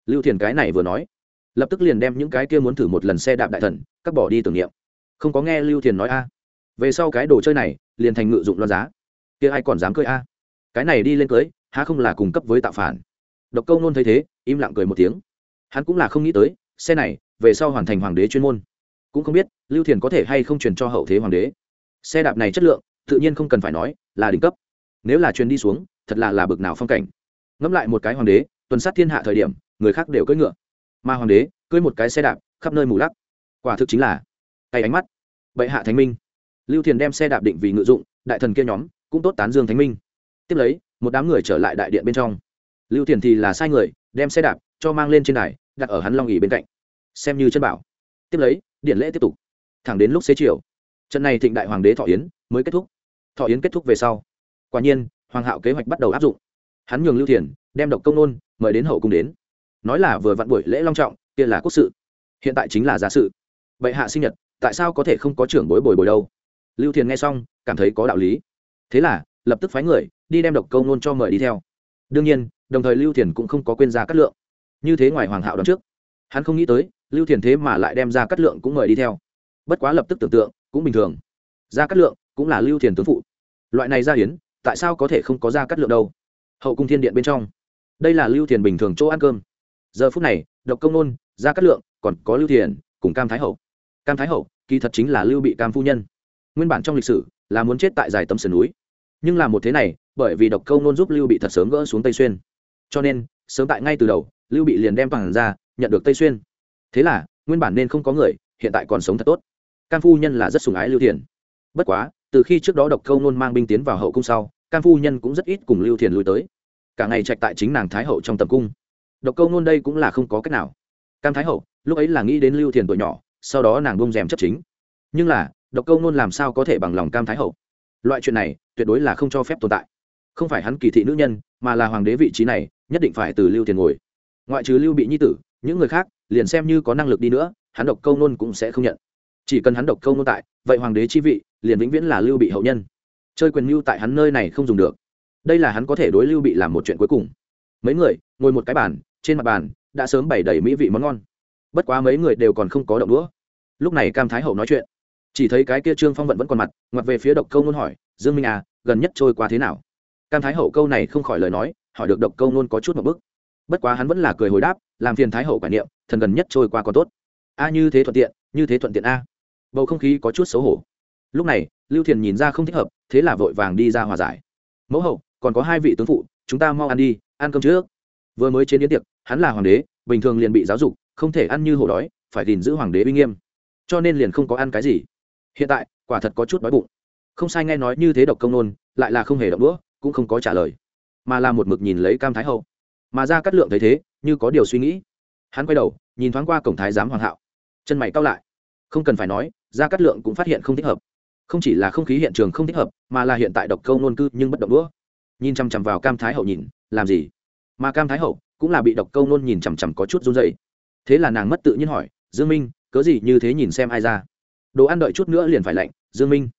Lưu thiền cái này vừa nói, lập tức liền đem những cái kia muốn thử một lần xe đạp đại thần cắt bỏ đi tưởng niệm. Không có nghe lưu thiền nói a. Về sau cái đồ chơi này, liền thành ngự dụng loan giá. Kia ai còn dám cơi a? Cái này đi lên cưới, há không là cung cấp với tạo phản? Độc câu nôn thấy thế, im lặng cười một tiếng. Hắn cũng là không nghĩ tới, xe này, về sau hoàn thành hoàng đế chuyên môn. Cũng không biết, lưu thiền có thể hay không truyền cho hậu thế hoàng đế. Xe đạp này chất lượng, tự nhiên không cần phải nói, là đỉnh cấp. Nếu là truyền đi xuống, thật là là bực nào phong cảnh. Ngẫm lại một cái hoàng đế, tuần sát thiên hạ thời điểm, người khác đều cưỡi ngựa. Mà hoàng đế, cưỡi một cái xe đạp, khắp nơi mù lắc. Quả thực chính là tay ánh mắt. Bệ hạ thánh minh. Lưu thiền đem xe đạp định vì ngự dụng, đại thần kia nhóm, cũng tốt tán dương thánh minh tiếp lấy, một đám người trở lại đại điện bên trong. Lưu thiền thì là sai người, đem xe đạp cho mang lên trên đài, đặt ở hắn long ỉ bên cạnh. Xem như chân bảo. Tiếp lấy, điện lễ tiếp tục. Thẳng đến lúc xế chiều, trận này thịnh đại hoàng đế thọ yến mới kết thúc. Thọ yến kết thúc về sau, quả nhiên, hoàng hạo kế hoạch bắt đầu áp dụng. Hắn nhường lưu thiền đem độc công nôn mời đến hậu cung đến. Nói là vừa vặn buổi lễ long trọng, kia là quốc sự. Hiện tại chính là giả sự. Bệ hạ sinh nhật, tại sao có thể không có trưởng bối bồi bồi đâu? Lưu thiền nghe xong, cảm thấy có đạo lý. Thế là, lập tức phái người đi đem độc câu nôn cho mời đi theo. Đương nhiên, đồng thời lưu thiền cũng không có quên ra cắt lượng. Như thế ngoài hoàng hạo đón trước, hắn không nghĩ tới, lưu thiền thế mà lại đem ra cắt lượng cũng mời đi theo. Bất quá lập tức tưởng tượng, cũng bình thường. Ra cắt lượng cũng là lưu thiền tướng phụ. Loại này ra hiến, tại sao có thể không có ra cắt lượng đâu? Hậu cung thiên điện bên trong, đây là lưu thiền bình thường chỗ ăn cơm. Giờ phút này, độc công nôn, ra cắt lượng, còn có lưu thiền cùng cam thái hậu. Cam thái hậu, kỳ thật chính là lưu bị cam phu nhân. Nguyên bản trong lịch sử là muốn chết tại dài tấm sườn núi. Nhưng là một thế này bởi vì độc câu nôn giúp lưu bị thật sớm gỡ xuống tây xuyên. Cho nên, sớm tại ngay từ đầu, lưu bị liền đem toàn ra, nhận được tây xuyên. Thế là, nguyên bản nên không có người, hiện tại còn sống thật tốt. Can phu nhân là rất sùng ái lưu thiền. Bất quá, từ khi trước đó độc câu nôn mang binh tiến vào hậu cung sau can phu nhân cũng rất ít cùng lưu thiền lui tới. Cả ngày trạch tại chính nàng thái hậu trong tầm cung. Độc câu nôn đây cũng là không có cách nào. Cam thái hậu, lúc ấy là nghĩ đến lưu thiền tuổi nhỏ, sau đó nàng bông rèm chấp chính. Nhưng là, độc câu nôn làm sao có thể bằng lòng cam thái hậu? Loại chuyện này, tuyệt đối là không cho phép tồn tại không phải hắn kỳ thị nữ nhân, mà là hoàng đế vị trí này, nhất định phải từ lưu tiền ngồi. Ngoại trừ lưu bị nhi tử, những người khác, liền xem như có năng lực đi nữa, hắn độc câu nôn cũng sẽ không nhận. Chỉ cần hắn độc câu nôn tại, vậy hoàng đế chi vị, liền vĩnh viễn là lưu bị hậu nhân. Chơi quyền mưu tại hắn nơi này không dùng được. Đây là hắn có thể đối lưu bị làm một chuyện cuối cùng. Mấy người, ngồi một cái bàn, trên mặt bàn, đã sớm bày đầy mỹ vị món ngon. Bất quá mấy người đều còn không có động đũa. Lúc này cam thái hậu nói chuyện. Chỉ thấy cái kia trương phong vận vẫn còn mặt, ngoặt về phía độc câu nôn hỏi, dương minh à gần nhất trôi qua thế nào? Cam thái hậu câu này không khỏi lời nói, hỏi được độc câu nôn có chút một bức bất quá hắn vẫn là cười hồi đáp, làm phiền thái hậu quả niệm, thần gần nhất trôi qua còn tốt. A, như thế thuận tiện, như thế thuận tiện a. Bầu không khí có chút xấu hổ. Lúc này, lưu thiền nhìn ra không thích hợp, thế là vội vàng đi ra hòa giải. Mẫu hậu, còn có hai vị tướng phụ, chúng ta mau ăn đi, ăn cơm trước. Vừa mới chế biến tiệc, hắn là hoàng đế, bình thường liền bị giáo dục, không thể ăn như hổ đói, phải gìn giữ hoàng đế uy nghiêm. Cho nên liền không có ăn cái gì. Hiện tại, quả thật có chút đói bụng. Không sai nghe nói như thế độc công nôn lại là không hề động đũa cũng không có trả lời, mà là một mực nhìn lấy cam thái hậu. Mà ra cắt lượng thấy thế, như có điều suy nghĩ. Hắn quay đầu, nhìn thoáng qua cổng thái giám hoàng hạo. Chân mày cao lại. Không cần phải nói ra cắt lượng cũng phát hiện không thích hợp. Không chỉ là không khí hiện trường không thích hợp, mà là hiện tại độc câu nôn cư nhưng bất động đũa. Nhìn chằm chằm vào cam thái hậu nhìn, làm gì? Mà cam thái hậu cũng là bị độc câu nôn nhìn chằm chằm có chút run dậy thế là nàng mất tự nhiên hỏi, dương minh, cớ gì như thế nhìn xem ai ra? Đồ ăn đợi chút nữa liền phải lạnh, dương minh.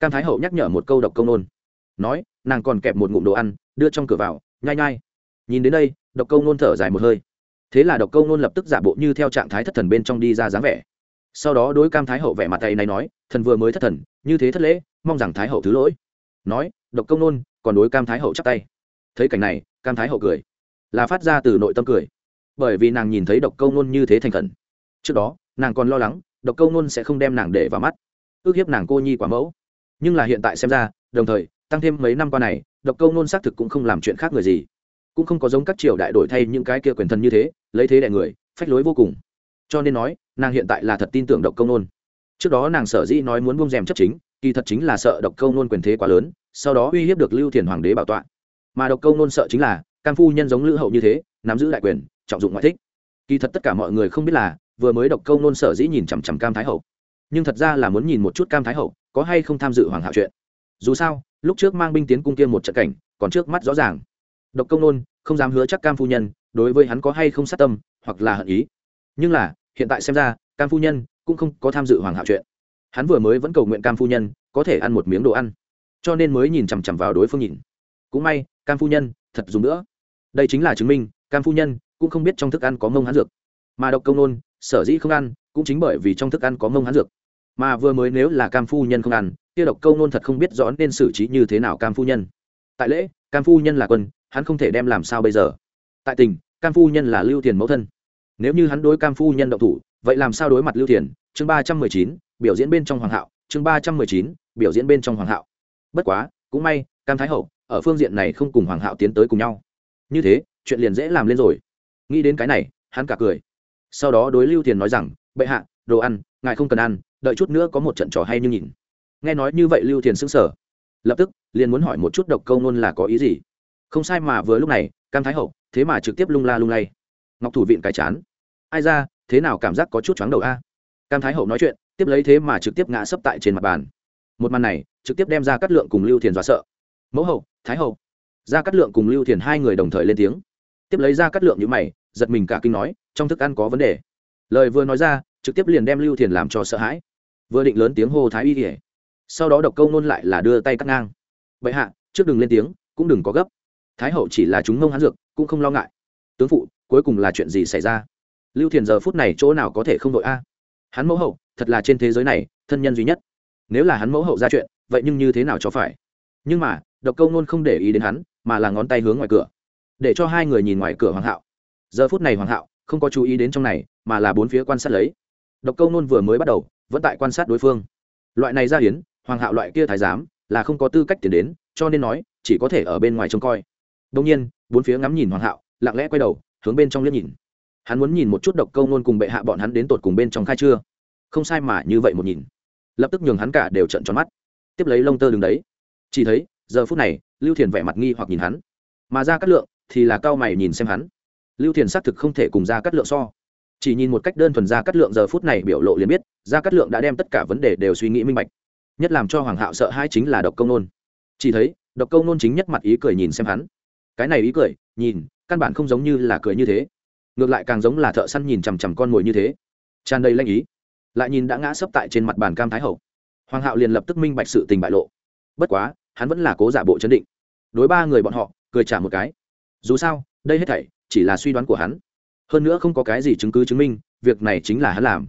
Cam thái hậu nhắc nhở một câu độc câu nôn nói nàng còn kẹp một ngụm đồ ăn, đưa trong cửa vào, nhai nhai. Nhìn đến đây, độc câu nôn thở dài một hơi. Thế là độc câu nôn lập tức giả bộ như theo trạng thái thất thần bên trong đi ra dáng vẻ. Sau đó đối cam thái hậu vẻ mặt tay này nói, thần vừa mới thất thần, như thế thất lễ, mong rằng thái hậu thứ lỗi. Nói, độc công nôn còn đối cam thái hậu chắp tay. Thấy cảnh này, cam thái hậu cười, là phát ra từ nội tâm cười. Bởi vì nàng nhìn thấy độc câu nôn như thế thành khẩn. Trước đó, nàng còn lo lắng, độc câu nôn sẽ không đem nàng để vào mắt. Ước hiếp nàng cô nhi quả mẫu. Nhưng là hiện tại xem ra, đồng thời tăng thêm mấy năm qua này, độc câu nôn xác thực cũng không làm chuyện khác người gì. Cũng không có giống các triều đại đổi thay những cái kia quyền thần như thế, lấy thế đại người, phách lối vô cùng. Cho nên nói, nàng hiện tại là thật tin tưởng độc câu nôn. Trước đó nàng sở dĩ nói muốn buông rèm chấp chính, kỳ thật chính là sợ độc câu nôn quyền thế quá lớn, sau đó uy hiếp được lưu thiền hoàng đế bảo tọa. Mà độc câu nôn sợ chính là, cam phu nhân giống lữ hậu như thế, nắm giữ đại quyền, trọng dụng ngoại thích. Kỳ thật tất cả mọi người không biết là, vừa mới độc câu nôn sở dĩ nhìn chằm chằm cam thái hậu. Nhưng thật ra là muốn nhìn một chút cam thái hậu, có hay không tham dự hoàng hạo chuyện. Dù sao lúc trước mang binh tiến cung kia một trận cảnh, còn trước mắt rõ ràng. Độc Công nôn, không dám hứa chắc cam phu nhân, đối với hắn có hay không sát tâm, hoặc là hận ý. Nhưng là, hiện tại xem ra, cam phu nhân cũng không có tham dự hoàng hạo chuyện. Hắn vừa mới vẫn cầu nguyện cam phu nhân có thể ăn một miếng đồ ăn. Cho nên mới nhìn chằm chằm vào đối phương nhìn. Cũng may, cam phu nhân thật dùng nữa. Đây chính là chứng minh, cam phu nhân cũng không biết trong thức ăn có mông hắn dược. Mà độc công nôn, sở dĩ không ăn, cũng chính bởi vì trong thức ăn có mông hắn dược. Mà vừa mới nếu là cam phu nhân không ăn kia độc câu nôn thật không biết rõ nên xử trí như thế nào cam phu nhân. Tại lễ, cam phu nhân là quân, hắn không thể đem làm sao bây giờ. Tại tình, cam phu nhân là lưu Thiền mẫu thân. Nếu như hắn đối cam phu nhân động thủ, vậy làm sao đối mặt lưu Thiền? chương ba trăm mười chín, biểu diễn bên trong hoàng hạo. Chương ba trăm mười chín, biểu diễn bên trong hoàng hạo. Bất quá, cũng may, cam thái hậu, ở phương diện này không cùng hoàng hạo tiến tới cùng nhau. Như thế, chuyện liền dễ làm lên rồi. Nghĩ đến cái này, hắn cả cười. Sau đó đối lưu Thiền nói rằng, bệ hạ, đồ ăn, ngài không cần ăn, đợi chút nữa có một trận trò hay như nhìn nghe nói như vậy lưu thiền sững sờ. Lập tức, liền muốn hỏi một chút độc câu nôn là có ý gì. Không sai mà vừa lúc này, cam thái hậu, thế mà trực tiếp lung la lung lay. Ngọc thủ viện cái chán. Ai ra, thế nào cảm giác có chút chóng đầu a? Cam thái hậu nói chuyện, tiếp lấy thế mà trực tiếp ngã sấp tại trên mặt bàn. Một màn này, trực tiếp đem ra cắt lượng cùng lưu thiền dọa sợ. Mẫu hậu, thái hậu. Ra cắt lượng cùng lưu thiền hai người đồng thời lên tiếng. Tiếp lấy ra cắt lượng như mày, giật mình cả kinh nói, trong thức ăn có vấn đề. Lời vừa nói ra, trực tiếp liền đem lưu thiền làm cho sợ hãi. Vừa định lớn tiếng hô thái y kể sau đó độc câu nôn lại là đưa tay cắt ngang. Bệ hạ, trước đừng lên tiếng, cũng đừng có gấp. Thái hậu chỉ là chúng mông hắn dược, cũng không lo ngại. Tướng phụ, cuối cùng là chuyện gì xảy ra? Lưu thiền giờ phút này chỗ nào có thể không đội a? Hắn mẫu hậu, thật là trên thế giới này, thân nhân duy nhất. Nếu là hắn mẫu hậu ra chuyện, vậy nhưng như thế nào cho phải? Nhưng mà, độc câu nôn không để ý đến hắn, mà là ngón tay hướng ngoài cửa. Để cho hai người nhìn ngoài cửa hoàng hạo. Giờ phút này hoàng hạo, không có chú ý đến trong này, mà là bốn phía quan sát lấy. Độc câu nôn vừa mới bắt đầu, vẫn tại quan sát đối phương. Loại này ra hiến hoàng hạo loại kia thái giám là không có tư cách tiền đến, cho nên nói, chỉ có thể ở bên ngoài trông coi. Đông nhiên, bốn phía ngắm nhìn hoàng hạo, lặng lẽ quay đầu, hướng bên trong liếc nhìn. Hắn muốn nhìn một chút độc câu nôn cùng bệ hạ bọn hắn đến tột cùng bên trong khai chưa. Không sai mà như vậy một nhìn. Lập tức nhường hắn cả đều trận tròn mắt. Tiếp lấy lông tơ đứng đấy. Chỉ thấy, giờ phút này, lưu thiền vẻ mặt nghi hoặc nhìn hắn. Mà ra cắt lượng thì là cao mày nhìn xem hắn. Lưu thiền xác thực không thể cùng ra cắt lượng so. Chỉ nhìn một cách đơn thuần ra cắt lượng giờ phút này biểu lộ liền biết, ra cắt lượng đã đem tất cả vấn đề đều suy nghĩ minh bạch nhất làm cho hoàng hạo sợ hai chính là độc công nôn. Chỉ thấy, độc công nôn chính nhất mặt ý cười nhìn xem hắn. Cái này ý cười, nhìn, căn bản không giống như là cười như thế. Ngược lại càng giống là thợ săn nhìn chằm chằm con mồi như thế. Tràn đầy lanh ý. Lại nhìn đã ngã sấp tại trên mặt bàn cam thái hậu. Hoàng hạo liền lập tức minh bạch sự tình bại lộ. Bất quá, hắn vẫn là cố giả bộ chấn định. Đối ba người bọn họ, cười trả một cái. Dù sao, đây hết thảy chỉ là suy đoán của hắn. Hơn nữa không có cái gì chứng cứ chứng minh, việc này chính là hắn làm.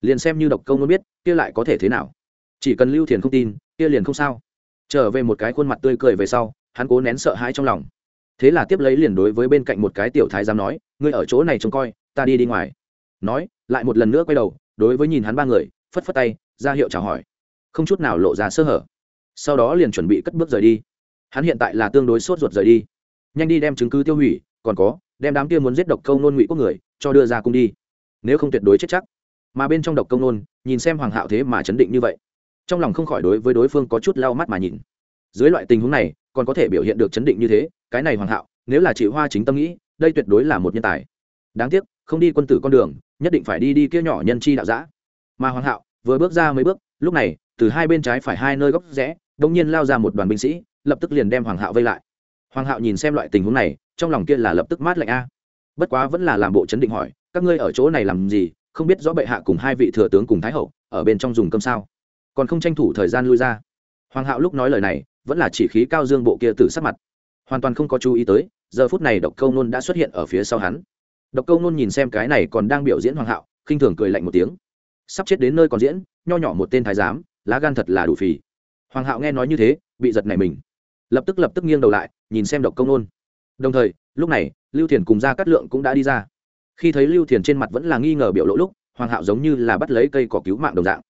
Liền xem như độc công nôn biết, kia lại có thể thế nào? Chỉ cần lưu thiền không tin, kia liền không sao. Trở về một cái khuôn mặt tươi cười về sau, hắn cố nén sợ hãi trong lòng. Thế là tiếp lấy liền đối với bên cạnh một cái tiểu thái giám nói, ngươi ở chỗ này trông coi, ta đi đi ngoài. Nói, lại một lần nữa quay đầu, đối với nhìn hắn ba người, phất phất tay, ra hiệu chào hỏi. Không chút nào lộ ra sơ hở. Sau đó liền chuẩn bị cất bước rời đi. Hắn hiện tại là tương đối sốt ruột rời đi. Nhanh đi đem chứng cứ tiêu hủy, còn có, đem đám kia muốn giết độc câu nôn ngụy quốc người, cho đưa ra cung đi. Nếu không tuyệt đối chết chắc. Mà bên trong độc công nôn, nhìn xem hoàng hạo thế mà chấn định như vậy trong lòng không khỏi đối với đối phương có chút lau mắt mà nhìn. Dưới loại tình huống này, còn có thể biểu hiện được chấn định như thế, cái này hoàng hạo, nếu là chị hoa chính tâm nghĩ, đây tuyệt đối là một nhân tài. Đáng tiếc, không đi quân tử con đường, nhất định phải đi đi kia nhỏ nhân chi đạo giã. Mà hoàng hạo, vừa bước ra mấy bước, lúc này, từ hai bên trái phải hai nơi góc rẽ đông nhiên lao ra một đoàn binh sĩ, lập tức liền đem hoàng hạo vây lại. Hoàng hạo nhìn xem loại tình huống này, trong lòng kia là lập tức mát lạnh a. Bất quá vẫn là làm bộ chấn định hỏi, các ngươi ở chỗ này làm gì? Không biết rõ bệ hạ cùng hai vị thừa tướng cùng thái hậu, ở bên trong dùng cơm sao? Còn không tranh thủ thời gian lui ra. Hoàng hạo lúc nói lời này, vẫn là chỉ khí cao dương bộ kia từ sắc mặt. Hoàn toàn không có chú ý tới, giờ phút này độc câu nôn đã xuất hiện ở phía sau hắn. Độc câu nôn nhìn xem cái này còn đang biểu diễn hoàng hạo, khinh thường cười lạnh một tiếng. Sắp chết đến nơi còn diễn, nho nhỏ một tên thái giám, lá gan thật là đủ phì. Hoàng hạo nghe nói như thế, bị giật nảy mình. Lập tức lập tức nghiêng đầu lại, nhìn xem độc công nôn. Đồng thời, lúc này, lưu thiền cùng ra cát lượng cũng đã đi ra. Khi thấy lưu thiền trên mặt vẫn là nghi ngờ biểu lộ lúc, hoàng hạo giống như là bắt lấy cây cỏ cứu mạng đồng dạng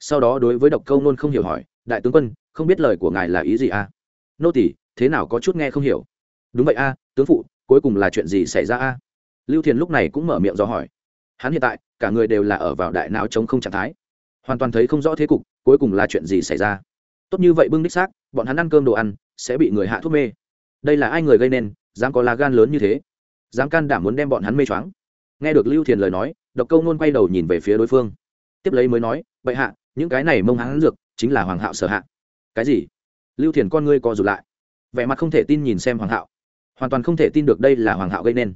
sau đó đối với độc câu nôn không hiểu hỏi, đại tướng quân, không biết lời của ngài là ý gì a à? nô tỷ thế nào có chút nghe không hiểu? Đúng vậy a, tướng phụ, cuối cùng là chuyện gì xảy ra a? Lưu thiền lúc này cũng mở miệng do hỏi. Hắn hiện tại, cả người đều là ở vào đại não chống không trạng thái, hoàn toàn thấy không rõ thế cục, cuối cùng là chuyện gì xảy ra? Tốt như vậy bưng đích xác, bọn hắn ăn cơm đồ ăn, sẽ bị người hạ thuốc mê. Đây là ai người gây nên, dám có lá gan lớn như thế? Dám can đảm muốn đem bọn hắn mê choáng? Nghe được lưu thiền lời nói, độc câu nôn quay đầu nhìn về phía đối phương. Tiếp lấy mới nói, bệ hạ những cái này mông hắn dược chính là hoàng hạo sở hạ. Cái gì? Lưu thiền con ngươi co rụt lại. Vẻ mặt không thể tin nhìn xem hoàng hạo. Hoàn toàn không thể tin được đây là hoàng hạo gây nên.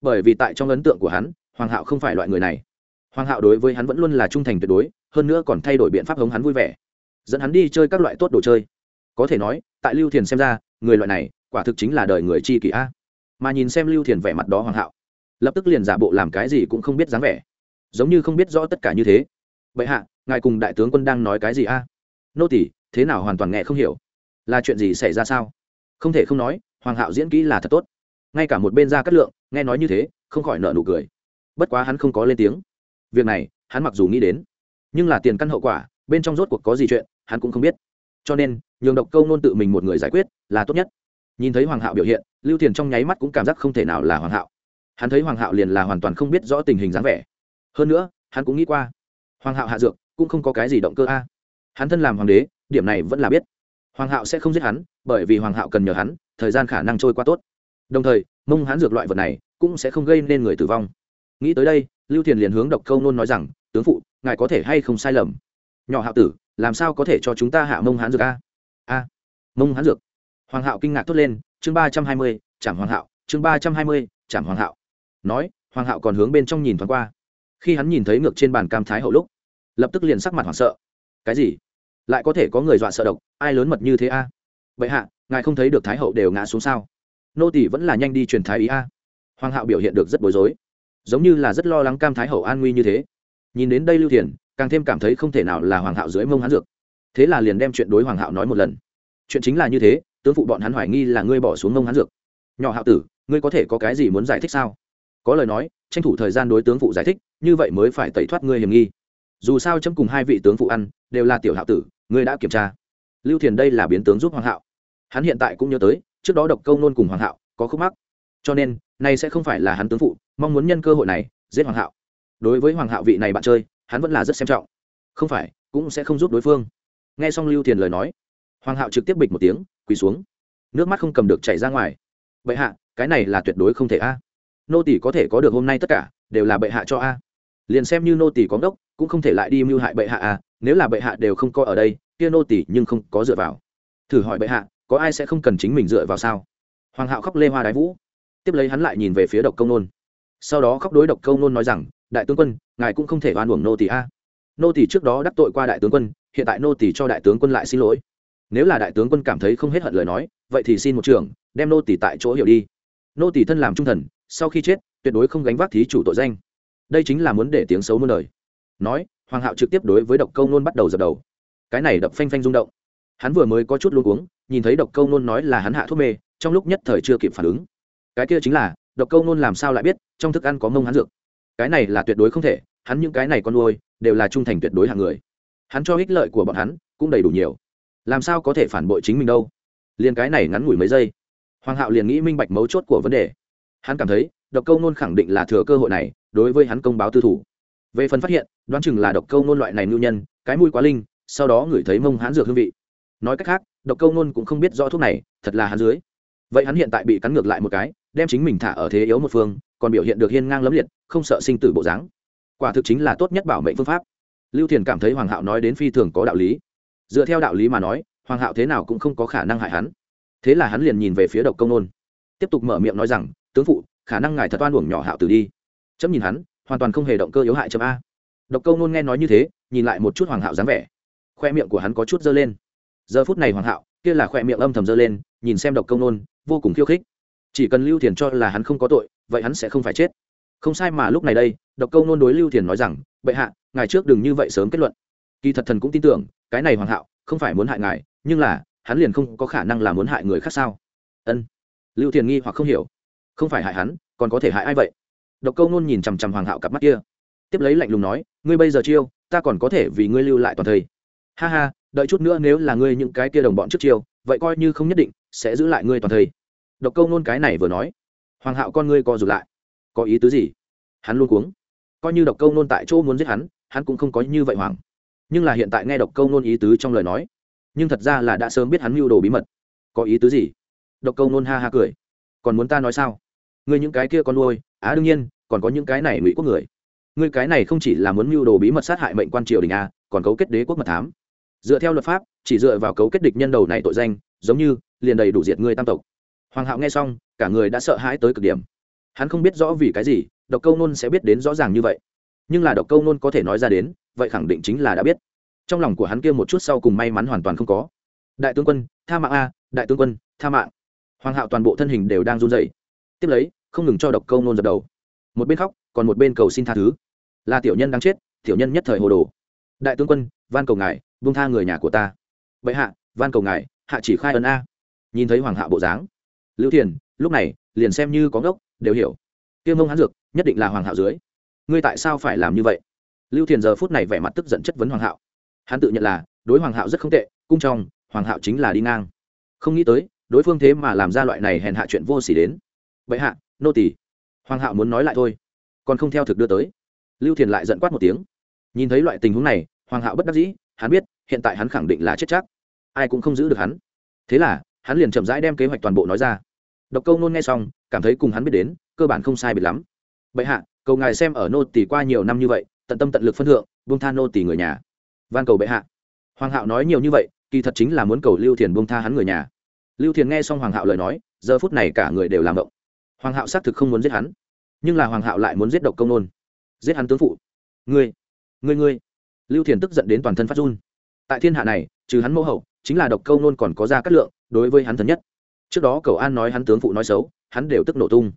Bởi vì tại trong ấn tượng của hắn, hoàng hạo không phải loại người này. Hoàng hạo đối với hắn vẫn luôn là trung thành tuyệt đối, hơn nữa còn thay đổi biện pháp hống hắn vui vẻ. Dẫn hắn đi chơi các loại tốt đồ chơi. Có thể nói, tại lưu thiền xem ra, người loại này, quả thực chính là đời người chi kỷ a. Mà nhìn xem lưu thiền vẻ mặt đó hoàng hạo, lập tức liền giả bộ làm cái gì cũng không biết dáng vẻ. Giống như không biết rõ tất cả như thế. Bệ hạ ngài cùng đại tướng quân đang nói cái gì a? Nô tỷ thế nào hoàn toàn nghe không hiểu. Là chuyện gì xảy ra sao? Không thể không nói, hoàng hạo diễn kỹ là thật tốt. Ngay cả một bên ra cắt lượng, nghe nói như thế, không khỏi nợ nụ cười. Bất quá hắn không có lên tiếng. Việc này, hắn mặc dù nghĩ đến, nhưng là tiền căn hậu quả, bên trong rốt cuộc có gì chuyện, hắn cũng không biết. Cho nên, nhường độc câu nôn tự mình một người giải quyết, là tốt nhất. Nhìn thấy hoàng hạo biểu hiện, lưu thiền trong nháy mắt cũng cảm giác không thể nào là hoàng hạo. Hắn thấy hoàng hạo liền là hoàn toàn không biết rõ tình hình dáng vẻ. Hơn nữa, hắn cũng nghĩ qua, hoàng hạo hạ dược cũng không có cái gì động cơ a. Hắn thân làm hoàng đế, điểm này vẫn là biết. Hoàng hạo sẽ không giết hắn, bởi vì hoàng hạo cần nhờ hắn, thời gian khả năng trôi qua tốt. Đồng thời, mông hắn dược loại vật này cũng sẽ không gây nên người tử vong. Nghĩ tới đây, lưu thiền liền hướng độc câu nôn nói rằng, tướng phụ, ngài có thể hay không sai lầm? Nhỏ hạo tử, làm sao có thể cho chúng ta hạ mông hán dược a? A, mông hán dược? Hoàng hạo kinh ngạc thốt lên, chương ba trăm hai mươi chẳng hoàng hạo, chương ba trăm hai mươi chẳng hoàng hạo. Nói, hoàng hạo còn hướng bên trong nhìn thoáng qua. Khi hắn nhìn thấy ngược trên bàn cam thái hậu lúc lập tức liền sắc mặt hoảng sợ. Cái gì? Lại có thể có người dọa sợ độc, ai lớn mật như thế a? Vậy hạ, ngài không thấy được thái hậu đều ngã xuống sao? Nô tỷ vẫn là nhanh đi truyền thái ý a. Hoàng hạo biểu hiện được rất bối rối. Giống như là rất lo lắng cam thái hậu an nguy như thế. Nhìn đến đây lưu thiền, càng thêm cảm thấy không thể nào là hoàng hạo dưới mông hắn dược. Thế là liền đem chuyện đối hoàng hạo nói một lần. Chuyện chính là như thế, tướng phụ bọn hắn hoài nghi là ngươi bỏ xuống mông hắn dược. Nhỏ hạo tử, ngươi có thể có cái gì muốn giải thích sao? Có lời nói, tranh thủ thời gian đối tướng phụ giải thích, như vậy mới phải tẩy thoát ngươi hiểm nghi dù sao chấm cùng hai vị tướng phụ ăn, đều là tiểu hạo tử, ngươi đã kiểm tra. Lưu thiền đây là biến tướng giúp hoàng hạo. Hắn hiện tại cũng nhớ tới, trước đó độc câu nôn cùng hoàng hạo, có khúc mắc. Cho nên nay sẽ không phải là hắn tướng phụ, mong muốn nhân cơ hội này, giết hoàng hạo. Đối với hoàng hạo vị này bạn chơi, hắn vẫn là rất xem trọng. Không phải, cũng sẽ không giúp đối phương. Nghe xong lưu thiền lời nói, hoàng hạo trực tiếp bịch một tiếng, quỳ xuống. Nước mắt không cầm được chảy ra ngoài. Bệ hạ, cái này là tuyệt đối không thể a. Nô tỷ có thể có được hôm nay tất cả, đều là bệ hạ cho a. Liền xem như nô tỷ có ngốc cũng không thể lại đi mưu hại bệ hạ à? nếu là bệ hạ đều không có ở đây, kia nô tỷ nhưng không có dựa vào. Thử hỏi bệ hạ, có ai sẽ không cần chính mình dựa vào sao? Hoàng hạo khóc lê hoa đái vũ. Tiếp lấy hắn lại nhìn về phía độc công nôn. Sau đó khóc đối độc công nôn nói rằng, đại tướng quân, ngài cũng không thể oan uổng nô tỷ a. Nô tỷ trước đó đắc tội qua đại tướng quân, hiện tại nô tỷ cho đại tướng quân lại xin lỗi. Nếu là đại tướng quân cảm thấy không hết hận lời nói, vậy thì xin một trường đem nô tỷ tại chỗ hiểu đi. Nô tỷ thân làm trung thần, sau khi chết, tuyệt đối không gánh vác thí chủ tội danh. Đây chính là muốn để tiếng xấu muôn đời nói, hoàng hạo trực tiếp đối với độc câu nôn bắt đầu dập đầu. Cái này đập phanh phanh rung động. Hắn vừa mới có chút luôn uống nhìn thấy độc câu nôn nói là hắn hạ thuốc mê, trong lúc nhất thời chưa kịp phản ứng. Cái kia chính là, độc câu nôn làm sao lại biết, trong thức ăn có mông hắn dược. Cái này là tuyệt đối không thể, hắn những cái này con nuôi, đều là trung thành tuyệt đối hàng người. Hắn cho ích lợi của bọn hắn, cũng đầy đủ nhiều. Làm sao có thể phản bội chính mình đâu? Liền cái này ngắn ngủi mấy giây, hoàng hạo liền nghĩ minh bạch mấu chốt của vấn đề. Hắn cảm thấy, độc câu nôn khẳng định là thừa cơ hội này, đối với hắn công báo tư thủ về phần phát hiện, đoán chừng là độc câu nôn loại này ngưu nhân, cái mùi quá linh, sau đó ngửi thấy mông hán dược hương vị. Nói cách khác, độc câu nôn cũng không biết rõ thuốc này, thật là hắn dưới. Vậy hắn hiện tại bị cắn ngược lại một cái, đem chính mình thả ở thế yếu một phương, còn biểu hiện được hiên ngang lấm liệt, không sợ sinh tử bộ dáng. Quả thực chính là tốt nhất bảo mệnh phương pháp. Lưu thiền cảm thấy hoàng hạo nói đến phi thường có đạo lý. Dựa theo đạo lý mà nói, hoàng hạo thế nào cũng không có khả năng hại hắn. Thế là hắn liền nhìn về phía độc công nôn. Tiếp tục mở miệng nói rằng, tướng phụ, khả năng ngài thật oan uổng nhỏ hạo tử đi. Chấm nhìn hắn hoàn toàn không hề động cơ yếu hại chấm a. Độc câu nôn nghe nói như thế, nhìn lại một chút hoàng hạo dáng vẻ. Khoe miệng của hắn có chút dơ lên. Giờ phút này hoàng hạo, kia là khoe miệng âm thầm dơ lên, nhìn xem độc câu nôn, vô cùng khiêu khích. Chỉ cần lưu thiền cho là hắn không có tội, vậy hắn sẽ không phải chết. Không sai mà lúc này đây, độc câu nôn đối lưu thiền nói rằng, bệ hạ, ngài trước đừng như vậy sớm kết luận. Kỳ thật thần cũng tin tưởng, cái này hoàng hạo không phải muốn hại ngài, nhưng là, hắn liền không có khả năng là muốn hại người khác sao? Ân. Lưu thiền nghi hoặc không hiểu. Không phải hại hắn, còn có thể hại ai vậy? Độc câu nôn nhìn chằm chằm hoàng hạo cặp mắt kia. Tiếp lấy lạnh lùng nói, ngươi bây giờ chiêu, ta còn có thể vì ngươi lưu lại toàn thây. Ha ha, đợi chút nữa nếu là ngươi những cái kia đồng bọn trước chiêu, vậy coi như không nhất định sẽ giữ lại ngươi toàn thây. Độc câu nôn cái này vừa nói, hoàng hạo con ngươi co rụt lại. Có ý tứ gì? Hắn luôn cuống. Coi như độc câu nôn tại chỗ muốn giết hắn hắn cũng không có như vậy hoàng nhưng là hiện tại nghe độc câu nôn ý tứ trong lời nói, nhưng thật ra là đã sớm biết hắn mưu đồ bí mật. Có ý tứ gì? Độc câu nôn ha ha cười. Còn muốn ta nói sao? Ngươi những cái kia con nuôi, á, đương nhiên, còn có những cái này ngụy quốc người. Ngươi cái này không chỉ là muốn mưu đồ bí mật sát hại mệnh quan triều đình a, còn cấu kết đế quốc mật thám. Dựa theo luật pháp, chỉ dựa vào cấu kết địch nhân đầu này tội danh, giống như, liền đầy đủ diệt ngươi tam tộc. Hoàng hạo nghe xong, cả người đã sợ hãi tới cực điểm. Hắn không biết rõ vì cái gì, độc câu nôn sẽ biết đến rõ ràng như vậy. Nhưng là độc câu nôn có thể nói ra đến, vậy khẳng định chính là đã biết. Trong lòng của hắn kia một chút sau cùng may mắn hoàn toàn không có. Đại tướng quân, tha mạng a, đại tướng quân, tha mạng. Hoàng hạo toàn bộ thân hình đều đang run dậy tiếp lấy, không ngừng cho độc câu nôn dập đầu. Một bên khóc, còn một bên cầu xin tha thứ. Là tiểu nhân đang chết, tiểu nhân nhất thời hồ đồ. Đại tướng quân, van cầu ngài vung tha người nhà của ta. Vậy hạ, van cầu ngài, hạ chỉ khai ấn a. Nhìn thấy hoàng hạ bộ dáng. Lưu thiền, lúc này, liền xem như có ngốc, đều hiểu. Tiêu mông hán dược, nhất định là hoàng hạo dưới. Ngươi tại sao phải làm như vậy? Lưu thiền giờ phút này vẻ mặt tức giận chất vấn hoàng hạo. Hắn tự nhận là, đối hoàng hạo rất không tệ, cung trong, hoàng hạo chính là đi ngang. Không nghĩ tới, đối phương thế mà làm ra loại này hèn hạ chuyện vô s ỉ đến vậy hạ nô tỳ, hoàng hạo muốn nói lại thôi còn không theo thực đưa tới. Lưu thiền lại giận quát một tiếng. Nhìn thấy loại tình huống này hoàng hạo bất đắc dĩ hắn biết hiện tại hắn khẳng định là chết chắc. Ai cũng không giữ được hắn. Thế là hắn liền chậm rãi đem kế hoạch toàn bộ nói ra. Độc câu nôn nghe xong cảm thấy cùng hắn biết đến cơ bản không sai biệt lắm. Bệ hạ cầu ngài xem ở nô tỷ qua nhiều năm như vậy tận tâm tận lực phân thượng buông tha nô tỷ người nhà. Van cầu bệ hạ. Hoàng hạo nói nhiều như vậy kỳ thật chính là muốn cầu lưu thiền buông tha hắn người nhà. Lưu thiền nghe xong hoàng hạo lời nói giờ phút này cả người đều làm động hoàng hạo xác thực không muốn giết hắn nhưng là hoàng hạo lại muốn giết độc công nôn. Giết hắn tướng phụ. Ngươi ngươi ngươi. Lưu thiền tức giận đến toàn thân phát run. Tại thiên hạ này trừ hắn mẫu hậu chính là độc câu nôn còn có ra cát lượng đối với hắn thân nhất. Trước đó cầu an nói hắn tướng phụ nói xấu hắn đều tức nổ tung.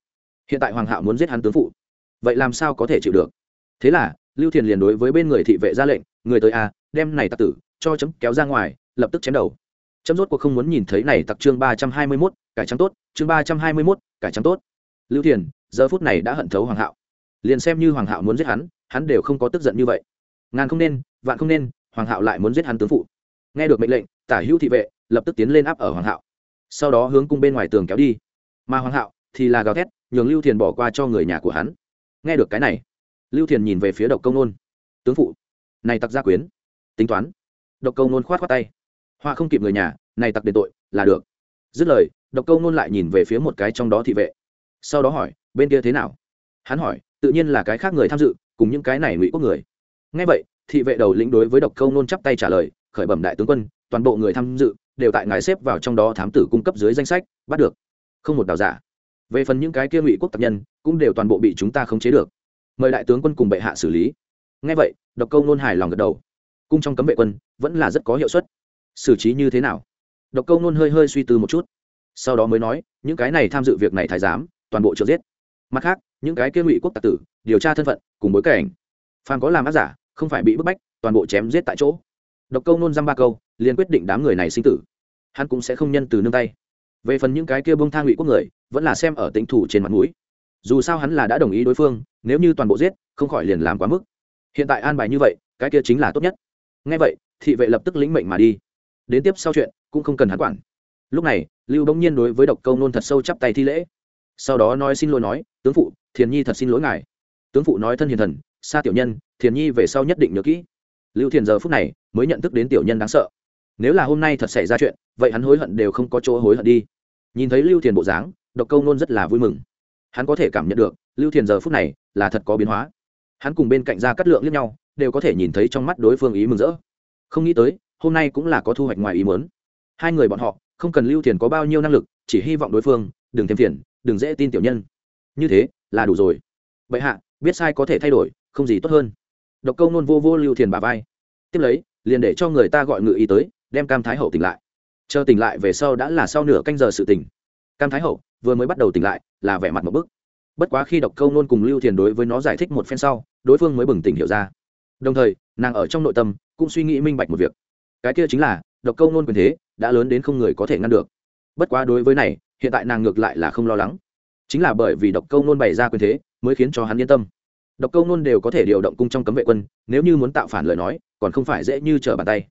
Hiện tại hoàng hạo muốn giết hắn tướng phụ. Vậy làm sao có thể chịu được? Thế là lưu thiền liền đối với bên người thị vệ ra lệnh người tới a à, đem này tặc tử cho chấm kéo ra ngoài lập tức chém đầu. Chấm rốt cuộc không muốn nhìn thấy này tặc chương ba trăm hai mươi mốt cải trắng tốt chương ba trăm hai mươi mốt cải trắng tốt lưu thiền, giờ phút này đã hận thấu hoàng hạo. Liền xem như hoàng hạo muốn giết hắn hắn đều không có tức giận như vậy. Ngàn không nên, vạn không nên, hoàng hạo lại muốn giết hắn tướng phụ. Nghe được mệnh lệnh, tả hữu thị vệ lập tức tiến lên áp ở hoàng hạo. Sau đó hướng cung bên ngoài tường kéo đi. Mà hoàng hạo thì là gào thét, nhường lưu thiền bỏ qua cho người nhà của hắn. Nghe được cái này, lưu thiền nhìn về phía độc công nôn. Tướng phụ, này tặc gia quyến, tính toán. Độc công nôn khoát khoát tay. Hoa không kịp người nhà, này tặc đền tội, là được. Dứt lời, độc công nôn lại nhìn về phía một cái trong đó thị vệ sau đó hỏi, bên kia thế nào? Hắn hỏi, tự nhiên là cái khác người tham dự, cùng những cái này ngụy quốc người. Ngay vậy, thị vệ đầu lĩnh đối với độc câu nôn chắp tay trả lời, khởi bẩm đại tướng quân, toàn bộ người tham dự đều tại ngài xếp vào trong đó thám tử cung cấp dưới danh sách, bắt được. Không một đào giả. Về phần những cái kia ngụy quốc tập nhân, cũng đều toàn bộ bị chúng ta khống chế được. Mời đại tướng quân cùng bệ hạ xử lý. Ngay vậy, độc câu nôn hài lòng gật đầu. Cung trong cấm vệ quân, vẫn là rất có hiệu suất. Xử trí như thế nào? Độc câu nôn hơi hơi suy tư một chút. Sau đó mới nói, những cái này tham dự việc này thái giám toàn bộ trợ giết. Mặt khác, những cái kia ngụy quốc tạc tử, điều tra thân phận, cùng bối cảnh. Phan có làm ác giả, không phải bị bức bách, toàn bộ chém giết tại chỗ. Độc câu nôn dăm ba câu, liền quyết định đám người này sinh tử. Hắn cũng sẽ không nhân từ nương tay. Về phần những cái kia bông thang ngụy quốc người, vẫn là xem ở tính thủ trên mặt mũi. Dù sao hắn là đã đồng ý đối phương, nếu như toàn bộ giết, không khỏi liền làm quá mức. Hiện tại an bài như vậy, cái kia chính là tốt nhất. Ngay vậy, thị vệ lập tức lĩnh mệnh mà đi. Đến tiếp sau chuyện, cũng không cần hắn quản. Lúc này, lưu bỗng nhiên đối với độc câu nôn thật sâu chắp tay thi lễ sau đó nói xin lỗi nói, tướng phụ, thiền nhi thật xin lỗi ngài. Tướng phụ nói thân hiền thần xa tiểu nhân, thiền nhi về sau nhất định nhớ kỹ. Lưu thiền giờ phút này mới nhận thức đến tiểu nhân đáng sợ. Nếu là hôm nay thật xảy ra chuyện, vậy hắn hối hận đều không có chỗ hối hận đi. Nhìn thấy lưu thiền bộ dáng, độc câu nôn rất là vui mừng. Hắn có thể cảm nhận được, lưu thiền giờ phút này là thật có biến hóa. Hắn cùng bên cạnh ra cắt lượng lẫn nhau, đều có thể nhìn thấy trong mắt đối phương ý mừng rỡ. Không nghĩ tới, hôm nay cũng là có thu hoạch ngoài ý muốn. Hai người bọn họ, không cần lưu thiền có bao nhiêu năng lực, chỉ hy vọng đối phương đừng thêm phiền đừng dễ tin tiểu nhân. Như thế, là đủ rồi. Bệ hạ, biết sai có thể thay đổi, không gì tốt hơn. Độc câu nôn vô vô lưu thiền bà vai. Tiếp lấy, liền để cho người ta gọi ngự y tới, đem cam thái hậu tỉnh lại. Chờ tỉnh lại về sau đã là sau nửa canh giờ sự tỉnh. Cam thái hậu vừa mới bắt đầu tỉnh lại, là vẻ mặt một bức. Bất quá khi độc câu nôn cùng lưu thiền đối với nó giải thích một phen sau, đối phương mới bừng tỉnh hiểu ra. Đồng thời, nàng ở trong nội tâm cũng suy nghĩ minh bạch một việc. Cái kia chính là, độc câu nôn quyền thế đã lớn đến không người có thể ngăn được bất quá đối với này, hiện tại nàng ngược lại là không lo lắng. Chính là bởi vì độc câu nôn bày ra quyền thế, mới khiến cho hắn yên tâm. Độc câu nôn đều có thể điều động cung trong cấm vệ quân, nếu như muốn tạo phản lời nói, còn không phải dễ như trở bàn tay.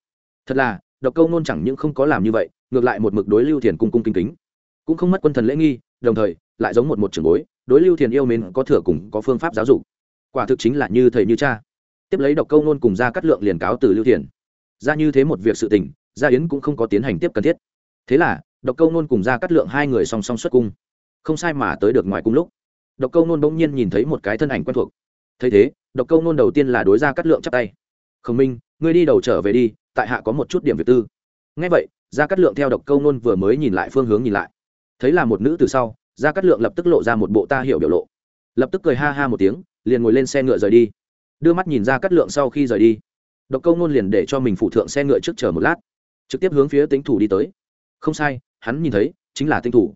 Thật là, độc câu nôn chẳng những không có làm như vậy, ngược lại một mực đối lưu thiền cung cung kinh kính. Cũng không mất quân thần lễ nghi, đồng thời, lại giống một một trường bối, đối lưu thiền yêu mến có thừa cùng có phương pháp giáo dục. Quả thực chính là như thầy như cha. Tiếp lấy độc câu nôn cùng ra cắt lượng liền cáo từ lưu thiền. Ra như thế một việc sự tình, gia yến cũng không có tiến hành tiếp cần thiết. Thế là độc câu nôn cùng ra cắt lượng hai người song song xuất cung. Không sai mà tới được ngoài cung lúc, độc câu nôn bỗng nhiên nhìn thấy một cái thân ảnh quen thuộc. Thấy thế, độc câu nôn đầu tiên là đối ra cắt lượng chắp tay. Khổng minh, ngươi đi đầu trở về đi, tại hạ có một chút điểm việc tư. Ngay vậy, ra cắt lượng theo độc câu nôn vừa mới nhìn lại phương hướng nhìn lại. Thấy là một nữ từ sau, ra cắt lượng lập tức lộ ra một bộ ta hiểu biểu lộ. Lập tức cười ha ha một tiếng, liền ngồi lên xe ngựa rời đi. Đưa mắt nhìn ra cắt lượng sau khi rời đi, độc câu nôn liền để cho mình phụ thượng xe ngựa trước chờ một lát, trực tiếp hướng phía tính thủ đi tới không sai hắn nhìn thấy chính là tinh thủ.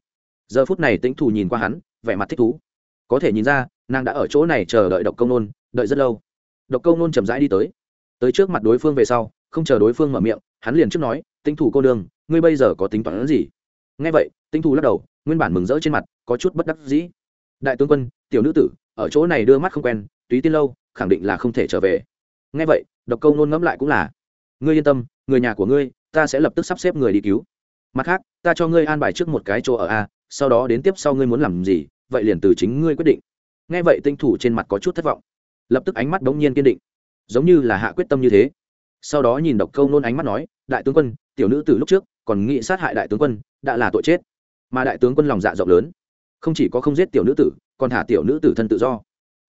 Giờ phút này tinh thủ nhìn qua hắn vẻ mặt thích thú. Có thể nhìn ra nàng đã ở chỗ này chờ đợi độc công nôn đợi rất lâu. Độc công nôn chậm rãi đi tới. Tới trước mặt đối phương về sau không chờ đối phương mở miệng hắn liền trước nói tinh thủ cô đường, ngươi bây giờ có tính toán gì? Nghe vậy tinh thủ lắc đầu nguyên bản mừng rỡ trên mặt có chút bất đắc dĩ. Đại tướng quân tiểu nữ tử ở chỗ này đưa mắt không quen túy tiên lâu khẳng định là không thể trở về. Nghe vậy độc câu nôn ngẫm lại cũng là ngươi yên tâm người nhà của ngươi ta sẽ lập tức sắp xếp người đi cứu mặt khác, ta cho ngươi an bài trước một cái chỗ ở a, sau đó đến tiếp sau ngươi muốn làm gì, vậy liền từ chính ngươi quyết định. Nghe vậy tinh thủ trên mặt có chút thất vọng. Lập tức ánh mắt bỗng nhiên kiên định. Giống như là hạ quyết tâm như thế. Sau đó nhìn độc câu nôn ánh mắt nói, đại tướng quân, tiểu nữ từ lúc trước còn nghĩ sát hại đại tướng quân, đã là tội chết. Mà đại tướng quân lòng dạ rộng lớn. Không chỉ có không giết tiểu nữ tử, còn thả tiểu nữ tử thân tự do.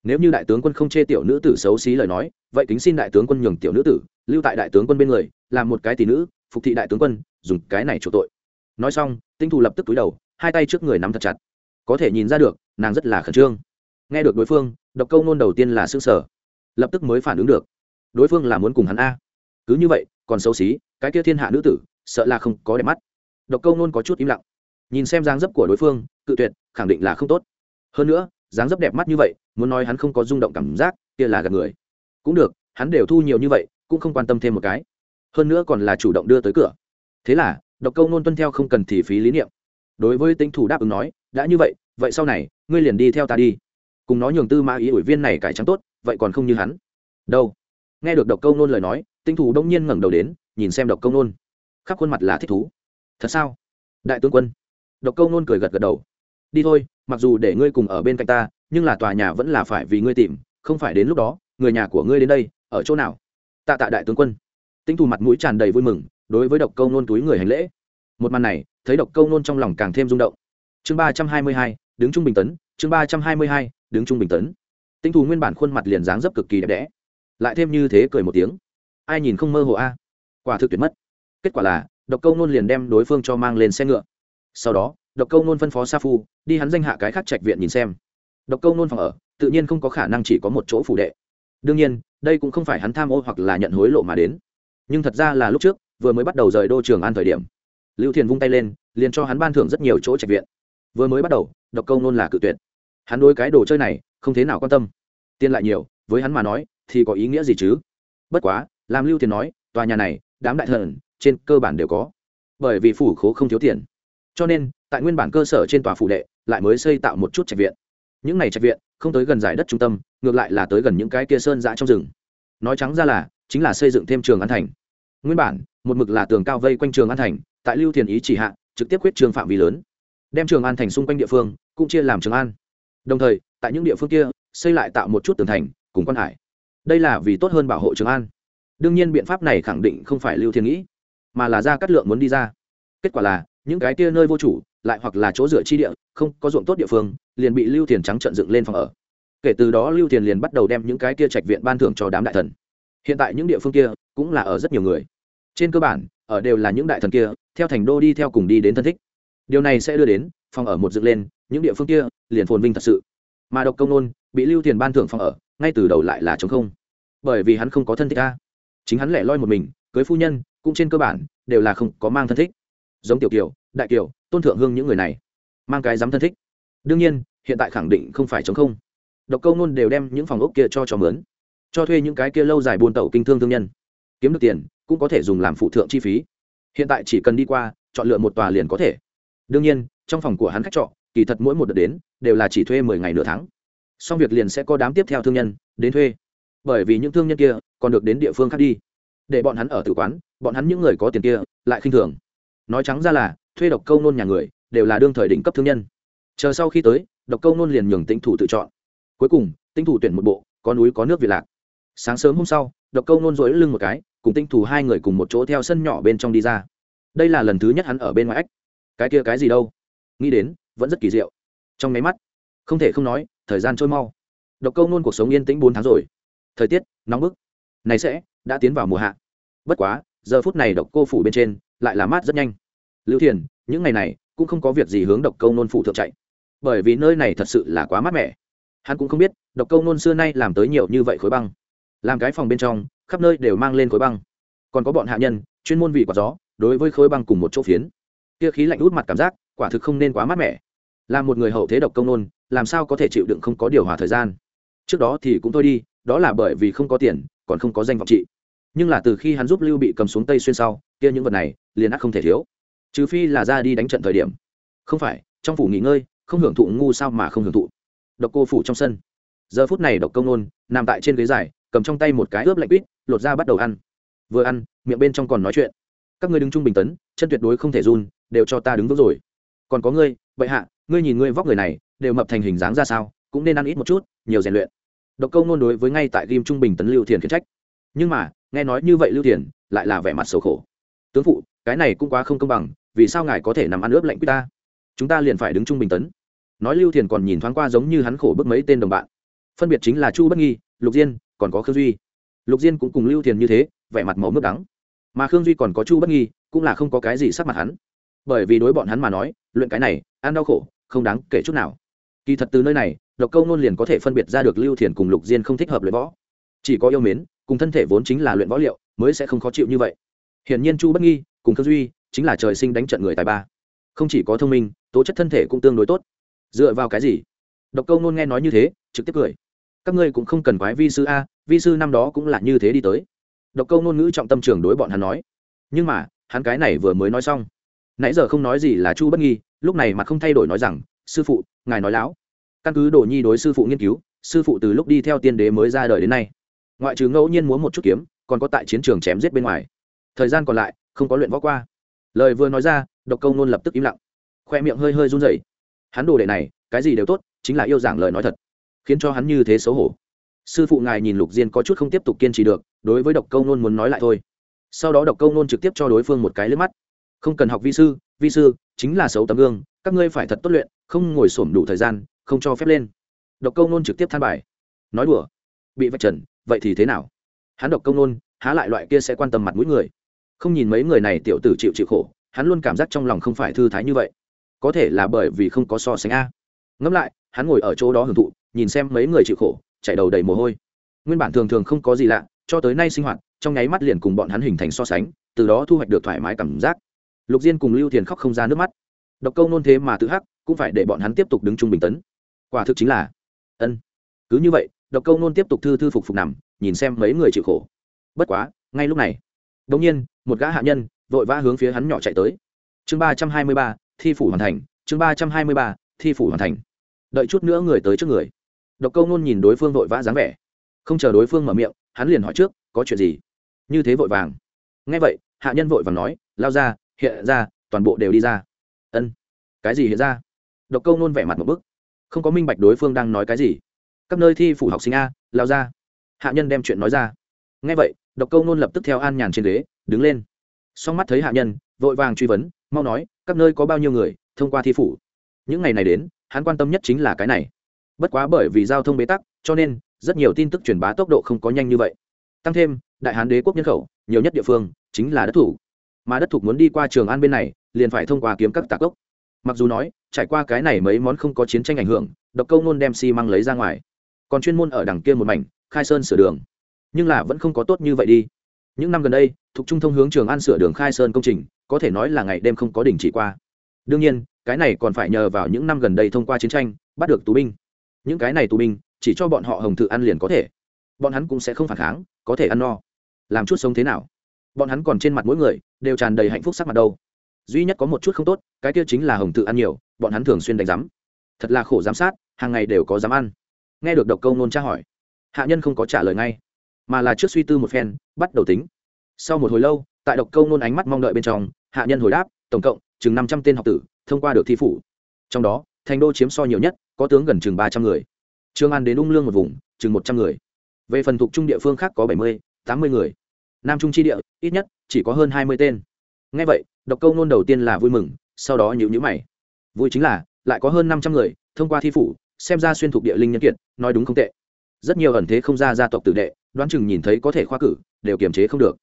Nếu như đại tướng quân không chê tiểu nữ tử xấu xí lời nói, vậy kính xin đại tướng quân nhường tiểu nữ tử lưu tại đại tướng quân bên người, làm một cái tỷ nữ, phục thị đại tướng quân, dùng cái này chủ tội nói xong, tinh thủ lập tức túi đầu, hai tay trước người nắm thật chặt. Có thể nhìn ra được, nàng rất là khẩn trương. Nghe được đối phương, độc câu nôn đầu tiên là s ư ơ n g sở. Lập tức mới phản ứng được. Đối phương là muốn cùng hắn a. Cứ như vậy, còn xấu xí, cái kia thiên hạ nữ tử, sợ là không có đẹp mắt. Độc câu nôn có chút im lặng. Nhìn xem dáng dấp của đối phương, cự tuyệt, khẳng định là không tốt. Hơn nữa, dáng dấp đẹp mắt như vậy, muốn nói hắn không có rung động cảm giác, kia là gạt người. Cũng được, hắn đều thu nhiều như vậy, cũng không quan tâm thêm một cái. Hơn nữa còn là chủ động đưa tới cửa. Thế là độc câu nôn tuân theo không cần thì phí lý niệm. Đối với tinh thủ đáp ứng nói, đã như vậy vậy sau này, ngươi liền đi theo ta đi. Cùng nói nhường tư mã ý ủy viên này cải trắng tốt, vậy còn không như hắn. Đâu? Nghe được độc câu nôn lời nói tinh thủ đông nhiên ngẩng đầu đến, nhìn xem độc câu nôn khắp khuôn mặt là thích thú. Thật sao? Đại tướng quân. Độc câu nôn cười gật gật đầu. Đi thôi, mặc dù để ngươi cùng ở bên cạnh ta, nhưng là tòa nhà vẫn là phải vì ngươi tìm, không phải đến lúc đó, người nhà của ngươi đến đây, ở chỗ nào? Tạ tạ đại tướng quân. Tinh thủ mặt mũi tràn đầy vui mừng đối với độc câu nôn túi người hành lễ. Một màn này, thấy độc câu nôn trong lòng càng thêm rung động. Chương ba trăm hai mươi hai, đứng trung bình tấn, chương ba trăm hai mươi hai, đứng trung bình tấn. Tinh thù nguyên bản khuôn mặt liền dáng dấp cực kỳ đẹp đẽ, lại thêm như thế cười một tiếng. Ai nhìn không mơ hồ a? Quả thực tuyệt mất. Kết quả là, độc câu nôn liền đem đối phương cho mang lên xe ngựa. Sau đó, độc câu nôn phân phó sa phu, đi hắn danh hạ cái khác trạch viện nhìn xem. Độc câu nôn phòng ở, tự nhiên không có khả năng chỉ có một chỗ phủ đệ. Đương nhiên, đây cũng không phải hắn tham ô hoặc là nhận hối lộ mà đến. Nhưng thật ra là lúc trước vừa mới bắt đầu rời đô trường an thời điểm lưu thiền vung tay lên liền cho hắn ban thưởng rất nhiều chỗ trạch viện vừa mới bắt đầu độc câu nôn là cự tuyệt hắn đối cái đồ chơi này không thế nào quan tâm tiền lại nhiều với hắn mà nói thì có ý nghĩa gì chứ bất quá làm lưu thiền nói tòa nhà này đám đại thần trên cơ bản đều có bởi vì phủ khố không thiếu tiền cho nên tại nguyên bản cơ sở trên tòa phủ đệ lại mới xây tạo một chút trạch viện những này trạch viện không tới gần giải đất trung tâm ngược lại là tới gần những cái kia sơn dã trong rừng nói trắng ra là chính là xây dựng thêm trường an thành nguyên bản, một mực là tường cao vây quanh trường an thành, tại lưu thiền ý chỉ hạ, trực tiếp quyết trường phạm vi lớn. Đem trường an thành xung quanh địa phương, cũng chia làm trường an. Đồng thời, tại những địa phương kia, xây lại tạo một chút tường thành, cùng quan hải. Đây là vì tốt hơn bảo hộ trường an. Đương nhiên biện pháp này khẳng định không phải lưu thiên nghĩ, mà là ra cắt lượng muốn đi ra. Kết quả là, những cái kia nơi vô chủ, lại hoặc là chỗ dựa chi địa, không có ruộng tốt địa phương, liền bị lưu thiền trắng trận dựng lên phòng ở. Kể từ đó lưu thiền liền bắt đầu đem những cái kia trạch viện ban thưởng cho đám đại thần. Hiện tại những địa phương kia, cũng là ở rất nhiều người trên cơ bản, ở đều là những đại thần kia, theo thành đô đi theo cùng đi đến thân thích. Điều này sẽ đưa đến, phòng ở một dựng lên, những địa phương kia liền phồn vinh thật sự. Mà độc công nôn, bị lưu tiền ban thưởng phòng ở, ngay từ đầu lại là chống không. Bởi vì hắn không có thân thích ta chính hắn lẻ loi một mình, cưới phu nhân, cũng trên cơ bản, đều là không có mang thân thích. Giống tiểu kiều, đại kiều, tôn thượng hương những người này, mang cái dám thân thích. Đương nhiên, hiện tại khẳng định không phải chống không. Độc câu nôn đều đem những phòng ốc kia cho cho mướn, cho thuê những cái kia lâu dài buôn tẩu kinh thương thương nhân. Kiếm được tiền cũng có thể dùng làm phụ thượng chi phí. Hiện tại chỉ cần đi qua, chọn lựa một tòa liền có thể. Đương nhiên, trong phòng của hắn khách trọ, kỳ thật mỗi một đợt đến, đều là chỉ thuê mười ngày nửa tháng. Xong việc liền sẽ có đám tiếp theo thương nhân đến thuê. Bởi vì những thương nhân kia còn được đến địa phương khác đi. Để bọn hắn ở tử quán, bọn hắn những người có tiền kia lại khinh thường. Nói trắng ra là, thuê độc câu nôn nhà người đều là đương thời đỉnh cấp thương nhân. Chờ sau khi tới, độc câu nôn liền nhường tinh thủ tự chọn. Cuối cùng tinh thủ tuyển một bộ, có núi có nước việt lạc. Sáng sớm hôm sau độc câu nôn rỗi lưng một cái, cùng tinh thủ hai người cùng một chỗ theo sân nhỏ bên trong đi ra. Đây là lần thứ nhất hắn ở bên ngoài ách. Cái kia cái gì đâu? Nghĩ đến, vẫn rất kỳ diệu. Trong máy mắt, không thể không nói, thời gian trôi mau. Độc câu nôn cuộc sống yên tĩnh bốn tháng rồi. Thời tiết, nóng bức. Này sẽ, đã tiến vào mùa hạ. Bất quá, giờ phút này độc cô phủ bên trên, lại là mát rất nhanh. Lưu thiền, những ngày này, cũng không có việc gì hướng độc câu nôn phụ thượng chạy. Bởi vì nơi này thật sự là quá mát mẻ. Hắn cũng không biết, độc câu nôn xưa nay làm tới nhiều như vậy khối băng làm cái phòng bên trong, khắp nơi đều mang lên khối băng. Còn có bọn hạ nhân, chuyên môn vị quạt gió, đối với khối băng cùng một chỗ phiến. Kia khí lạnh út mặt cảm giác, quả thực không nên quá mát mẻ. Là một người hậu thế độc công nôn, làm sao có thể chịu đựng không có điều hòa thời gian? Trước đó thì cũng thôi đi, đó là bởi vì không có tiền, còn không có danh vọng trị. Nhưng là từ khi hắn giúp lưu bị cầm xuống tây xuyên sau, kia những vật này, liền ác không thể thiếu. Trừ phi là ra đi đánh trận thời điểm. Không phải, trong phủ nghỉ ngơi, không hưởng thụ ngu sao mà không hưởng thụ. Độc cô phủ trong sân. Giờ phút này độc công nôn, nằm tại trên ghế dài cầm trong tay một cái ướp lạnh quýt, lột ra bắt đầu ăn. Vừa ăn, miệng bên trong còn nói chuyện. Các ngươi đứng trung bình tấn, chân tuyệt đối không thể run, đều cho ta đứng vững rồi. Còn có ngươi, bệ hạ, ngươi nhìn ngươi vóc người này, đều mập thành hình dáng ra sao, cũng nên ăn ít một chút, nhiều rèn luyện. Độc câu nôn đối với ngay tại ghim trung bình tấn lưu thiền khiển trách. Nhưng mà, nghe nói như vậy lưu thiền, lại là vẻ mặt xấu khổ. Tướng phụ, cái này cũng quá không công bằng, vì sao ngài có thể nằm ăn ướp lạnh quýt ta? Chúng ta liền phải đứng trung bình tấn. Nói lưu thiền còn nhìn thoáng qua giống như hắn khổ bức mấy tên đồng bạn. Phân biệt chính là chu bất nghi, lục diên còn có khương duy. Lục diên cũng cùng lưu thiền như thế, vẻ mặt màu nước đắng. Mà khương duy còn có chu bất nghi, cũng là không có cái gì sắc mặt hắn. Bởi vì đối bọn hắn mà nói, luyện cái này, ăn đau khổ, không đáng kể chút nào. Kỳ thật từ nơi này, độc câu nôn liền có thể phân biệt ra được lưu thiền cùng lục diên không thích hợp luyện võ. Chỉ có yêu mến, cùng thân thể vốn chính là luyện võ liệu, mới sẽ không khó chịu như vậy. Hiển nhiên chu bất nghi cùng khương duy chính là trời sinh đánh trận người tài ba. Không chỉ có thông minh, tố chất thân thể cũng tương đối tốt. Dựa vào cái gì? Độc câu nôn nghe nói như thế, trực tiếp cười các ngươi cũng không cần quái vi sư a, vi sư năm đó cũng là như thế đi tới. Độc câu ngôn ngữ trọng tâm trường đối bọn hắn nói. Nhưng mà, hắn cái này vừa mới nói xong. Nãy giờ không nói gì là chu bất nghi, lúc này mà không thay đổi nói rằng, sư phụ, ngài nói láo. Căn cứ đồ nhi đối sư phụ nghiên cứu, sư phụ từ lúc đi theo tiên đế mới ra đời đến nay. Ngoại trừ ngẫu nhiên muốn một chút kiếm, còn có tại chiến trường chém giết bên ngoài. Thời gian còn lại, không có luyện võ qua. Lời vừa nói ra, độc câu nôn lập tức im lặng. Khoe miệng hơi hơi run rẩy. Hắn đồ đệ này, cái gì đều tốt, chính là yêu giảng lời nói thật khiến cho hắn như thế xấu hổ. Sư phụ ngài nhìn lục diên có chút không tiếp tục kiên trì được, đối với độc câu nôn muốn nói lại thôi. Sau đó độc câu nôn trực tiếp cho đối phương một cái lên mắt. Không cần học vi sư vi sư chính là xấu tấm gương, các ngươi phải thật tốt luyện, không ngồi xổm đủ thời gian, không cho phép lên. Độc câu nôn trực tiếp than bài. Nói đùa. Bị vạch trần, vậy thì thế nào? Hắn độc câu nôn, há lại loại kia sẽ quan tâm mặt mũi người. Không nhìn mấy người này tiểu tử chịu chịu khổ, hắn luôn cảm giác trong lòng không phải thư thái như vậy. Có thể là bởi vì không có so sánh a. Ngẫm lại hắn ngồi ở chỗ đó hưởng thụ, nhìn xem mấy người chịu khổ chạy đầu đầy mồ hôi. Nguyên bản thường thường không có gì lạ, cho tới nay sinh hoạt, trong nháy mắt liền cùng bọn hắn hình thành so sánh, từ đó thu hoạch được thoải mái cảm giác. Lục diên cùng lưu thiền khóc không ra nước mắt. Độc câu nôn thế mà tự hắc, cũng phải để bọn hắn tiếp tục đứng trung bình tấn. Quả thực chính là, ân, cứ như vậy, độc câu nôn tiếp tục thư thư phục phục nằm, nhìn xem mấy người chịu khổ. Bất quá, ngay lúc này đ ỗ n g nhiên, một gã hạ nhân vội vã hướng phía hắn nhỏ chạy tới. Chương ba trăm hai mươi ba, thi phủ hoàn thành, chương ba trăm hai mươi ba, thi phủ hoàn thành đợi chút nữa người tới trước người. Độc câu nôn nhìn đối phương vội vã dáng vẻ. Không chờ đối phương mở miệng, hắn liền hỏi trước, có chuyện gì? Như thế vội vàng. Nghe vậy, hạ nhân vội vàng nói, lao ra, hiện ra, toàn bộ đều đi ra. Ân, cái gì hiện ra? Độc câu nôn vẻ mặt một bức. Không có minh bạch đối phương đang nói cái gì. Các nơi thi phủ học sinh a, lao ra. Hạ nhân đem chuyện nói ra. Nghe vậy, độc câu nôn lập tức theo an nhàn trên ghế, đứng lên. Song mắt thấy hạ nhân, vội vàng truy vấn, mau nói, các nơi có bao nhiêu người thông qua thi phủ? Những ngày này đến hắn quan tâm nhất chính là cái này. Bất quá bởi vì giao thông bế tắc, cho nên rất nhiều tin tức truyền bá tốc độ không có nhanh như vậy. Tăng thêm, đại hán đế quốc nhân khẩu, nhiều nhất địa phương chính là đất thủ. Mà đất thục muốn đi qua trường an bên này, liền phải thông qua kiếm các tạc gốc mặc dù nói, trải qua cái này mấy món không có chiến tranh ảnh hưởng, độc câu nôn đem xi、si、măng lấy ra ngoài. Còn chuyên môn ở đằng kia một mảnh, khai sơn sửa đường. Nhưng là vẫn không có tốt như vậy đi. Những năm gần đây, thuộc trung thông hướng trường an sửa đường khai sơn công trình, có thể nói là ngày đêm không có đình chỉ qua đương nhiên, cái này còn phải nhờ vào những năm gần đây thông qua chiến tranh, bắt được tù binh. Những cái này tù binh, chỉ cho bọn họ hồng thự ăn liền có thể. Bọn hắn cũng sẽ không phản kháng, có thể ăn no. Làm chút sống thế nào? Bọn hắn còn trên mặt mỗi người, đều tràn đầy hạnh phúc sắc mặt đâu. Duy nhất có một chút không tốt, cái kia chính là hồng tự ăn nhiều, bọn hắn thường xuyên đánh giám. Thật là khổ giám sát, hàng ngày đều có dám ăn. Nghe được độc câu nôn tra hỏi, hạ nhân không có trả lời ngay, mà là trước suy tư một phen, bắt đầu tính. Sau một hồi lâu, tại độc câu nôn ánh mắt mong đợi bên trong, hạ nhân hồi đáp tổng cộng chừng năm trăm tên học tử thông qua được thi phủ. Trong đó, thành đô chiếm so nhiều nhất, có tướng gần chừng ba trăm người. Trường an đến ung lương một vùng, chừng một trăm người. Về phần thuộc trung địa phương khác có bảy mươi, tám mươi người. Nam trung chi địa, ít nhất, chỉ có hơn hai mươi tên. Ngay vậy, độc câu nôn đầu tiên là vui mừng, sau đó nhịu nhữ mày. Vui chính là, lại có hơn năm trăm người thông qua thi phủ, xem ra xuyên thuộc địa linh nhân kiệt, nói đúng không tệ. Rất nhiều ẩn thế không ra gia tộc tử đệ, đoán chừng nhìn thấy có thể khoa cử, đều kiềm chế không được.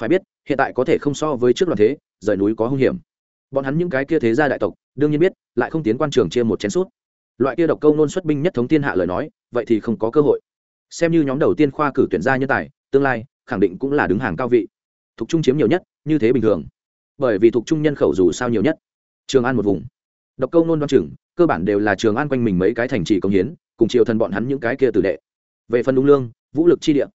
Phải biết, hiện tại có thể không so với trước loạn thế, rời núi có hung hiểm bọn hắn những cái kia thế gia đại tộc, đương nhiên biết, lại không tiến quan trường chia một chén suốt loại kia độc câu nôn xuất binh nhất thống thiên hạ lời nói, vậy thì không có cơ hội. Xem như nhóm đầu tiên khoa cử tuyển gia nhân tài, tương lai, khẳng định cũng là đứng hàng cao vị. Thuộc trung chiếm nhiều nhất, như thế bình thường. Bởi vì thuộc trung nhân khẩu dù sao nhiều nhất. Trường an một vùng. Độc câu nôn đoan chừng, cơ bản đều là trường an quanh mình mấy cái thành trì công hiến, cùng triều thần bọn hắn những cái kia tử đệ. Về phần đúng lương, vũ lực chi địa.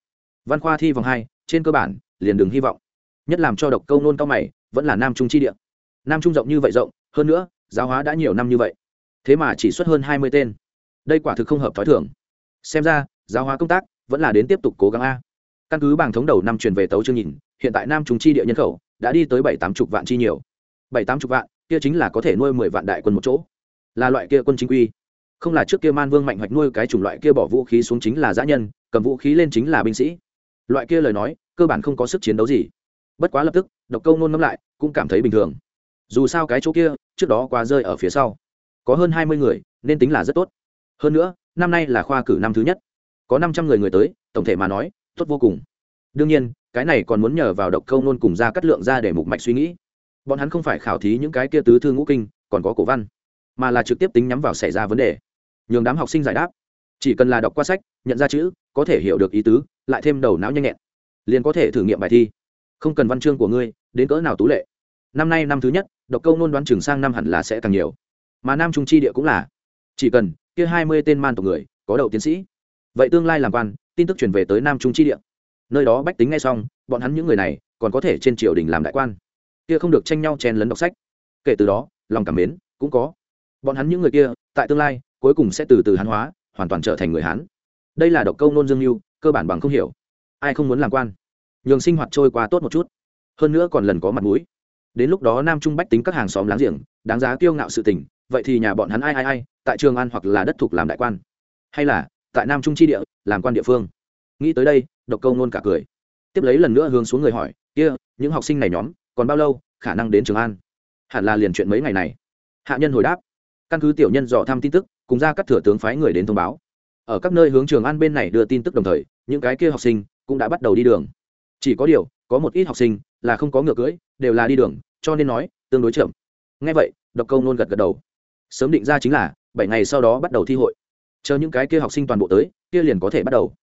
Văn khoa thi vòng hai, trên cơ bản, liền đừng hy vọng. Nhất làm cho độc câu nôn cao mày, vẫn là nam trung chi địa nam trung rộng như vậy rộng, hơn nữa, giáo hóa đã nhiều năm như vậy. Thế mà chỉ xuất hơn hai mươi tên. Đây quả thực không hợp t h ó i thưởng xem ra, giáo hóa công tác vẫn là đến tiếp tục cố gắng a. Căn cứ bảng thống đầu năm truyền về tấu chương nhìn, hiện tại nam chúng chi địa nhân khẩu đã đi tới bảy tám chục vạn chi nhiều. Bảy tám chục vạn, kia chính là có thể nuôi mười vạn đại quân một chỗ. Là loại kia quân chính quy. Không là trước kia man vương mạnh hoạch nuôi cái chủng loại kia bỏ vũ khí xuống chính là giã nhân, cầm vũ khí lên chính là binh sĩ. Loại kia lời nói, cơ bản không có sức chiến đấu gì. Bất quá lập tức, độc câu nôn ngẫm lại, cũng cảm thấy bình thường dù sao cái chỗ kia, trước đó quá rơi ở phía sau. Có hơn hai mươi người, nên tính là rất tốt. Hơn nữa, năm nay là khoa cử năm thứ nhất. Có năm trăm người người tới, tổng thể mà nói, tốt vô cùng. Đương nhiên, cái này còn muốn nhờ vào độc câu nôn cùng ra cắt lượng ra để mục mạch suy nghĩ. Bọn hắn không phải khảo thí những cái kia tứ thư ngũ kinh, còn có cổ văn, mà là trực tiếp tính nhắm vào xảy ra vấn đề. Nhường đám học sinh giải đáp. Chỉ cần là đọc qua sách, nhận ra chữ, có thể hiểu được ý tứ, lại thêm đầu não nhanh nhẹn, liền có thể thử nghiệm bài thi. Không cần văn chương của ngươi, đến cỡ nào tú lệ. Năm nay năm thứ nhất độc câu nôn đoán trường sang năm hẳn là sẽ càng nhiều. Mà nam trung chi địa cũng là. Chỉ cần kia hai mươi tên man tộc người có đầu tiến sĩ. Vậy tương lai làm quan, tin tức truyền về tới nam trung chi địa. Nơi đó bách tính ngay xong, bọn hắn những người này còn có thể trên triều đình làm đại quan. Kia không được tranh nhau chen lấn đọc sách. Kể từ đó, lòng cảm mến cũng có. Bọn hắn những người kia, tại tương lai, cuối cùng sẽ từ từ hán hóa, hoàn toàn trở thành người hán. Đây là độc câu nôn dương mưu cơ bản bằng không hiểu. Ai không muốn làm quan? Nhường sinh hoạt trôi qua tốt một chút. Hơn nữa còn lần có mặt mũi đến lúc đó nam trung bách tính các hàng xóm láng giềng, đáng giá kiêu ngạo sự tình, vậy thì nhà bọn hắn ai ai ai, tại trường an hoặc là đất thuộc làm đại quan. Hay là, tại nam trung chi địa, làm quan địa phương. Nghĩ tới đây, độc câu nôn cả cười. Tiếp lấy lần nữa hướng xuống người hỏi, kia, những học sinh này nhóm, còn bao lâu khả năng đến trường an? Hẳn là liền chuyện mấy ngày này. Hạ nhân hồi đáp, căn cứ tiểu nhân dò thăm tin tức, cùng ra các thừa tướng phái người đến thông báo. Ở các nơi hướng trường an bên này đưa tin tức đồng thời, những cái kia học sinh cũng đã bắt đầu đi đường chỉ có điều, có một ít học sinh là không có ngựa cưỡi, đều là đi đường, cho nên nói, tương đối chậm. Ngay vậy, độc câu nôn gật gật đầu. Sớm định ra chính là, bảy ngày sau đó bắt đầu thi hội. Chờ những cái kia học sinh toàn bộ tới, kia liền có thể bắt đầu.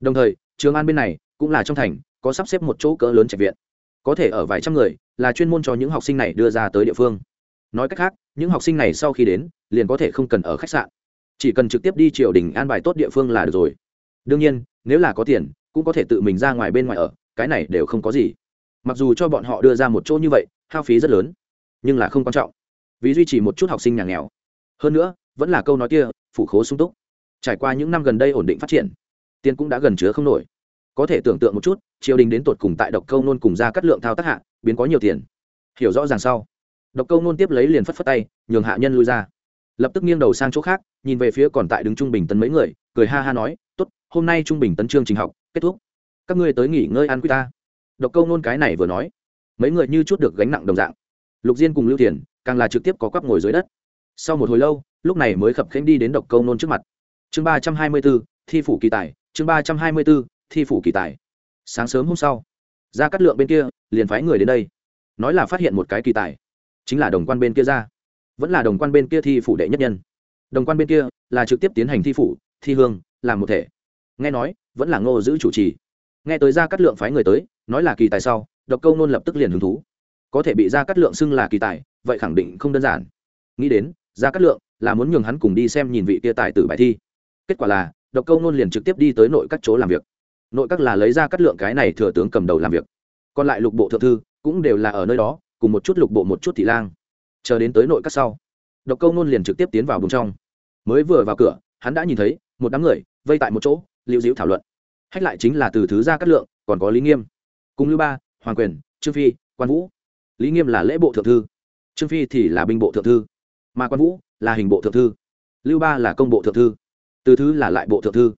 Đồng thời, trường an bên này cũng là trong thành, có sắp xếp một chỗ cỡ lớn trạch viện. Có thể ở vài trăm người là chuyên môn cho những học sinh này đưa ra tới địa phương. Nói cách khác, những học sinh này sau khi đến, liền có thể không cần ở khách sạn. Chỉ cần trực tiếp đi triều đình an bài tốt địa phương là được rồi. Đương nhiên, nếu là có tiền, cũng có thể tự mình ra ngoài bên ngoài ở cái này đều không có gì. Mặc dù cho bọn họ đưa ra một chỗ như vậy, hao phí rất lớn, nhưng là không quan trọng, vì duy trì một chút học sinh nhà nghèo. Hơn nữa, vẫn là câu nói kia, phủ khố sung túc. Trải qua những năm gần đây ổn định phát triển, tiền cũng đã gần chứa không nổi. Có thể tưởng tượng một chút, triều đình đến tột cùng tại độc câu nôn cùng ra cắt lượng thao tác hạ, biến có nhiều tiền. Hiểu rõ ràng sau, độc câu nôn tiếp lấy liền phất phất tay, nhường hạ nhân lui ra. Lập tức nghiêng đầu sang chỗ khác, nhìn về phía còn tại đứng trung bình tấn mấy người, cười ha ha nói t ố t hôm nay trung bình tấn chương trình học kết thúc các ngươi tới nghỉ ngơi ăn quy ta. Độc câu nôn cái này vừa nói, mấy người như chút được gánh nặng đồng dạng. Lục diên cùng lưu Thiền càng là trực tiếp có quắp ngồi dưới đất. Sau một hồi lâu, lúc này mới khập khanh đi đến độc câu nôn trước mặt. Chương ba trăm hai mươi b ố thi phủ kỳ tài, chương ba trăm hai mươi b ố thi phủ kỳ tài. Sáng sớm hôm sau ra cắt lượng bên kia liền phái người đến đây. Nói là phát hiện một cái kỳ tài, chính là đồng quan bên kia ra. Vẫn là đồng quan bên kia thi phủ đệ nhất nhân. Đồng quan bên kia là trực tiếp tiến hành thi phủ, thi hương, làm một thể. Nghe nói, vẫn là ngô giữ chủ trì nghe tới ra cắt lượng phái người tới, nói là kỳ tài sau, độc câu nôn lập tức liền hứng thú. Có thể bị ra cắt lượng xưng là kỳ tài, vậy khẳng định không đơn giản. Nghĩ đến ra cắt lượng là muốn nhường hắn cùng đi xem nhìn vị kia tài tử bài thi. Kết quả là, độc câu nôn liền trực tiếp đi tới nội các chỗ làm việc. Nội các là lấy ra cắt lượng cái này thừa tướng cầm đầu làm việc. Còn lại lục bộ thượng thư cũng đều là ở nơi đó, cùng một chút lục bộ một chút thị lang. Chờ đến tới nội các sau, độc câu nôn liền trực tiếp tiến vào vùng trong. Mới vừa vào cửa, hắn đã nhìn thấy một đám người vây tại một chỗ lưu diễu thảo luận hách lại chính là từ thứ gia cát lượng, còn có lý nghiêm. Cùng lưu ba, hoàng quyền, trương phi, quan vũ. Lý nghiêm là lễ bộ thượng thư, trương phi thì là binh bộ thượng thư. Mà quan vũ là hình bộ thượng thư, lưu ba là công bộ thượng thư. Từ thứ là lại bộ thượng thư.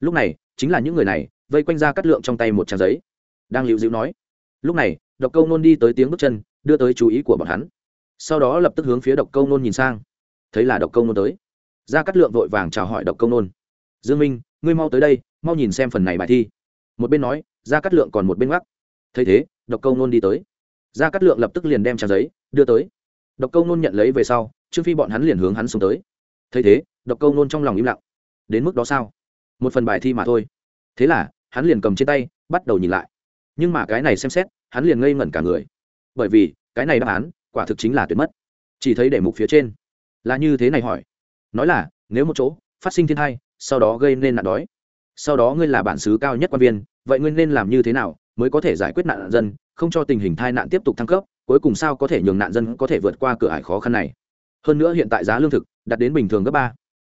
Lúc này, chính là những người này vây quanh ra cắt lượng trong tay một trang giấy. Đang lưu dịu nói, lúc này, độc câu nôn đi tới tiếng bước chân, đưa tới chú ý của bọn hắn. Sau đó lập tức hướng phía độc câu nôn nhìn sang. Thấy là độc câu nôn tới ra cắt lượng vội vàng chào hỏi độc câu nôn. Dương minh, ngươi mau tới đây mau nhìn xem phần này bài thi. Một bên nói ra cắt lượng còn một bên gác thấy thế, độc câu nôn đi tới. Ra cắt lượng lập tức liền đem trang giấy đưa tới. Độc câu nôn nhận lấy về sau, trương phi bọn hắn liền hướng hắn xuống tới. Thấy thế, độc câu nôn trong lòng im lặng. Đến mức đó sao? Một phần bài thi mà thôi. Thế là, hắn liền cầm trên tay, bắt đầu nhìn lại. Nhưng mà cái này xem xét, hắn liền ngây ngẩn cả người. Bởi vì, cái này đáp án, quả thực chính là tuyệt mất. Chỉ thấy để mục phía trên. Là như thế này hỏi. Nói là, nếu một chỗ, phát sinh thiên thai sau đó gây nên nạn đói sau đó ngươi là bản xứ cao nhất quan viên, vậy ngươi nên làm như thế nào mới có thể giải quyết nạn dân, không cho tình hình thai nạn tiếp tục thăng cấp, cuối cùng sao có thể nhường nạn dân có thể vượt qua cửa ải khó khăn này? Hơn nữa hiện tại giá lương thực đạt đến bình thường gấp ba.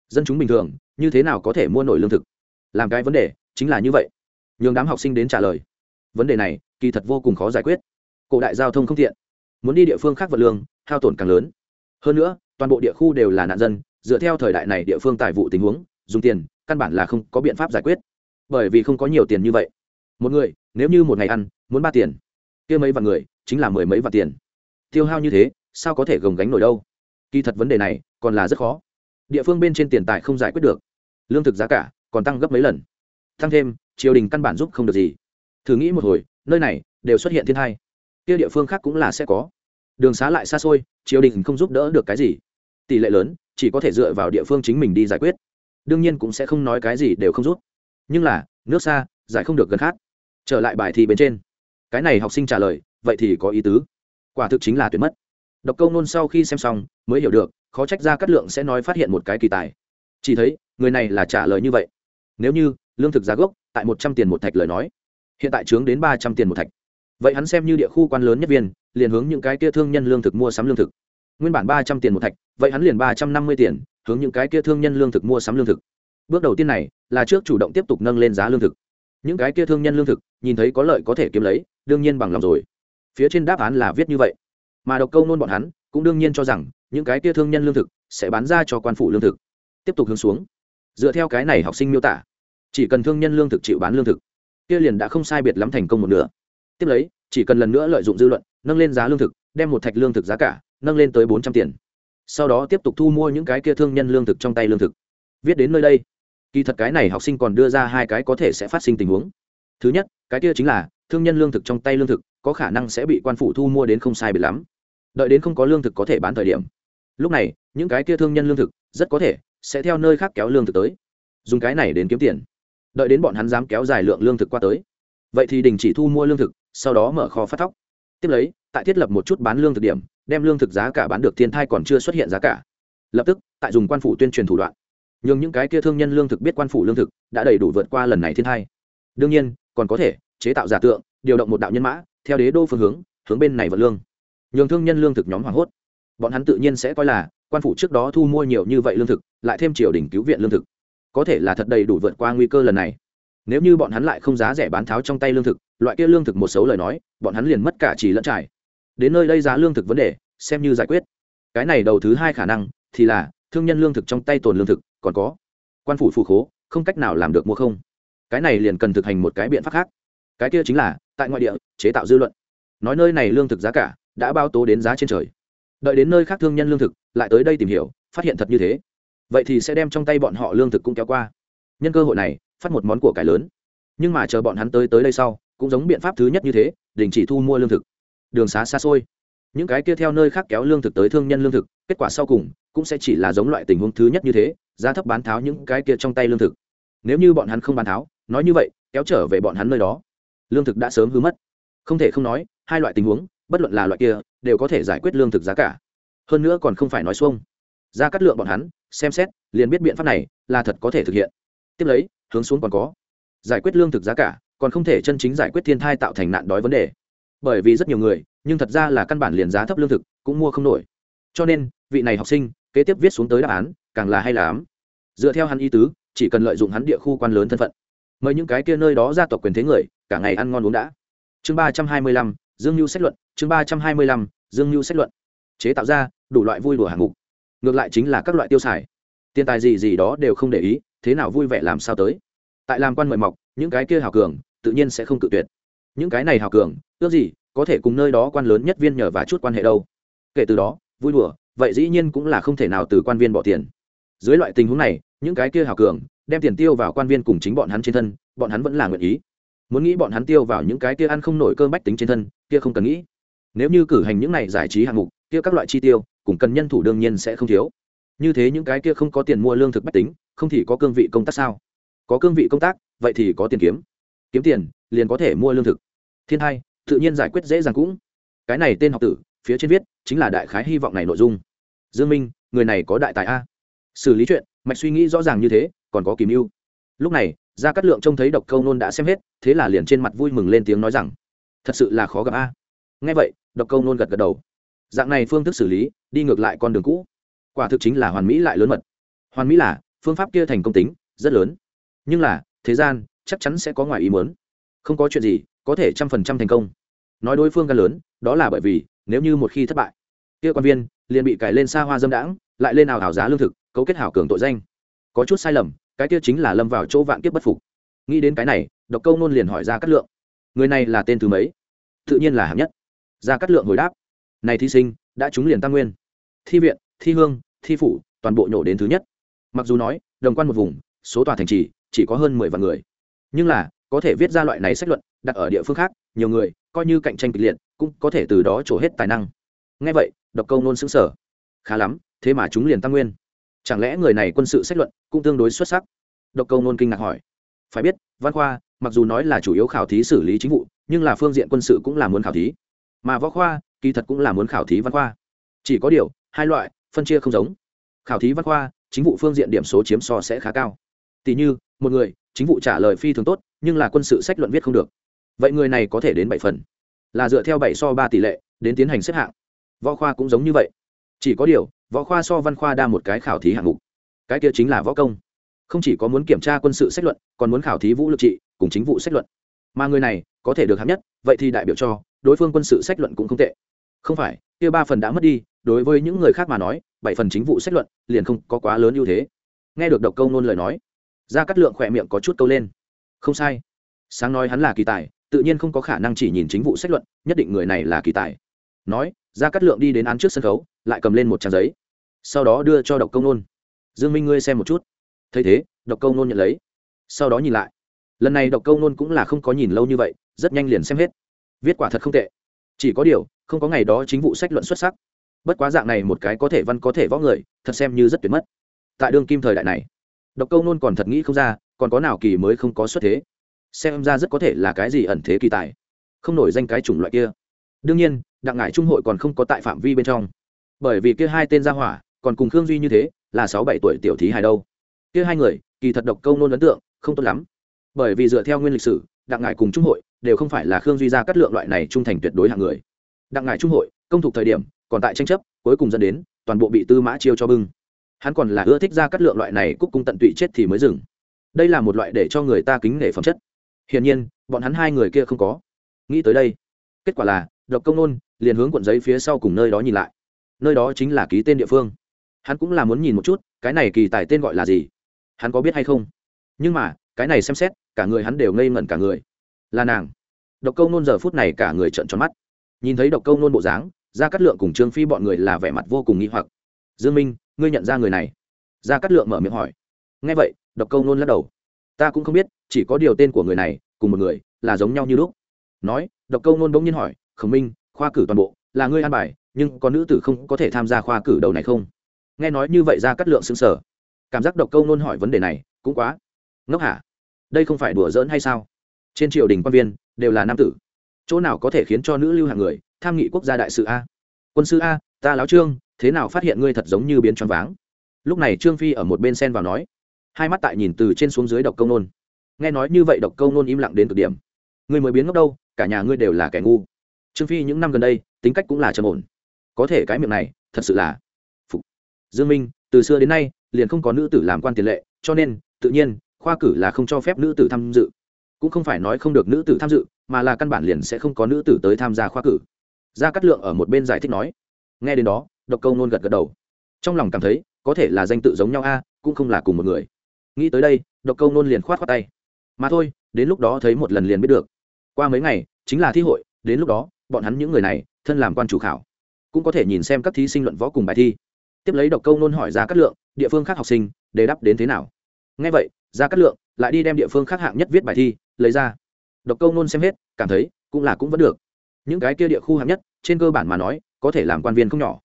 Dân chúng bình thường, như thế nào có thể mua nổi lương thực? Làm cái vấn đề chính là như vậy. Nhường đám học sinh đến trả lời. Vấn đề này kỳ thật vô cùng khó giải quyết. Cổ đại giao thông không thiện muốn đi địa phương khác vật lương, hao tổn càng lớn. Hơn nữa, toàn bộ địa khu đều là nạn dân, dựa theo thời đại này địa phương tài vụ tình huống, dùng tiền căn bản là không có biện pháp giải quyết. Bởi vì không có nhiều tiền như vậy. Một người, nếu như một ngày ăn, muốn ba tiền, kia mấy vạn người, chính là mười mấy vạn tiền. Tiêu hao như thế, sao có thể gồng gánh nổi đâu? Kỳ thật vấn đề này, còn là rất khó. Địa phương bên trên tiền tài không giải quyết được. Lương thực giá cả, còn tăng gấp mấy lần. Tăng thêm, triều đình căn bản giúp không được gì. Thử nghĩ một hồi, nơi này, đều xuất hiện thiên hai. Kia địa phương khác cũng là sẽ có. Đường xá lại xa xôi, triều đình không giúp đỡ được cái gì. Tỷ lệ lớn, chỉ có thể dựa vào địa phương chính mình đi giải quyết đương nhiên cũng sẽ không nói cái gì đều không rút. Nhưng là, nước xa, giải không được gần khác. Trở lại bài thi bên trên. Cái này học sinh trả lời, vậy thì có ý tứ. Quả thực chính là tuyệt mất. Độc câu nôn sau khi xem xong, mới hiểu được, khó trách ra cát lượng sẽ nói phát hiện một cái kỳ tài. Chỉ thấy, người này là trả lời như vậy. Nếu như, lương thực giá gốc, tại một trăm tiền một thạch lời nói. Hiện tại trướng đến ba trăm tiền một thạch. Vậy hắn xem như địa khu quan lớn nhất viên, liền hướng những cái kia thương nhân lương thực mua sắm lương thực. Nguyên bản ba trăm tiền một thạch, vậy hắn liền ba trăm năm mươi tiền hướng những cái kia thương nhân lương thực mua sắm lương thực. Bước đầu tiên này là trước chủ động tiếp tục nâng lên giá lương thực. Những cái kia thương nhân lương thực, nhìn thấy có lợi có thể kiếm lấy, đương nhiên bằng lòng rồi. Phía trên đáp án là viết như vậy. Mà độc câu nôn bọn hắn cũng đương nhiên cho rằng những cái kia thương nhân lương thực sẽ bán ra cho quan phủ lương thực. Tiếp tục hướng xuống. Dựa theo cái này học sinh miêu tả, chỉ cần thương nhân lương thực chịu bán lương thực, kia liền đã không sai biệt lắm thành công một nửa. Tiếp lấy, chỉ cần lần nữa lợi dụng dư luận, nâng lên giá lương thực, đem một thạch lương thực giá cả nâng lên tới bốn trăm tiền sau đó tiếp tục thu mua những cái kia thương nhân lương thực trong tay lương thực. Viết đến nơi đây, kỳ thật cái này học sinh còn đưa ra hai cái có thể sẽ phát sinh tình huống. Thứ nhất, cái kia chính là, thương nhân lương thực trong tay lương thực, có khả năng sẽ bị quan phủ thu mua đến không sai biệt lắm. Đợi đến không có lương thực có thể bán thời điểm. Lúc này, những cái kia thương nhân lương thực, rất có thể, sẽ theo nơi khác kéo lương thực tới. Dùng cái này đến kiếm tiền. Đợi đến bọn hắn dám kéo dài lượng lương thực qua tới. Vậy thì đình chỉ thu mua lương thực, sau đó mở kho phát thóc. Tiếp lấy, tại thiết lập một chút bán lương thực điểm đem lương thực giá cả bán được thiên thai còn chưa xuất hiện giá cả. Lập tức, tại dùng quan phủ tuyên truyền thủ đoạn nhưng những cái kia thương nhân lương thực biết quan phủ lương thực, đã đầy đủ vượt qua lần này thiên thai. Đương nhiên, còn có thể chế tạo giả tượng, điều động một đạo nhân mã, theo đế đô phương hướng hướng bên này vật lương. Nhường thương nhân lương thực nhóm hoảng hốt. Bọn hắn tự nhiên sẽ coi là quan phủ trước đó thu mua nhiều như vậy lương thực, lại thêm triều đình cứu viện lương thực. Có thể là thật đầy đủ vượt qua nguy cơ lần này. Nếu như bọn hắn lại không giá rẻ bán tháo trong tay lương thực, loại kia lương thực một số lời nói, bọn hắn liền mất cả chỉ lẫn trải đến nơi đây giá lương thực vấn đề, xem như giải quyết. Cái này đầu thứ hai khả năng thì là, thương nhân lương thực trong tay tồn lương thực, còn có quan phủ phù khố, không cách nào làm được mua không. Cái này liền cần thực hành một cái biện pháp khác. Cái kia chính là, tại ngoại địa, chế tạo dư luận. Nói nơi này lương thực giá cả đã bao tố đến giá trên trời. Đợi đến nơi khác thương nhân lương thực, lại tới đây tìm hiểu, phát hiện thật như thế. Vậy thì sẽ đem trong tay bọn họ lương thực cũng kéo qua. Nhân cơ hội này, phát một món của cải lớn. Nhưng mà chờ bọn hắn tới tới đây sau, cũng giống biện pháp thứ nhất như thế, đình chỉ thu mua lương thực đường xá xa xôi. Những cái kia theo nơi khác kéo lương thực tới thương nhân lương thực, kết quả sau cùng cũng sẽ chỉ là giống loại tình huống thứ nhất như thế, giá thấp bán tháo những cái kia trong tay lương thực. Nếu như bọn hắn không bán tháo, nói như vậy, kéo trở về bọn hắn nơi đó. Lương thực đã sớm hư mất. Không thể không nói, hai loại tình huống, bất luận là loại kia, đều có thể giải quyết lương thực giá cả. Hơn nữa còn không phải nói xuông. Ra cắt lượng bọn hắn, xem xét, liền biết biện pháp này là thật có thể thực hiện. Tiếp lấy, hướng xuống còn có. Giải quyết lương thực giá cả, còn không thể chân chính giải quyết thiên thai tạo thành nạn đói vấn đề bởi vì rất nhiều người, nhưng thật ra là căn bản liền giá thấp lương thực, cũng mua không nổi. Cho nên, vị này học sinh, kế tiếp viết xuống tới đáp án, càng là hay lắm. Dựa theo hắn ý tứ, chỉ cần lợi dụng hắn địa khu quan lớn thân phận. Mời những cái kia nơi đó gia tộc quyền thế người, cả ngày ăn ngon uống đã. Chương ba trăm hai mươi lăm, dương mưu xét luận, chương ba trăm hai mươi lăm, dương mưu xét luận. Chế tạo ra, đủ loại vui đùa hạng mục. Ngược lại chính là các loại tiêu xài. Tiền tài gì gì đó đều không để ý, thế nào vui vẻ làm sao tới. Tại làm quan mời mọc, những cái kia hào cường, tự nhiên sẽ không cự tuyệt những cái này hào cường, ước gì, có thể cùng nơi đó quan lớn nhất viên nhờ và chút quan hệ đâu. Kể từ đó, vui đùa, vậy dĩ nhiên cũng là không thể nào từ quan viên bỏ tiền. Dưới loại tình huống này, những cái kia hào cường, đem tiền tiêu vào quan viên cùng chính bọn hắn trên thân, bọn hắn vẫn là nguyện ý. Muốn nghĩ bọn hắn tiêu vào những cái kia ăn không nổi cơm bách tính trên thân, kia không cần nghĩ. Nếu như cử hành những này giải trí hạng mục, kia các loại chi tiêu, cùng cần nhân thủ đương nhiên sẽ không thiếu. Như thế những cái kia không có tiền mua lương thực bách tính, không thì có cương vị công tác sao? Có cương vị công tác, vậy thì có tiền kiếm. Kiếm tiền liền có thể mua lương thực. Thiên hai, tự nhiên giải quyết dễ dàng cũng. Cái này tên học tử, phía trên viết, chính là đại khái hy vọng này nội dung. Dương minh, người này có đại tài a? Xử lý chuyện, mạch suy nghĩ rõ ràng như thế, còn có kìm mưu lúc này, gia cát lượng trông thấy độc câu nôn đã xem hết, thế là liền trên mặt vui mừng lên tiếng nói rằng, thật sự là khó gặp a. Nghe vậy, độc câu nôn gật gật đầu. Dạng này phương thức xử lý, đi ngược lại con đường cũ. Quả thực chính là hoàn mỹ lại lớn mật. Hoàn mỹ là, phương pháp kia thành công tính, rất lớn. Nhưng là, thế gian, chắc chắn sẽ có ngoài ý muốn không có chuyện gì, có thể trăm phần trăm thành công. Nói đối phương gan lớn, đó là bởi vì, nếu như một khi thất bại, kia quan viên liền bị cải lên xa hoa dâm đãng, lại lên nào hảo giá lương thực, cấu kết hảo cường tội danh. Có chút sai lầm, cái kia chính là lâm vào chỗ vạn kiếp bất phục. Nghĩ đến cái này, độc câu nôn liền hỏi ra cát lượng. Người này là tên thứ mấy? Tự nhiên là hạng nhất. Ra cát lượng hồi đáp. Này thí sinh, đã trúng liền tăng nguyên. Thi viện, thi hương, thi phủ, toàn bộ nhổ đến thứ nhất. Mặc dù nói, đồng quan một vùng, số tòa thành trì, chỉ có hơn mười vạn người. Nhưng là có thể viết ra loại này sách luận, đặt ở địa phương khác, nhiều người, coi như cạnh tranh kịch liệt, cũng có thể từ đó trổ hết tài năng. Ngay vậy, độc câu nôn xứng sở khá lắm, thế mà chúng liền tăng nguyên. Chẳng lẽ người này quân sự sách luận cũng tương đối xuất sắc? Độc câu nôn kinh ngạc hỏi. Phải biết, văn khoa, mặc dù nói là chủ yếu khảo thí xử lý chính vụ, nhưng là phương diện quân sự cũng là muốn khảo thí. Mà võ khoa, kỳ thật cũng là muốn khảo thí văn khoa. Chỉ có điều, hai loại, phân chia không giống. Khảo thí văn khoa, chính vụ phương diện điểm số chiếm so sẽ khá cao. Tỷ như, một người, chính vụ trả lời phi thường tốt nhưng là quân sự sách luận viết không được. Vậy người này có thể đến bảy phần. Là dựa theo bảy so ba tỷ lệ, đến tiến hành xếp hạng. Võ khoa cũng giống như vậy. Chỉ có điều, võ khoa so văn khoa đa một cái khảo thí hạng mục. Cái kia chính là võ công. Không chỉ có muốn kiểm tra quân sự sách luận, còn muốn khảo thí vũ lực trị, cùng chính vụ sách luận. Mà người này, có thể được hạng nhất, vậy thì đại biểu cho, đối phương quân sự sách luận cũng không tệ. Không phải, kia ba phần đã mất đi, đối với những người khác mà nói, bảy phần chính vụ sách luận, liền không có quá lớn ưu thế. Nghe được độc câu nôn lời nói ra cắt lượng khỏe miệng có chút câu lên không sai. Sáng nói hắn là kỳ tài, tự nhiên không có khả năng chỉ nhìn chính vụ sách luận, nhất định người này là kỳ tài. Nói ra cắt lượng đi đến án trước sân khấu, lại cầm lên một trang giấy. Sau đó đưa cho độc công nôn. Dương minh ngươi xem một chút. Thấy thế, độc câu nôn nhận lấy. Sau đó nhìn lại. Lần này độc câu nôn cũng là không có nhìn lâu như vậy, rất nhanh liền xem hết. Viết quả thật không tệ. Chỉ có điều, không có ngày đó chính vụ sách luận xuất sắc. Bất quá dạng này một cái có thể văn có thể võ người, thật xem như rất tuyệt mất. Tại đương kim thời đại này, độc câu nôn còn thật nghĩ không ra còn có nào kỳ mới không có xuất thế? Xem ra rất có thể là cái gì ẩn thế kỳ tài. Không nổi danh cái chủng loại kia. Đương nhiên, đặng ngải trung hội còn không có tại phạm vi bên trong. Bởi vì kia hai tên gia hỏa, còn cùng khương duy như thế, là sáu bảy tuổi tiểu thí hài đâu. Kia hai người, kỳ thật độc câu nôn ấn tượng, không tốt lắm. Bởi vì dựa theo nguyên lịch sử, đặng ngải cùng trung hội đều không phải là khương duy gia cắt lượng loại này trung thành tuyệt đối hạng người. Đặng ngải trung hội, công thuộc thời điểm, còn tại tranh chấp, cuối cùng dẫn đến toàn bộ bị tư mã chiêu cho bưng. Hắn còn là ưa thích ra cắt lượng loại này cúc cung tận tụy chết thì mới dừng đây là một loại để cho người ta kính nể phẩm chất. Hiển nhiên, bọn hắn hai người kia không có. Nghĩ tới đây, kết quả là, độc công nôn liền hướng cuộn giấy phía sau cùng nơi đó nhìn lại. Nơi đó chính là ký tên địa phương. Hắn cũng là muốn nhìn một chút, cái này kỳ tài tên gọi là gì? Hắn có biết hay không? Nhưng mà, cái này xem xét, cả người hắn đều ngây ngẩn cả người. Là nàng. Độc câu nôn giờ phút này cả người trợn tròn mắt. Nhìn thấy độc câu nôn bộ dáng, Gia Cát lượng cùng trương phi bọn người là vẻ mặt vô cùng nghi hoặc. Dương minh, ngươi nhận ra người này? Gia Cát lượng mở miệng hỏi nghe vậy, độc câu nôn lắc đầu. Ta cũng không biết, chỉ có điều tên của người này cùng một người là giống nhau như lúc. Nói, độc câu nôn bỗng nhiên hỏi, khổng minh, khoa cử toàn bộ, là ngươi an bài, nhưng có nữ tử không có thể tham gia khoa cử đầu này không? Nghe nói như vậy ra cắt lượng xứng sở cảm giác độc câu nôn hỏi vấn đề này cũng quá ngốc hả? Đây không phải đùa giỡn hay sao? Trên triều đình quan viên đều là nam tử. Chỗ nào có thể khiến cho nữ lưu hàng người tham nghị quốc gia đại sự a? Quân sư a, ta láo trương, thế nào phát hiện ngươi thật giống như biến choáng váng? Lúc này trương phi ở một bên sen vào nói hai mắt tại nhìn từ trên xuống dưới độc câu nôn. Nghe nói như vậy độc câu nôn im lặng đến cực điểm. Người mới biến ngốc đâu, cả nhà ngươi đều là kẻ ngu. Trương phi những năm gần đây, tính cách cũng là trầm ổn. Có thể cái miệng này, thật sự là phục. Dương minh, từ xưa đến nay, liền không có nữ tử làm quan tiền lệ, cho nên, tự nhiên, khoa cử là không cho phép nữ tử tham dự. Cũng không phải nói không được nữ tử tham dự, mà là căn bản liền sẽ không có nữ tử tới tham gia khoa cử. Gia cát lượng ở một bên giải thích nói. Nghe đến đó, độc câu nôn gật gật đầu. Trong lòng cảm thấy, có thể là danh tự giống nhau a, cũng không là cùng một người nghĩ tới đây, độc câu nôn liền khoát khoát tay. Mà thôi, đến lúc đó thấy một lần liền biết được. Qua mấy ngày, chính là thi hội, đến lúc đó, bọn hắn những người này, thân làm quan chủ khảo. Cũng có thể nhìn xem các thí sinh luận võ cùng bài thi. Tiếp lấy độc câu nôn hỏi ra cát lượng, địa phương khác học sinh để đáp đến thế nào? Ngay vậy ra cát lượng lại đi đem địa phương khác hạng nhất viết bài thi, lấy ra. Độc câu nôn xem hết, cảm thấy cũng là cũng vẫn được. Những cái kia địa khu hạng nhất, trên cơ bản mà nói, có thể làm quan viên không nhỏ.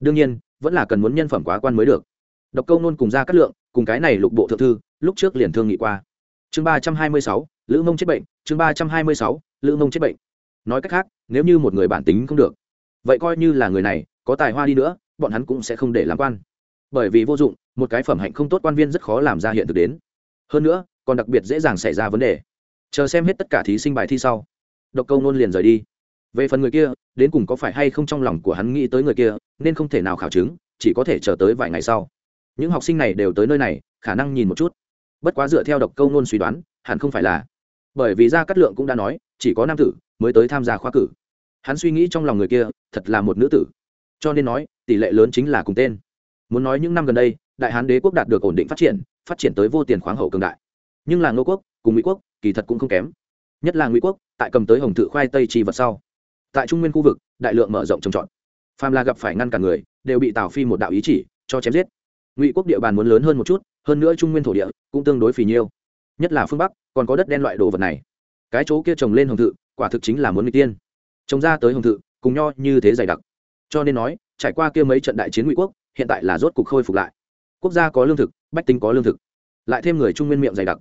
Đương nhiên, vẫn là cần muốn nhân phẩm quá quan mới được độc câu nôn cùng ra cát lượng, cùng cái này lục bộ thượng thư, lúc trước liền thương nghị qua. Chương ba trăm hai mươi sáu, lữ mông chết bệnh, chương ba trăm hai mươi sáu, lữ mông chết bệnh. Nói cách khác, nếu như một người bản tính không được, vậy coi như là người này, có tài hoa đi nữa, bọn hắn cũng sẽ không để làm quan. Bởi vì vô dụng, một cái phẩm hạnh không tốt quan viên rất khó làm ra hiện thực đến. Hơn nữa, còn đặc biệt dễ dàng xảy ra vấn đề. Chờ xem hết tất cả thí sinh bài thi sau, độc câu nôn liền rời đi. Về phần người kia, đến cùng có phải hay không trong lòng của hắn nghĩ tới người kia, nên không thể nào khảo chứng, chỉ có thể chờ tới vài ngày sau những học sinh này đều tới nơi này, khả năng nhìn một chút. Bất quá dựa theo độc câu nôn suy đoán, hẳn không phải là. Bởi vì gia cát lượng cũng đã nói, chỉ có nam tử mới tới tham gia khoa cử. Hắn suy nghĩ trong lòng người kia, thật là một nữ tử. Cho nên nói, tỷ lệ lớn chính là cùng tên. Muốn nói những năm gần đây, đại hán đế quốc đạt được ổn định phát triển phát triển tới vô tiền khoáng hậu cường đại. Nhưng là ngô quốc cùng mỹ quốc kỳ thật cũng không kém. Nhất là ngụy quốc, tại cầm tới hồng thự khoai tây chi vật sau. Tại trung nguyên khu vực, đại lượng mở rộng trồng trọt. Phàm là gặp phải ngăn cả người, đều bị tào phi một đạo ý chỉ cho chém giết ngụy quốc địa bàn muốn lớn hơn một chút, hơn nữa trung nguyên thổ địa cũng tương đối phì nhiêu. Nhất là phương bắc, còn có đất đen loại đồ vật này. Cái chỗ kia trồng lên hồng thự, quả thực chính là muốn n g tiên. Trồng ra tới hồng thự, cùng nho như thế dày đặc. Cho nên nói, trải qua kia mấy trận đại chiến ngụy quốc, hiện tại là rốt cục khôi phục lại. Quốc gia có lương thực, bách tính có lương thực. Lại thêm người trung nguyên miệng dày đặc.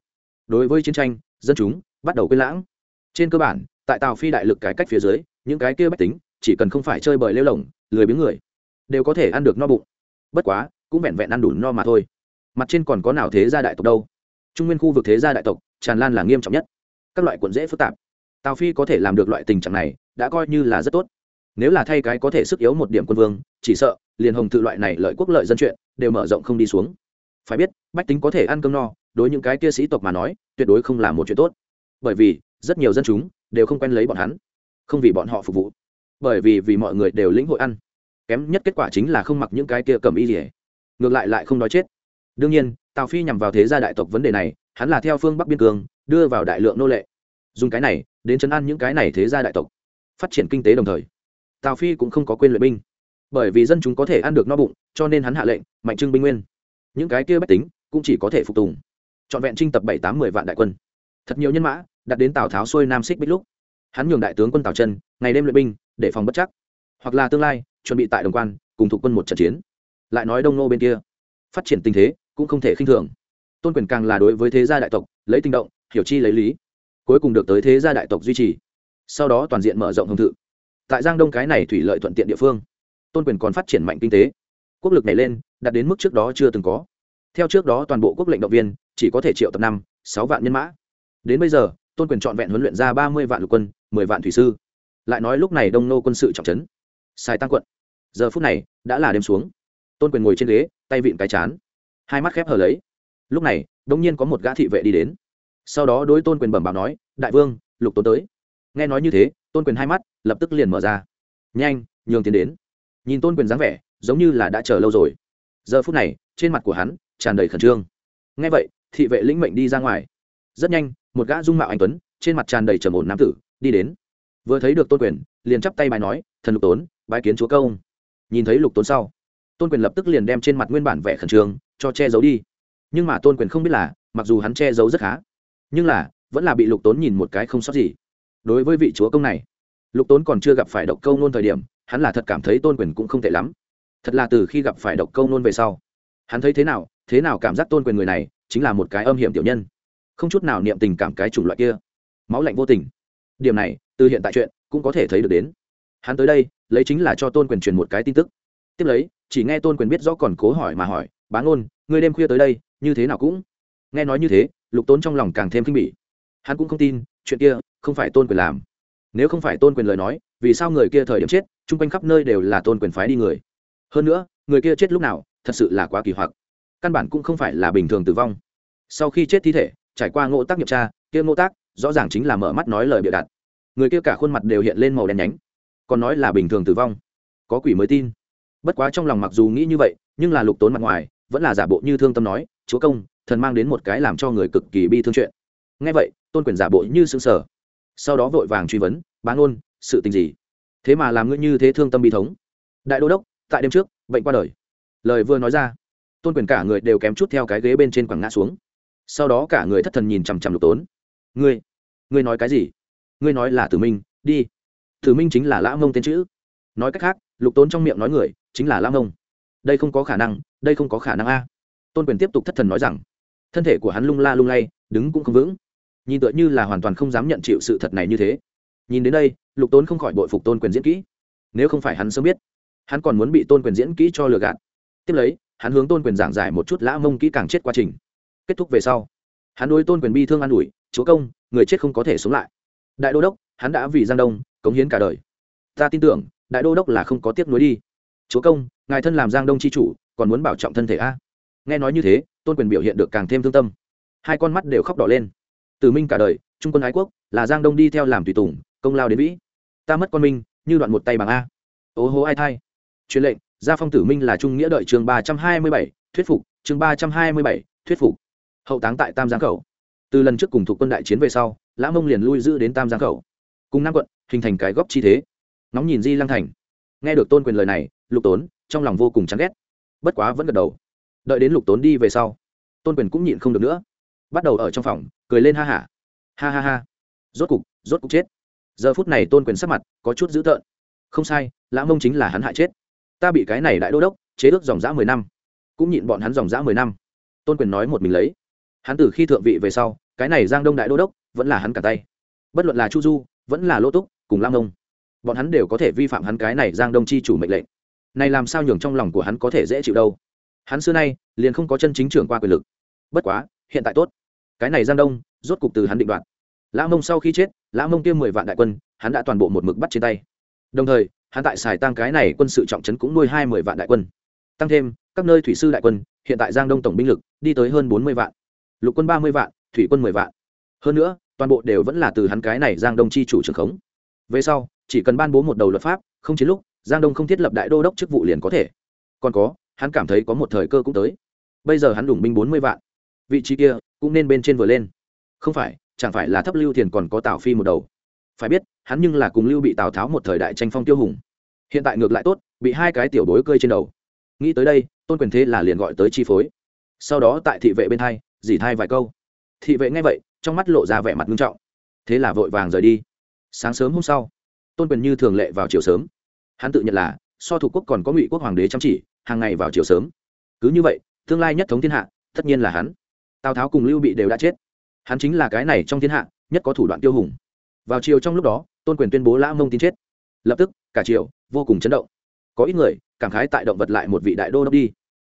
Đối với chiến tranh, dân chúng, bắt đầu quên lãng. Trên cơ bản, tại tào phi đại lực cái cách phía dưới, những cái kia bách tính, chỉ cần không phải chơi bời lêu lỏng lười biếng người, đều có thể ăn được no bụng. Bất quá cũng vẹn vẹn ăn đủ no mà thôi. Mặt trên còn có nào thế gia đại tộc đâu? Trung nguyên khu vực thế gia đại tộc, tràn lan là nghiêm trọng nhất. Các loại quận dễ phức tạp. Tào phi có thể làm được loại tình trạng này, đã coi như là rất tốt. Nếu là thay cái có thể sức yếu một điểm quân vương, chỉ sợ, liền hồng tự loại này lợi quốc lợi dân chuyện, đều mở rộng không đi xuống. Phải biết, bách tính có thể ăn cơm no, đối những cái kia sĩ tộc mà nói, tuyệt đối không là một chuyện tốt. Bởi vì, rất nhiều dân chúng, đều không quen lấy bọn hắn. Không vì bọn họ phục vụ. Bởi vì vì mọi người đều lĩnh hội ăn. Kém nhất kết quả chính là không mặc những cái kia cầm y rỉa ngược lại lại không đói chết. Đương nhiên, tào phi nhằm vào thế gia đại tộc vấn đề này, hắn là theo phương bắc biên cương, đưa vào đại lượng nô lệ. Dùng cái này, đến chấn an những cái này thế gia đại tộc. Phát triển kinh tế đồng thời, tào phi cũng không có quên luyện binh. Bởi vì dân chúng có thể ăn được no bụng, cho nên hắn hạ lệnh, mạnh trưng binh nguyên. Những cái kia bách tính, cũng chỉ có thể phục tùng. Trọn vẹn trinh tập bảy tám mười vạn đại quân. Thật nhiều nhân mã, đặt đến tào tháo xuôi nam xích bích lúc. Hắn nhường đại tướng quân tào chân, ngày đêm luyện binh, để phòng bất chắc. Hoặc là tương lai, chuẩn bị tại đồng quan, cùng thuộc quân một trận chiến lại nói đông nô bên kia. Phát triển tình thế cũng không thể khinh thường. Tôn quyền càng là đối với thế gia đại tộc lấy tinh động, hiểu chi lấy lý. Cuối cùng được tới thế gia đại tộc duy trì. Sau đó toàn diện mở rộng hồng thự. Tại giang đông cái này thủy lợi thuận tiện địa phương, tôn quyền còn phát triển mạnh kinh tế. Quốc lực này lên, đạt đến mức trước đó chưa từng có. Theo trước đó toàn bộ quốc lệnh động viên, chỉ có thể triệu tập năm, sáu vạn nhân mã. Đến bây giờ, tôn quyền trọn vẹn huấn luyện ra ba mươi vạn lục quân, mười vạn thủy sư. Lại nói lúc này đông nô quân sự trọng trấn. Sai tăng quận. Giờ phút này, đã là đêm xuống tôn quyền ngồi trên ghế, tay vịn cái chán. Hai mắt khép hờ lấy. Lúc này đông nhiên có một gã thị vệ đi đến. Sau đó đối tôn quyền bẩm báo nói, đại vương, lục tốn tới. Nghe nói như thế, tôn quyền hai mắt lập tức liền mở ra. Nhanh, nhường tiến đến. Nhìn tôn quyền dáng vẻ, giống như là đã chờ lâu rồi. Giờ phút này, trên mặt của hắn tràn đầy khẩn trương. Nghe vậy, thị vệ lĩnh mệnh đi ra ngoài. Rất nhanh, một gã dung mạo anh tuấn, trên mặt tràn đầy trầm ổn nam tử, đi đến. Vừa thấy được tôn quyền, liền chắp tay bài nói, thần lục tốn bài kiến chúa công. Nhìn thấy lục tốn sau tôn quyền lập tức liền đem trên mặt nguyên bản vẻ khẩn trương cho che giấu đi nhưng mà tôn quyền không biết là mặc dù hắn che giấu rất khá nhưng là vẫn là bị lục tốn nhìn một cái không sót gì đối với vị chúa công này lục tốn còn chưa gặp phải độc câu nôn thời điểm hắn là thật cảm thấy tôn quyền cũng không tệ lắm thật là từ khi gặp phải độc câu nôn về sau hắn thấy thế nào thế nào cảm giác tôn quyền người này chính là một cái âm hiểm tiểu nhân không chút nào niệm tình cảm cái chủng loại kia máu lạnh vô tình điểm này từ hiện tại chuyện cũng có thể thấy được đến hắn tới đây lấy chính là cho tôn quyền truyền một cái tin tức tiếp lấy chỉ nghe tôn quyền biết rõ còn cố hỏi mà hỏi, bá ngôn, ngươi đêm khuya tới đây, như thế nào cũng? Nghe nói như thế, lục tốn trong lòng càng thêm kinh bỉ. Hắn cũng không tin, chuyện kia không phải tôn quyền làm. Nếu không phải tôn quyền lời nói, vì sao người kia thời điểm chết, chung quanh khắp nơi đều là tôn quyền phái đi người? Hơn nữa, người kia chết lúc nào, thật sự là quá kỳ hoặc. Căn bản cũng không phải là bình thường tử vong. Sau khi chết thi thể, trải qua ngộ tác nghiệp tra, kia ngộ tác rõ ràng chính là mở mắt nói lời bịa đặt người kia cả khuôn mặt đều hiện lên màu đen nhánh, còn nói là bình thường tử vong. Có quỷ mới tin bất quá trong lòng mặc dù nghĩ như vậy, nhưng là lục tốn mặt ngoài, vẫn là giả bộ như thương tâm nói, chúa công, thần mang đến một cái làm cho người cực kỳ bi thương chuyện. Ngay vậy, tôn quyền giả bộ như xứng sở sau đó vội vàng truy vấn, bá ngôn, sự tình gì? Thế mà làm ngươi như thế thương tâm bi thống? Đại đô đốc, tại đêm trước, bệnh qua đời. Lời vừa nói ra, tôn quyền cả người đều kém chút theo cái ghế bên trên quẳng ngã xuống. Sau đó cả người thất thần nhìn chằm chằm lục tốn. Ngươi ngươi nói cái gì? Ngươi nói là tử minh, đi. Tử minh chính là lã mông tên chữ. Nói cách khác lục tốn trong miệng nói người, chính là lam mông đây không có khả năng, đây không có khả năng a. Tôn quyền tiếp tục thất thần nói rằng, thân thể của hắn lung la lung lay, đứng cũng không vững. Nhìn tựa như là hoàn toàn không dám nhận chịu sự thật này như thế. Nhìn đến đây, lục tốn không khỏi bội phục tôn quyền diễn kỹ. Nếu không phải hắn sớm biết, hắn còn muốn bị tôn quyền diễn kỹ cho lừa gạt. Tiếp lấy, hắn hướng tôn quyền giảng giải một chút lã mông kỹ càng chết quá trình. Kết thúc về sau, hắn đối tôn quyền bi thương an ủi, chúa công, người chết không có thể sống lại. Đại đô đốc, hắn đã vì giang đông cống hiến cả đời. Ta tin tưởng đại đô đốc là không có tiếc nuối đi. Chúa công, ngài thân làm giang đông c h i chủ, còn muốn bảo trọng thân thể a? Nghe nói như thế, tôn quyền biểu hiện được càng thêm thương tâm. Hai con mắt đều khóc đỏ lên. Từ minh cả đời, trung quân ái quốc, là giang đông đi theo làm tùy tùng, công lao đến vĩ. Ta mất con minh, như đoạn một tay bằng a. Ô hô ai thai. Truyền lệnh, gia phong tử minh là trung nghĩa đợi chương ba trăm hai mươi bảy, thuyết phục, chương ba trăm hai mươi bảy, thuyết phục. Hậu táng tại tam giang khẩu. Từ lần trước cùng thuộc quân đại chiến về sau, lã mông liền lui giữ đến tam giang khẩu. Cùng năm quận, hình thành cái góc chi thế nóng nhìn di lăng thành. Nghe được tôn quyền lời này, lục tốn, trong lòng vô cùng chán ghét. Bất quá vẫn gật đầu. Đợi đến lục tốn đi về sau, tôn quyền cũng nhịn không được nữa. Bắt đầu ở trong phòng, cười lên ha hả. Ha. ha ha. Ha rốt cục rốt cục chết. Giờ phút này tôn quyền sắc mặt có chút dữ tợn. Không sai, lã mông chính là hắn hại chết. Ta bị cái này đại đô đốc chế ước dòng dã mười năm. Cũng nhịn bọn hắn dòng dã mười năm. Tôn quyền nói một mình lấy. Hắn từ khi thượng vị về sau, cái này giang đông đại đô đốc vẫn là hắn cả tay. Bất luận là chu du, vẫn là lỗ túc, cùng lam Nông bọn hắn đều có thể vi phạm hắn cái này giang đông chi chủ mệnh lệnh. Này làm sao nhường trong lòng của hắn có thể dễ chịu đâu? Hắn xưa nay liền không có chân chính trưởng qua quyền lực. Bất quá, hiện tại tốt. Cái này giang đông, rốt cục từ hắn định đoạt. Lã mông sau khi chết, lã mông tiêm mười vạn đại quân, hắn đã toàn bộ một mực bắt trên tay. Đồng thời, hắn tại xài tăng cái này quân sự trọng trấn cũng nuôi hai mươi vạn đại quân. Tăng thêm, các nơi thủy sư đại quân, hiện tại giang đông tổng binh lực đi tới hơn bốn mươi vạn. Lục quân ba mươi vạn, thủy quân mười vạn. Hơn nữa, toàn bộ đều vẫn là từ hắn cái này giang đông chi chủ trưởng khống. Về sau chỉ cần ban bố một đầu luật pháp không chiến lúc giang đông không thiết lập đại đô đốc chức vụ liền có thể. Còn có hắn cảm thấy có một thời cơ cũng tới. Bây giờ hắn đủng binh bốn mươi vạn. Vị trí kia cũng nên bên trên vừa lên. Không phải chẳng phải là thấp lưu thiền còn có tào phi một đầu. Phải biết hắn nhưng là cùng lưu bị tào tháo một thời đại tranh phong tiêu hùng. Hiện tại ngược lại tốt bị hai cái tiểu bối cơi trên đầu. Nghĩ tới đây tôn quyền thế là liền gọi tới chi phối. Sau đó tại thị vệ bên thay, dỉ thai vài câu. Thị vệ nghe vậy trong mắt lộ ra vẻ mặt nghiêm trọng. Thế là vội vàng rời đi. Sáng sớm hôm sau tôn quyền như thường lệ vào chiều sớm. Hắn tự nhận là, so thủ quốc còn có ngụy quốc hoàng đế chăm chỉ, hàng ngày vào chiều sớm. Cứ như vậy, tương lai nhất thống thiên hạ, tất nhiên là hắn. Tào tháo cùng lưu bị đều đã chết. Hắn chính là cái này trong thiên hạ, nhất có thủ đoạn tiêu hùng. Vào chiều trong lúc đó, tôn quyền tuyên bố lã mông tin chết. Lập tức, cả triều, vô cùng chấn động. Có ít người, cảm khái tại động vật lại một vị đại đô đốc đi.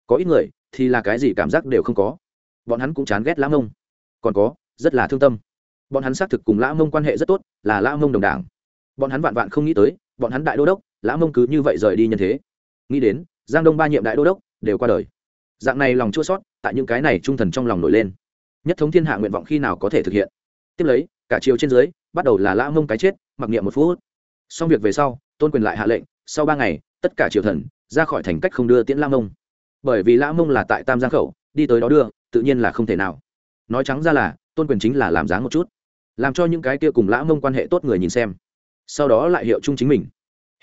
Có ít người, thì là cái gì cảm giác đều không có. Bọn hắn cũng chán ghét lã mông. Còn có, rất là thương tâm. Bọn hắn xác thực cùng lã mông quan hệ rất tốt, là lã mông đồng đảng bọn hắn vạn vạn không nghĩ tới, bọn hắn đại đô đốc, lã mông cứ như vậy rời đi nhân thế. Nghĩ đến, giang đông ba nhiệm đại đô đốc, đều qua đời. Dạng này lòng chua sót tại những cái này trung thần trong lòng nổi lên. Nhất thống thiên hạ nguyện vọng khi nào có thể thực hiện? Tiếp lấy, cả chiều trên dưới, bắt đầu là lã mông cái chết, mặc niệm một phút. Xong việc về sau, tôn quyền lại hạ lệnh, sau ba ngày, tất cả triều thần ra khỏi thành cách không đưa tiễn lã mông. Bởi vì lã mông là tại tam giang khẩu, đi tới đó đưa, tự nhiên là không thể nào. Nói trắng ra là, tôn quyền chính là làm dáng một chút. Làm cho những cái kia cùng lã mông quan hệ tốt người nhìn xem sau đó lại hiệu chung chính mình.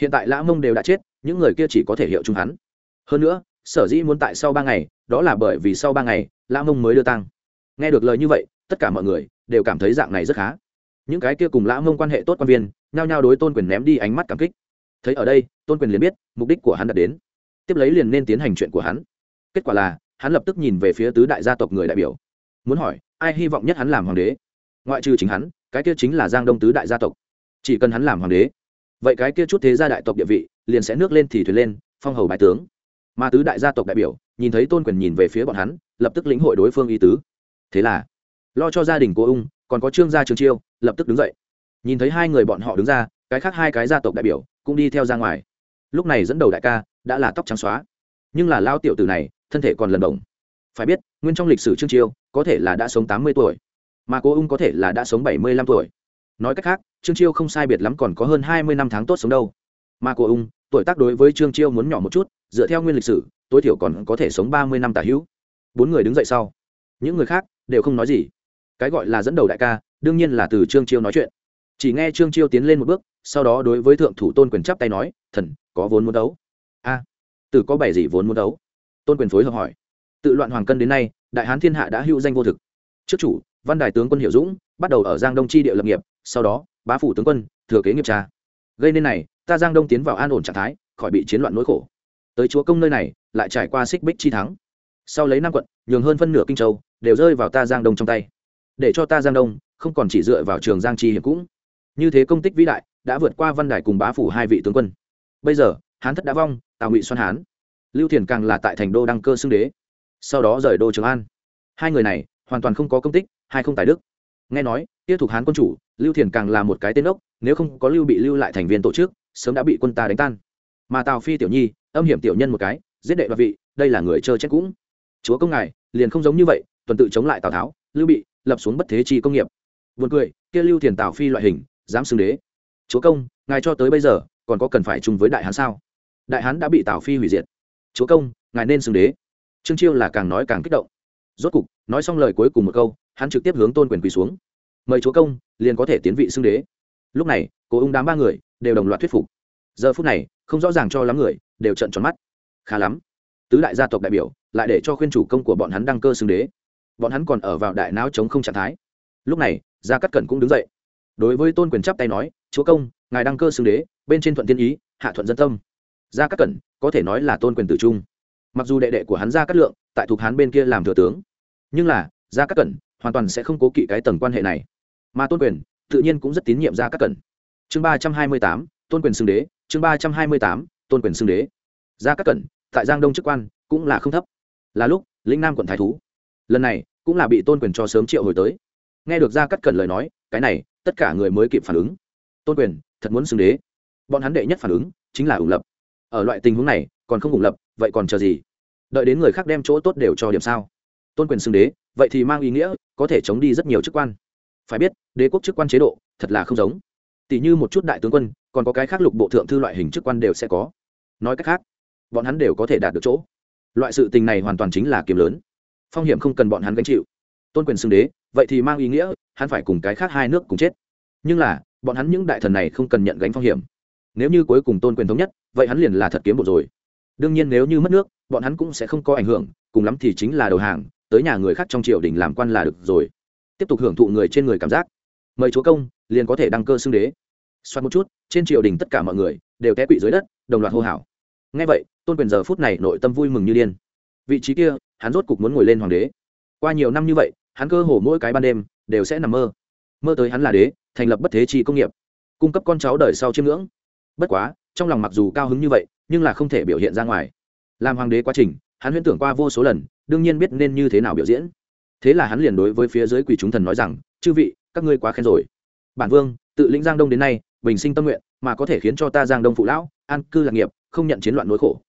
Hiện tại lã mông đều đã chết, những người kia chỉ có thể hiệu chung hắn. Hơn nữa, sở dĩ muốn tại sau ba ngày, đó là bởi vì sau ba ngày, lã mông mới đưa tăng nghe được lời như vậy, tất cả mọi người đều cảm thấy dạng này rất khá. Những cái kia cùng lã mông quan hệ tốt quan viên, nhao nhao đối tôn quyền ném đi ánh mắt cảm kích. Thấy ở đây, tôn quyền liền biết mục đích của hắn đã đến. Tiếp lấy liền nên tiến hành chuyện của hắn. Kết quả là, hắn lập tức nhìn về phía tứ đại gia tộc người đại biểu. Muốn hỏi, ai hy vọng nhất hắn làm hoàng đế? Ngoại trừ chính hắn, cái kia chính là giang đông tứ đại gia tộc chỉ cần hắn làm hoàng đế, vậy cái kia chút thế gia đại tộc địa vị liền sẽ nước lên thì thuyền lên, phong hầu bài tướng. Mà tứ đại gia tộc đại biểu, nhìn thấy tôn quyền nhìn về phía bọn hắn, lập tức lĩnh hội đối phương y tứ. Thế là, lo cho gia đình cô ung, còn có trương gia trường chiêu, lập tức đứng dậy. Nhìn thấy hai người bọn họ đứng ra, cái khác hai cái gia tộc đại biểu cũng đi theo ra ngoài. Lúc này dẫn đầu đại ca đã là tóc trắng xóa. Nhưng là lao tiểu tử này, thân thể còn lần đồng phải biết, nguyên trong lịch sử trương chiêu có thể là đã sống tám mươi tuổi, mà cô ung có thể là đã sống bảy mươi lăm tuổi nói cách khác trương chiêu không sai biệt lắm còn có hơn hai mươi năm tháng tốt sống đâu. Mà cô ung tuổi tác đối với trương chiêu muốn nhỏ một chút dựa theo nguyên lịch sử tối thiểu còn có thể sống ba mươi năm tả hữu. Bốn người đứng dậy sau. Những người khác đều không nói gì. Cái gọi là dẫn đầu đại ca đương nhiên là từ trương chiêu nói chuyện. Chỉ nghe trương chiêu tiến lên một bước sau đó đối với thượng thủ tôn quyền chắp tay nói thần có vốn muốn đấu? A à, tử có bảy gì vốn muốn đấu? Tôn quyền phối hợp hỏi. Tự loạn hoàng cân đến nay đại hán thiên hạ đã hữu danh vô thực. Trước chủ văn đài tướng quân hiệu dũng bắt đầu ở giang đông tri địa lập nghiệp sau đó, bá phủ tướng quân, thừa kế nghiệp cha. Gây nên này, ta giang đông tiến vào an ổn trạng thái, khỏi bị chiến loạn nỗi khổ. Tới chúa công nơi này, lại trải qua xích bích chi thắng. Sau lấy năm quận, nhường hơn phân nửa kinh châu, đều rơi vào ta giang đông trong tay. Để cho ta giang đông, không còn chỉ dựa vào trường giang chi hiệp cũng. Như thế công tích vĩ đại, đã vượt qua văn đài cùng bá phủ hai vị tướng quân. Bây giờ, hán thất đã vong, tào ngụy xoan hán. Lưu thiền càng là tại thành đô đăng cơ xưng đế. Sau đó rời đô trường an. Hai người này, hoàn toàn không có công tích hay không tài đức. Nghe nói tiếp thuộc hán quân chủ lưu thiền càng là một cái tên ốc, nếu không có lưu bị lưu lại thành viên tổ chức, sớm đã bị quân ta đánh tan. Mà tào phi tiểu nhi, âm hiểm tiểu nhân một cái, giết đệ đoạt vị, đây là người chơi chết cũng. Chúa công ngài, liền không giống như vậy, tuần tự chống lại tào tháo, lưu bị, lập xuống bất thế chi công nghiệp. Buồn cười, kia lưu thiền tào phi loại hình, dám xưng đế. Chúa công, ngài cho tới bây giờ, còn có cần phải chung với đại hán sao? Đại hán đã bị tào phi hủy diệt. Chúa công, ngài nên xưng đế. Trương chiêu là càng nói càng kích động. Rốt cục, nói xong lời cuối cùng một câu, hắn trực tiếp hướng tôn quyền quỳ xuống mời chúa công, liền có thể tiến vị xưng đế. Lúc này, cố ung đám ba người đều đồng loạt thuyết phục. Giờ phút này, không rõ ràng cho lắm người, đều trận tròn mắt. Khá lắm. Tứ đại gia tộc đại biểu lại để cho khuyên chủ công của bọn hắn đăng cơ xưng đế. Bọn hắn còn ở vào đại não chống không trạng thái. Lúc này, gia cắt cẩn cũng đứng dậy. Đối với tôn quyền chắp tay nói, chúa công, ngài đăng cơ xưng đế, bên trên thuận tiên ý, hạ thuận dân tâm. Gia cắt cẩn có thể nói là tôn quyền tử trung. Mặc dù đệ đệ của hắn gia cắt lượng tại thuộc hắn bên kia làm thừa tướng, nhưng là gia cắt cẩn hoàn toàn sẽ không cố kỵ cái tầng quan hệ này. Mà tôn quyền, tự nhiên cũng rất tín nhiệm gia cát cẩn chương ba trăm hai mươi tám, tôn quyền xưng đế. Chương ba trăm hai mươi tám, tôn quyền xưng đế. Ra các cẩn tại giang đông chức quan, cũng là không thấp. Là lúc, lĩnh nam quận thái thú. Lần này, cũng là bị tôn quyền cho sớm triệu hồi tới. Nghe được ra cát cẩn lời nói, cái này, tất cả người mới kịp phản ứng. Tôn quyền, thật muốn xưng đế. Bọn hắn đệ nhất phản ứng, chính là ủng lập. Ở loại tình huống này, còn không ủng lập, vậy còn chờ gì? Đợi đến người khác đem chỗ tốt đều cho điểm sao? Tôn quyền xưng đế, vậy thì mang ý nghĩa, có thể chống đi rất nhiều chức quan. Phải biết, đế quốc chức quan chế độ, thật là không giống. Tỷ như một chút đại tướng quân, còn có cái khác lục bộ thượng thư loại hình chức quan đều sẽ có. Nói cách khác, bọn hắn đều có thể đạt được chỗ. Loại sự tình này hoàn toàn chính là kiếm lớn. Phong hiểm không cần bọn hắn gánh chịu. Tôn quyền xưng đế, vậy thì mang ý nghĩa, hắn phải cùng cái khác hai nước cùng chết. Nhưng là, bọn hắn những đại thần này không cần nhận gánh phong hiểm. Nếu như cuối cùng tôn quyền thống nhất, vậy hắn liền là thật kiếm bộ rồi. Đương nhiên nếu như mất nước, bọn hắn cũng sẽ không có ảnh hưởng, cùng lắm thì chính là đầu hàng tới nhà người khác trong triều đình làm quan là được rồi. Tiếp tục hưởng thụ người trên người cảm giác. Mời chúa công, liền có thể đăng cơ xưng đế. Xoát một chút, trên triều đình tất cả mọi người đều té quỵ dưới đất, đồng loạt hô hào. Ngay vậy, tôn quyền giờ phút này nội tâm vui mừng như điên. Vị trí kia, hắn rốt cục muốn ngồi lên hoàng đế. Qua nhiều năm như vậy, hắn cơ hồ mỗi cái ban đêm đều sẽ nằm mơ. Mơ tới hắn là đế, thành lập bất thế chi công nghiệp. Cung cấp con cháu đời sau chiêm ngưỡng. Bất quá, trong lòng mặc dù cao hứng như vậy, nhưng là không thể biểu hiện ra ngoài. Làm hoàng đế quá trình, hắn huyễn tưởng qua vô số lần đương nhiên biết nên như thế nào biểu diễn. Thế là hắn liền đối với phía dưới quỷ chúng thần nói rằng, chư vị, các ngươi quá khen rồi. Bản vương, tự lĩnh giang đông đến nay, bình sinh tâm nguyện, mà có thể khiến cho ta giang đông phụ lão, an cư lạc nghiệp, không nhận chiến loạn nỗi khổ.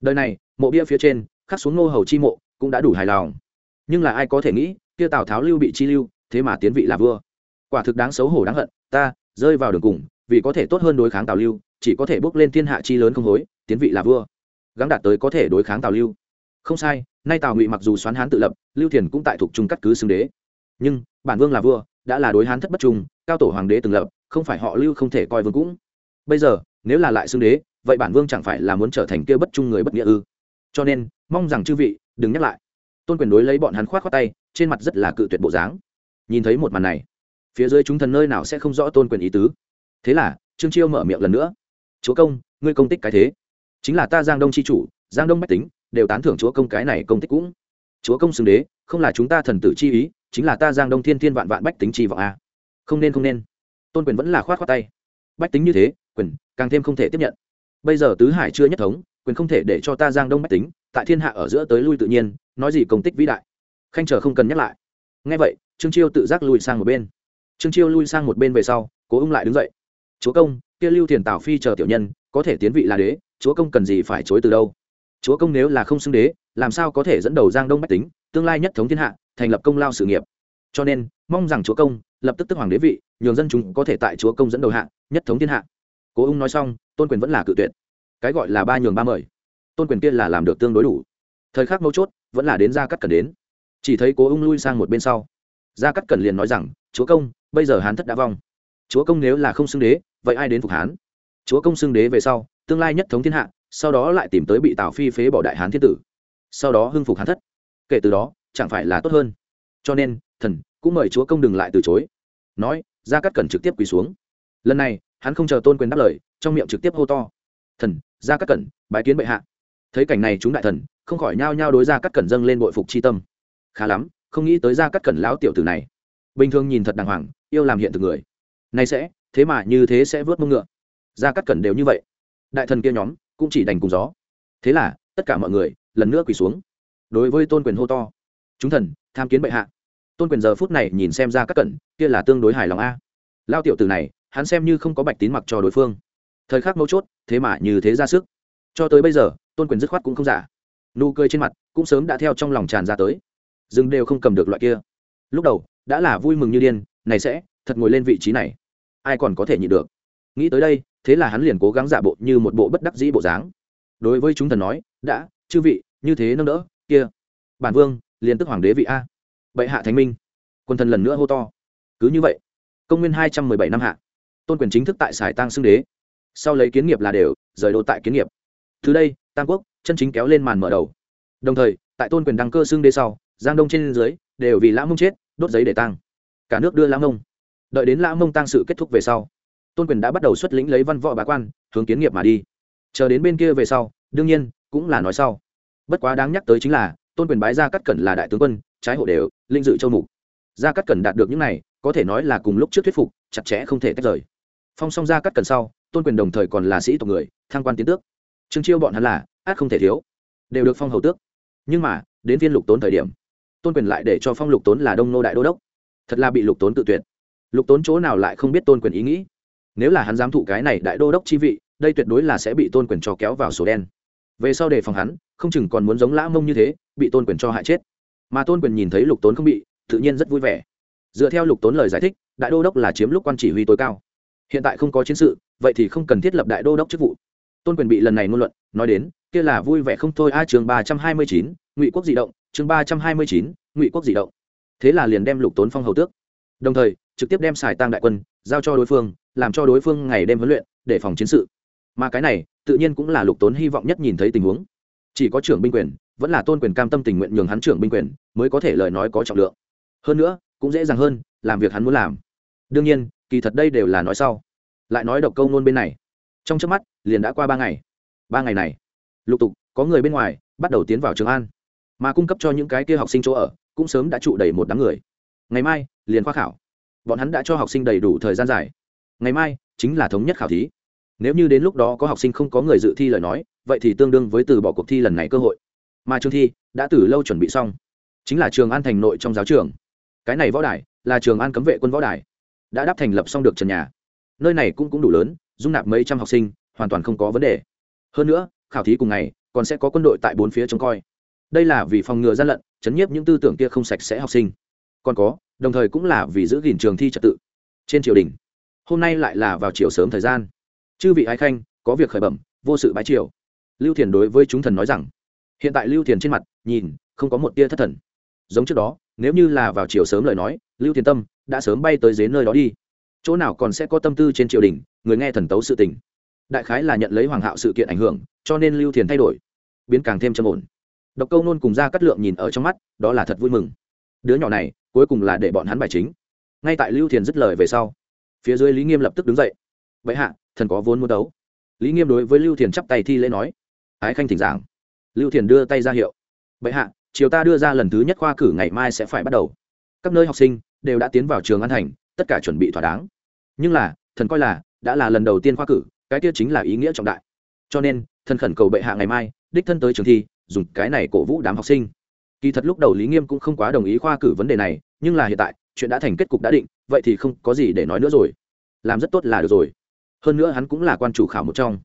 Đời này, mộ bia phía trên, khắc xuống nô hầu chi mộ, cũng đã đủ hài lòng. Nhưng là ai có thể nghĩ, kia tào tháo lưu bị chi lưu, thế mà tiến vị là vua. Quả thực đáng xấu hổ đáng hận, ta, rơi vào đường cùng, vì có thể tốt hơn đối kháng tào lưu, chỉ có thể bước lên thiên hạ chi lớn không hối, tiến vị là vua. Gắng đạt tới có thể đối kháng tào lưu. Không sai nay tào ngụy mặc dù xoán hán tự lập, lưu thiền cũng tại thuộc trung cắt cứ xưng đế. Nhưng, bản vương là vua, đã là đối hán thất bất trung, cao tổ hoàng đế từng lập, không phải họ lưu không thể coi vương cũng. Bây giờ, nếu là lại xưng đế, vậy bản vương chẳng phải là muốn trở thành kia bất trung người bất nghĩa ư? Cho nên, mong rằng chư vị, đừng nhắc lại. Tôn quyền đối lấy bọn hắn khoát khoát tay, trên mặt rất là cự tuyệt bộ dáng. Nhìn thấy một màn này, phía dưới chúng thần nơi nào sẽ không rõ tôn quyền ý tứ. Thế là, trương chiêu mở miệng lần nữa. Chúa công, ngươi công tích cái thế. Chính là ta giang đông c h i chủ, giang đông bách tính đều tán thưởng chúa công cái này công tích cũng. Chúa công xưng đế, không là chúng ta thần tử chi ý, chính là ta giang đông thiên thiên vạn vạn bách tính chi vọng a. Không nên không nên. Tôn quyền vẫn là khoát khoát tay. Bách tính như thế, quyền càng thêm không thể tiếp nhận. Bây giờ tứ hải chưa nhất thống, quyền không thể để cho ta giang đông bách tính, tại thiên hạ ở giữa tới lui tự nhiên, nói gì công tích vĩ đại. Khanh chờ không cần nhắc lại. Ngay vậy, trương chiêu tự giác lùi sang một bên. Trương chiêu lui sang một bên về sau, cố ung lại đứng dậy. Chúa công, kia lưu thiền tào phi chờ tiểu nhân, có thể tiến vị là đế, chúa công cần gì phải chối từ đâu? Chúa công nếu là không xưng đế, làm sao có thể dẫn đầu giang đông bách tính, tương lai nhất thống thiên hạ, thành lập công lao sự nghiệp? Cho nên, mong rằng chúa công lập tức tức hoàng đế vị, nhường dân chúng có thể tại chúa công dẫn đầu hạ, nhất thống thiên hạ. Cố ung nói xong, tôn quyền vẫn là cự tuyệt. Cái gọi là ba nhường ba mời. Tôn quyền kia là làm được tương đối đủ. Thời khắc mấu chốt, vẫn là đến gia cắt cần đến. Chỉ thấy cố ung lui sang một bên sau. Gia cắt cần liền nói rằng, chúa công, bây giờ hán thất đã vong. Chúa công nếu là không xưng đế, vậy ai đến phục hán? Chúa công xưng đế về sau, tương lai nhất thống thiên hạ sau đó lại tìm tới bị tào phi phế bỏ đại hán thiên tử sau đó hưng phục hán thất kể từ đó chẳng phải là tốt hơn cho nên thần cũng mời chúa công đừng lại từ chối nói ra cắt cẩn trực tiếp quỳ xuống lần này hắn không chờ tôn quyền đáp lời trong miệng trực tiếp hô to thần ra cắt cẩn bái kiến bệ hạ thấy cảnh này chúng đại thần không khỏi nhao nhao đối ra cắt cẩn dâng lên bội phục c h i tâm khá lắm không nghĩ tới ra cắt cẩn lão tiểu tử này bình thường nhìn thật đàng hoàng yêu làm hiện thực người nay sẽ thế mà như thế sẽ vớt mông ngựa ra cắt cẩn đều như vậy đại thần kia nhóm cũng chỉ đành cùng gió. Thế là, tất cả mọi người lần nữa quỳ xuống. Đối với tôn quyền hô to, chúng thần, tham kiến bệ hạ. Tôn quyền giờ phút này nhìn xem ra các cẩn kia là tương đối hài lòng a. Lao tiểu từ này, hắn xem như không có bạch tín mặc cho đối phương. Thời khắc mấu chốt, thế mà như thế ra sức. Cho tới bây giờ, tôn quyền dứt khoát cũng không giả. Nụ cười trên mặt cũng sớm đã theo trong lòng tràn ra tới. Dừng đều không cầm được loại kia. Lúc đầu, đã là vui mừng như điên, này sẽ thật ngồi lên vị trí này. Ai còn có thể nhịn được? Nghĩ tới đây thế là hắn liền cố gắng giả bộ như một bộ bất đắc dĩ bộ dáng. Đối với chúng thần nói, đã, chư vị, như thế nâng đỡ, kia, bản vương, liền tức hoàng đế vị a. Bệ hạ thánh minh. Quân thần lần nữa hô to. Cứ như vậy, công nguyên hai trăm mười bảy năm hạ, tôn quyền chính thức tại sài tăng xưng đế. Sau lấy kiến nghiệp là đều, rời đô tại kiến nghiệp. Từ đây, tam quốc, chân chính kéo lên màn mở đầu. Đồng thời, tại tôn quyền đăng cơ xưng đế sau, giang đông trên dưới, đều vì lã mông chết, đốt giấy để tăng cả nước đưa lã mông. Đợi đến lã mông tăng sự kết thúc về sau tôn quyền đã bắt đầu xuất lĩnh lấy văn võ bá quan, hướng kiến nghiệp mà đi. Chờ đến bên kia về sau, đương nhiên, cũng là nói sau. Bất quá đáng nhắc tới chính là, tôn quyền bái ra cắt cẩn là đại tướng quân, trái hộ đều, linh dự châu mục. Gia cắt cẩn đạt được những này, có thể nói là cùng lúc trước thuyết phục, chặt chẽ không thể tách rời. Phong song ra cắt cẩn sau, tôn quyền đồng thời còn là sĩ tộc người, thăng quan tiến tước. Trương chiêu bọn hắn là át không thể thiếu, đều được phong hầu tước. Nhưng mà, đến viên lục tốn thời điểm, tôn quyền lại để cho phong lục tốn là đông nô đại đô đốc. Thật là bị lục tốn tự tuyệt. Lục tốn chỗ nào lại không biết tôn quyền ý nghĩ nếu là hắn dám thụ cái này đại đô đốc chi vị, đây tuyệt đối là sẽ bị tôn quyền cho kéo vào sổ đen. Về sau đề phòng hắn, không chừng còn muốn giống lã mông như thế, bị tôn quyền cho hại chết. Mà tôn quyền nhìn thấy lục tốn không bị, tự nhiên rất vui vẻ. Dựa theo lục tốn lời giải thích, đại đô đốc là chiếm lúc quan chỉ huy tối cao. Hiện tại không có chiến sự, vậy thì không cần thiết lập đại đô đốc chức vụ. Tôn quyền bị lần này ngôn luận, nói đến, kia là vui vẻ không thôi. A, chương ba trăm hai mươi chín, ngụy quốc di động, chương ba trăm hai mươi chín, ngụy quốc di động. Thế là liền đem lục tốn phong hầu tước. Đồng thời, trực tiếp đem xài tăng đại quân giao cho đối phương làm cho đối phương ngày đêm huấn luyện để phòng chiến sự. Mà cái này, tự nhiên cũng là lục tốn hy vọng nhất nhìn thấy tình huống. Chỉ có trưởng binh quyền, vẫn là tôn quyền cam tâm tình nguyện nhường hắn trưởng binh quyền, mới có thể lời nói có trọng lượng. Hơn nữa, cũng dễ dàng hơn, làm việc hắn muốn làm. Đương nhiên, kỳ thật đây đều là nói sau. Lại nói độc câu nôn bên này. Trong trước mắt, liền đã qua ba ngày. Ba ngày này, lục tục, có người bên ngoài, bắt đầu tiến vào trường an. Mà cung cấp cho những cái kia học sinh chỗ ở, cũng sớm đã trụ đầy một đám người. Ngày mai, liền khoa khảo. Bọn hắn đã cho học sinh đầy đủ thời gian dài ngày mai chính là thống nhất khảo thí. Nếu như đến lúc đó có học sinh không có người dự thi lời nói, vậy thì tương đương với từ bỏ cuộc thi lần này cơ hội. Mà trường thi đã từ lâu chuẩn bị xong. Chính là trường an thành nội trong giáo trường. Cái này võ đài là trường an cấm vệ quân võ đài. Đã đáp thành lập xong được trần nhà. Nơi này cũng cũng đủ lớn, dung nạp mấy trăm học sinh, hoàn toàn không có vấn đề. Hơn nữa, khảo thí cùng ngày còn sẽ có quân đội tại bốn phía trông coi. Đây là vì phòng ngừa gian lận, chấn nhiếp những tư tưởng kia không sạch sẽ học sinh. Còn có, đồng thời cũng là vì giữ gìn trường thi trật tự. Trên triều đình hôm nay lại là vào chiều sớm thời gian. Chư vị ái khanh, có việc khởi bẩm, vô sự bái triều. Lưu thiền đối với chúng thần nói rằng, hiện tại lưu thiền trên mặt, nhìn, không có một tia thất thần. Giống trước đó, nếu như là vào chiều sớm lời nói, lưu thiền tâm đã sớm bay tới dưới nơi đó đi. Chỗ nào còn sẽ có tâm tư trên triều đình, người nghe thần tấu sự tình. Đại khái là nhận lấy hoàng hạo sự kiện ảnh hưởng, cho nên lưu thiền thay đổi. Biến càng thêm trầm ổn. Độc câu nôn cùng ra cắt lượng nhìn ở trong mắt, đó là thật vui mừng. Đứa nhỏ này, cuối cùng là để bọn hắn bài chính. Ngay tại lưu thiền dứt lời về sau phía dưới lý nghiêm lập tức đứng dậy vậy hạ thần có vốn muốn đấu lý nghiêm đối với lưu thiền chắp tay thi lễ nói ái khanh thỉnh giảng lưu thiền đưa tay ra hiệu bệ hạ chiều ta đưa ra lần thứ nhất khoa cử ngày mai sẽ phải bắt đầu các nơi học sinh đều đã tiến vào trường an thành tất cả chuẩn bị thỏa đáng nhưng là thần coi là đã là lần đầu tiên khoa cử cái kia chính là ý nghĩa trọng đại cho nên thần khẩn cầu bệ hạ ngày mai đích thân tới trường thi dùng cái này cổ vũ đám học sinh kỳ thật lúc đầu lý nghiêm cũng không quá đồng ý khoa cử vấn đề này nhưng là hiện tại chuyện đã thành kết cục đã định, vậy thì không có gì để nói nữa rồi. Làm rất tốt là được rồi. Hơn nữa hắn cũng là quan chủ khảo một trong.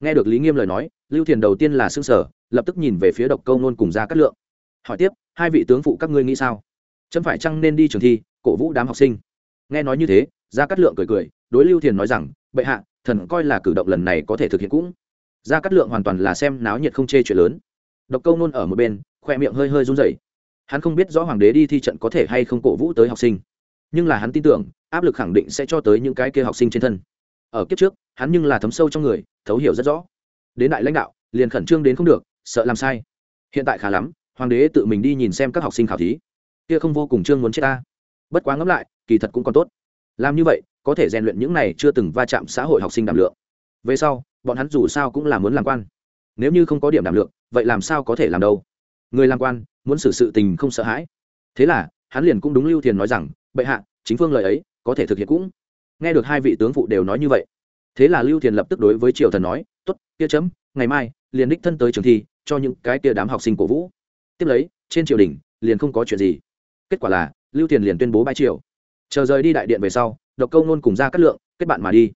Nghe được lý nghiêm lời nói, lưu thiền đầu tiên là xương sở lập tức nhìn về phía độc câu nôn cùng ra cát lượng. Hỏi tiếp, hai vị tướng phụ các ngươi nghĩ sao? Chấm phải chăng nên đi trường thi, cổ vũ đám học sinh? Nghe nói như thế ra cát lượng cười cười, đối lưu thiền nói rằng, bệ hạ, thần coi là cử động lần này có thể thực hiện cũng. Ra cát lượng hoàn toàn là xem náo nhiệt không chê chuyện lớn. Độc câu nôn ở một bên, khoe miệng hơi hơi run rẩy hắn không biết rõ hoàng đế đi thi trận có thể hay không cổ vũ tới học sinh. Nhưng là hắn tin tưởng, áp lực khẳng định sẽ cho tới những cái kia học sinh trên thân. Ở kiếp trước, hắn nhưng là thấm sâu trong người, thấu hiểu rất rõ. Đến đại lãnh đạo, liền khẩn trương đến không được, sợ làm sai. Hiện tại khá lắm, hoàng đế tự mình đi nhìn xem các học sinh khảo thí. Kia không vô cùng trương muốn chết ta. Bất quá ngẫm lại, kỳ thật cũng còn tốt. Làm như vậy, có thể rèn luyện những này chưa từng va chạm xã hội học sinh đảm lượng. Về sau, bọn hắn dù sao cũng là muốn làm quan. Nếu như không có điểm đảm lượng, vậy làm sao có thể làm đâu? Người làm quan muốn xử sự tình không sợ hãi. Thế là, hắn liền cũng đúng lưu thiền nói rằng, bệ hạ, chính phương lời ấy, có thể thực hiện cũng. Nghe được hai vị tướng phụ đều nói như vậy, thế là lưu thiền lập tức đối với triều thần nói t ố t kia chấm, ngày mai, liền đích thân tới trường thi, cho những cái kia đám học sinh cổ vũ. Tiếp lấy, trên triều đình, liền không có chuyện gì. Kết quả là, lưu thiền liền tuyên bố bãi triều. Chờ rời đi đại điện về sau, độc câu nôn cùng ra cắt lượng, kết bạn mà đi.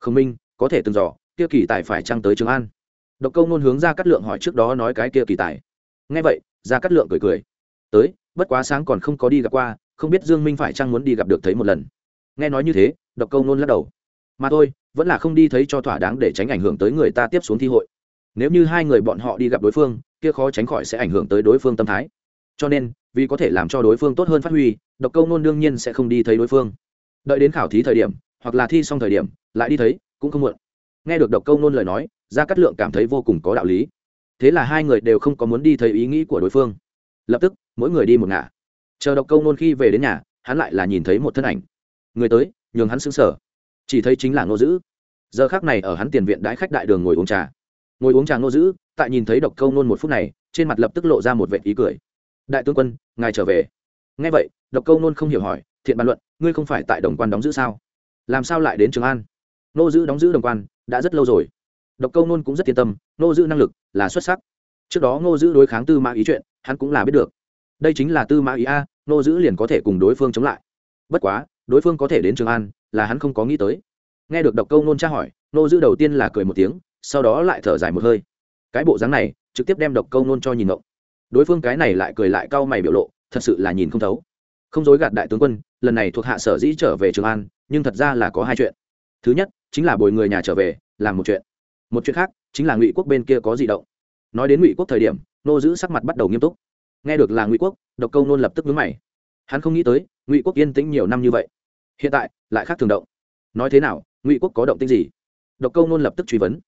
Khổng minh, có thể từng dò, kia kỳ tài phải trăng tới trường an? Độc câu nôn hướng ra cắt lượng hỏi trước đó nói cái kia kỳ tài. Nghe vậy ra cắt lượng cười cười. Tới, bất quá sáng còn không có đi gặp qua, không biết dương minh phải chăng muốn đi gặp được thấy một lần. Nghe nói như thế, độc câu nôn lắc đầu. Mà thôi, vẫn là không đi thấy cho thỏa đáng để tránh ảnh hưởng tới người ta tiếp xuống thi hội. Nếu như hai người bọn họ đi gặp đối phương, kia khó tránh khỏi sẽ ảnh hưởng tới đối phương tâm thái. Cho nên, vì có thể làm cho đối phương tốt hơn phát huy, độc câu nôn đương nhiên sẽ không đi thấy đối phương. Đợi đến khảo thí thời điểm, hoặc là thi xong thời điểm, lại đi thấy, cũng không muộn. Nghe được độc câu nôn lời nói, gia cát lượng cảm thấy vô cùng có đạo lý thế là hai người đều không có muốn đi thấy ý nghĩ của đối phương. Lập tức, mỗi người đi một ngả. Chờ độc câu nôn khi về đến nhà, hắn lại là nhìn thấy một thân ảnh. Người tới, nhường hắn xứng sở chỉ thấy chính là ngô dữ. Giờ khác này ở hắn tiền viện đãi khách đại đường ngồi uống trà. Ngồi uống trà ngô dữ, tại nhìn thấy độc câu nôn một phút này, trên mặt lập tức lộ ra một vệ ý cười. Đại tướng quân, ngài trở về. Ngay vậy, độc câu nôn không hiểu hỏi, thiện bàn luận, ngươi không phải tại đồng quan đóng giữ sao? Làm sao lại đến trường an? Nô giữ đóng giữ đồng quan, đã rất lâu rồi độc câu nôn cũng rất yên tâm nô giữ năng lực là xuất sắc. Trước đó ngô giữ đối kháng tư mã ý chuyện, hắn cũng là biết được. Đây chính là tư mã ý a nô giữ liền có thể cùng đối phương chống lại. Bất quá, đối phương có thể đến trường an, là hắn không có nghĩ tới. Nghe được độc câu nôn tra hỏi nô giữ đầu tiên là cười một tiếng, sau đó lại thở dài một hơi. Cái bộ dáng này, trực tiếp đem độc câu nôn cho nhìn ngộng. Đối phương cái này lại cười lại cau mày biểu lộ, thật sự là nhìn không thấu. Không dối gạt đại tướng quân, lần này thuộc hạ sở dĩ trở về trường an, nhưng thật ra là có hai chuyện. Thứ nhất, chính là bồi người nhà trở về, làm một chuyện một chuyện khác, chính là ngụy quốc bên kia có di động. Nói đến ngụy quốc thời điểm, nô giữ sắc mặt bắt đầu nghiêm túc. Nghe được là ngụy quốc, độc câu nôn lập tức vướng mày. Hắn không nghĩ tới, ngụy quốc yên tĩnh nhiều năm như vậy. Hiện tại, lại khác thường động. Nói thế nào, ngụy quốc có động tích gì? Độc câu nôn lập tức truy vấn.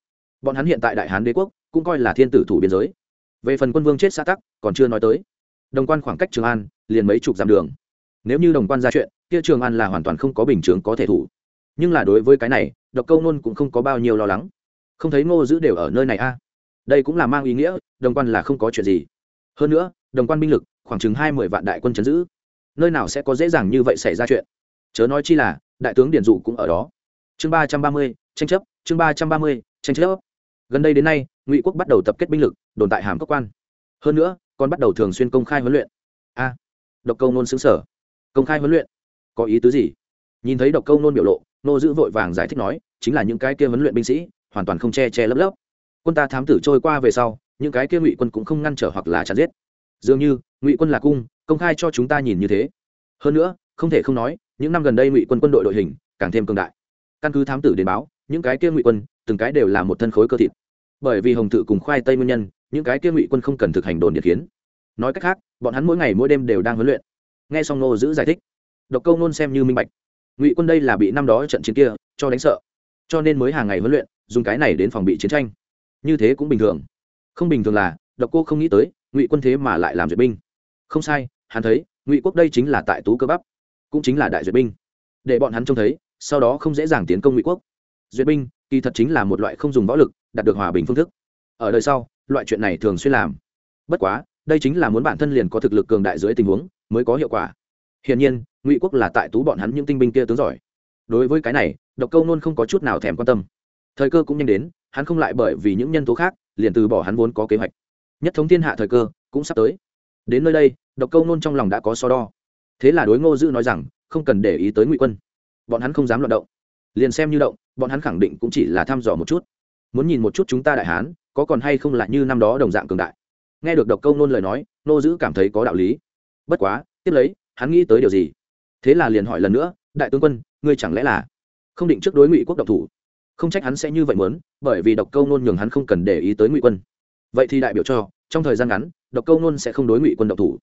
Bọn hắn hiện tại đại hán đế quốc, cũng coi là thiên tử thủ biên giới. Về phần quân vương chết xã tắc, còn chưa nói tới. Đồng quan khoảng cách trường an, liền mấy chục dặm đường. Nếu như đồng quan ra chuyện, kia trường an là hoàn toàn không có bình chướng có thể thủ. Nhưng là đối với cái này, độc câu nôn cũng không có bao nhiêu lo lắng không thấy ngô giữ đều ở nơi này a. Đây cũng là mang ý nghĩa, đồng quan là không có chuyện gì. Hơn nữa, đồng quan binh lực, khoảng chừng hai mươi vạn đại quân chấn giữ. Nơi nào sẽ có dễ dàng như vậy xảy ra chuyện? Chớ nói chi là, đại tướng điển dụ cũng ở đó. Chương ba trăm ba mươi, tranh chấp, chương ba trăm ba mươi, tranh chấp. Gần đây đến nay, ngụy quốc bắt đầu tập kết binh lực, đồn tại hàm cốc quan. Hơn nữa, còn bắt đầu thường xuyên công khai huấn luyện. A, độc câu nôn xứng sở. Công khai huấn luyện? Có ý tứ gì? Nhìn thấy độc câu nôn biểu lộ nô giữ vội vàng giải thích nói, chính là những cái kia huấn luyện binh sĩ hoàn toàn không che che lấp lấp. Quân ta thám tử trôi qua về sau, những cái kia ngụy quân cũng không ngăn trở hoặc là chặt giết. Dường như, ngụy quân là cung, công khai cho chúng ta nhìn như thế. Hơn nữa, không thể không nói, những năm gần đây ngụy quân quân đội đội hình càng thêm cường đại. Căn cứ thám tử đến báo, những cái kia ngụy quân, từng cái đều là một thân khối cơ thịt. Bởi vì hồng tự cùng khoai tây nguyên nhân, những cái kia ngụy quân không cần thực hành đồn điện kiến. Nói cách khác, bọn hắn mỗi ngày mỗi đêm đều đang huấn luyện. Nghe xong nô giữ giải thích, độc câu nôn xem như minh bạch. Ngụy quân đây là bị năm đó trận chiến kia cho đánh sợ. Cho nên mới hàng ngày huấn luyện dùng cái này đến phòng bị chiến tranh. Như thế cũng bình thường. Không bình thường là, độc cô không nghĩ tới, ngụy quân thế mà lại làm duyệt binh. Không sai, hắn thấy, ngụy quốc đây chính là tại tú cơ bắp cũng chính là đại duyệt binh. Để bọn hắn trông thấy, sau đó không dễ dàng tiến công ngụy quốc. Duyệt binh, kỳ thật chính là một loại không dùng võ lực, đạt được hòa bình phương thức. Ở đời sau, loại chuyện này thường xuyên làm. Bất quá, đây chính là muốn bản thân liền có thực lực cường đại dưới tình huống, mới có hiệu quả. Hiển nhiên, ngụy quốc là tại tú bọn hắn những tinh binh kia tướng giỏi. Đối với cái này, độc câu nôn không có chút nào thèm quan tâm thời cơ cũng nhanh đến, hắn không lại bởi vì những nhân tố khác, liền từ bỏ hắn vốn có kế hoạch. Nhất thống thiên hạ thời cơ cũng sắp tới. Đến nơi đây, độc câu nôn trong lòng đã có so đo. Thế là đối ngô dữ nói rằng, không cần để ý tới ngụy quân. Bọn hắn không dám loạt động. Liền xem như động, bọn hắn khẳng định cũng chỉ là thăm dò một chút. Muốn nhìn một chút chúng ta đại hán, có còn hay không là như năm đó đồng dạng cường đại. Nghe được độc câu nôn lời nói nô dữ cảm thấy có đạo lý. Bất quá, tiếp lấy, hắn nghĩ tới điều gì? Thế là liền hỏi lần nữa, đại tướng quân, ngươi chẳng lẽ là không định trước đối ngụy quốc độc thủ? Không trách hắn sẽ như vậy mớn bởi vì độc câu nôn nhường hắn không cần để ý tới ngụy quân. Vậy thì đại biểu cho, trong thời gian ngắn, độc câu nôn sẽ không đối ngụy quân độc thủ.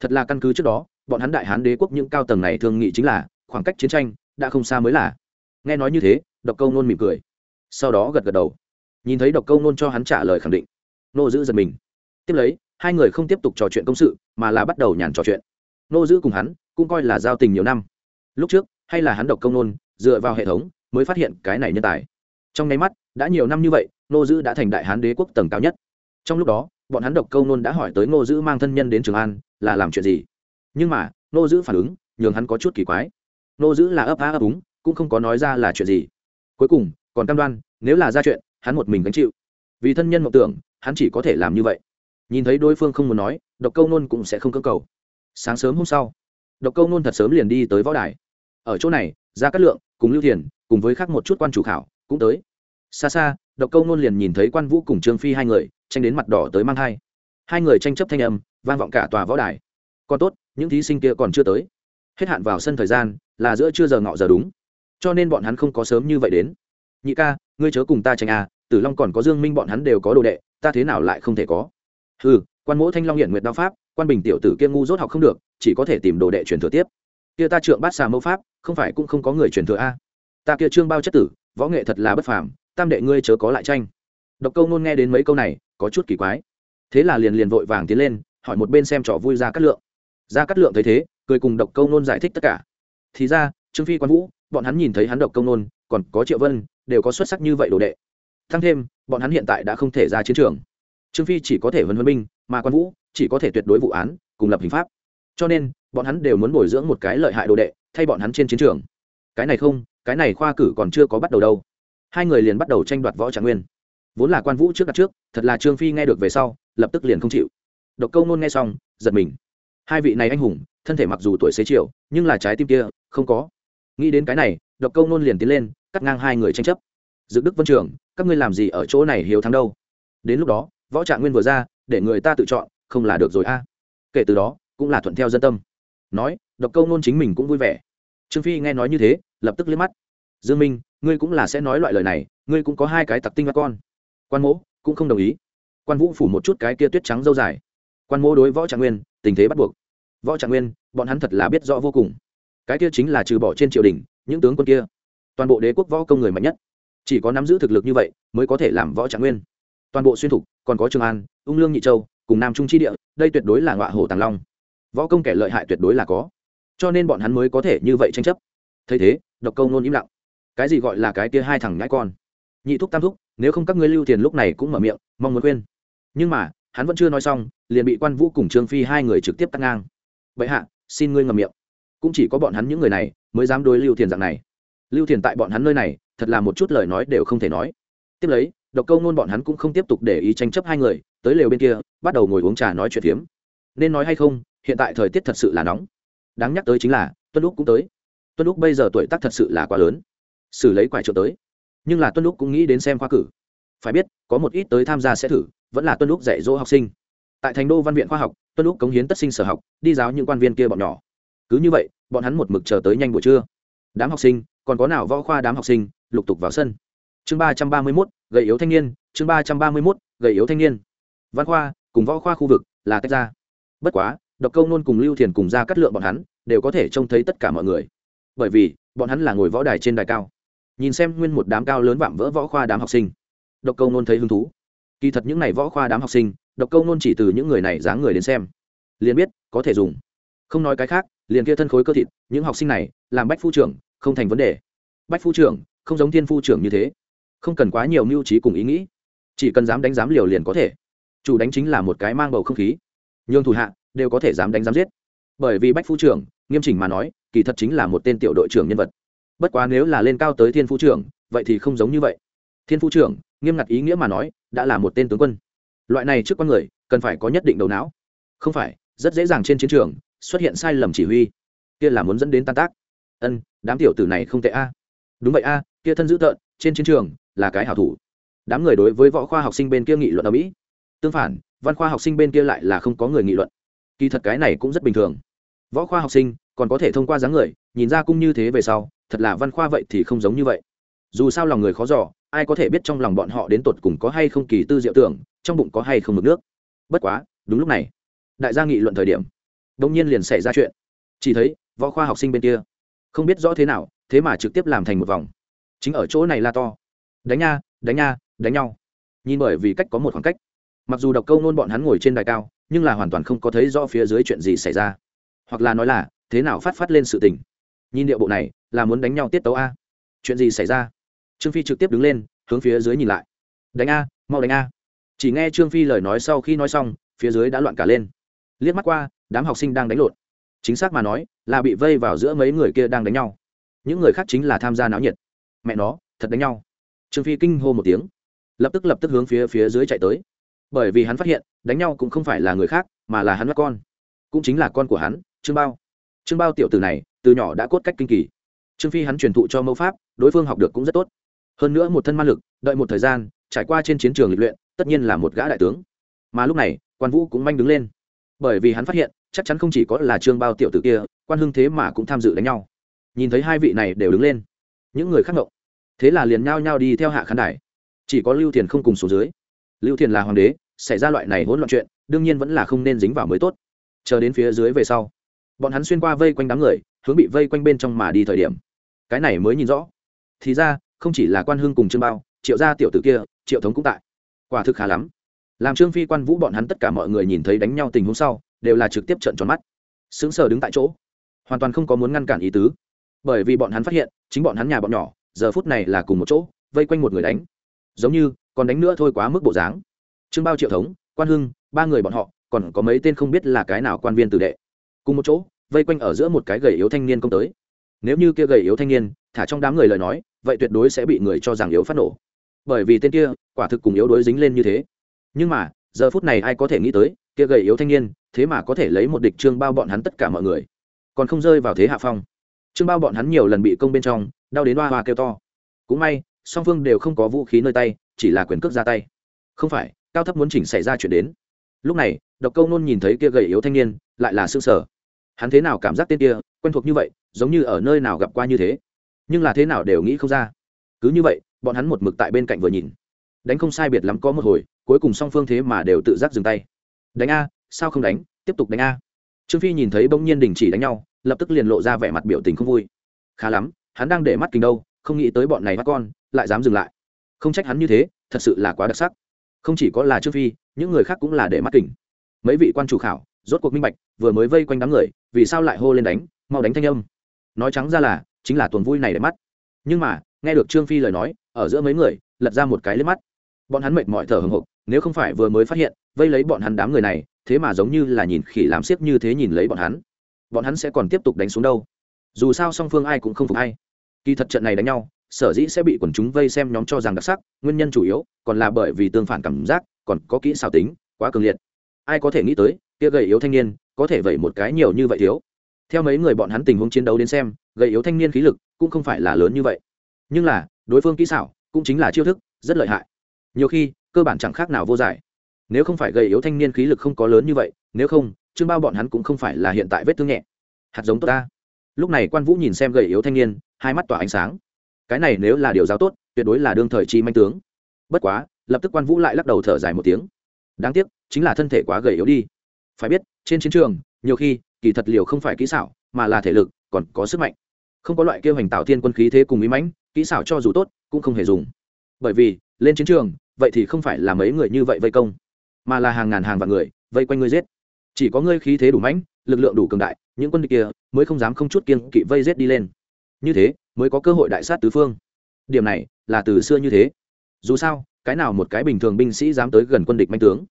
Thật là căn cứ trước đó, bọn hắn đại hán đế quốc những cao tầng này thường nghĩ chính là, khoảng cách chiến tranh đã không xa mới là. Nghe nói như thế, độc câu nôn mỉm cười. Sau đó gật gật đầu. Nhìn thấy độc câu nôn cho hắn trả lời khẳng định. Nô giữ giật mình. Tiếp lấy, hai người không tiếp tục trò chuyện công sự, mà là bắt đầu nhàn trò chuyện. Nô giữ cùng hắn cũng coi là giao tình nhiều năm. Lúc trước, hay là hắn độc công nôn dựa vào hệ thống mới phát hiện cái này nhân tài trong nháy mắt, đã nhiều năm như vậy, Ngô Dữ đã thành đại hán đế quốc tầng cao nhất. Trong lúc đó, bọn hắn độc câu nôn đã hỏi tới Ngô Dữ mang thân nhân đến trường an, là làm chuyện gì? Nhưng mà, Ngô Dữ phản ứng, nhường hắn có chút kỳ quái. Ngô Dữ là ấp á ấp úng, cũng không có nói ra là chuyện gì. Cuối cùng, còn cam đoan, nếu là ra chuyện, hắn một mình gánh chịu. Vì thân nhân mộng tưởng, hắn chỉ có thể làm như vậy. Nhìn thấy đối phương không muốn nói, độc câu nôn cũng sẽ không cơ cầu. Sáng sớm hôm sau, độc câu nôn thật sớm liền đi tới võ đài. Ở chỗ này ra cát lượng cùng lưu thiền, cùng với khác một chút quan chủ khảo cũng tới. Xa xa, độc câu nôn liền nhìn thấy quan vũ cùng trương phi hai người, tranh đến mặt đỏ tới mang hai hai người tranh chấp thanh âm, vang vọng cả tòa võ đài. Còn tốt, những thí sinh kia còn chưa tới. Hết hạn vào sân thời gian, là giữa trưa giờ ngọ giờ đúng. Cho nên bọn hắn không có sớm như vậy đến. Nhị ca, ngươi chớ cùng ta tranh à tử long còn có dương minh bọn hắn đều có đồ đệ, ta thế nào lại không thể có? Ừ quan mỗ thanh long hiện nguyệt đao pháp, quan bình tiểu tử kia ngu dốt học không được, chỉ có thể tìm đồ đệ truyền thừa tiếp. Kia ta trượng bát xà mẫu pháp, không phải cũng không có người truyền thừa a ta kia trương bao chất tử võ nghệ thật là bất phàm, tam đệ ngươi chớ có lại tranh. Độc câu nôn nghe đến mấy câu này, có chút kỳ quái. Thế là liền liền vội vàng tiến lên, hỏi một bên xem trò vui ra cắt lượng. Ra cắt lượng thấy thế, cười cùng độc câu nôn giải thích tất cả. Thì ra, trương phi quan vũ, bọn hắn nhìn thấy hắn độc câu nôn, còn có triệu vân, đều có xuất sắc như vậy đồ đệ. Thăng thêm, bọn hắn hiện tại đã không thể ra chiến trường. Trương phi chỉ có thể vân vân binh, mà quan vũ chỉ có thể tuyệt đối vụ án, cùng lập hình pháp. Cho nên, bọn hắn đều muốn bồi dưỡng một cái lợi hại đồ đệ, thay bọn hắn trên chiến trường. Cái này không cái này khoa cử còn chưa có bắt đầu đâu. Hai người liền bắt đầu tranh đoạt võ trạng nguyên. Vốn là quan vũ trước đặt trước, thật là trương phi nghe được về sau, lập tức liền không chịu. Độc câu nôn nghe xong, giật mình. Hai vị này anh hùng, thân thể mặc dù tuổi xế chiều, nhưng là trái tim kia, không có. Nghĩ đến cái này, độc câu nôn liền tiến lên, cắt ngang hai người tranh chấp. Dự đức vân trường, các ngươi làm gì ở chỗ này hiếu thắng đâu? Đến lúc đó, võ trạng nguyên vừa ra, để người ta tự chọn, không là được rồi a. Kể từ đó, cũng là thuận theo dân tâm. Nói, độc câu nôn chính mình cũng vui vẻ. Trương phi nghe nói như thế lập tức liếc mắt. Dương minh, ngươi cũng là sẽ nói loại lời này, ngươi cũng có hai cái tặc tinh các con. Quan mỗ cũng không đồng ý. Quan vũ phủ một chút cái kia tuyết trắng dâu dài. Quan mỗ đối võ trạng nguyên, tình thế bắt buộc. Võ trạng nguyên, bọn hắn thật là biết rõ vô cùng. Cái kia chính là trừ bỏ trên triều đình, những tướng quân kia. Toàn bộ đế quốc võ công người mạnh nhất. Chỉ có nắm giữ thực lực như vậy mới có thể làm võ trạng nguyên. Toàn bộ xuyên thục, còn có trường an, ung lương nhị châu, cùng nam trung chi địa, đây tuyệt đối là ngọa hổ tàng long. Võ công kẻ lợi hại tuyệt đối là có. Cho nên bọn hắn mới có thể như vậy tranh chấp thấy thế, độc câu nôn im lặng. Cái gì gọi là cái kia hai thằng ngãi con? Nhị thúc, tam thúc, nếu không các ngươi lưu tiền lúc này cũng mở miệng, mong muốn khuyên. Nhưng mà, hắn vẫn chưa nói xong, liền bị quan vũ cùng trương phi hai người trực tiếp cắt ngang. Vậy hạ, xin ngươi ngầm miệng. Cũng chỉ có bọn hắn những người này mới dám đối lưu thiền dạng này. Lưu thiền tại bọn hắn nơi này, thật là một chút lời nói đều không thể nói. Tiếp lấy, độc câu nôn bọn hắn cũng không tiếp tục để ý tranh chấp hai người, tới lều bên kia, bắt đầu ngồi uống trà nói chuyện phiếm. Nên nói hay không, hiện tại thời tiết thật sự là nóng. Đáng nhắc tới chính là tuân lúc cũng tới tuân lúc bây giờ tuổi tác thật sự là quá lớn. Xử lấy quải trượng tới. Nhưng là tuân lúc cũng nghĩ đến xem khoa cử. Phải biết, có một ít tới tham gia sẽ thử, vẫn là tuân lúc dạy dỗ học sinh. Tại thành đô văn viện khoa học, tuân lúc cống hiến tất sinh sở học, đi giáo những quan viên kia bọn nhỏ. Cứ như vậy, bọn hắn một mực chờ tới nhanh buổi trưa. Đám học sinh, còn có nào võ khoa đám học sinh, lục tục vào sân. Chương ba trăm ba mươi mốt, gầy yếu thanh niên. Chương ba trăm ba mươi mốt, gầy yếu thanh niên. Văn khoa, cùng võ khoa khu vực, là tách ra. Bất quá, độc câu nôn cùng lưu thiền cùng ra cắt lượng bọn hắn, đều có thể trông thấy tất cả mọi người bởi vì bọn hắn là ngồi võ đài trên đài cao. Nhìn xem nguyên một đám cao lớn vạm vỡ võ khoa đám học sinh, độc câu nôn thấy hứng thú. Kỳ thật những n à y võ khoa đám học sinh, độc câu nôn chỉ từ những người này dáng người đến xem. Liền biết, có thể dùng. Không nói cái khác, liền kia thân khối cơ thịt, những học sinh này, làm bách phu trưởng, không thành vấn đề. Bách phu trưởng, không giống thiên phu trưởng như thế. Không cần quá nhiều mưu trí cùng ý nghĩ. Chỉ cần dám đánh dám liều liền có thể. Chủ đánh chính là một cái mang bầu không khí. Nhường thủ hạ, đều có thể dám đánh dám giết. Bởi vì bách phu trưởng, nghiêm chỉnh mà nói kỳ thật chính là một tên tiểu đội trưởng nhân vật. Bất quá nếu là lên cao tới thiên phú trưởng, vậy thì không giống như vậy. Thiên phú trưởng, nghiêm ngặt ý nghĩa mà nói, đã là một tên tướng quân. Loại này trước con người, cần phải có nhất định đầu não. Không phải, rất dễ dàng trên chiến trường, xuất hiện sai lầm chỉ huy. Kia là muốn dẫn đến tan tác. Ân, đám tiểu tử này không tệ a. Đúng vậy a, kia thân dữ tợn, trên chiến trường, là cái hảo thủ. Đám người đối với võ khoa học sinh bên kia nghị luận ở mỹ. Tương phản, văn khoa học sinh bên kia lại là không có người nghị luận. Kỳ thật cái này cũng rất bình thường võ khoa học sinh, còn có thể thông qua dáng người, nhìn ra cũng như thế về sau, thật là văn khoa vậy thì không giống như vậy. Dù sao lòng người khó giỏ ai có thể biết trong lòng bọn họ đến tột cùng có hay không kỳ tư diệu tưởng, trong bụng có hay không mực nước. Bất quá, đúng lúc này, đại gia nghị luận thời điểm đông nhiên liền xảy ra chuyện. Chỉ thấy, võ khoa học sinh bên kia, không biết rõ thế nào, thế mà trực tiếp làm thành một vòng. Chính ở chỗ này là to. Đánh nha đánh nha, đánh nhau. Nhìn bởi vì cách có một khoảng cách. Mặc dù độc câu nôn bọn hắn ngồi trên đài cao, nhưng là hoàn toàn không có thấy rõ phía dưới chuyện gì xảy ra hoặc là nói là, thế nào phát phát lên sự tình. Nhìn điệu bộ này, là muốn đánh nhau tiết tấu a. Chuyện gì xảy ra? Trương phi trực tiếp đứng lên, hướng phía dưới nhìn lại. Đánh a, mau đánh a. Chỉ nghe trương phi lời nói sau khi nói xong, phía dưới đã loạn cả lên. Liếc mắt qua, đám học sinh đang đánh lộn. Chính xác mà nói, là bị vây vào giữa mấy người kia đang đánh nhau. Những người khác chính là tham gia náo nhiệt. Mẹ nó, thật đánh nhau. Trương phi kinh hô một tiếng. Lập tức lập tức hướng phía phía dưới chạy tới. Bởi vì hắn phát hiện, đánh nhau cũng không phải là người khác, mà là hắn mắt con. Cũng chính là con của hắn trương bao. Trương bao tiểu tử này, từ nhỏ đã cốt cách kinh kỳ. Trương phi hắn truyền thụ cho mẫu pháp, đối phương học được cũng rất tốt. Hơn nữa một thân ma lực, đợi một thời gian, trải qua trên chiến trường lịch luyện, tất nhiên là một gã đại tướng. Mà lúc này, quan vũ cũng manh đứng lên. Bởi vì hắn phát hiện, chắc chắn không chỉ có là trương bao tiểu tử kia, quan hưng thế mà cũng tham dự đánh nhau. Nhìn thấy hai vị này đều đứng lên. Những người khác ngộ. Thế là liền nhao nhao đi theo hạ khán đài. Chỉ có lưu thiền không cùng số dưới. Lưu thiền là hoàng đế, xảy ra loại này hỗn loạn chuyện, đương nhiên vẫn là không nên dính vào mới tốt. Chờ đến phía dưới về sau bọn hắn xuyên qua vây quanh đám người, hướng bị vây quanh bên trong mà đi thời điểm. Cái này mới nhìn rõ. Thì ra, không chỉ là quan hưng cùng trương bao, triệu gia tiểu tử kia, triệu thống cũng tại. Quả thực khá lắm. Làm trương phi quan vũ bọn hắn tất cả mọi người nhìn thấy đánh nhau tình huống sau, đều là trực tiếp trận tròn mắt. Sững sờ đứng tại chỗ. Hoàn toàn không có muốn ngăn cản ý tứ. Bởi vì bọn hắn phát hiện, chính bọn hắn nhà bọn nhỏ, giờ phút này là cùng một chỗ, vây quanh một người đánh. Giống như, còn đánh nữa thôi quá mức bộ dáng. Trương bao, triệu thống, quan hưng, ba người bọn họ, còn có mấy tên không biết là cái nào quan viên tử đệ cùng một chỗ, vây quanh ở giữa một cái gầy yếu thanh niên công tới. Nếu như kia gầy yếu thanh niên thả trong đám người lời nói, vậy tuyệt đối sẽ bị người cho rằng yếu phát nổ. Bởi vì tên kia, quả thực cùng yếu đối dính lên như thế. Nhưng mà, giờ phút này ai có thể nghĩ tới, kia gầy yếu thanh niên, thế mà có thể lấy một địch trương bao bọn hắn tất cả mọi người. Còn không rơi vào thế hạ phong. Trương bao bọn hắn nhiều lần bị công bên trong, đau đến hoa hoa kêu to. Cũng may, song phương đều không có vũ khí nơi tay, chỉ là quyền cước ra tay. Không phải, cao thấp muốn chỉnh xảy ra chuyện đến. Lúc này, độc câu nôn nhìn thấy kia gầy yếu thanh niên, lại là s ư ơ n g sở hắn thế nào cảm giác tên kia, quen thuộc như vậy, giống như ở nơi nào gặp qua như thế. Nhưng là thế nào đều nghĩ không ra. Cứ như vậy, bọn hắn một mực tại bên cạnh vừa nhìn. Đánh không sai biệt lắm có một hồi, cuối cùng song phương thế mà đều tự giác dừng tay. Đánh a, sao không đánh? Tiếp tục đánh a. Trương phi nhìn thấy bỗng nhiên đình chỉ đánh nhau, lập tức liền lộ ra vẻ mặt biểu tình không vui. Khá lắm, hắn đang để mắt kinh đâu, không nghĩ tới bọn này mắt con, lại dám dừng lại. Không trách hắn như thế, thật sự là quá đặc sắc. Không chỉ có là trương phi, những người khác cũng là để mắt kỉnh mấy vị quan chủ khảo rốt cuộc minh bạch, vừa mới vây quanh đám người, vì sao lại hô lên đánh, mau đánh thanh âm. Nói trắng ra là, chính là tuần vui này để mắt. Nhưng mà, nghe được trương phi lời nói, ở giữa mấy người, lật ra một cái lên mắt. Bọn hắn mệt mỏi thở hồng hộc, nếu không phải vừa mới phát hiện, vây lấy bọn hắn đám người này, thế mà giống như là nhìn khỉ làm xiếc như thế nhìn lấy bọn hắn. Bọn hắn sẽ còn tiếp tục đánh xuống đâu? Dù sao song phương ai cũng không phục ai. Kỳ thật trận này đánh nhau, sở dĩ sẽ bị quần chúng vây xem nhóm cho rằng đặc sắc, nguyên nhân chủ yếu, còn là bởi vì tương phản cảm giác, còn có kỹ xảo tính, quá cường liệt. Ai có thể nghĩ tới kia gầy yếu thanh niên, có thể vậy một cái nhiều như vậy thiếu. Theo mấy người bọn hắn tình huống chiến đấu đến xem, gầy yếu thanh niên khí lực cũng không phải là lớn như vậy. Nhưng là, đối phương kỹ xảo cũng chính là chiêu thức, rất lợi hại. Nhiều khi, cơ bản chẳng khác nào vô giải. Nếu không phải gầy yếu thanh niên khí lực không có lớn như vậy, nếu không chương bao bọn hắn cũng không phải là hiện tại vết thương nhẹ. Hạt giống tốt ta. Lúc này quan vũ nhìn xem gầy yếu thanh niên, hai mắt tỏa ánh sáng. Cái này nếu là điều giáo tốt, tuyệt đối là đương thời chi manh tướng. Bất quá, lập tức quan vũ lại lắc đầu thở dài một tiếng. Đáng tiếc, chính là thân thể quá gầy yếu đi phải biết, trên chiến trường, nhiều khi, kỳ thật liều không phải kỹ xảo, mà là thể lực, còn có sức mạnh. Không có loại kêu hành tạo thiên quân khí thế cùng ý mãnh, kỹ xảo cho dù tốt, cũng không hề dùng. Bởi vì, lên chiến trường, vậy thì không phải là mấy người như vậy vây công, mà là hàng ngàn hàng vạn người vây quanh ngươi giết. Chỉ có ngươi khí thế đủ mãnh, lực lượng đủ cường đại, những quân địch kia mới không dám không chút kiên kỵ vây giết đi lên. Như thế, mới có cơ hội đại sát tứ phương. Điểm này là từ xưa như thế. Dù sao, cái nào một cái bình thường binh sĩ dám tới gần quân địch manh tướng?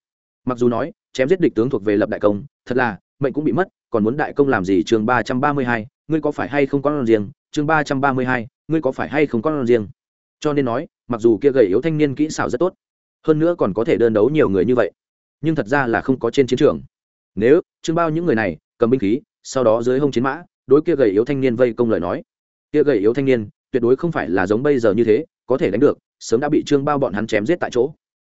Mặc dù nói, chém giết địch tướng thuộc về lập đại công, thật là, mệnh cũng bị mất, còn muốn đại công làm gì? Chương ba trăm ba mươi hai, ngươi có phải hay không có con riêng? Chương ba trăm ba mươi hai, ngươi có phải hay không có con riêng? Cho nên nói, mặc dù kia gầy yếu thanh niên kỹ xảo rất tốt, hơn nữa còn có thể đơn đấu nhiều người như vậy, nhưng thật ra là không có trên chiến trường. Nếu chương bao những người này, cầm binh khí, sau đó dưới hông chiến mã, đối kia gầy yếu thanh niên vây công lời nói. Kia gầy yếu thanh niên, tuyệt đối không phải là giống bây giờ như thế, có thể đánh được, sớm đã bị trương bao bọn hắn chém giết tại chỗ.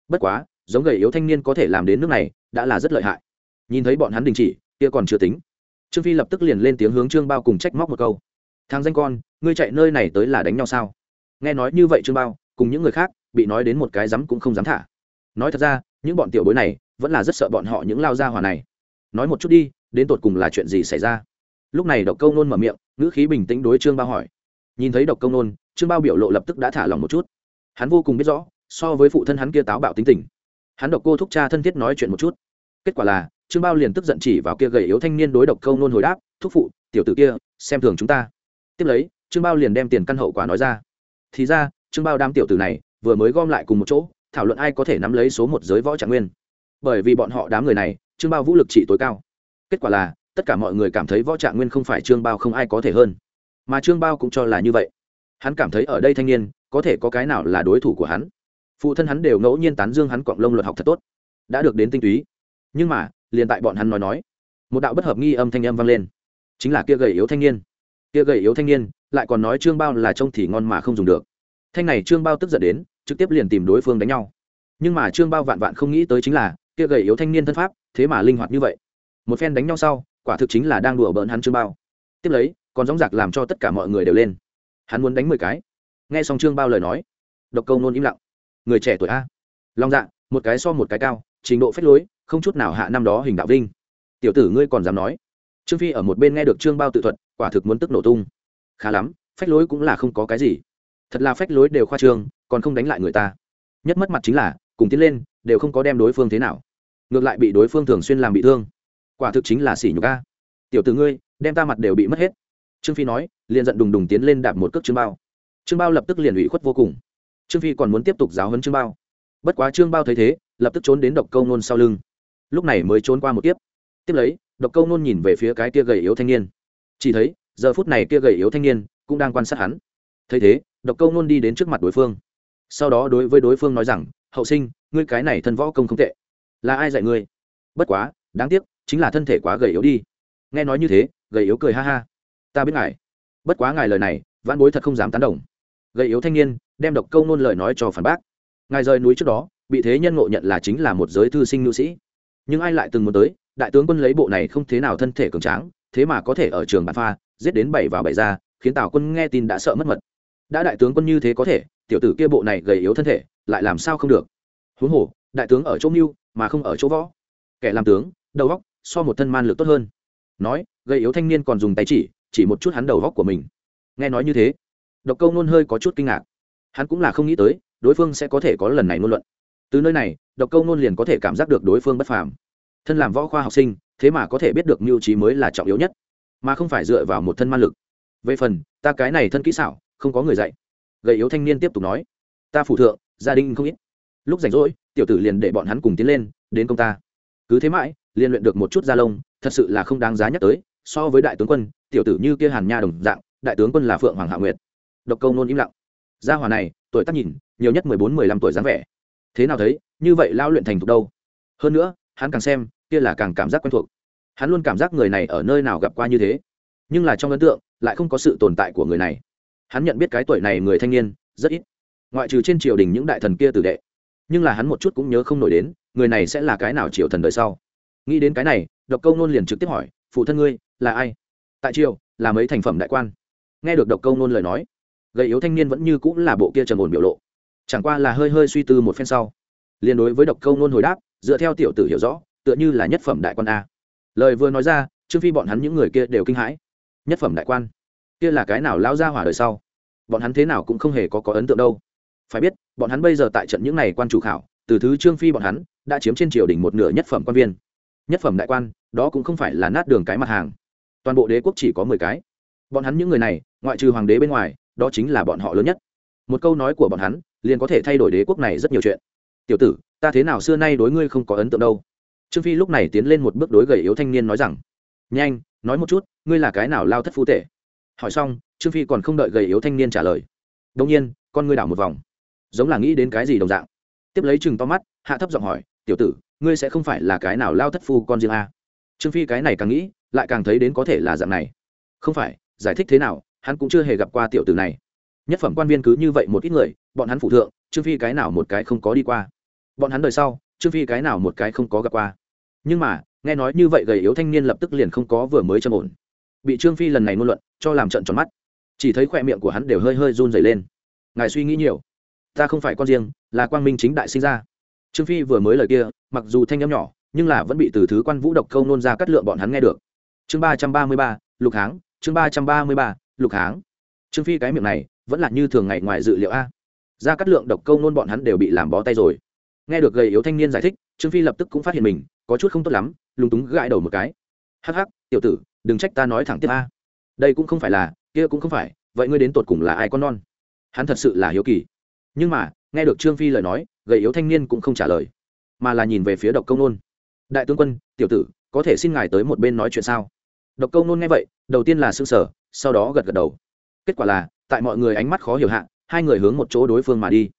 Bất quá giống gầy yếu thanh niên có thể làm đến nước này, đã là rất lợi hại. Nhìn thấy bọn hắn đình chỉ, kia còn chưa tính. Trương phi lập tức liền lên tiếng hướng trương bao cùng trách móc một câu. Thang danh con, ngươi chạy nơi này tới là đánh nhau sao? Nghe nói như vậy trương bao, cùng những người khác, bị nói đến một cái dám cũng không dám thả. Nói thật ra, những bọn tiểu bối này, vẫn là rất sợ bọn họ những lao gia hỏa này. Nói một chút đi, đến tột cùng là chuyện gì xảy ra? Lúc này độc câu nôn mở miệng, ngữ khí bình tĩnh đối trương bao hỏi. Nhìn thấy độc câu nôn, trương bao biểu lộ lập tức đã thả lòng một chút. Hắn vô cùng biết rõ, so với phụ thân hắn kia táo bạo tính tình hắn độc cô thúc cha thân thiết nói chuyện một chút. Kết quả là, trương bao liền tức giận chỉ vào kia gầy yếu thanh niên đối độc câu nôn hồi đáp, thúc phụ, tiểu tử kia, xem thường chúng ta. Tiếp lấy, trương bao liền đem tiền căn hậu quả nói ra. Thì ra, trương bao đám tiểu tử này, vừa mới gom lại cùng một chỗ, thảo luận ai có thể nắm lấy số một giới võ trạng nguyên. Bởi vì bọn họ đám người này, trương bao vũ lực trị tối cao. Kết quả là, tất cả mọi người cảm thấy võ trạng nguyên không phải trương bao không ai có thể hơn. Mà trương bao cũng cho là như vậy. Hắn cảm thấy ở đây thanh niên, có thể có cái nào là đối thủ của hắn phụ thân hắn đều ngẫu nhiên tán dương hắn quặng lông luật học thật tốt, đã được đến tinh túy. Nhưng mà, liền tại bọn hắn nói nói, một đạo bất hợp nghi âm thanh âm vang lên. Chính là kia gầy yếu thanh niên. Kia gầy yếu thanh niên, lại còn nói trương bao là trông thì ngon mà không dùng được. Thanh này trương bao tức giận đến, trực tiếp liền tìm đối phương đánh nhau. Nhưng mà trương bao vạn vạn không nghĩ tới chính là, kia gầy yếu thanh niên thân pháp, thế mà linh hoạt như vậy. Một phen đánh nhau sau, quả thực chính là đang đùa bỡn hắn trương bao. Tiếp lấy, còn dóng giặc làm cho tất cả mọi người đều lên. Hắn muốn đánh mười cái. Nghe xong trương bao lời nói, độc câu nôn im lặng người trẻ tuổi a. Long dạ một cái so một cái cao, trình độ phép lối, không chút nào hạ năm đó hình đạo vinh. Tiểu tử ngươi còn dám nói. Trương phi ở một bên nghe được trương bao tự thuật, quả thực muốn tức nổ tung. Khá lắm, phách lối cũng là không có cái gì. Thật là phách lối đều khoa trương, còn không đánh lại người ta. Nhất mất mặt chính là, cùng tiến lên, đều không có đem đối phương thế nào. Ngược lại bị đối phương thường xuyên làm bị thương. Quả thực chính là xỉ nhục a. Tiểu tử ngươi, đem ta mặt đều bị mất hết. Trương phi nói, liền giận đùng đùng tiến lên đạp một cước trương bao. Trương bao lập tức liền ủy khuất vô cùng trương phi còn muốn tiếp tục giáo hấn trương bao. Bất quá trương bao thấy thế, lập tức trốn đến độc câu nôn sau lưng. Lúc này mới trốn qua một tiếp tiếp lấy, độc câu nôn nhìn về phía cái kia gầy yếu thanh niên. Chỉ thấy, giờ phút này kia gầy yếu thanh niên cũng đang quan sát hắn. Thấy thế, độc câu nôn đi đến trước mặt đối phương. Sau đó đối với đối phương nói rằng, hậu sinh, ngươi cái này thân võ công không tệ. Là ai dạy ngươi? Bất quá, đáng tiếc, chính là thân thể quá gầy yếu đi. Nghe nói như thế, gầy yếu cười ha ha. Ta biết ngài. Bất quá ngài lời này văn bối thật không dám tán đồng. Gầy yếu thanh niên đem độc câu nôn lời nói cho phản bác. Ngài rời núi trước đó, bị thế nhân ngộ nhận là chính là một giới thư sinh nữ sĩ. Nhưng ai lại từng muốn tới, đại tướng quân lấy bộ này không thế nào thân thể cường tráng, thế mà có thể ở trường bàn pha, giết đến bảy vào bảy ra, khiến tào quân nghe tin đã sợ mất mật. Đã đại tướng quân như thế có thể, tiểu tử kia bộ này gầy yếu thân thể, lại làm sao không được? Huống hồ, đại tướng ở chỗ mưu, mà không ở chỗ võ. Kẻ làm tướng, đầu góc so một thân man lực tốt hơn. Nói, gầy yếu thanh niên còn dùng tay chỉ chỉ một chút hắn đầu góc của mình. Nghe nói như thế, độc câu nôn hơi có chút kinh ngạc hắn cũng là không nghĩ tới, đối phương sẽ có thể có lần này ngôn luận. Từ nơi này, độc câu nôn liền có thể cảm giác được đối phương bất phàm. Thân làm võ khoa học sinh, thế mà có thể biết được mưu trí mới là trọng yếu nhất, mà không phải dựa vào một thân man lực. Về phần, ta cái này thân kỹ xảo, không có người dạy. Gầy yếu thanh niên tiếp tục nói, ta phụ thượng, gia đình không ít. Lúc rảnh rỗi, tiểu tử liền để bọn hắn cùng tiến lên, đến công ta. Cứ thế mãi, liền luyện được một chút da lông, thật sự là không đáng giá nhắc tới, so với đại tướng quân, tiểu tử như kia hàn nha đồng dạng, đại tướng quân là phượng hoàng hạ nguyệt. Độc câu nôn im lặng gia hòa này, tuổi tác nhìn, nhiều nhất mười bốn, mười lăm tuổi dáng vẻ. Thế nào thấy, như vậy lao luyện thành thục đâu? Hơn nữa, hắn càng xem, kia là càng cảm giác quen thuộc. Hắn luôn cảm giác người này ở nơi nào gặp qua như thế. Nhưng là trong ấn tượng, lại không có sự tồn tại của người này. Hắn nhận biết cái tuổi này người thanh niên, rất ít. Ngoại trừ trên triều đình những đại thần kia tử đệ. Nhưng là hắn một chút cũng nhớ không nổi đến, người này sẽ là cái nào triều thần đời sau. Nghĩ đến cái này, độc câu nôn liền trực tiếp hỏi, phụ thân ngươi, là ai? Tại triều, là mấy thành phẩm đại quan. Nghe được độc câu nôn lời nói gầy yếu thanh niên vẫn như cũng là bộ kia trầm ổn biểu lộ. Chẳng qua là hơi hơi suy tư một phen sau liên đối với độc câu nôn hồi đáp, dựa theo tiểu tử hiểu rõ, tựa như là nhất phẩm đại quan a. Lời vừa nói ra, trương phi bọn hắn những người kia đều kinh hãi. Nhất phẩm đại quan? Kia là cái nào lão ra hỏa đời sau? Bọn hắn thế nào cũng không hề có có ấn tượng đâu. Phải biết, bọn hắn bây giờ tại trận những n à y quan chủ khảo, từ thứ trương phi bọn hắn, đã chiếm trên triều đình một nửa nhất phẩm quan viên. Nhất phẩm đại quan, đó cũng không phải là nát đường cái mặt hàng. Toàn bộ đế quốc chỉ có mười cái. Bọn hắn những người này, ngoại trừ hoàng đế bên ngoài đó chính là bọn họ lớn nhất. Một câu nói của bọn hắn, liền có thể thay đổi đế quốc này rất nhiều chuyện. Tiểu tử, ta thế nào xưa nay đối ngươi không có ấn tượng đâu? Trương phi lúc này tiến lên một bước đối gầy yếu thanh niên nói rằng, nhanh, nói một chút, ngươi là cái nào lao thất phu tệ? Hỏi xong, trương phi còn không đợi gầy yếu thanh niên trả lời. Đông nhiên, con ngươi đảo một vòng, giống là nghĩ đến cái gì đồng dạng. Tiếp lấy chừng to mắt, hạ thấp giọng hỏi, tiểu tử, ngươi sẽ không phải là cái nào lao thất phu con riêng a? Trương phi cái này càng nghĩ, lại càng thấy đến có thể là dạng này. Không phải, giải thích thế nào hắn cũng chưa hề gặp qua tiểu tử này. Nhất phẩm quan viên cứ như vậy một ít người, bọn hắn phụ thượng trương phi cái nào một cái không có đi qua. Bọn hắn đời sau trương phi cái nào một cái không có gặp qua. Nhưng mà, nghe nói như vậy gầy yếu thanh niên lập tức liền không có vừa mới châm ổn. Bị trương phi lần này ngôn luận, cho làm trận tròn mắt. Chỉ thấy khoe miệng của hắn đều hơi hơi run dày lên. Ngài suy nghĩ nhiều. Ta không phải con riêng, là quang minh chính đại sinh ra. Trương phi vừa mới lời kia, mặc dù thanh â m nhỏ, nhưng là vẫn bị từ thứ quan vũ độc câu nôn ra cắt lượng bọn hắn nghe được. Chương ba trăm ba mươi ba, lục háng, chương ba trăm ba mươi ba lục háng. Trương phi cái miệng này vẫn là như thường ngày ngoài dự liệu a. Ra cắt lượng độc câu nôn bọn hắn đều bị làm bó tay rồi. Nghe được gầy yếu thanh niên giải thích, trương phi lập tức cũng phát hiện mình, có chút không tốt lắm, lúng túng gãi đầu một cái. Hắc hắc, tiểu tử, đừng trách ta nói thẳng tiếp a. Đây cũng không phải là, kia cũng không phải, vậy ngươi đến tột cùng là ai con non? Hắn thật sự là hiếu kỳ. Nhưng mà, nghe được trương phi lời nói, gầy yếu thanh niên cũng không trả lời, mà là nhìn về phía độc công nôn. Đại tướng quân, tiểu tử, có thể xin ngài tới một bên nói chuyện sao? Độc công nôn nghe vậy, đầu tiên là s ư n g sở sau đó gật gật đầu. Kết quả là, tại mọi người ánh mắt khó hiểu hạ, hai người hướng một chỗ đối phương mà đi.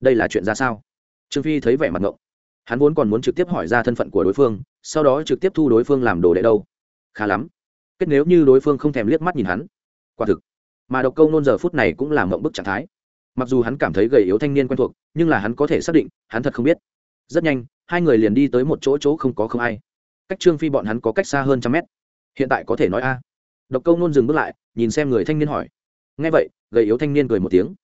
Đây là chuyện ra sao? Trương phi thấy vẻ mặt ngộng. Hắn vốn còn muốn trực tiếp hỏi ra thân phận của đối phương, sau đó trực tiếp thu đối phương làm đồ đệ đâu. Khá lắm. Kết nếu như đối phương không thèm liếc mắt nhìn hắn. Quả thực. Mà độc câu nôn giờ phút này cũng làm mộng bức trạng thái. Mặc dù hắn cảm thấy gầy yếu thanh niên quen thuộc, nhưng là hắn có thể xác định, hắn thật không biết. Rất nhanh, hai người liền đi tới một chỗ chỗ không có không ai. Cách trương phi bọn hắn có cách xa hơn trăm mét. Hiện tại có thể nói a độc câu nôn dừng bước lại, nhìn xem người thanh niên hỏi. Nghe vậy, gầy yếu thanh niên cười một tiếng.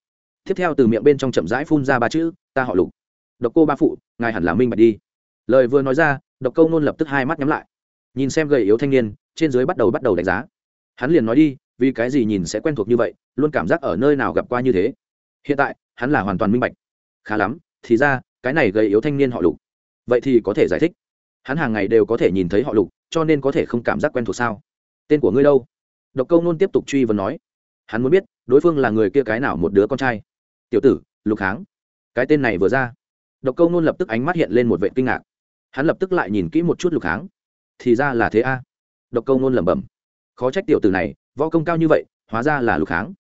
Tiếp theo từ miệng bên trong chậm rãi phun ra ba chữ, ta họ lục. Độc cô ba phụ, ngài hẳn là minh bạch đi. Lời vừa nói ra, độc câu nôn lập tức hai mắt nhắm lại. Nhìn xem gầy yếu thanh niên, trên dưới bắt đầu bắt đầu đánh giá. Hắn liền nói đi, vì cái gì nhìn sẽ quen thuộc như vậy, luôn cảm giác ở nơi nào gặp qua như thế. Hiện tại, hắn là hoàn toàn minh bạch. Khá lắm, thì ra, cái này gầy yếu thanh niên họ lục. Vậy thì có thể giải thích. Hắn hàng ngày đều có thể nhìn thấy họ lục, cho nên có thể không cảm giác quen thuộc sao? Tên của ngươi đâu? Độc câu nôn tiếp tục truy vấn nói, hắn muốn biết, đối phương là người kia cái nào một đứa con trai? Tiểu tử, lục kháng cái tên này vừa ra, độc câu nôn lập tức ánh mắt hiện lên một vệ kinh ngạc. Hắn lập tức lại nhìn kỹ một chút lục kháng thì ra là thế a. Độc câu nôn lẩm bẩm, khó trách tiểu tử này, võ công cao như vậy, hóa ra là lục kháng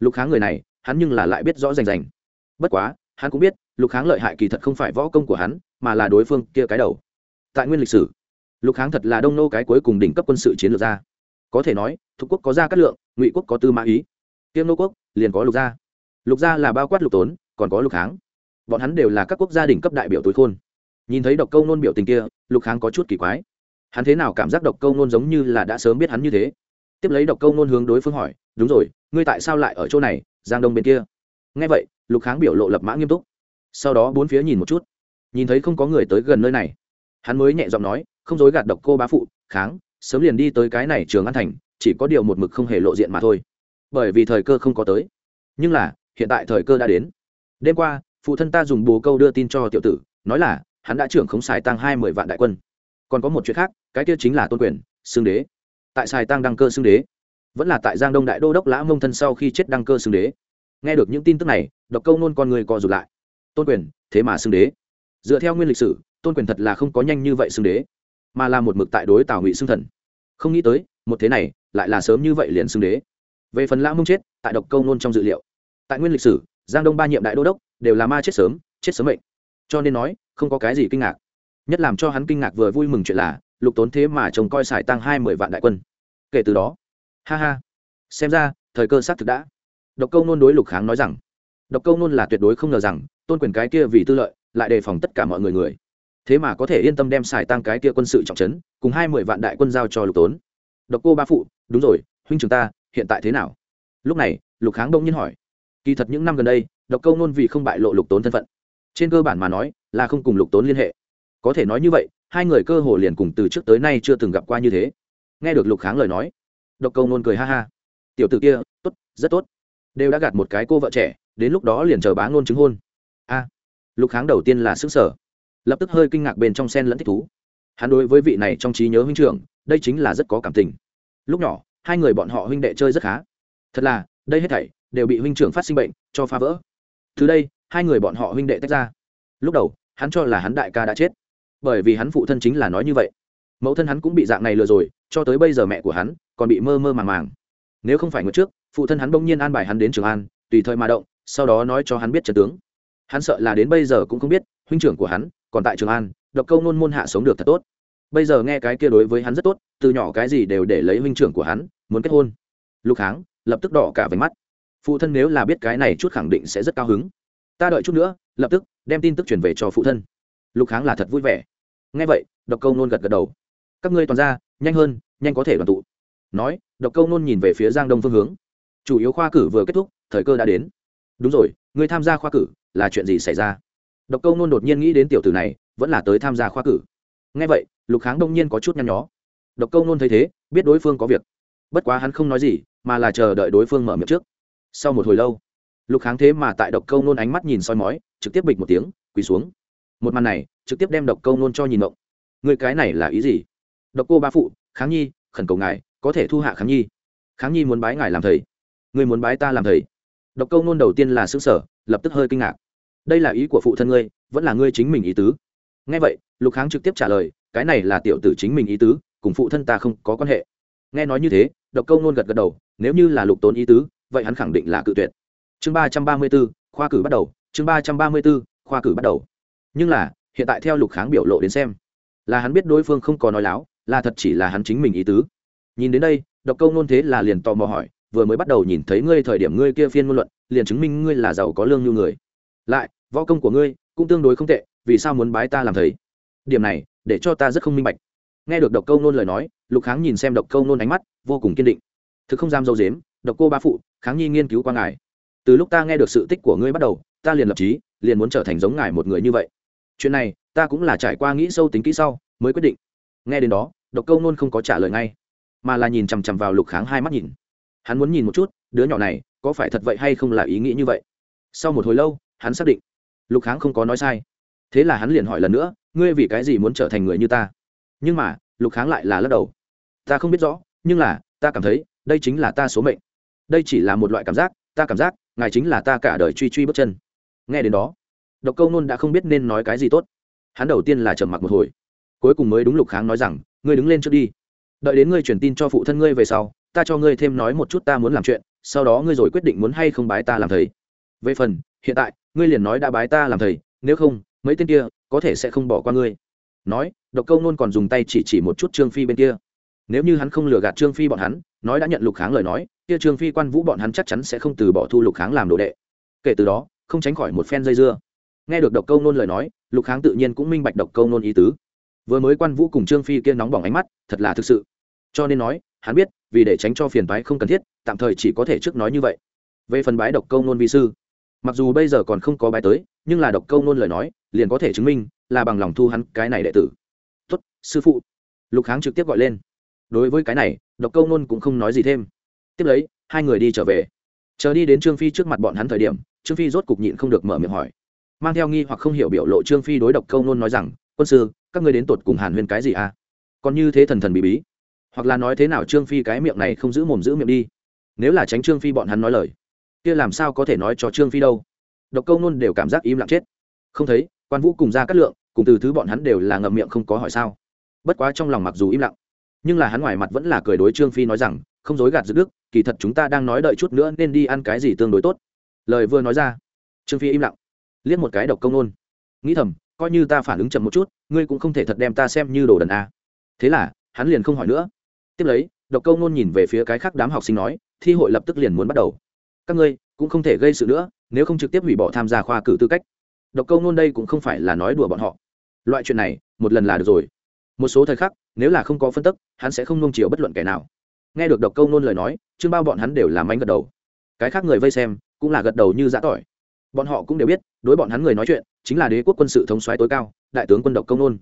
lục kháng người này, hắn nhưng là lại biết rõ rành rành. Bất quá, hắn cũng biết, lục kháng lợi hại kỳ thật không phải võ công của hắn, mà là đối phương kia cái đầu. Tại nguyên lịch sử, lục kháng thật là đông nô cái cuối cùng đỉnh cấp quân sự chiến lược ra có thể nói thuộc quốc có gia cát lượng, ngụy quốc có tư mã ý. Tiêm nô quốc, liền có lục gia. Lục gia là bao quát lục tốn, còn có lục kháng. Bọn hắn đều là các quốc gia đình cấp đại biểu tối khôn. Nhìn thấy độc câu nôn biểu tình kia, lục kháng có chút kỳ quái. Hắn thế nào cảm giác độc câu nôn giống như là đã sớm biết hắn như thế? Tiếp lấy độc câu nôn hướng đối phương hỏi, đúng rồi, ngươi tại sao lại ở chỗ này, giang đông bên kia? Nghe vậy, lục kháng biểu lộ lập mã nghiêm túc. Sau đó bốn phía nhìn một chút. Nhìn thấy không có người tới gần nơi này. Hắn mới nhẹ giọng nói, không dối gạt độc cô bá phụ, kháng sớm liền đi tới cái này trường an thành, chỉ có điều một mực không hề lộ diện mà thôi. Bởi vì thời cơ không có tới. Nhưng là, hiện tại thời cơ đã đến. Đêm qua, phụ thân ta dùng bồ câu đưa tin cho tiểu tử, nói là, hắn đã trưởng khống xài tăng hai mươi vạn đại quân. Còn có một chuyện khác, cái kia chính là tôn quyền xương đế. Tại xài tăng đăng cơ xương đế. Vẫn là tại giang đông đại đô đốc lã mông thân sau khi chết đăng cơ xương đế. Nghe được những tin tức này, độc câu nôn con người co rụt lại. Tôn quyền, thế mà xương đế. Dựa theo nguyên lịch sử, tôn quyền thật là không có nhanh như vậy xương đế mà là một mực tại đối tào ngụy xưng thần. Không nghĩ tới, một thế này lại là sớm như vậy liền xưng đế. Về phần lã mông chết, tại độc câu nôn trong dự liệu. Tại nguyên lịch sử, giang đông ba nhiệm đại đô đốc đều là ma chết sớm chết sớm mệnh. Cho nên nói, không có cái gì kinh ngạc. Nhất làm cho hắn kinh ngạc vừa vui mừng chuyện là, lục tốn thế mà chồng coi xài tăng hai mươi vạn đại quân. Kể từ đó, ha ha. Xem ra, thời cơ xác thực đã. Độc câu nôn đối lục kháng nói rằng, độc câu nôn là tuyệt đối không ngờ rằng, tôn quyền cái kia vì tư lợi, lại đề phòng tất cả mọi người người thế mà có thể yên tâm đem xài tăng cái kia quân sự trọng trấn, cùng hai mươi vạn đại quân giao cho lục tốn. Độc cô ba phụ, đúng rồi, huynh trường ta, hiện tại thế nào? Lúc này, lục kháng đông nhiên hỏi. Kỳ thật những năm gần đây, độc câu nôn vì không bại lộ lục tốn thân phận. Trên cơ bản mà nói, là không cùng lục tốn liên hệ. Có thể nói như vậy, hai người cơ hồ liền cùng từ trước tới nay chưa từng gặp qua như thế. Nghe được lục kháng lời nói, độc câu nôn cười ha ha. Tiểu t ử kia, tốt, rất tốt. Đều đã gạt một cái cô vợ trẻ, đến lúc đó liền chờ bá ngôn chứng hôn. A, lục kháng đầu tiên là xứng sở lập tức hơi kinh ngạc bên trong sen lẫn thích thú. Hắn đối với vị này trong trí nhớ huynh trưởng, đây chính là rất có cảm tình. Lúc nhỏ, hai người bọn họ huynh đệ chơi rất khá. Thật là, đây hết thảy đều bị huynh trưởng phát sinh bệnh, cho phá vỡ. Từ đây, hai người bọn họ huynh đệ tách ra. Lúc đầu, hắn cho là hắn đại ca đã chết. Bởi vì hắn phụ thân chính là nói như vậy. Mẫu thân hắn cũng bị dạng này lừa rồi, cho tới bây giờ mẹ của hắn còn bị mơ mơ màng màng. Nếu không phải ngược trước, phụ thân hắn bỗng nhiên an bài hắn đến trường an, tùy thời mà động, sau đó nói cho hắn biết trận tướng. Hắn sợ là đến bây giờ cũng không biết, huynh trưởng của hắn còn tại trường an, độc câu nôn môn hạ sống được thật tốt. Bây giờ nghe cái kia đối với hắn rất tốt, từ nhỏ cái gì đều để lấy huynh trưởng của hắn, muốn kết hôn. Lục háng lập tức đỏ cả váy mắt. Phụ thân nếu là biết cái này chút khẳng định sẽ rất cao hứng. Ta đợi chút nữa, lập tức đem tin tức truyền về cho phụ thân. Lục háng là thật vui vẻ. Nghe vậy, độc câu nôn gật gật đầu. Các ngươi toàn ra, nhanh hơn, nhanh có thể đoàn tụ. Nói, độc câu nôn nhìn về phía giang đông phương hướng. Chủ yếu khoa cử vừa kết thúc, thời cơ đã đến. Đúng rồi, ngươi tham gia khoa cử, là chuyện gì xảy ra? Độc câu nôn đột nhiên nghĩ đến tiểu tử này, vẫn là tới tham gia khoa cử. Ngay vậy, lục kháng đông nhiên có chút nhăn nhó. Độc câu nôn thấy thế, biết đối phương có việc. Bất quá hắn không nói gì, mà là chờ đợi đối phương mở miệng trước. Sau một hồi lâu, lục kháng thế mà tại độc câu nôn ánh mắt nhìn soi mói, trực tiếp bịch một tiếng, quỳ xuống. Một màn này, trực tiếp đem độc câu nôn cho nhìn mộng người cái này là ý gì? Độc cô ba phụ, kháng nhi, khẩn cầu ngài, có thể thu hạ kháng nhi. Kháng nhi muốn bái ngài làm thầy. Người muốn bái ta làm thầy. Độc câu nôn đầu tiên là xứng sở lập tức hơi kinh ngạc đây là ý của phụ thân ngươi, vẫn là ngươi chính mình ý tứ. Nghe vậy, lục kháng trực tiếp trả lời, cái này là tiểu tử chính mình ý tứ, cùng phụ thân ta không có quan hệ. Nghe nói như thế, độc câu nôn gật gật đầu, nếu như là lục tốn ý tứ, vậy hắn khẳng định là cự tuyệt. Chương ba trăm ba mươi b ố khoa cử bắt đầu, chương ba trăm ba mươi b ố khoa cử bắt đầu. Nhưng là, hiện tại theo lục kháng biểu lộ đến xem, là hắn biết đối phương không có nói láo, là thật chỉ là hắn chính mình ý tứ. Nhìn đến đây, độc câu nôn thế là liền tò mò hỏi, vừa mới bắt đầu nhìn thấy ngươi thời điểm ngươi kia phiên ngôn luận, liền chứng minh ngươi là giàu có lương như người. Lại võ công của ngươi cũng tương đối không tệ, vì sao muốn bái ta làm thầy? Điểm này, để cho ta rất không minh bạch. Nghe được độc câu nôn lời nói, lục kháng nhìn xem độc câu nôn ánh mắt, vô cùng kiên định. Thực không dám dâu dếm, độc cô ba phụ, kháng nhi nghiên cứu qua ngài. Từ lúc ta nghe được sự tích của ngươi bắt đầu, ta liền lập trí liền muốn trở thành giống ngài một người như vậy. Chuyện này, ta cũng là trải qua nghĩ sâu tính kỹ sau, mới quyết định. Nghe đến đó, độc câu nôn không có trả lời ngay, mà là nhìn chằm chằm vào lục kháng hai mắt nhìn. Hắn muốn nhìn một chút, đứa nhỏ này có phải thật vậy hay không là ý nghĩ như vậy. Sau một hồi lâu, hắn xác định lục kháng không có nói sai. Thế là hắn liền hỏi lần nữa, ngươi vì cái gì muốn trở thành người như ta? Nhưng mà, lục kháng lại là lắc đầu. Ta không biết rõ, nhưng là, ta cảm thấy, đây chính là ta số mệnh. Đây chỉ là một loại cảm giác, ta cảm giác, ngài chính là ta cả đời truy truy bước chân. Nghe đến đó, độc câu nôn đã không biết nên nói cái gì tốt. Hắn đầu tiên là trầm mặc một hồi. Cuối cùng mới đúng lục kháng nói rằng, ngươi đứng lên trước đi. Đợi đến ngươi truyền tin cho phụ thân ngươi về sau, ta cho ngươi thêm nói một chút ta muốn làm chuyện, sau đó ngươi rồi quyết định muốn hay không bái ta làm thầy. Về phần hiện tại, ngươi liền nói đã bái ta làm thầy, nếu không, mấy tên kia có thể sẽ không bỏ qua ngươi. Nói, độc câu nôn còn dùng tay chỉ chỉ một chút trương phi bên kia. Nếu như hắn không lừa gạt trương phi bọn hắn, nói đã nhận lục kháng lời nói, kia trương phi quan vũ bọn hắn chắc chắn sẽ không từ bỏ thu lục kháng làm đồ đệ. Kể từ đó, không tránh khỏi một phen dây dưa. Nghe được độc câu nôn lời nói, lục kháng tự nhiên cũng minh bạch độc câu nôn ý tứ. Vừa mới quan vũ cùng trương phi kia nóng bỏng ánh mắt, thật là thực sự. Cho nên nói, hắn biết, vì để tránh cho phiền toái không cần thiết, tạm thời chỉ có thể trước nói như vậy. Về phần bái độc câu nôn vi sư mặc dù bây giờ còn không có bái tới, nhưng là độc câu nôn lời nói, liền có thể chứng minh là bằng lòng thu hắn cái này đệ tử. Tuất sư phụ. Lục kháng trực tiếp gọi lên. Đối với cái này độc câu nôn cũng không nói gì thêm. Tiếp lấy, hai người đi trở về. Chờ đi đến trương phi trước mặt bọn hắn thời điểm, trương phi rốt cục nhịn không được mở miệng hỏi. Mang theo nghi hoặc không hiểu biểu lộ trương phi đối độc câu nôn nói rằng, quân sư, các ngươi đến tột cùng hàn huyên cái gì à? Còn như thế thần thần bí bí. Hoặc là nói thế nào trương phi cái miệng này không giữ mồm giữ miệng đi. Nếu là tránh trương phi bọn hắn nói lời kia làm sao có thể nói cho trương phi đâu? Độc câu nôn đều cảm giác im lặng chết. Không thấy, quan vũ cùng ra cắt lượng, cùng từ thứ bọn hắn đều là ngậm miệng không có hỏi sao. Bất quá trong lòng mặc dù im lặng, nhưng là hắn ngoài mặt vẫn là cười đối trương phi nói rằng, không dối gạt giữ đức, kỳ thật chúng ta đang nói đợi chút nữa nên đi ăn cái gì tương đối tốt. Lời vừa nói ra, trương phi im lặng, liếc một cái độc công nôn. Nghĩ thầm, coi như ta phản ứng chậm một chút, ngươi cũng không thể thật đem ta xem như đồ đần a. Thế là, hắn liền không hỏi nữa. Tiếp lấy, độc câu nôn nhìn về phía cái khác đám học sinh nói, thi hội lập tức liền muốn bắt đầu các ngươi cũng không thể gây sự nữa, nếu không trực tiếp hủy bỏ tham gia khoa cử tư cách. Độc câu nôn đây cũng không phải là nói đùa bọn họ. Loại chuyện này, một lần là được rồi. Một số thời khắc, nếu là không có phân tức, hắn sẽ không nung chiều bất luận kẻ nào. Nghe được độc câu nôn lời nói chương bao bọn hắn đều làm anh gật đầu. Cái khác người vây xem, cũng là gật đầu như giã tỏi. Bọn họ cũng đều biết, đối bọn hắn người nói chuyện, chính là đế quốc quân sự thống soái tối cao, đại tướng quân độc câu nôn.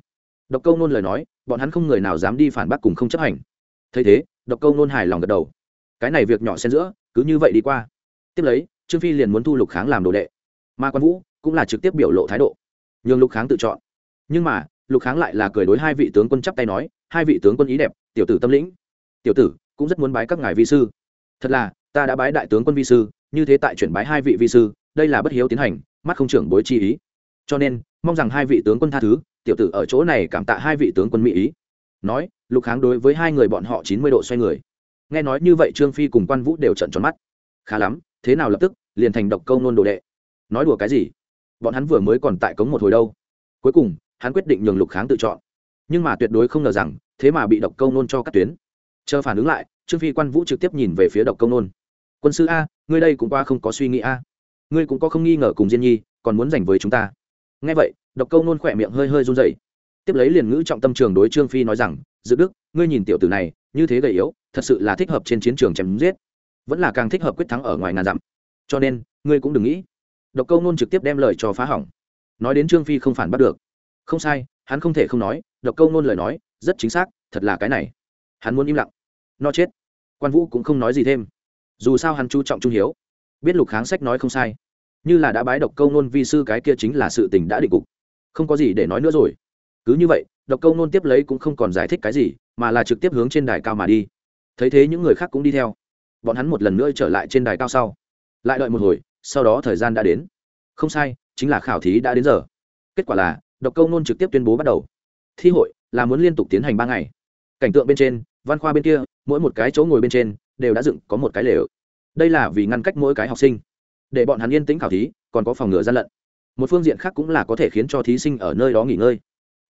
Độc câu nôn lời nói, bọn hắn không người nào dám đi phản bác cùng không chấp hành. Thấy thế, độc câu nôn hài lòng gật đầu. Cái này việc nhỏ xen giữa, cứ như vậy đi qua tiếp lấy, trương phi liền muốn thu lục kháng làm đồ đệ. Mà quan vũ cũng là trực tiếp biểu lộ thái độ, nhường lục kháng tự chọn. Nhưng mà, lục kháng lại là cười đối hai vị tướng quân chắp tay nói, hai vị tướng quân ý đẹp, tiểu tử tâm lĩnh. Tiểu tử, cũng rất muốn bái các ngài vi sư. Thật là, ta đã bái đại tướng quân vi sư, như thế tại chuyển bái hai vị vi sư, đây là bất hiếu tiến hành, mắt không trưởng bối chi ý. Cho nên, mong rằng hai vị tướng quân tha thứ, tiểu tử ở chỗ này cảm tạ hai vị tướng quân mỹ ý. Nói, lục kháng đối với hai người bọn họ chín mươi độ xoay người. Nghe nói như vậy, trương phi cùng quan vũ đều trận tròn mắt. Khá lắm thế nào lập tức, liền thành độc câu nôn đồ đệ. Nói đùa cái gì? Bọn hắn vừa mới còn tại cống một hồi đâu. Cuối cùng, hắn quyết định nhường lục kháng tự chọn. Nhưng mà tuyệt đối không ngờ rằng, thế mà bị độc câu nôn cho cắt tuyến. Chờ phản ứng lại, trương phi quan vũ trực tiếp nhìn về phía độc câu nôn. Quân sư a, ngươi đây cũng qua không có suy nghĩ a. Ngươi cũng có không nghi ngờ cùng diên nhi, còn muốn giành với chúng ta. Nghe vậy, độc câu nôn khỏe miệng hơi hơi run dậy tiếp lấy liền ngữ trọng tâm trường đối trương phi nói rằng, dự đức, ngươi nhìn tiểu tử này, như thế gầy yếu, thật sự là thích hợp trên chiến trường chém giết vẫn là càng thích hợp quyết thắng ở ngoài ngàn dặm. Cho nên, ngươi cũng đừng nghĩ. Độc câu nôn trực tiếp đem lời cho phá hỏng. Nói đến trương phi không phản bắt được. Không sai, hắn không thể không nói, độc câu nôn lời nói, rất chính xác, thật là cái này. Hắn muốn im lặng. No chết. Quan vũ cũng không nói gì thêm. Dù sao hắn chú trọng trung hiếu. Biết lục kháng sách nói không sai. Như là đã bái độc câu nôn vi sư cái kia chính là sự tình đã định cục. Không có gì để nói nữa rồi. Cứ như vậy, độc câu nôn tiếp lấy cũng không còn giải thích cái gì, mà là trực tiếp hướng trên đài cao mà đi. Thấy thế những người khác cũng đi theo bọn hắn một lần nữa trở lại trên đài cao sau. Lại đợi một hồi, sau đó thời gian đã đến. Không sai, chính là khảo thí đã đến giờ. Kết quả là, độc câu nôn trực tiếp tuyên bố bắt đầu. Thi hội là muốn liên tục tiến hành ba ngày. Cảnh tượng bên trên, văn khoa bên kia, mỗi một cái chỗ ngồi bên trên, đều đã dựng có một cái lều. Đây là vì ngăn cách mỗi cái học sinh. Để bọn hắn yên tĩnh khảo thí, còn có phòng ngừa gian lận. Một phương diện khác cũng là có thể khiến cho thí sinh ở nơi đó nghỉ ngơi.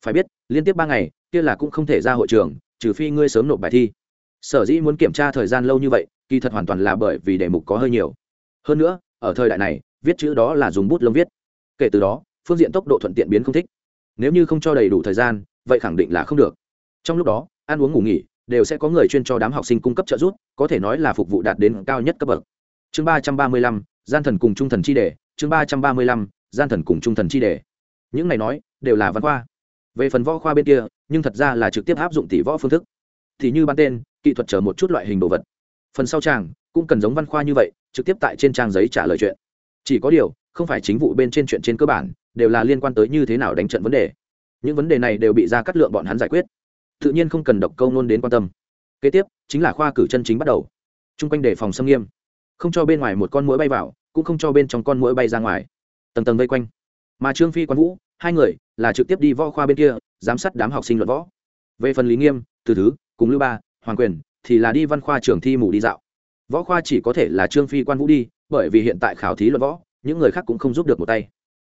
Phải biết, liên tiếp ba ngày, kia là cũng không thể ra hội trường, trừ phi ngươi sớm nộp bài thi. Sở dĩ muốn kiểm tra thời gian lâu như vậy kỳ thật hoàn toàn là bởi vì đề mục có hơi nhiều. Hơn nữa, ở thời đại này, viết chữ đó là dùng bút lông viết. Kể từ đó, phương diện tốc độ thuận tiện biến không thích. Nếu như không cho đầy đủ thời gian, vậy khẳng định là không được. Trong lúc đó, ăn uống ngủ nghỉ đều sẽ có người chuyên cho đám học sinh cung cấp trợ giúp, có thể nói là phục vụ đạt đến cao nhất cấp bậc. Chương ba trăm ba mươi lăm, gian thần cùng trung thần chi đề. Chương ba trăm ba mươi lăm, gian thần cùng trung thần chi đề. Những này nói, đều là văn khoa. Về phần võ khoa bên kia, nhưng thật ra là trực tiếp áp dụng tỷ võ phương thức. Thì như ban tên, kỹ thuật chờ một chút loại hình đồ vật phần sau chàng cũng cần giống văn khoa như vậy, trực tiếp tại trên trang giấy trả lời chuyện. Chỉ có điều, không phải chính vụ bên trên chuyện trên cơ bản, đều là liên quan tới như thế nào đánh trận vấn đề. Những vấn đề này đều bị ra cắt lượng bọn hắn giải quyết. Tự nhiên không cần độc câu nôn đến quan tâm. Kế tiếp, chính là khoa cử chân chính bắt đầu. T r u n g quanh đề phòng xâm nghiêm. Không cho bên ngoài một con mũi bay vào, cũng không cho bên trong con mũi bay ra ngoài. Tầng tầng vây quanh. Mà trương phi quán vũ, hai người là trực tiếp đi võ khoa bên kia, giám sát đám học sinh luận võ. Về phần lý nghiêm, từ thứ, cùng lưu ba, hoàng quyền thì là đi văn khoa trường thi mù đi dạo. Võ khoa chỉ có thể là trương phi quan vũ đi, bởi vì hiện tại khảo thí luận võ, những người khác cũng không giúp được một tay.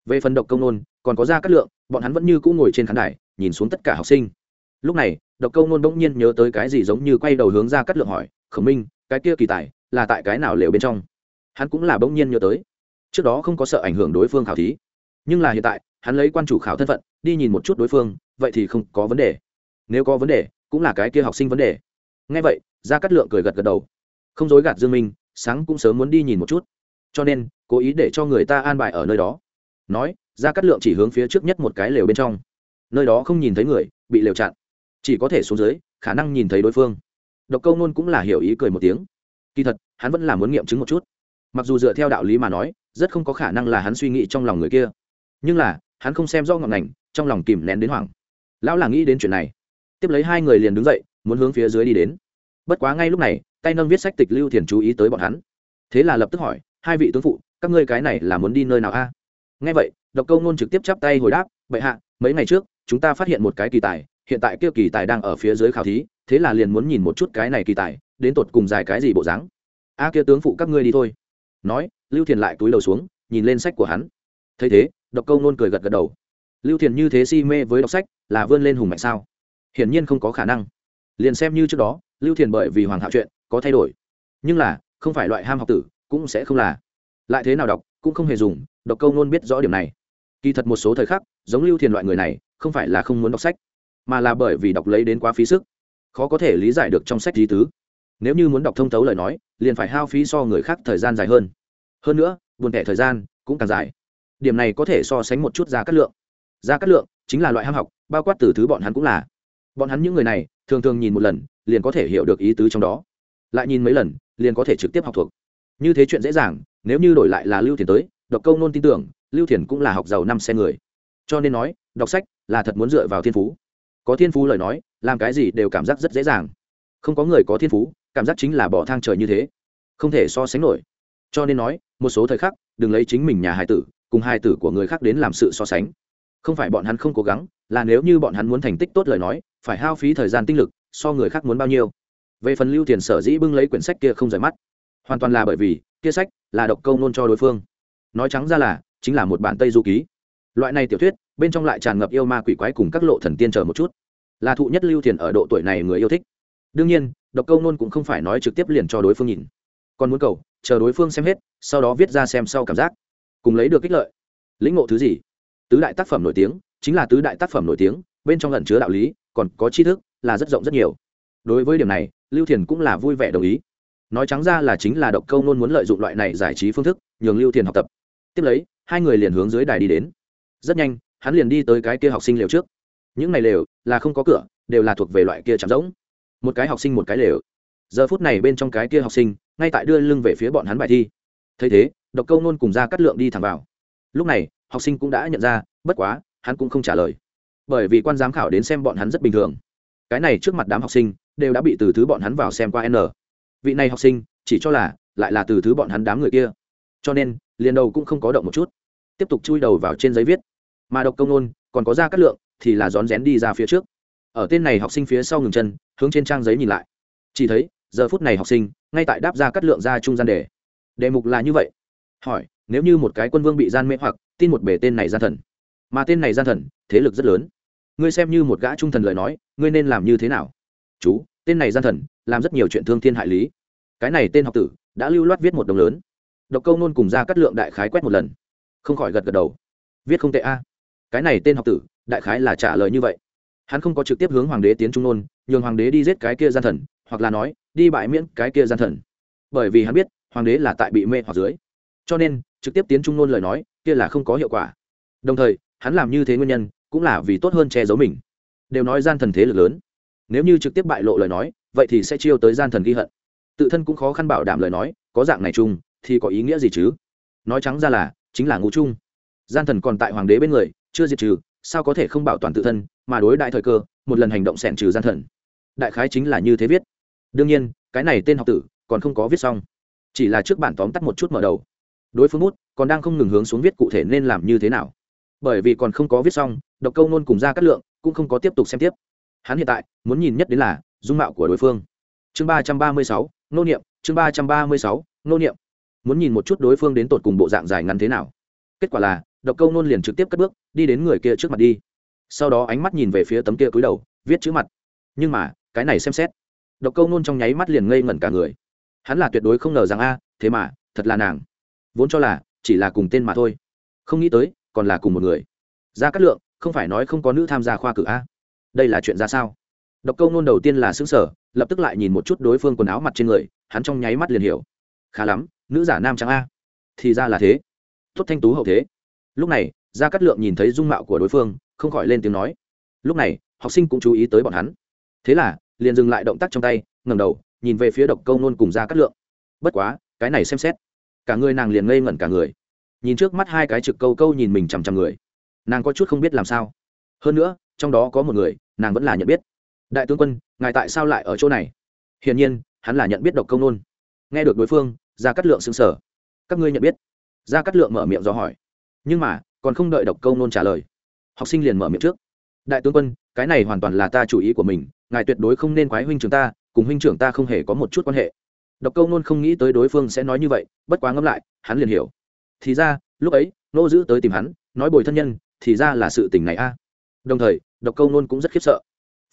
Về phần độc công nôn, còn có ra cát lượng, bọn hắn vẫn như cũ ngồi trên khán đài, nhìn xuống tất cả học sinh. Lúc này, độc công nôn bỗng nhiên nhớ tới cái gì giống như quay đầu hướng ra cát lượng hỏi, khổng minh, cái kia kỳ tài là tại cái nào lều bên trong? Hắn cũng là bỗng nhiên nhớ tới. Trước đó không có sợ ảnh hưởng đối phương khảo thí, nhưng là hiện tại, hắn lấy quan chủ khảo thân phận, đi nhìn một chút đối phương, vậy thì không có vấn đề. Nếu có vấn đề, cũng là cái kia học sinh vấn đề nghe vậy ra cát lượng cười gật gật đầu. Không dối gạt dương minh, sáng cũng sớm muốn đi nhìn một chút. Cho nên, cố ý để cho người ta an bài ở nơi đó. Nói ra cát lượng chỉ hướng phía trước nhất một cái lều bên trong. Nơi đó không nhìn thấy người, bị lều chặn. Chỉ có thể xuống dưới, khả năng nhìn thấy đối phương. Độc câu nôn cũng là hiểu ý cười một tiếng. Kỳ thật, hắn vẫn là muốn nghiệm chứng một chút. Mặc dù dựa theo đạo lý mà nói, rất không có khả năng là hắn suy nghĩ trong lòng người kia. Nhưng là, hắn không xem rõ ngọn ngành, trong lòng kìm nén đến hoảng. Lão là nghĩ đến chuyện này. Tiếp lấy hai người liền đứng dậy muốn hướng phía dưới đi đến. Bất quá ngay lúc này, tay nâng viết sách tịch lưu thiền chú ý tới bọn hắn. Thế là lập tức hỏi, hai vị tướng phụ, các ngươi cái này là muốn đi nơi nào a? À? nghe vậy, độc câu nôn trực tiếp chắp tay hồi đáp, bệ hạ, mấy ngày trước, chúng ta phát hiện một cái kỳ tài, hiện tại kia kỳ tài đang ở phía dưới khảo thí, thế là liền muốn nhìn một chút cái này kỳ tài, đến tột cùng dài cái gì bộ dáng. A kia tướng phụ, các ngươi đi thôi. Nói, lưu thiền lại túi đầu xuống, nhìn lên sách của hắn. Thấy thế, độc câu nôn cười gật gật đầu. Lưu thiền như thế si mê với đọc sách, là vươn lên hùng mạnh sao? Hiển nhiên không có khả năng liền xem như trước đó, lưu thiền bởi vì hoàng hạo chuyện có thay đổi. Nhưng là, không phải loại ham học tử, cũng sẽ không là. Lại thế nào đọc, cũng không hề dùng đọc câu nôn biết rõ điểm này. Kỳ thật một số thời khắc, giống lưu thiền loại người này, không phải là không muốn đọc sách, mà là bởi vì đọc lấy đến quá phí sức. Khó có thể lý giải được trong sách lý tứ. Nếu như muốn đọc thông thấu lời nói, liền phải hao phí so người khác thời gian dài hơn. Hơn nữa, buồn thẻ thời gian cũng càng dài. Điểm này có thể so sánh một chút giá cát lượng. Giá cát lượng chính là loại ham học, bao quát từ thứ bọn hắn cũng là bọn hắn những người này, thường thường nhìn một lần, liền có thể hiểu được ý tứ trong đó. Lại nhìn mấy lần, liền có thể trực tiếp học thuộc. Như thế chuyện dễ dàng, nếu như đổi lại là lưu thiền tới đọc câu nôn tin tưởng, lưu thiền cũng là học giàu năm xe người. Cho nên nói, đọc sách là thật muốn dựa vào thiên phú. Có thiên phú lời nói, làm cái gì đều cảm giác rất dễ dàng. Không có người có thiên phú, cảm giác chính là bỏ thang trời như thế. Không thể so sánh nổi. Cho nên nói, một số thời khắc, đừng lấy chính mình nhà hài tử, cùng hài tử của người khác đến làm sự so sánh không phải bọn hắn không cố gắng, là nếu như bọn hắn muốn thành tích tốt lời nói, phải hao phí thời gian tinh lực, so người khác muốn bao nhiêu. Về phần lưu tiền sở dĩ bưng lấy quyển sách kia không rời mắt, hoàn toàn là bởi vì, kia sách là độc câu nôn cho đối phương. Nói trắng ra là, chính là một bản tây du ký. Loại này tiểu thuyết, bên trong lại tràn ngập yêu ma quỷ quái cùng các lộ thần tiên chờ một chút. Là thụ nhất lưu thiền ở độ tuổi này người yêu thích. Đương nhiên, độc câu nôn cũng không phải nói trực tiếp liền cho đối phương nhìn. Còn muốn cầu, chờ đối phương xem hết, sau đó viết ra xem sau cảm giác. Cùng lấy được kích lợi. Lĩnh ngộ thứ gì? Tứ đại tác phẩm nổi tiếng, chính là tứ đại tác phẩm nổi tiếng, bên trong lẩn chứa đạo lý, còn có tri thức, là rất rộng rất nhiều. Đối với điểm này, lưu thiền cũng là vui vẻ đồng ý. Nói trắng ra là chính là độc câu nôn muốn lợi dụng loại này giải trí phương thức, nhường lưu thiền học tập. Tiếp lấy, hai người liền hướng dưới đài đi đến. Rất nhanh, hắn liền đi tới cái kia học sinh lều trước. Những này lều là không có cửa, đều là thuộc về loại kia chạm rỗng. Một cái học sinh một cái lều. Giờ phút này bên trong cái kia học sinh, ngay tại đưa lưng về phía bọn hắn bài thi. Thấy thế, độc câu nôn cùng ra cắt lượng đi thẳng vào. Lúc này học sinh cũng đã nhận ra, bất quá, hắn cũng không trả lời. Bởi vì quan giám khảo đến xem bọn hắn rất bình thường. Cái này trước mặt đám học sinh, đều đã bị từ thứ bọn hắn vào xem qua n. Vị này học sinh, chỉ cho là, lại là từ thứ bọn hắn đám người kia. Cho nên, liền đầu cũng không có động một chút. Tiếp tục chui đầu vào trên giấy viết. Mà độc công nôn, còn có ra cắt lượng, thì là rón rén đi ra phía trước. Ở tên này học sinh phía sau ngừng chân, hướng trên trang giấy nhìn lại. Chỉ thấy, giờ phút này học sinh, ngay tại đáp ra cắt lượng ra trung gian đề. Đề mục là như vậy. Hỏi nếu như một cái quân vương bị gian mê hoặc, tin một bể tên này gian thần. Mà tên này gian thần, thế lực rất lớn. Ngươi xem như một gã trung thần lời nói, ngươi nên làm như thế nào? Chú, tên này gian thần, làm rất nhiều chuyện thương thiên hại lý. Cái này tên học tử, đã lưu loát viết một đồng lớn. Độc câu nôn cùng ra cắt lượng đại khái quét một lần. Không khỏi gật gật đầu. Viết không tệ a. Cái này tên học tử, đại khái là trả lời như vậy. Hắn không có trực tiếp hướng hoàng đế tiến trung nôn, nhường hoàng đế đi giết cái kia gian thần, hoặc là nói, đi bại miễn cái kia gian thần. Bởi vì hắn biết, hoàng đế là tại bị mê hoặc dưới. Cho nên trực tiếp tiến trung nôn lời nói, kia là không có hiệu quả. Đồng thời, hắn làm như thế nguyên nhân, cũng là vì tốt hơn che giấu mình. Đều nói gian thần thế lực lớn. Nếu như trực tiếp bại lộ lời nói, vậy thì sẽ chiêu tới gian thần ghi hận. Tự thân cũng khó khăn bảo đảm lời nói, có dạng này chung, thì có ý nghĩa gì chứ? Nói trắng ra là, chính là ngũ chung. Gian thần còn tại hoàng đế bên người, chưa diệt trừ, sao có thể không bảo toàn tự thân, mà đối đại thời cơ, một lần hành động xẻn trừ gian thần. Đại khái chính là như thế viết. Đương nhiên, cái này tên học tử, còn không có viết xong. Chỉ là trước bản tóm tắt một chút mở đầu đối phương bút còn đang không ngừng hướng xuống viết cụ thể nên làm như thế nào. Bởi vì còn không có viết xong, độc câu nôn cùng ra cắt lượng cũng không có tiếp tục xem tiếp. Hắn hiện tại muốn nhìn nhất đến là dung mạo của đối phương. Chương ba trăm ba mươi sáu, nô niệm, chương ba trăm ba mươi sáu, nô niệm. Muốn nhìn một chút đối phương đến tột cùng bộ dạng dài ngắn thế nào. Kết quả là, độc câu nôn liền trực tiếp cất bước, đi đến người kia trước mặt đi. Sau đó ánh mắt nhìn về phía tấm kia cúi đầu, viết chữ mặt. Nhưng mà, cái này xem xét. Độc câu nôn trong nháy mắt liền ngây ngẩn cả người. Hắn là tuyệt đối không ngờ rằng a, thế mà, thật là nàng vốn cho là chỉ là cùng tên mà thôi. Không nghĩ tới, còn là cùng một người. Ra cát lượng, không phải nói không có nữ tham gia khoa cử a. Đây là chuyện ra sao? Độc câu nôn đầu tiên là xứng sở lập tức lại nhìn một chút đối phương quần áo mặt trên người, hắn trong nháy mắt liền hiểu. Khá lắm, nữ giả nam trắng a. Thì ra là thế. Tuất thanh tú hậu thế. Lúc này, gia cát lượng nhìn thấy dung mạo của đối phương, không khỏi lên tiếng nói. Lúc này, học sinh cũng chú ý tới bọn hắn. Thế là, liền dừng lại động tác trong tay ngầm đầu, nhìn về phía độc câu nôn cùng gia cát lượng. Bất quá, cái này xem xét cả người nàng liền ngây ngẩn cả người. Nhìn trước mắt hai cái trực câu câu nhìn mình chằm chằm người. Nàng có chút không biết làm sao. Hơn nữa, trong đó có một người, nàng vẫn là nhận biết. Đại tướng quân, ngài tại sao lại ở chỗ này? Hiển nhiên, hắn là nhận biết độc công nôn. Nghe được đối phương ra cắt lượng xứng sở các ngươi nhận biết? Ra cắt lượng mở miệng do hỏi. Nhưng mà, còn không đợi độc công nôn trả lời. Học sinh liền mở miệng trước. Đại tướng quân, cái này hoàn toàn là ta chủ ý của mình, ngài tuyệt đối không nên quái huynh trưởng ta, cùng huynh trưởng ta không hề có một chút quan hệ độc câu nôn không nghĩ tới đối phương sẽ nói như vậy, bất quá ngẫm lại, hắn liền hiểu. Thì ra, lúc ấy nô giữ tới tìm hắn, nói bồi thân nhân, thì ra là sự tình này a. Đồng thời, độc câu nôn cũng rất khiếp sợ.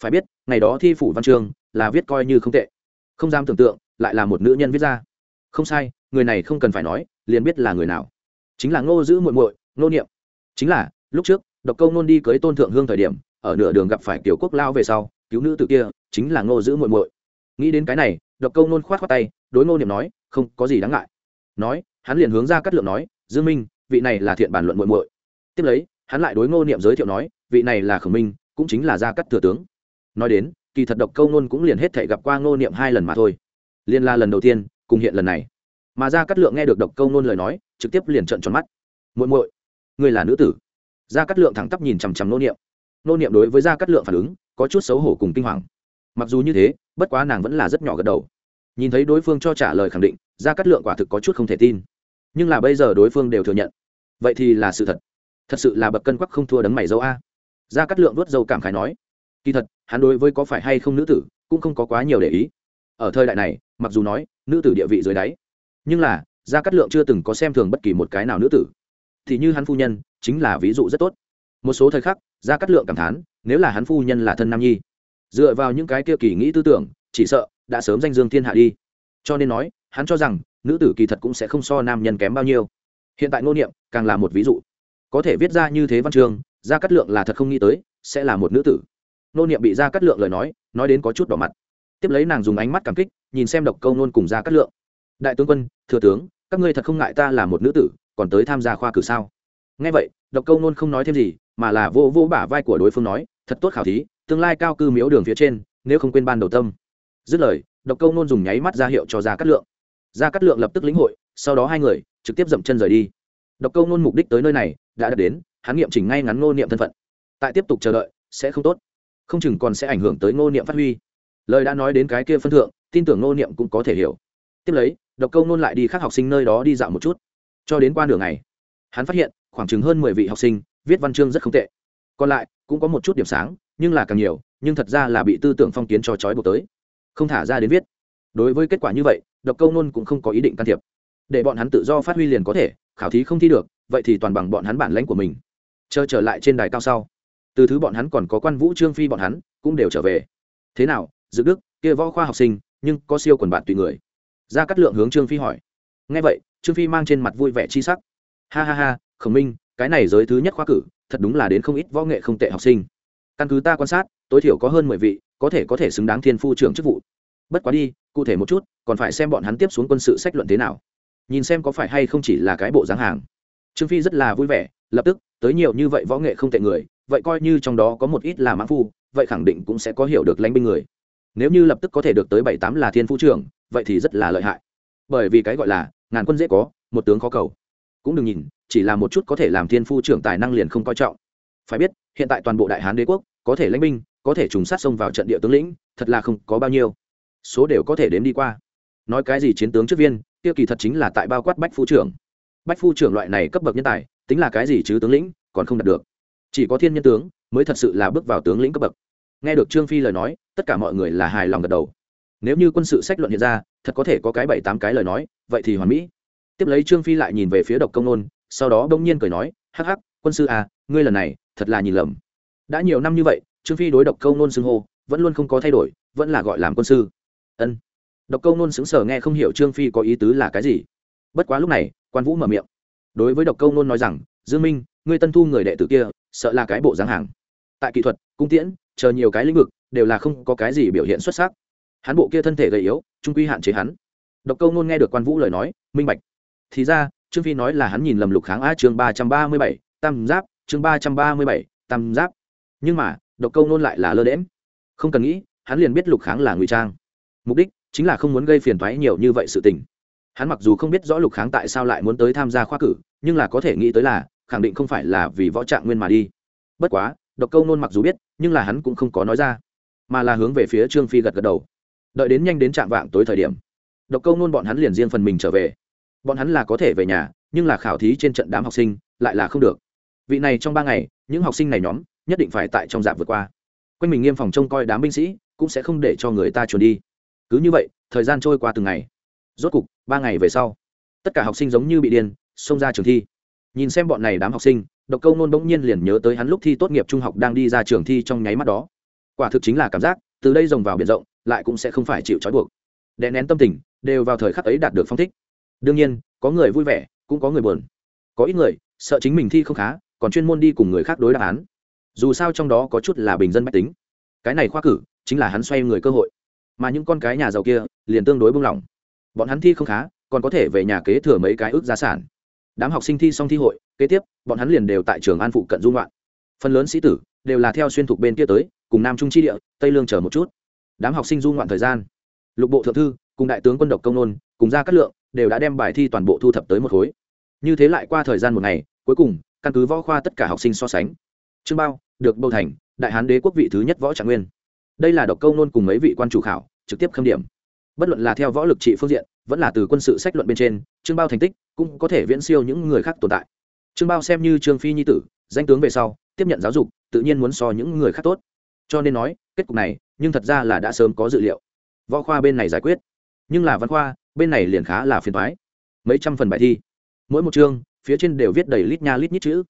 Phải biết, ngày đó thi phủ văn Trường, là viết coi như không tệ. Không dám tưởng tượng, lại là một nữ nhân viết ra. Không sai, người này không cần phải nói, liền biết là người nào. Chính là ngô giữ muội muội, ngô niệm. Chính là, lúc trước, độc câu nôn đi cưới tôn thượng hương thời điểm, ở nửa đường gặp phải Tiểu quốc lao về sau, cứu nữ tự kia, chính là ngô giữ muội muội. Nghĩ đến cái này, độc câu nôn khoát khoát tay đối ngô niệm nói, không, có gì đáng ngại. Nói, hắn liền hướng ra cắt lượng nói dương minh, vị này là thiện bản luận muội muội. Tiếp lấy, hắn lại đối ngô niệm giới thiệu nói, vị này là khổng minh, cũng chính là gia cắt thừa tướng. Nói đến, kỳ thật độc câu nôn cũng liền hết thể gặp qua ngô niệm hai lần mà thôi. Liên la lần đầu tiên, cùng hiện lần này. Mà gia cát lượng nghe được độc câu nôn lời nói, trực tiếp liền trợn tròn mắt. Muội muội người là nữ tử? Gia cát lượng thẳng tắp nhìn chằm chằm ngô niệm. Ngô niệm đối với gia cát lượng phản ứng, có chút xấu hổ cùng kinh hoàng. Mặc dù như thế, bất quá nàng vẫn là rất nhỏ gật đầu nhìn thấy đối phương cho trả lời khẳng định, gia cắt lượng quả thực có chút không thể tin. Nhưng là bây giờ đối phương đều thừa nhận. Vậy thì là sự thật. Thật sự là bậc cân quắc không thua đấng mày dâu a. Gia cắt lượng vớt dâu cảm khái nói. Kỳ thật, hắn đối với có phải hay không nữ tử, cũng không có quá nhiều để ý. Ở thời đại này, mặc dù nói, nữ tử địa vị dưới đáy, nhưng là, gia cát lượng chưa từng có xem thường bất kỳ một cái nào nữ tử. Thì như hắn phu nhân, chính là ví dụ rất tốt. Một số thời khắc, gia cát lượng cảm thán, nếu là hắn phu nhân là thân nam nhi. Dựa vào những cái kia kỳ nghĩ tư tưởng, chỉ sợ đã sớm danh dương thiên hạ đi. Cho nên nói, hắn cho rằng, nữ tử kỳ thật cũng sẽ không so nam nhân kém bao nhiêu. Hiện tại ngô niệm, càng là một ví dụ. Có thể viết ra như thế văn chương, gia cát lượng là thật không nghĩ tới, sẽ là một nữ tử. Nô niệm bị ra cắt lượng lời nói nói đến có chút đỏ mặt. Tiếp lấy nàng dùng ánh mắt cảm kích, nhìn xem độc câu nôn cùng ra cắt lượng. Đại tướng quân, thừa tướng, các ngươi thật không ngại ta là một nữ tử, còn tới tham gia khoa cử sao? Ngay vậy, độc câu nôn không nói thêm gì, mà là vô vô bả vai của đối phương nói, thật tốt khảo thí, tương lai cao cư miếu đường phía trên, nếu không quên ban đầu tâm dứt lời, độc câu nôn dùng nháy mắt ra hiệu cho ra cắt lượng. Ra cắt lượng lập tức lĩnh hội, sau đó hai người trực tiếp dậm chân rời đi. Độc câu nôn mục đích tới nơi này, đã đạt đến, hắn nghiệm chỉnh ngay ngắn ngô niệm thân phận. Tại tiếp tục chờ đợi, sẽ không tốt. Không chừng còn sẽ ảnh hưởng tới ngô niệm phát huy. Lời đã nói đến cái kia phân thượng, tin tưởng ngô niệm cũng có thể hiểu. Tiếp lấy, độc câu nôn lại đi khác học sinh nơi đó đi dạo một chút. Cho đến qua nửa ngày, hắn phát hiện, khoảng chừng hơn mười vị học sinh, viết văn chương rất không tệ. Còn lại, cũng có một chút điểm sáng, nhưng là càng nhiều, nhưng thật ra là bị tư tưởng phong kiến cho trói buộc tới không thả ra đến viết. Đối với kết quả như vậy, độc câu nôn cũng không có ý định can thiệp. Để bọn hắn tự do phát huy liền có thể, khảo thí không thi được, vậy thì toàn bằng bọn hắn bản lãnh của mình. Chờ trở lại trên đài cao sau, từ thứ bọn hắn còn có quan vũ trương phi bọn hắn, cũng đều trở về. Thế nào, dự đức, kia võ khoa học sinh, nhưng có siêu quần bạn tùy người? Ra cắt lượng hướng trương phi hỏi. Ngay vậy, trương phi mang trên mặt vui vẻ chi sắc. Ha ha ha, khổng minh, cái này giới thứ nhất khoa cử, thật đúng là đến không ít võ nghệ không tệ học sinh. Căn cứ ta quan sát, tối thiểu có hơn mười vị có thể có thể xứng đáng thiên phu trưởng chức vụ. Bất quá đi, cụ thể một chút, còn phải xem bọn hắn tiếp xuống quân sự sách luận thế nào. Nhìn xem có phải hay không chỉ là cái bộ dáng hàng. Trương phi rất là vui vẻ, lập tức, tới nhiều như vậy võ nghệ không tệ người, vậy coi như trong đó có một ít là mãn phu, vậy khẳng định cũng sẽ có hiểu được lãnh binh người. Nếu như lập tức có thể được tới bảy tám là thiên phu trưởng, vậy thì rất là lợi hại. Bởi vì cái gọi là, ngàn quân dễ có, một tướng khó cầu. Cũng đừng nhìn, chỉ là một chút có thể làm thiên phu trưởng tài năng liền không coi trọng. Phải biết, hiện tại toàn bộ đại hán đế quốc, có thể lãnh binh có thể trùng sát xông vào trận địa tướng lĩnh, thật là không có bao nhiêu. Số đều có thể đếm đi qua. Nói cái gì chiến tướng trước viên tiêu kỳ thật chính là tại bao quát bách phu trưởng. Bách phu trưởng loại này cấp bậc nhân tài, tính là cái gì chứ tướng lĩnh, còn không đạt được. Chỉ có thiên nhân tướng mới thật sự là bước vào tướng lĩnh cấp bậc. Nghe được trương phi lời nói, tất cả mọi người là hài lòng gật đầu. Nếu như quân sự sách luận hiện ra, thật có thể có cái bảy tám cái lời nói, vậy thì hoàn mỹ. Tiếp lấy trương phi lại nhìn về phía độc công nôn, sau đó đông nhiên cười nói, hắc hắc, quân sư à ngươi lần này thật là nhìn lầm. Đã nhiều năm như vậy trương phi đối độc câu nôn xưng hô, vẫn luôn không có thay đổi, vẫn là gọi làm quân sư. Ân. Độc câu nôn xứng sở nghe không hiểu trương phi có ý tứ là cái gì. Bất quá lúc này, quan vũ mở miệng. Đối với độc câu nôn nói rằng, dương minh, ngươi tân thu người đệ tử kia, sợ là cái bộ dáng hàng. Tại kỹ thuật, cung tiễn, chờ nhiều cái lĩnh vực, đều là không có cái gì biểu hiện xuất sắc. Hắn bộ kia thân thể gầy yếu, trung quy hạn chế hắn. Độc câu nôn nghe được quan vũ lời nói, minh bạch. Thì ra, trương phi nói là hắn nhìn lầm lục kháng a chương ba trăm ba mươi bảy, tam giáp, chương ba trăm ba mươi bảy, tam giáp. Nhưng mà độc câu nôn lại là lơ đễm. Không cần nghĩ, hắn liền biết lục kháng là ngụy trang. Mục đích chính là không muốn gây phiền thoái nhiều như vậy sự tình. Hắn mặc dù không biết rõ lục kháng tại sao lại muốn tới tham gia khoa cử, nhưng là có thể nghĩ tới là, khẳng định không phải là vì võ trạng nguyên mà đi. Bất quá, độc câu nôn mặc dù biết, nhưng là hắn cũng không có nói ra, mà là hướng về phía trương phi gật gật đầu. Đợi đến nhanh đến trạm vạng tối thời điểm, độc câu nôn bọn hắn liền riêng phần mình trở về. Bọn hắn là có thể về nhà, nhưng là khảo thí trên trận đám học sinh, lại là không được. Vị này trong ba ngày, những học sinh này nhóm nhất định phải tại trong dạp vượt qua. Quanh mình nghiêm phòng trông coi đám binh sĩ, cũng sẽ không để cho người ta chuồn đi. Cứ như vậy, thời gian trôi qua từng ngày. Rốt cục, ba ngày về sau, tất cả học sinh giống như bị điên, xông ra trường thi. Nhìn xem bọn này đám học sinh, độc câu nôn bỗng nhiên liền nhớ tới hắn lúc thi tốt nghiệp trung học đang đi ra trường thi trong nháy mắt đó. Quả thực chính là cảm giác, từ đây rồng vào biển rộng, lại cũng sẽ không phải chịu trói buộc. Đè nén tâm tình, đều vào thời khắc ấy đạt được phong thích. Đương nhiên, có người vui vẻ, cũng có người buồn. Có ít người, sợ chính mình thi không khá, còn chuyên môn đi cùng người khác đối đáp án dù sao trong đó có chút là bình dân mách tính. Cái này khoa cử chính là hắn xoay người cơ hội. Mà những con cái nhà giàu kia liền tương đối buông lỏng bọn hắn thi không khá, còn có thể về nhà kế thừa mấy cái ước gia sản. Đám học sinh thi xong thi hội, kế tiếp, bọn hắn liền đều tại trường an phụ cận dung loạn. Phần lớn sĩ tử đều là theo xuyên thuộc bên kia tới, cùng nam trung chi địa, tây lương chờ một chút. Đám học sinh dung loạn thời gian, lục bộ thượng thư cùng đại tướng quân độc công nôn cùng ra cát lượng đều đã đem bài thi toàn bộ thu thập tới một khối. Như thế lại qua thời gian một ngày, cuối cùng, căn cứ võ khoa tất cả học sinh so sánh trương bao, được bầu thành, đại hán đế quốc vị thứ nhất võ trạng nguyên. Đây là độc câu nôn cùng mấy vị quan chủ khảo, trực tiếp khâm điểm. Bất luận là theo võ lực trị phương diện, vẫn là từ quân sự sách luận bên trên, trương bao thành tích cũng có thể viễn siêu những người khác tồn tại. Trương bao xem như trương phi nhi tử, danh tướng về sau, tiếp nhận giáo dục, tự nhiên muốn so những người khác tốt. Cho nên nói, kết cục này, nhưng thật ra là đã sớm có dự liệu. Võ khoa bên này giải quyết. Nhưng là văn khoa, bên này liền khá là phiền thoái mấy trăm phần bài thi. Mỗi một chương, phía trên đều viết đầy lít nha lít nhít chữ.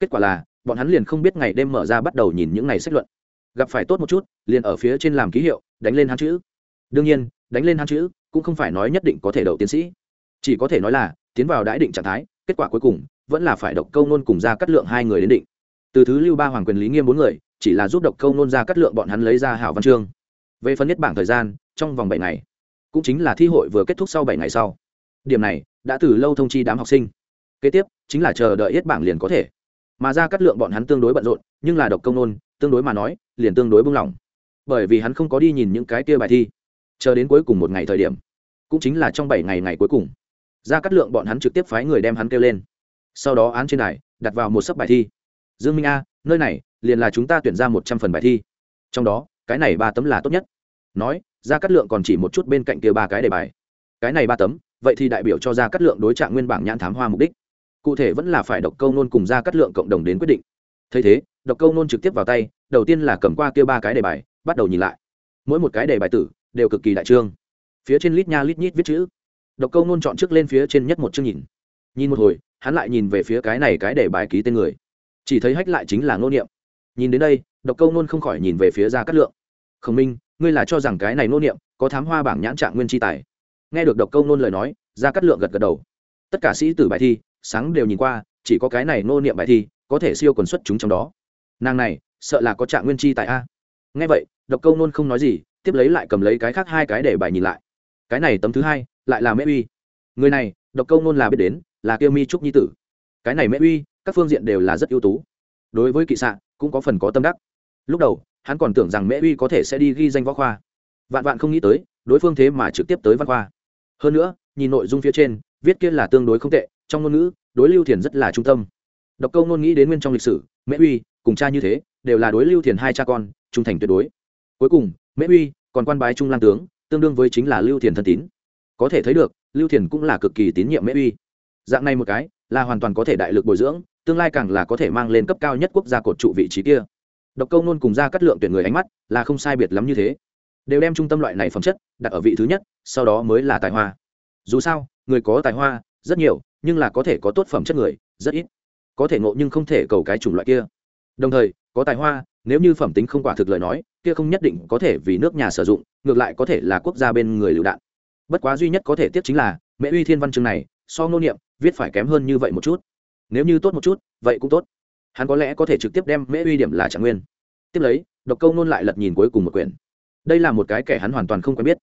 Kết quả là bọn hắn liền không biết ngày đêm mở ra bắt đầu nhìn những ngày sách luận. Gặp phải tốt một chút, liền ở phía trên làm ký hiệu, đánh lên hắn chữ. Đương nhiên, đánh lên hắn chữ cũng không phải nói nhất định có thể đậu tiến sĩ. Chỉ có thể nói là, tiến vào đãi định trạng thái, kết quả cuối cùng vẫn là phải độc câu nôn cùng ra cắt lượng hai người đến định. Từ thứ lưu ba hoàng quyền lý nghiêm bốn người, chỉ là giúp độc câu nôn ra cắt lượng bọn hắn lấy ra hảo văn chương. Về phân nhất bảng thời gian, trong vòng bảy ngày, cũng chính là thi hội vừa kết thúc sau bảy ngày sau. Điểm này, đã từ lâu thông chi đám học sinh. Kế tiếp, chính là chờ đợi hết bảng liền có thể mà ra cắt lượng bọn hắn tương đối bận rộn, nhưng là độc công nôn, tương đối mà nói, liền tương đối bung lỏng. Bởi vì hắn không có đi nhìn những cái kia bài thi, chờ đến cuối cùng một ngày thời điểm, cũng chính là trong bảy ngày ngày cuối cùng, ra cắt lượng bọn hắn trực tiếp phái người đem hắn kêu lên. Sau đó án trên đài, đặt vào một sấp bài thi. Dương minh a, nơi này, liền là chúng ta tuyển ra một trăm phần bài thi. Trong đó, cái này ba tấm là tốt nhất. Nói, ra cắt lượng còn chỉ một chút bên cạnh kia ba cái đề bài. Cái này ba tấm, vậy thì đại biểu cho ra cắt lượng đối trạng nguyên bảng nhãn thám hoa mục đích cụ thể vẫn là phải độc câu nôn cùng ra cắt lượng cộng đồng đến quyết định. Thấy thế, độc câu nôn trực tiếp vào tay, đầu tiên là cầm qua kia ba cái đề bài, bắt đầu nhìn lại. Mỗi một cái đề bài tử đều cực kỳ đại trương. Phía trên lít nha lít nhít viết chữ. Độc câu nôn chọn trước lên phía trên nhất một chương nhìn. Nhìn một hồi, hắn lại nhìn về phía cái này cái đề bài ký tên người. Chỉ thấy hách lại chính là nô niệm. Nhìn đến đây, độc câu nôn không khỏi nhìn về phía ra cắt lượng. Khổng minh, ngươi là cho rằng cái này nô niệm có thám hoa bảng nhãn trạng nguyên tri tài? Nghe được độc câu nôn lời nói, ra cắt lượng gật gật đầu tất cả sĩ tử bài thi, sáng đều nhìn qua, chỉ có cái này nô niệm bài thi, có thể siêu quần xuất chúng trong đó. Nàng này, sợ là có trạng nguyên chi tại a. Nghe vậy, độc câu nôn không nói gì, tiếp lấy lại cầm lấy cái khác hai cái để bài nhìn lại. Cái này tấm thứ hai, lại là mễ uy. Người này, độc câu nôn là biết đến, là kêu mi trúc nhi tử. Cái này mễ uy, các phương diện đều là rất ưu tú. Đối với kỵ xạ, cũng có phần có tâm đắc. Lúc đầu, hắn còn tưởng rằng mễ uy có thể sẽ đi ghi danh võ khoa. Vạn vạn không nghĩ tới, đối phương thế mà trực tiếp tới văn khoa. Hơn nữa, nhìn nội dung phía trên viết kia là tương đối không tệ, trong ngôn ngữ, đối lưu thiền rất là trung tâm. Độc câu ngôn nghĩ đến nguyên trong lịch sử, mễ uy, cùng cha như thế, đều là đối lưu thiền hai cha con, trung thành tuyệt đối. Cuối cùng, mễ uy, còn quan bái trung lang tướng, tương đương với chính là lưu thiền thân tín. Có thể thấy được, lưu thiền cũng là cực kỳ tín nhiệm mễ uy. Dạng này một cái, là hoàn toàn có thể đại lực bồi dưỡng, tương lai càng là có thể mang lên cấp cao nhất quốc gia cột trụ vị trí kia. Độc câu nôn cùng ra cắt lượng tuyển người ánh mắt, là không sai biệt lắm như thế. Đều đem trung tâm loại này phẩm chất đặt ở vị thứ nhất, sau đó mới là tài hoa. Dù sao người có tài hoa, rất nhiều, nhưng là có thể có tốt phẩm chất người, rất ít. Có thể ngộ nhưng không thể cầu cái chủng loại kia. Đồng thời, có tài hoa, nếu như phẩm tính không quả thực lời nói, kia không nhất định có thể vì nước nhà sử dụng, ngược lại có thể là quốc gia bên người lựu đạn. Bất quá duy nhất có thể tiếp chính là, mẹ uy thiên văn chương này, so ngô niệm, viết phải kém hơn như vậy một chút. Nếu như tốt một chút, vậy cũng tốt. Hắn có lẽ có thể trực tiếp đem mễ uy điểm là trạng nguyên. Tiếp lấy, độc câu nôn lại lật nhìn cuối cùng một quyển. Đây là một cái kẻ hắn hoàn toàn không quen biết.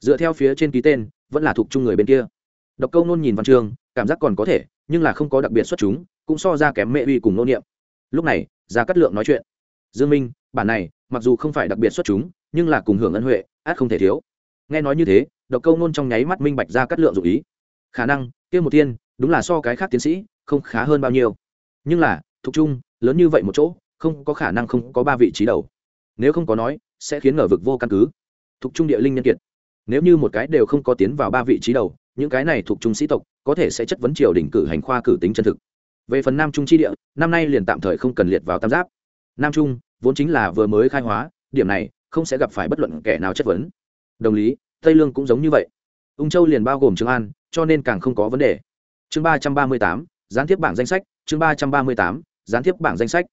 Dựa theo phía trên ký tên, vẫn là thuộc chung người bên kia độc câu nôn nhìn văn chương cảm giác còn có thể, nhưng là không có đặc biệt xuất chúng, cũng so ra kém mẹ uy cùng nô niệm. Lúc này, Gia Cát lượng nói chuyện. Dương minh, bản này, mặc dù không phải đặc biệt xuất chúng, nhưng là cùng hưởng ân huệ, át không thể thiếu. Nghe nói như thế, độc câu nôn trong nháy mắt minh bạch Gia Cát lượng dụ ý. Khả năng, kia một thiên, đúng là so cái khác tiến sĩ, không khá hơn bao nhiêu. Nhưng là, thuộc chung, lớn như vậy một chỗ, không có khả năng không có ba vị trí đầu. Nếu không có nói, sẽ khiến ngờ vực vô căn cứ. Thuộc trung địa linh nhân kiệt. Nếu như một cái đều không có tiến vào ba vị trí đầu những cái này thuộc trung sĩ tộc, có thể sẽ chất vấn triều đình cử hành khoa cử tính chân thực. Về phần nam trung chi địa, năm nay liền tạm thời không cần liệt vào tam giáp. Nam trung, vốn chính là vừa mới khai hóa, điểm này không sẽ gặp phải bất luận kẻ nào chất vấn. Đồng lý, tây lương cũng giống như vậy. Ung châu liền bao gồm trường an, cho nên càng không có vấn đề. Chương ba trăm ba mươi tám, gián tiếp bảng danh sách. Chương ba trăm ba mươi tám, gián tiếp bảng danh sách.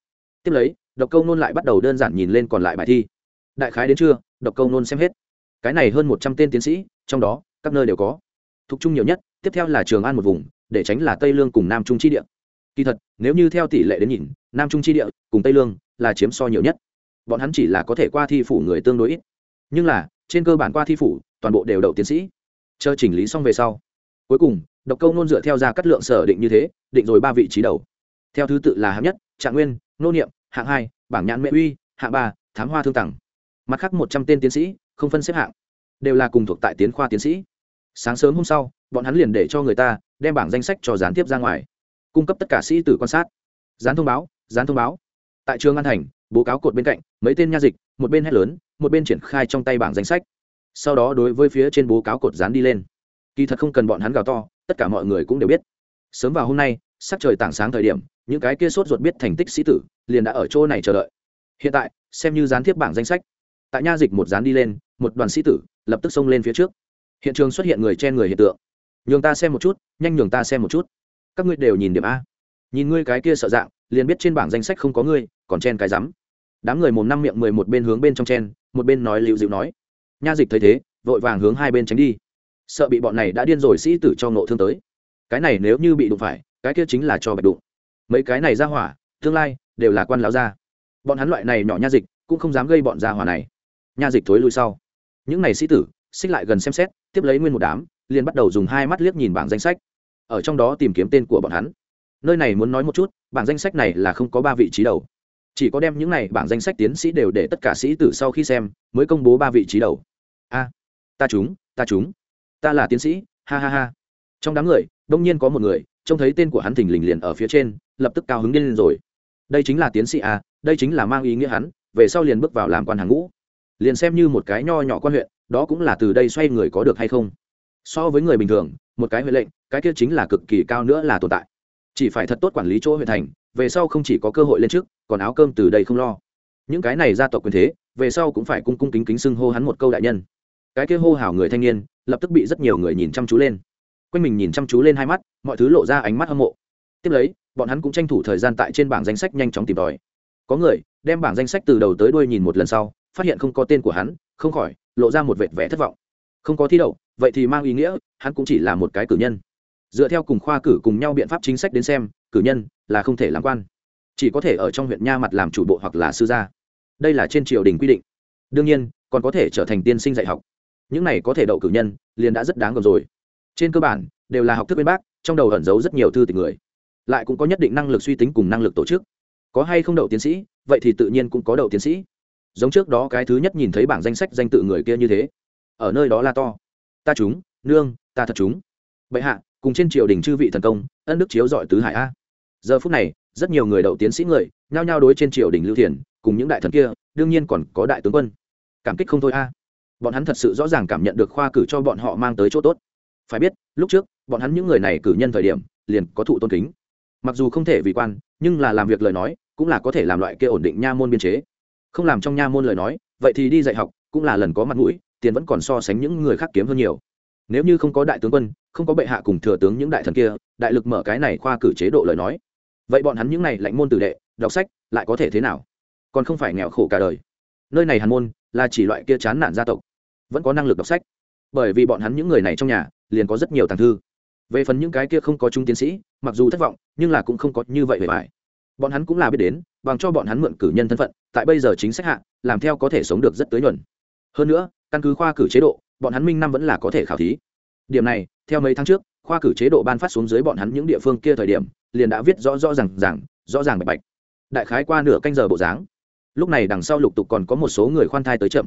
Tiếp lấy, độc câu nôn lại bắt đầu đơn giản nhìn lên còn lại bài thi. Đại khái đến trưa, độc câu nôn xem hết. Cái này hơn một trăm tên tiến sĩ, trong đó, các nơi đều có thuộc trung nhiều nhất, tiếp theo là trường an một vùng, để tránh là tây lương cùng nam trung chi địa. Kỳ thật, nếu như theo tỷ lệ đến nhìn, nam trung chi địa cùng tây lương là chiếm so nhiều nhất. Bọn hắn chỉ là có thể qua thi phủ người tương đối ít. Nhưng là, trên cơ bản qua thi phủ, toàn bộ đều đậu tiến sĩ. Chờ chỉnh lý xong về sau, cuối cùng, độc câu nôn dựa theo ra cắt lượng sở định như thế, định rồi ba vị trí đầu. Theo thứ tự là hạng nhất, trạng nguyên, nô niệm, hạng hai, bảng nhãn mẹ uy, hạng ba, thám hoa thương tặng mặt khác một trăm tên tiến sĩ, không phân xếp hạng, đều là cùng thuộc tại tiến khoa tiến sĩ sáng sớm hôm sau, bọn hắn liền để cho người ta đem bảng danh sách cho gián tiếp ra ngoài, cung cấp tất cả sĩ tử quan sát, gián thông báo, gián thông báo. Tại trường an thành, bố cáo cột bên cạnh, mấy tên nha dịch, một bên hét lớn, một bên triển khai trong tay bảng danh sách. Sau đó đối với phía trên bố cáo cột dán đi lên. Kỳ thật không cần bọn hắn gào to, tất cả mọi người cũng đều biết. Sớm vào hôm nay, sắc trời tảng sáng thời điểm, những cái kia sốt ruột biết thành tích sĩ tử liền đã ở chỗ này chờ đợi. Hiện tại, xem như gián tiếp bảng danh sách. Tại nha dịch một dán đi lên, một đoàn sĩ tử lập tức xông lên phía trước hiện trường xuất hiện người chen người hiện tượng. Nhường ta xem một chút, nhanh nhường ta xem một chút. Các ngươi đều nhìn điểm a. Nhìn ngươi cái kia sợ dạng, liền biết trên bảng danh sách không có ngươi, còn chen cái rắm. Đám người mồm năm miệng mười một bên hướng bên trong chen, một bên nói liễu dịu nói. Nha dịch thấy thế, vội vàng hướng hai bên tránh đi. Sợ bị bọn này đã điên rồi, sĩ tử cho nộ thương tới. Cái này nếu như bị đụng phải, cái kia chính là cho bạch đụng. Mấy cái này ra hỏa, tương lai, đều là quan lão gia. Bọn hắn loại này nhỏ nha dịch, cũng không dám gây bọn gia hỏa này. Nha dịch thối lui sau. Những này sĩ tử xích lại gần xem xét, tiếp lấy nguyên một đám, liền bắt đầu dùng hai mắt liếc nhìn bảng danh sách. Ở trong đó tìm kiếm tên của bọn hắn. Nơi này muốn nói một chút, bảng danh sách này là không có ba vị trí đầu. Chỉ có đem những này bảng danh sách tiến sĩ đều để tất cả sĩ tử sau khi xem, mới công bố ba vị trí đầu. A, ta chúng ta chúng. Ta là tiến sĩ, ha ha ha. Trong đám người, đông nhiên có một người, trông thấy tên của hắn thình lình liền ở phía trên, lập tức cao hứng điên lên rồi. Đây chính là tiến sĩ a, đây chính là mang ý nghĩa hắn, về sau liền bước vào làm quan hàng ngũ. Liền xem như một cái nho nhỏ quan huyện đó cũng là từ đây xoay người có được hay không? So với người bình thường, một cái huệ lệnh, cái kia chính là cực kỳ cao nữa là tồn tại. Chỉ phải thật tốt quản lý chỗ huyện thành, về sau không chỉ có cơ hội lên trước, còn áo cơm từ đây không lo. Những cái này gia tộc quyền thế, về sau cũng phải cung cung kính kính xưng hô hắn một câu đại nhân. Cái kia hô hào người thanh niên, lập tức bị rất nhiều người nhìn chăm chú lên. Quanh mình nhìn chăm chú lên hai mắt, mọi thứ lộ ra ánh mắt hâm mộ. Tiếp lấy, bọn hắn cũng tranh thủ thời gian tại trên bảng danh sách nhanh chóng tìm tòi. Có người, đem bảng danh sách từ đầu tới đuôi nhìn một lần sau, phát hiện không có tên của hắn, không khỏi lộ ra một vệt vẻ thất vọng. Không có thi đậu, vậy thì mang ý nghĩa, hắn cũng chỉ là một cái cử nhân. Dựa theo cùng khoa cử cùng nhau biện pháp chính sách đến xem, cử nhân là không thể làm quan. Chỉ có thể ở trong huyện nha mặt làm chủ bộ hoặc là sư gia. Đây là trên triều đình quy định. Đương nhiên, còn có thể trở thành tiên sinh dạy học. Những này có thể đậu cử nhân, liền đã rất đáng gồm rồi. Trên cơ bản, đều là học thức bên bác, trong đầu ẩn giấu rất nhiều thư tình người. Lại cũng có nhất định năng lực suy tính cùng năng lực tổ chức. Có hay không đậu tiến sĩ, vậy thì tự nhiên cũng có đậu tiến sĩ giống trước đó cái thứ nhất nhìn thấy bảng danh sách danh tự người kia như thế. Ở nơi đó là to. Ta chúng, nương, ta thật chúng. Bệ hạ, cùng trên triều đình chư vị thần công, ân đức chiếu dọi tứ hải a. Giờ phút này, rất nhiều người đậu tiến sĩ người, nhao nhao đối trên triều đình lưu thiền, cùng những đại thần kia, đương nhiên còn có đại tướng quân. Cảm kích không thôi a. Bọn hắn thật sự rõ ràng cảm nhận được khoa cử cho bọn họ mang tới chỗ tốt. Phải biết, lúc trước, bọn hắn những người này cử nhân thời điểm, liền có thụ tôn kính. Mặc dù không thể vì quan, nhưng là làm việc lời nói, cũng là có thể làm loại kia ổn định nha môn biên chế không làm trong nha môn lời nói, vậy thì đi dạy học, cũng là lần có mặt mũi, tiền vẫn còn so sánh những người khác kiếm hơn nhiều. Nếu như không có đại tướng quân, không có bệ hạ cùng thừa tướng những đại thần kia, đại lực mở cái này khoa cử chế độ lời nói. Vậy bọn hắn những này lạnh môn tử đệ, đọc sách, lại có thể thế nào? Còn không phải nghèo khổ cả đời. Nơi này hàn môn, là chỉ loại kia chán nản gia tộc, vẫn có năng lực đọc sách. Bởi vì bọn hắn những người này trong nhà, liền có rất nhiều tàng thư. Về phần những cái kia không có trung tiến sĩ, mặc dù thất vọng, nhưng là cũng không có như vậy về bài bọn hắn cũng là biết đến bằng cho bọn hắn mượn cử nhân thân phận, tại bây giờ chính sách hạ, làm theo có thể sống được rất tới nhuần. Hơn nữa, căn cứ khoa cử chế độ, bọn hắn minh năm vẫn là có thể khảo thí. Điểm này, theo mấy tháng trước, khoa cử chế độ ban phát xuống dưới bọn hắn những địa phương kia thời điểm, liền đã viết rõ rõ r à n g rõ ràng bạch bạch. Đại khái qua nửa canh giờ bộ dáng. Lúc này đằng sau lục tục còn có một số người khoan thai tới chậm.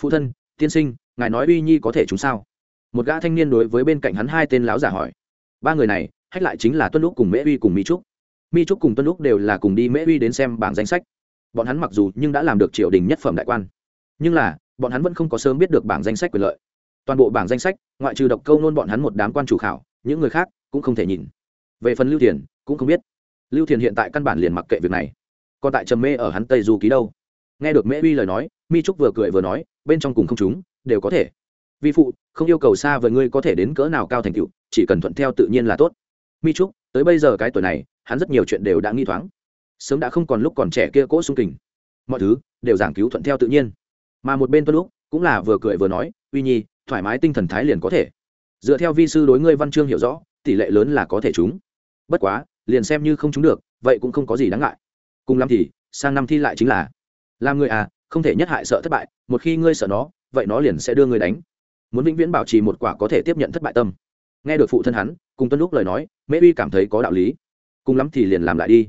Phụ thân, tiên sinh, ngài nói uy nhi có thể chúng sao? Một gã thanh niên đối với bên cạnh hắn hai tên láo giả hỏi. Ba người này, hách lại chính là tuân lúc cùng mễ uy cùng mỹ trúc mi trúc cùng tuân lúc đều là cùng đi mễ uy đến xem bảng danh sách. Bọn hắn mặc dù nhưng đã làm được triều đình nhất phẩm đại quan, nhưng là, bọn hắn vẫn không có sớm biết được bảng danh sách quyền lợi. Toàn bộ bảng danh sách, ngoại trừ độc câu nôn bọn hắn một đám quan chủ khảo, những người khác cũng không thể nhìn. Về phần lưu thiền, cũng không biết. Lưu thiền hiện tại căn bản liền mặc kệ việc này. Còn tại trầm mê ở hắn tây du ký đâu. Nghe được mễ uy lời nói, mi trúc vừa cười vừa nói, bên trong cùng không chúng, đều có thể. Vi phụ, không yêu cầu xa với ngươi có thể đến cỡ nào cao thành tựu, chỉ cần thuận theo tự nhiên là tốt. Mi trúc, tới bây giờ cái tuổi này hắn rất nhiều chuyện đều đã nghi thoáng. Sớm đã không còn lúc còn trẻ kia cỗ sung kình. Mọi thứ đều giảng cứu thuận theo tự nhiên. Mà một bên tuân lúc cũng là vừa cười vừa nói, uy nhi, thoải mái tinh thần thái liền có thể. Dựa theo vi sư đối ngươi văn chương hiểu rõ, tỷ lệ lớn là có thể trúng. Bất quá, liền xem như không trúng được, vậy cũng không có gì đáng ngại. Cùng lắm thì, sang năm thi lại chính là. Làm người à không thể nhất hại sợ thất bại, một khi ngươi sợ nó, vậy nó liền sẽ đưa ngươi đánh. Muốn vĩnh viễn bảo trì một quả có thể tiếp nhận thất bại tâm. Nghe được phụ thân hắn cùng tuân lúc lời nói, mễ uy cảm thấy có đạo lý cùng lắm thì liền làm lại đi.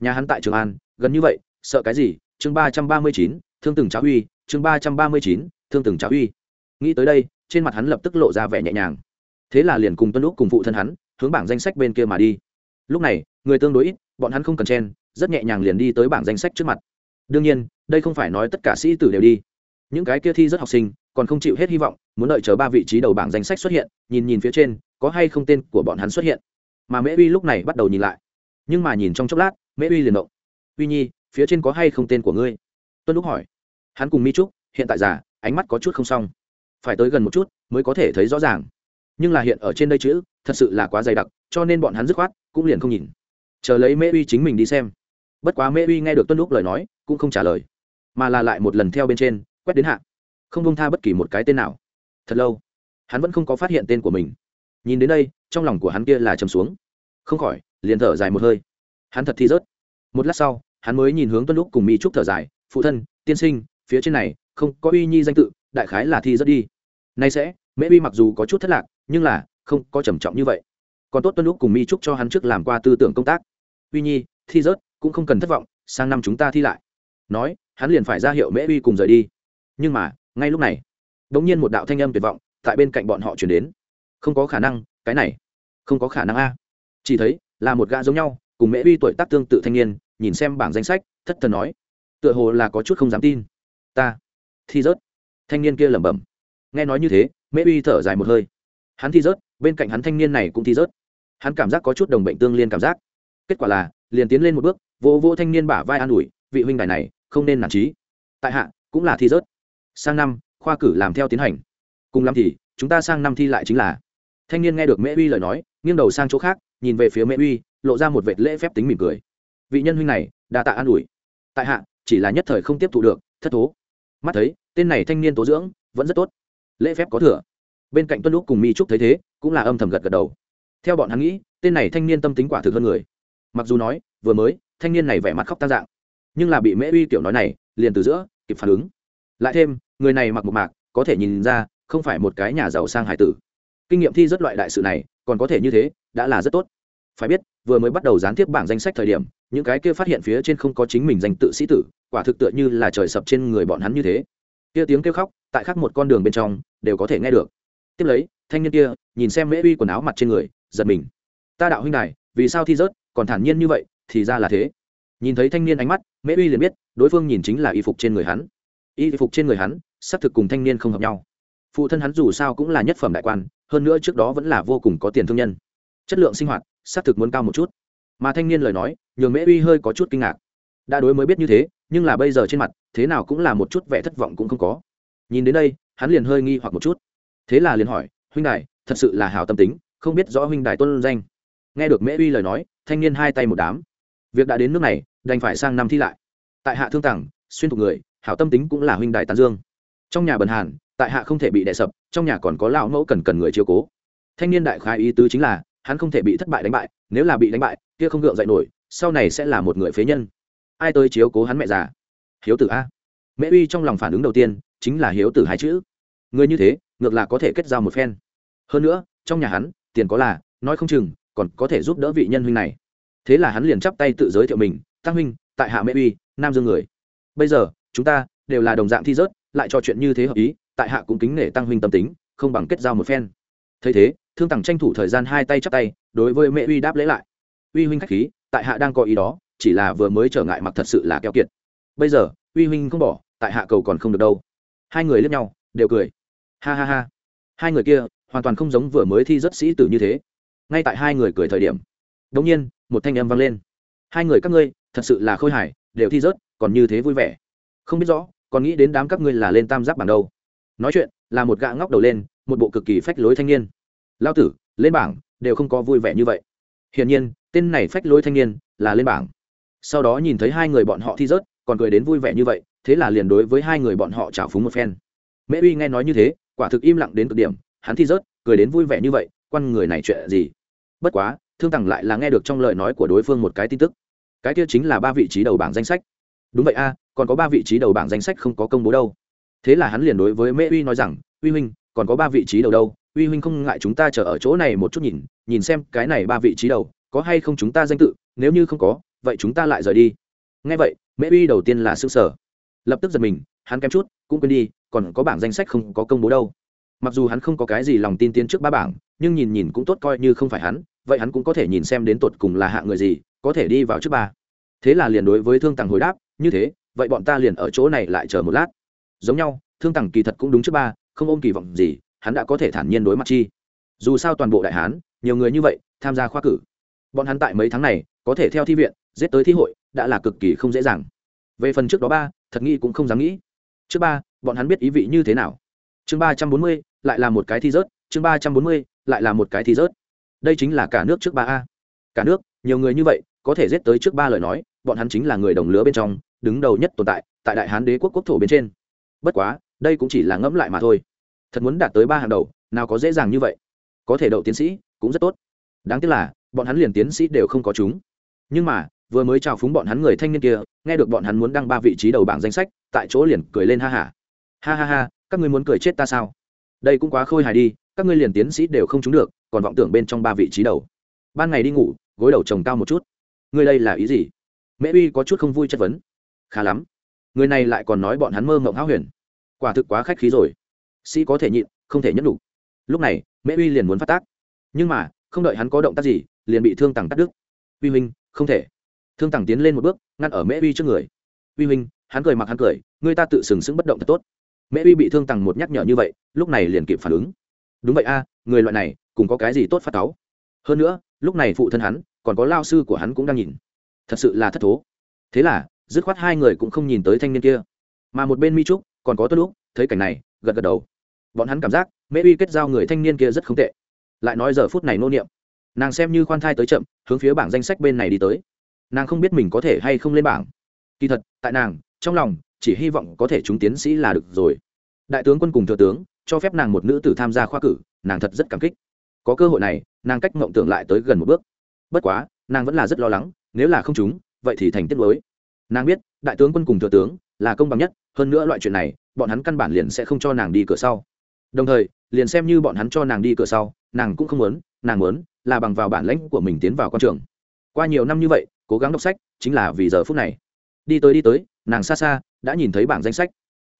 Nhà hắn tại trường an, gần như vậy, sợ cái gì? Chương ba trăm ba mươi chín, thương từng cháo uy, chương ba trăm ba mươi chín, thương từng cháo uy. Nghĩ tới đây, trên mặt hắn lập tức lộ ra vẻ nhẹ nhàng. Thế là liền cùng tuân lúc cùng phụ thân hắn, hướng bảng danh sách bên kia mà đi. Lúc này, người tương đối ít, bọn hắn không cần chen, rất nhẹ nhàng liền đi tới bảng danh sách trước mặt. Đương nhiên, đây không phải nói tất cả sĩ tử đều đi. Những cái kia thi rất học sinh, còn không chịu hết hy vọng, muốn đợi chờ ba vị trí đầu bảng danh sách xuất hiện, nhìn nhìn phía trên, có hay không tên của bọn hắn xuất hiện. Mà mễ uy lúc này bắt đầu nhìn lại nhưng mà nhìn trong chốc lát, mễ uy liền động. Uy nhi, phía trên có hay không tên của ngươi? Tuân lúc hỏi. Hắn cùng mi trúc, hiện tại già, ánh mắt có chút không xong. Phải tới gần một chút mới có thể thấy rõ ràng. Nhưng là hiện ở trên đây chữ, thật sự là quá dày đặc, cho nên bọn hắn dứt khoát cũng liền không nhìn. Chờ lấy mễ uy chính mình đi xem. Bất quá mễ uy nghe được tuân lúc lời nói, cũng không trả lời, mà là lại một lần theo bên trên, quét đến hạ. Không bông tha bất kỳ một cái tên nào. Thật lâu, hắn vẫn không có phát hiện tên của mình. Nhìn đến đây, trong lòng của hắn kia là chầm xuống. Không khỏi liền thở dài một hơi. Hắn thật thi rớt. Một lát sau, hắn mới nhìn hướng tuân lúc cùng mỹ trúc thở dài, phụ thân, tiên sinh, phía trên này không có uy nhi danh tự, đại khái là thi rớt đi. Nay sẽ, mễ uy mặc dù có chút thất lạc, nhưng là không có trầm trọng như vậy. Còn tốt tuân lúc cùng mỹ trúc cho hắn trước làm qua tư tưởng công tác. Uy nhi, thi rớt cũng không cần thất vọng, sang năm chúng ta thi lại. Nói, hắn liền phải ra hiệu mễ uy cùng rời đi. Nhưng mà, ngay lúc này đ ỗ n g nhiên một đạo thanh âm tuyệt vọng tại bên cạnh bọn họ chuyển đến. Không có khả năng, cái này không có khả năng a. Chỉ thấy là một gã giống nhau, cùng mễ uy tuổi tác tương tự thanh niên, nhìn xem bảng danh sách, thất thần nói, tựa hồ là có chút không dám tin. Ta, thi rớt. Thanh niên kia lẩm bẩm. Nghe nói như thế, mễ uy thở dài một hơi. Hắn thi rớt, bên cạnh hắn thanh niên này cũng thi rớt. Hắn cảm giác có chút đồng bệnh tương liên cảm giác. Kết quả là, liền tiến lên một bước vô vô thanh niên bả vai an ủi, vị huynh đài này, không nên nản trí. Tại hạ, cũng là thi rớt. Sang năm, khoa cử làm theo tiến hành. Cùng lắm thì, chúng ta sang năm thi lại chính là. Thanh niên nghe được mễ uy lời nói, nghiêng đầu sang chỗ khác nhìn về phía mễ uy, lộ ra một vệt lễ phép tính mỉm cười. Vị nhân huynh này, đa tạ an ủi. Tại hạ, chỉ là nhất thời không tiếp thụ được, thất thố. Mắt thấy, tên này thanh niên tố dưỡng, vẫn rất tốt. Lễ phép có thừa. Bên cạnh tuân lúc cùng mi trúc thấy thế, cũng là âm thầm gật gật đầu. Theo bọn hắn nghĩ, tên này thanh niên tâm tính quả thực hơn người. Mặc dù nói, vừa mới, thanh niên này vẻ mặt khóc tăng dạng, nhưng là bị mễ uy kiểu nói này, liền từ giữa, kịp phản ứng. Lại thêm, người này mặc một mạc, có thể nhìn ra, không phải một cái nhà giàu sang hải tử. Kinh nghiệm thi rất loại đại sự này còn có thể như thế, đã là rất tốt. Phải biết, vừa mới bắt đầu gián tiếp bảng danh sách thời điểm, những cái kia phát hiện phía trên không có chính mình danh tự sĩ tử, quả thực tựa như là trời sập trên người bọn hắn như thế. Kia tiếng kêu khóc, tại khắc một con đường bên trong, đều có thể nghe được. Tiếp lấy, thanh niên kia, nhìn xem mễ uy quần áo mặt trên người, giật mình. Ta đạo huynh này vì sao thi rớt, còn thản nhiên như vậy, thì ra là thế. Nhìn thấy thanh niên ánh mắt, mễ uy liền biết, đối phương nhìn chính là y phục trên người hắn. Y phục trên người hắn, xác thực cùng thanh niên không hợp nhau. Phụ thân hắn dù sao cũng là nhất phẩm đại quan hơn nữa trước đó vẫn là vô cùng có tiền thương nhân. Chất lượng sinh hoạt, xác thực muốn cao một chút. Mà thanh niên lời nói, nhường mễ uy hơi có chút kinh ngạc. Đã đối mới biết như thế, nhưng là bây giờ trên mặt, thế nào cũng là một chút vẻ thất vọng cũng không có. Nhìn đến đây, hắn liền hơi nghi hoặc một chút. Thế là liền hỏi, huynh đài, thật sự là hảo tâm tính, không biết rõ huynh đài tôn danh. Nghe được mễ uy lời nói, thanh niên hai tay một đám. Việc đã đến nước này, đành phải sang năm thi lại. Tại hạ thương tặng xuyên thuộc người, hảo tâm tính cũng là huynh đài tán dương. Trong nhà bần hàn tại hạ không thể bị đè sập, trong nhà còn có lão mẫu cần cần người chiếu cố. Thanh niên đại khái ý tứ chính là, hắn không thể bị thất bại đánh bại, nếu là bị đánh bại, kia không gượng dậy nổi, sau này sẽ là một người phế nhân. Ai tới chiếu cố hắn mẹ già? Hiếu tử a. Mẹ uy trong lòng phản ứng đầu tiên, chính là hiếu tử hai chữ. Người như thế, ngược là có thể kết giao một phen. Hơn nữa, trong nhà hắn, tiền có là, nói không chừng, còn có thể giúp đỡ vị nhân huynh này. Thế là hắn liền chắp tay tự giới thiệu mình, tăng huynh, tại hạ mẹ uy, nam dương người. Bây giờ, chúng ta đều là đồng dạng thi rớt, lại trò chuyện như thế hợp ý tại hạ cũng kính nể tăng huynh tâm tính, không bằng kết giao một phen. Thấy thế, thương tằng tranh thủ thời gian hai tay chắp tay, đối với mẹ uy đáp lễ lại. Uy huynh khách khí, tại hạ đang có ý đó, chỉ là vừa mới trở ngại mặc thật sự là keo kiệt. Bây giờ, uy huynh không bỏ, tại hạ cầu còn không được đâu. Hai người lướt nhau, đều cười. Ha ha ha. Hai người kia, hoàn toàn không giống vừa mới thi rất sĩ tử như thế. Ngay tại hai người cười thời điểm đ nhiên, một thanh âm vang lên. Hai người các ngươi, thật sự là khôi hài, đều thi rớt, còn như thế vui vẻ. Không biết rõ, còn nghĩ đến đám các ngươi là lên tam giác bản đâu nói chuyện, là một gã ngóc đầu lên, một bộ cực kỳ phách lối thanh niên. Lao tử, lên bảng, đều không có vui vẻ như vậy. Hiển nhiên, tên này phách lối thanh niên là lên bảng. Sau đó nhìn thấy hai người bọn họ thi rớt, còn cười đến vui vẻ như vậy, thế là liền đối với hai người bọn họ trào phúng một phen. Mễ uy nghe nói như thế, quả thực im lặng đến cực điểm, hắn thi rớt, cười đến vui vẻ như vậy, quan người này chuyện gì? Bất quá, thương tằng lại là nghe được trong lời nói của đối phương một cái tin tức. Cái kia chính là ba vị trí đầu bảng danh sách. Đúng vậy a, còn có ba vị trí đầu bảng danh sách không có công bố đâu thế là hắn liền đối với mễ uy nói rằng, uy huynh, còn có ba vị trí đầu đâu. Uy huynh không ngại chúng ta chờ ở chỗ này một chút nhìn nhìn xem cái này ba vị trí đầu, có hay không chúng ta danh tự? Nếu như không có, vậy chúng ta lại rời đi. Ngay vậy, mễ uy đầu tiên là s ư sở lập tức giật mình, hắn kém chút, cũng quên đi, còn có bảng danh sách không có công bố đâu. Mặc dù hắn không có cái gì lòng tin tiến trước ba bảng, nhưng nhìn nhìn cũng tốt coi như không phải hắn, vậy hắn cũng có thể nhìn xem đến tột cùng là hạ người gì, có thể đi vào trước ba. Thế là liền đối với thương tàng hồi đáp, như thế, vậy bọn ta liền ở chỗ này lại chờ một lát giống nhau, thương tằng kỳ thật cũng đúng trước ba, không ôm kỳ vọng gì, hắn đã có thể thản nhiên đối mặt chi. Dù sao toàn bộ đại hán, nhiều người như vậy, tham gia khoa cử. Bọn hắn tại mấy tháng này, có thể theo thi viện, giết tới thi hội, đã là cực kỳ không dễ dàng. Về phần trước đó ba, thật nghĩ cũng không dám nghĩ. Trước ba, bọn hắn biết ý vị như thế nào. Chương ba trăm bốn mươi, lại là một cái thi rớt. Chương ba trăm bốn mươi, lại là một cái thi rớt. Đây chính là cả nước trước ba a. Cả nước, nhiều người như vậy, có thể giết tới trước ba lời nói, bọn hắn chính là người đồng lứa bên trong, đứng đầu nhất tồn tại tại đại hán đế quốc quốc thổ bên trên bất quá, đây cũng chỉ là ngẫm lại mà thôi. Thật muốn đạt tới ba hàng đầu, nào có dễ dàng như vậy. Có thể đậu tiến sĩ, cũng rất tốt. Đáng tiếc là, bọn hắn liền tiến sĩ đều không có chúng. Nhưng mà, vừa mới chào phúng bọn hắn người thanh niên kia, nghe được bọn hắn muốn đăng ba vị trí đầu bảng danh sách, tại chỗ liền cười lên ha hả ha. ha ha ha, các ngươi muốn cười chết ta sao? Đây cũng quá khôi hài đi, các ngươi liền tiến sĩ đều không trúng được, còn vọng tưởng bên trong ba vị trí đầu. Ban ngày đi ngủ, gối đầu trồng cao một chút. Ngươi đây là ý gì? Mễ uy có chút không vui chất vấn. Khá lắm người này lại còn nói bọn hắn mơ mộng háo huyền. Quả thực quá khách khí rồi. Sĩ có thể nhịn, không thể nhẫn đủ lúc này, mễ uy liền muốn phát tác. Nhưng mà, không đợi hắn có động tác gì, liền bị thương tằng cắt đứt. Uy huynh, không thể. Thương tằng tiến lên một bước, ngăn ở mễ uy trước người. Uy huynh, hắn cười mặc hắn cười người ta tự sừng sững bất động thật tốt. Mễ uy bị thương tằng một nhắc nhở như vậy, lúc này liền kịp phản ứng. Đúng vậy a, người loại này, cùng có cái gì tốt phát táo hơn nữa, lúc này phụ thân hắn, còn có lao sư của hắn cũng đang nhìn. Thật sự là thất thố. Thế là dứt khoát hai người cũng không nhìn tới thanh niên kia. Mà một bên mi trúc còn có tuân lúc thấy cảnh này, gật gật đầu. Bọn hắn cảm giác mễ uy kết giao người thanh niên kia rất không tệ. Lại nói giờ phút này nô niệm. Nàng xem như khoan thai tới chậm, hướng phía bảng danh sách bên này đi tới. Nàng không biết mình có thể hay không lên bảng. Kỳ thật, tại nàng, trong lòng, chỉ hy vọng có thể chúng tiến sĩ là được rồi. Đại tướng quân cùng thừa tướng, cho phép nàng một nữ tử tham gia khoa cử, nàng thật rất cảm kích. Có cơ hội này, nàng cách mộng tưởng lại tới gần một bước. Bất quá, nàng vẫn là rất lo lắng, nếu là không chúng vậy thì thành tiết mới nàng biết, đại tướng quân cùng thừa tướng là công bằng nhất, hơn nữa loại chuyện này, bọn hắn căn bản liền sẽ không cho nàng đi cửa sau. Đồng thời, liền xem như bọn hắn cho nàng đi cửa sau, nàng cũng không muốn, nàng muốn là bằng vào bản lãnh của mình tiến vào con trường. Qua nhiều năm như vậy, cố gắng đọc sách chính là vì giờ phút này. Đi tới đi tới, nàng xa xa đã nhìn thấy bảng danh sách.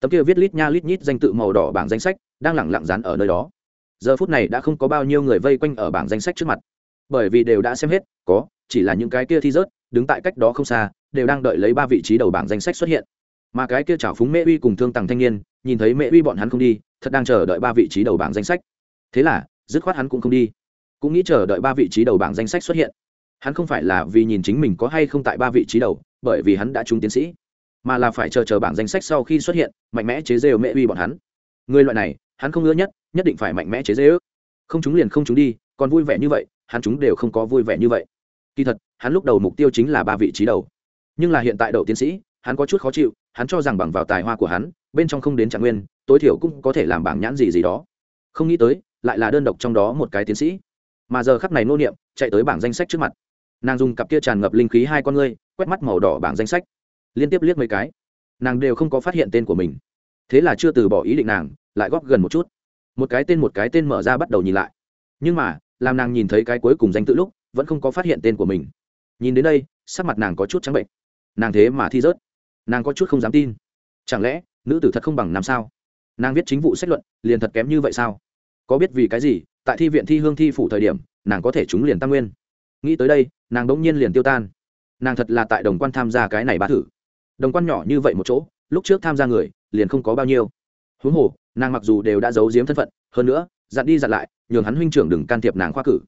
Tấm kia viết lít nha lít nhít danh tự màu đỏ bảng danh sách đang lẳng lặng dán ở nơi đó. Giờ phút này đã không có bao nhiêu người vây quanh ở bảng danh sách trước mặt. Bởi vì đều đã xem hết, có, chỉ là những cái kia thi rớt đứng tại cách đó không xa, đều đang đợi lấy ba vị trí đầu bảng danh sách xuất hiện. Mà cái kia chảo phúng mễ uy cùng thương tằng thanh niên, nhìn thấy mễ uy bọn hắn không đi, thật đang chờ đợi ba vị trí đầu bảng danh sách. Thế là, dứt khoát hắn cũng không đi. Cũng nghĩ chờ đợi ba vị trí đầu bảng danh sách xuất hiện. Hắn không phải là vì nhìn chính mình có hay không tại ba vị trí đầu, bởi vì hắn đã trúng tiến sĩ, mà là phải chờ chờ bảng danh sách sau khi xuất hiện, mạnh mẽ chế rêu mễ uy bọn hắn. Người loại này, hắn không ngỡ nhất nhất định phải mạnh mẽ chế rêu không chúng liền không chúng đi, còn vui vẻ như vậy, hắn chúng đều không có vui vẻ như vậy. Kỳ thật hắn lúc đầu mục tiêu chính là ba vị trí đầu. Nhưng là hiện tại đậu tiến sĩ, hắn có chút khó chịu, hắn cho rằng bằng vào tài hoa của hắn, bên trong không đến trạng nguyên, tối thiểu cũng có thể làm bảng nhãn gì gì đó. Không nghĩ tới, lại là đơn độc trong đó một cái tiến sĩ. Mà giờ khắc này nô niệm, chạy tới bảng danh sách trước mặt. Nàng dùng cặp kia tràn ngập linh khí hai con ngươi, quét mắt màu đỏ bảng danh sách. Liên tiếp liếc mấy cái. Nàng đều không có phát hiện tên của mình. Thế là chưa từ bỏ ý định nàng, lại góp gần một chút. Một cái tên một cái tên mở ra bắt đầu nhìn lại. Nhưng mà, làm nàng nhìn thấy cái cuối cùng danh tự lúc, vẫn không có phát hiện tên của mình nhìn đến đây, sắc mặt nàng có chút trắng bệnh. Nàng thế mà thi rớt. Nàng có chút không dám tin. Chẳng lẽ, nữ tử thật không bằng nam sao? Nàng viết chính vụ xét luận, liền thật kém như vậy sao? Có biết vì cái gì, tại thi viện thi hương thi phủ thời điểm, nàng có thể trúng liền tam nguyên? Nghĩ tới đây, nàng đ ỗ n g nhiên liền tiêu tan. Nàng thật là tại đồng quan tham gia cái này ba thử. Đồng quan nhỏ như vậy một chỗ, lúc trước tham gia người, liền không có bao nhiêu. Huống hồ, nàng mặc dù đều đã giấu giếm thân phận, hơn nữa, dặn đi dặn lại, nhường hắn huynh trưởng đừng can thiệp nàng khoa cử.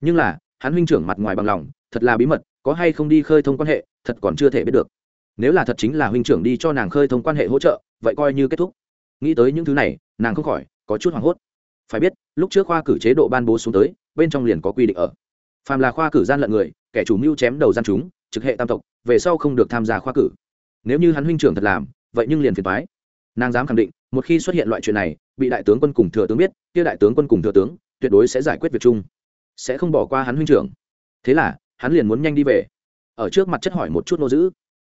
Nhưng là, hắn huynh trưởng mặt ngoài bằng lòng, thật là bí mật có hay không đi khơi thông quan hệ, thật còn chưa thể biết được. Nếu là thật chính là huynh trưởng đi cho nàng khơi thông quan hệ hỗ trợ, vậy coi như kết thúc. Nghĩ tới những thứ này, nàng không khỏi có chút hoảng hốt. Phải biết, lúc trước khoa cử chế độ ban bố xuống tới, bên trong liền có quy định ở. Phàm là khoa cử gian lận người, kẻ chủ mưu chém đầu gian chúng, trực hệ tam tộc, về sau không được tham gia khoa cử. Nếu như hắn huynh trưởng thật làm, vậy nhưng liền phiền thoái nàng dám khẳng định, một khi xuất hiện loại chuyện này, bị đại tướng quân cùng thừa tướng biết, kia đại tướng quân cùng thừa tướng, tuyệt đối sẽ giải quyết việc chung, sẽ không bỏ qua hắn huynh trưởng. Thế là hắn liền muốn nhanh đi về. Ở trước mặt chất hỏi một chút nô giữ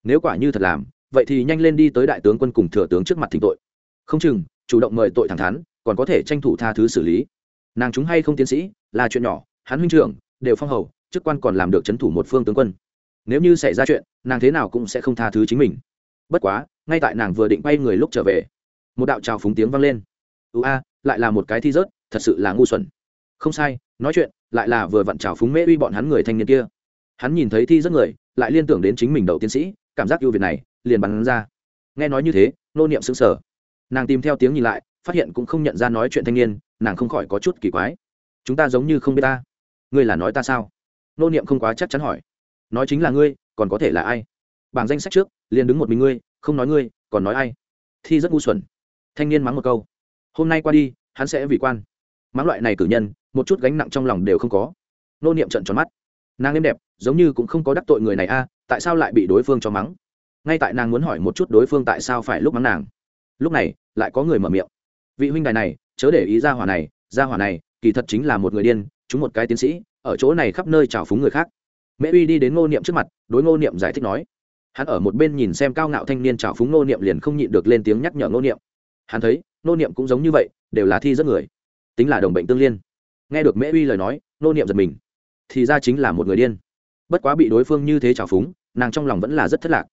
nếu quả như thật làm, vậy thì nhanh lên đi tới đại tướng quân cùng thừa tướng trước mặt thỉnh tội. Không chừng, chủ động mời tội thẳng thắn, còn có thể tranh thủ tha thứ xử lý. Nàng chúng hay không tiến sĩ, là chuyện nhỏ, hắn huynh trưởng, đều phong hầu, chức quan còn làm được c h ấ n thủ một phương tướng quân. Nếu như xảy ra chuyện, nàng thế nào cũng sẽ không tha thứ chính mình. Bất quá, ngay tại nàng vừa định bay người lúc trở về, một đạo trào phúng tiếng vang lên. Ưu a, lại là một cái thi rớt, thật sự là ngu xuẩn. Không sai, nói chuyện, lại là vừa vặn trào phúng mễ uy bọn hắn người thanh niên kia hắn nhìn thấy thi rất người, lại liên tưởng đến chính mình đậu tiến sĩ, cảm giác ưu việt này, liền bắn ra. Nghe nói như thế, nô niệm xứng sở nàng tìm theo tiếng nhìn lại, phát hiện cũng không nhận ra nói chuyện thanh niên, nàng không khỏi có chút kỳ quái. Chúng ta giống như không biết ta. Ngươi là nói ta sao? Nô niệm không quá chắc chắn hỏi. Nói chính là ngươi, còn có thể là ai? Bảng danh sách trước, liền đứng một mình ngươi, không nói ngươi, còn nói ai? Thi rất ngu xuẩn. Thanh niên mắng một câu. Hôm nay qua đi, hắn sẽ vì quan. Mắng loại này cử nhân, một chút gánh nặng trong lòng đều không có. Nô niệm trận tròn mắt nàng êm đẹp, giống như cũng không có đắc tội người này a, tại sao lại bị đối phương cho mắng? Ngay tại nàng muốn hỏi một chút đối phương tại sao phải lúc mắng nàng. Lúc này, lại có người mở miệng. Vị huynh đài này, chớ để ý ra hỏa này, ra hỏa này, kỳ thật chính là một người điên, chúng một cái tiến sĩ, ở chỗ này khắp nơi trào phúng người khác. Mẹ uy đi đến ngô niệm trước mặt, đối ngô niệm giải thích nói. Hắn ở một bên nhìn xem cao ngạo thanh niên trào phúng ngô niệm liền không nhịn được lên tiếng nhắc nhở ngô niệm. Hắn thấy, ngô niệm cũng giống như vậy, đều là thi rất người. Tính là đồng bệnh tương liên. Nghe được mẹ uy lời nói, ngô niệm giật mình thì ra chính là một người điên. Bất quá bị đối phương như thế trào phúng, nàng trong lòng vẫn là rất thất lạc.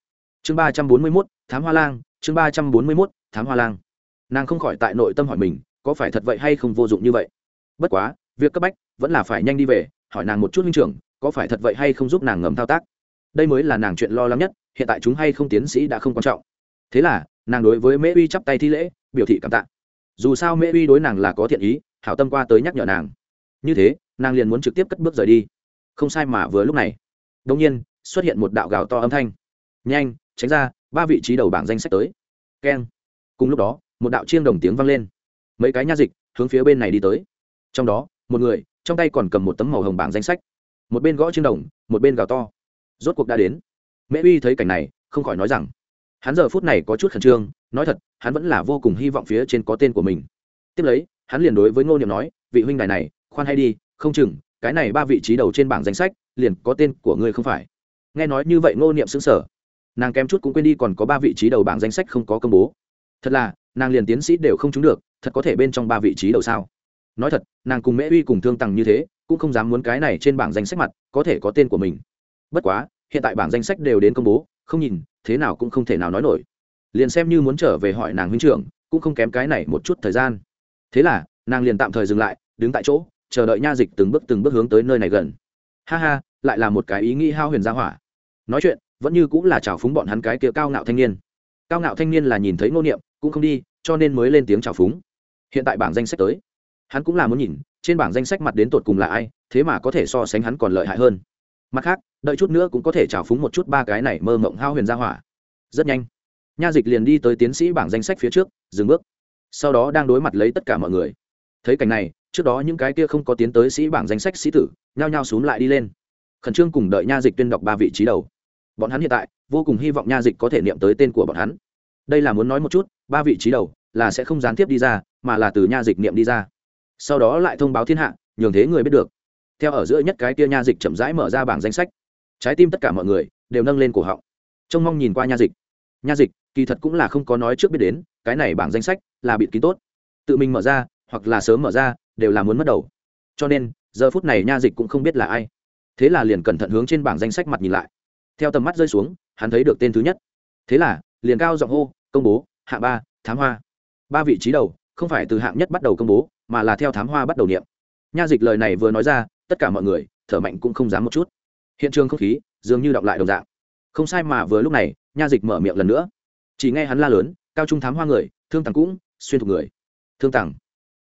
Chương ba trăm bốn mươi mốt, thám hoa lang, chương ba trăm bốn mươi mốt, thám hoa lang. Nàng không khỏi tại nội tâm hỏi mình, có phải thật vậy hay không vô dụng như vậy? Bất quá, việc cấp bách vẫn là phải nhanh đi về, hỏi nàng một chút minh trưởng, có phải thật vậy hay không giúp nàng ngầm thao tác? Đây mới là nàng chuyện lo lắng nhất, hiện tại chúng hay không tiến sĩ đã không quan trọng. Thế là, nàng đối với mễ uy chắp tay thi lễ, biểu thị cảm tạ. Dù sao mễ uy đối nàng là có thiện ý, hảo tâm qua tới nhắc nhở nàng. Như thế nàng liền muốn trực tiếp cất bước rời đi. Không sai mà vừa lúc này đông nhiên xuất hiện một đạo gào to âm thanh. Nhanh, tránh ra, ba vị trí đầu bảng danh sách tới. Keng. Cùng lúc đó, một đạo chiêng đồng tiếng vang lên. Mấy cái nha dịch hướng phía bên này đi tới. Trong đó, một người, trong tay còn cầm một tấm màu hồng bảng danh sách. Một bên gõ chiêng đồng, một bên gào to. Rốt cuộc đã đến. Mễ uy thấy cảnh này, không khỏi nói rằng, hắn giờ phút này có chút khẩn trương, nói thật, hắn vẫn là vô cùng hy vọng phía trên có tên của mình. Tiếp lấy, hắn liền đối với ngô niệm nói, vị huynh đài này, khoan hay đi không chừng, cái này ba vị trí đầu trên bảng danh sách, liền có tên của ngươi không phải. Nghe nói như vậy ngô niệm xứng sở nàng kém chút cũng quên đi còn có ba vị trí đầu bảng danh sách không có công bố. Thật là, nàng liền tiến sĩ đều không trúng được, thật có thể bên trong ba vị trí đầu sao? Nói thật, nàng cùng mễ uy cùng thương tằng như thế, cũng không dám muốn cái này trên bảng danh sách mặt, có thể có tên của mình. Bất quá, hiện tại bảng danh sách đều đến công bố, không nhìn, thế nào cũng không thể nào nói nổi. Liền xem như muốn trở về hỏi nàng huynh trưởng, cũng không kém cái này một chút thời gian. Thế là, nàng liền tạm thời dừng lại, đứng tại chỗ chờ đợi nha dịch từng bước từng bước hướng tới nơi này gần. Ha ha, lại là một cái ý nghĩ hao huyền gia hỏa. Nói chuyện, vẫn như cũng là chào phúng bọn hắn cái kia cao ngạo thanh niên. Cao ngạo thanh niên là nhìn thấy ngô niệm, cũng không đi, cho nên mới lên tiếng chào phúng. Hiện tại bảng danh sách tới. Hắn cũng là muốn nhìn, trên bảng danh sách mặt đến tột cùng là ai, thế mà có thể so sánh hắn còn lợi hại hơn. Mặt khác, đợi chút nữa cũng có thể chào phúng một chút ba cái này mơ mộng hao huyền gia hỏa. Rất nhanh, nha dịch liền đi tới tiến sĩ bảng danh sách phía trước, dừng bước. Sau đó đang đối mặt lấy tất cả mọi người. Thấy cảnh này trước đó những cái kia không có tiến tới sĩ bảng danh sách sĩ tử, nhao nhao xuống lại đi lên. Khẩn trương cùng đợi nha dịch tuyên đọc ba vị trí đầu. Bọn hắn hiện tại, vô cùng hy vọng nha dịch có thể niệm tới tên của bọn hắn. Đây là muốn nói một chút, ba vị trí đầu, là sẽ không gián tiếp đi ra, mà là từ nha dịch niệm đi ra. Sau đó lại thông báo thiên hạ, nhường thế người biết được. Theo ở giữa nhất cái kia nha dịch chậm rãi mở ra bảng danh sách. Trái tim tất cả mọi người đều nâng lên cổ họng. Trông mong nhìn qua nha dịch. Nha dịch, kỳ thật cũng là không có nói trước biết đến, cái này bảng danh sách là bịt kín tốt. Tự mình mở ra, hoặc là sớm mở ra đều là muốn mất đầu. Cho nên, giờ phút này nha dịch cũng không biết là ai. Thế là liền cẩn thận hướng trên bảng danh sách mặt nhìn lại. Theo tầm mắt rơi xuống, hắn thấy được tên thứ nhất. Thế là, liền cao giọng hô, công bố, hạng ba, thám hoa. Ba vị trí đầu, không phải từ hạng nhất bắt đầu công bố, mà là theo thám hoa bắt đầu niệm. Nha dịch lời này vừa nói ra, tất cả mọi người, thở mạnh cũng không dám một chút. Hiện trường không khí, dường như đọng lại đồng dạng. Không sai mà vừa lúc này, nha dịch mở miệng lần nữa. Chỉ nghe hắn la lớn, cao trung thám hoa người, thương tàng cũng, xuyên thuộc người. Thương tàng?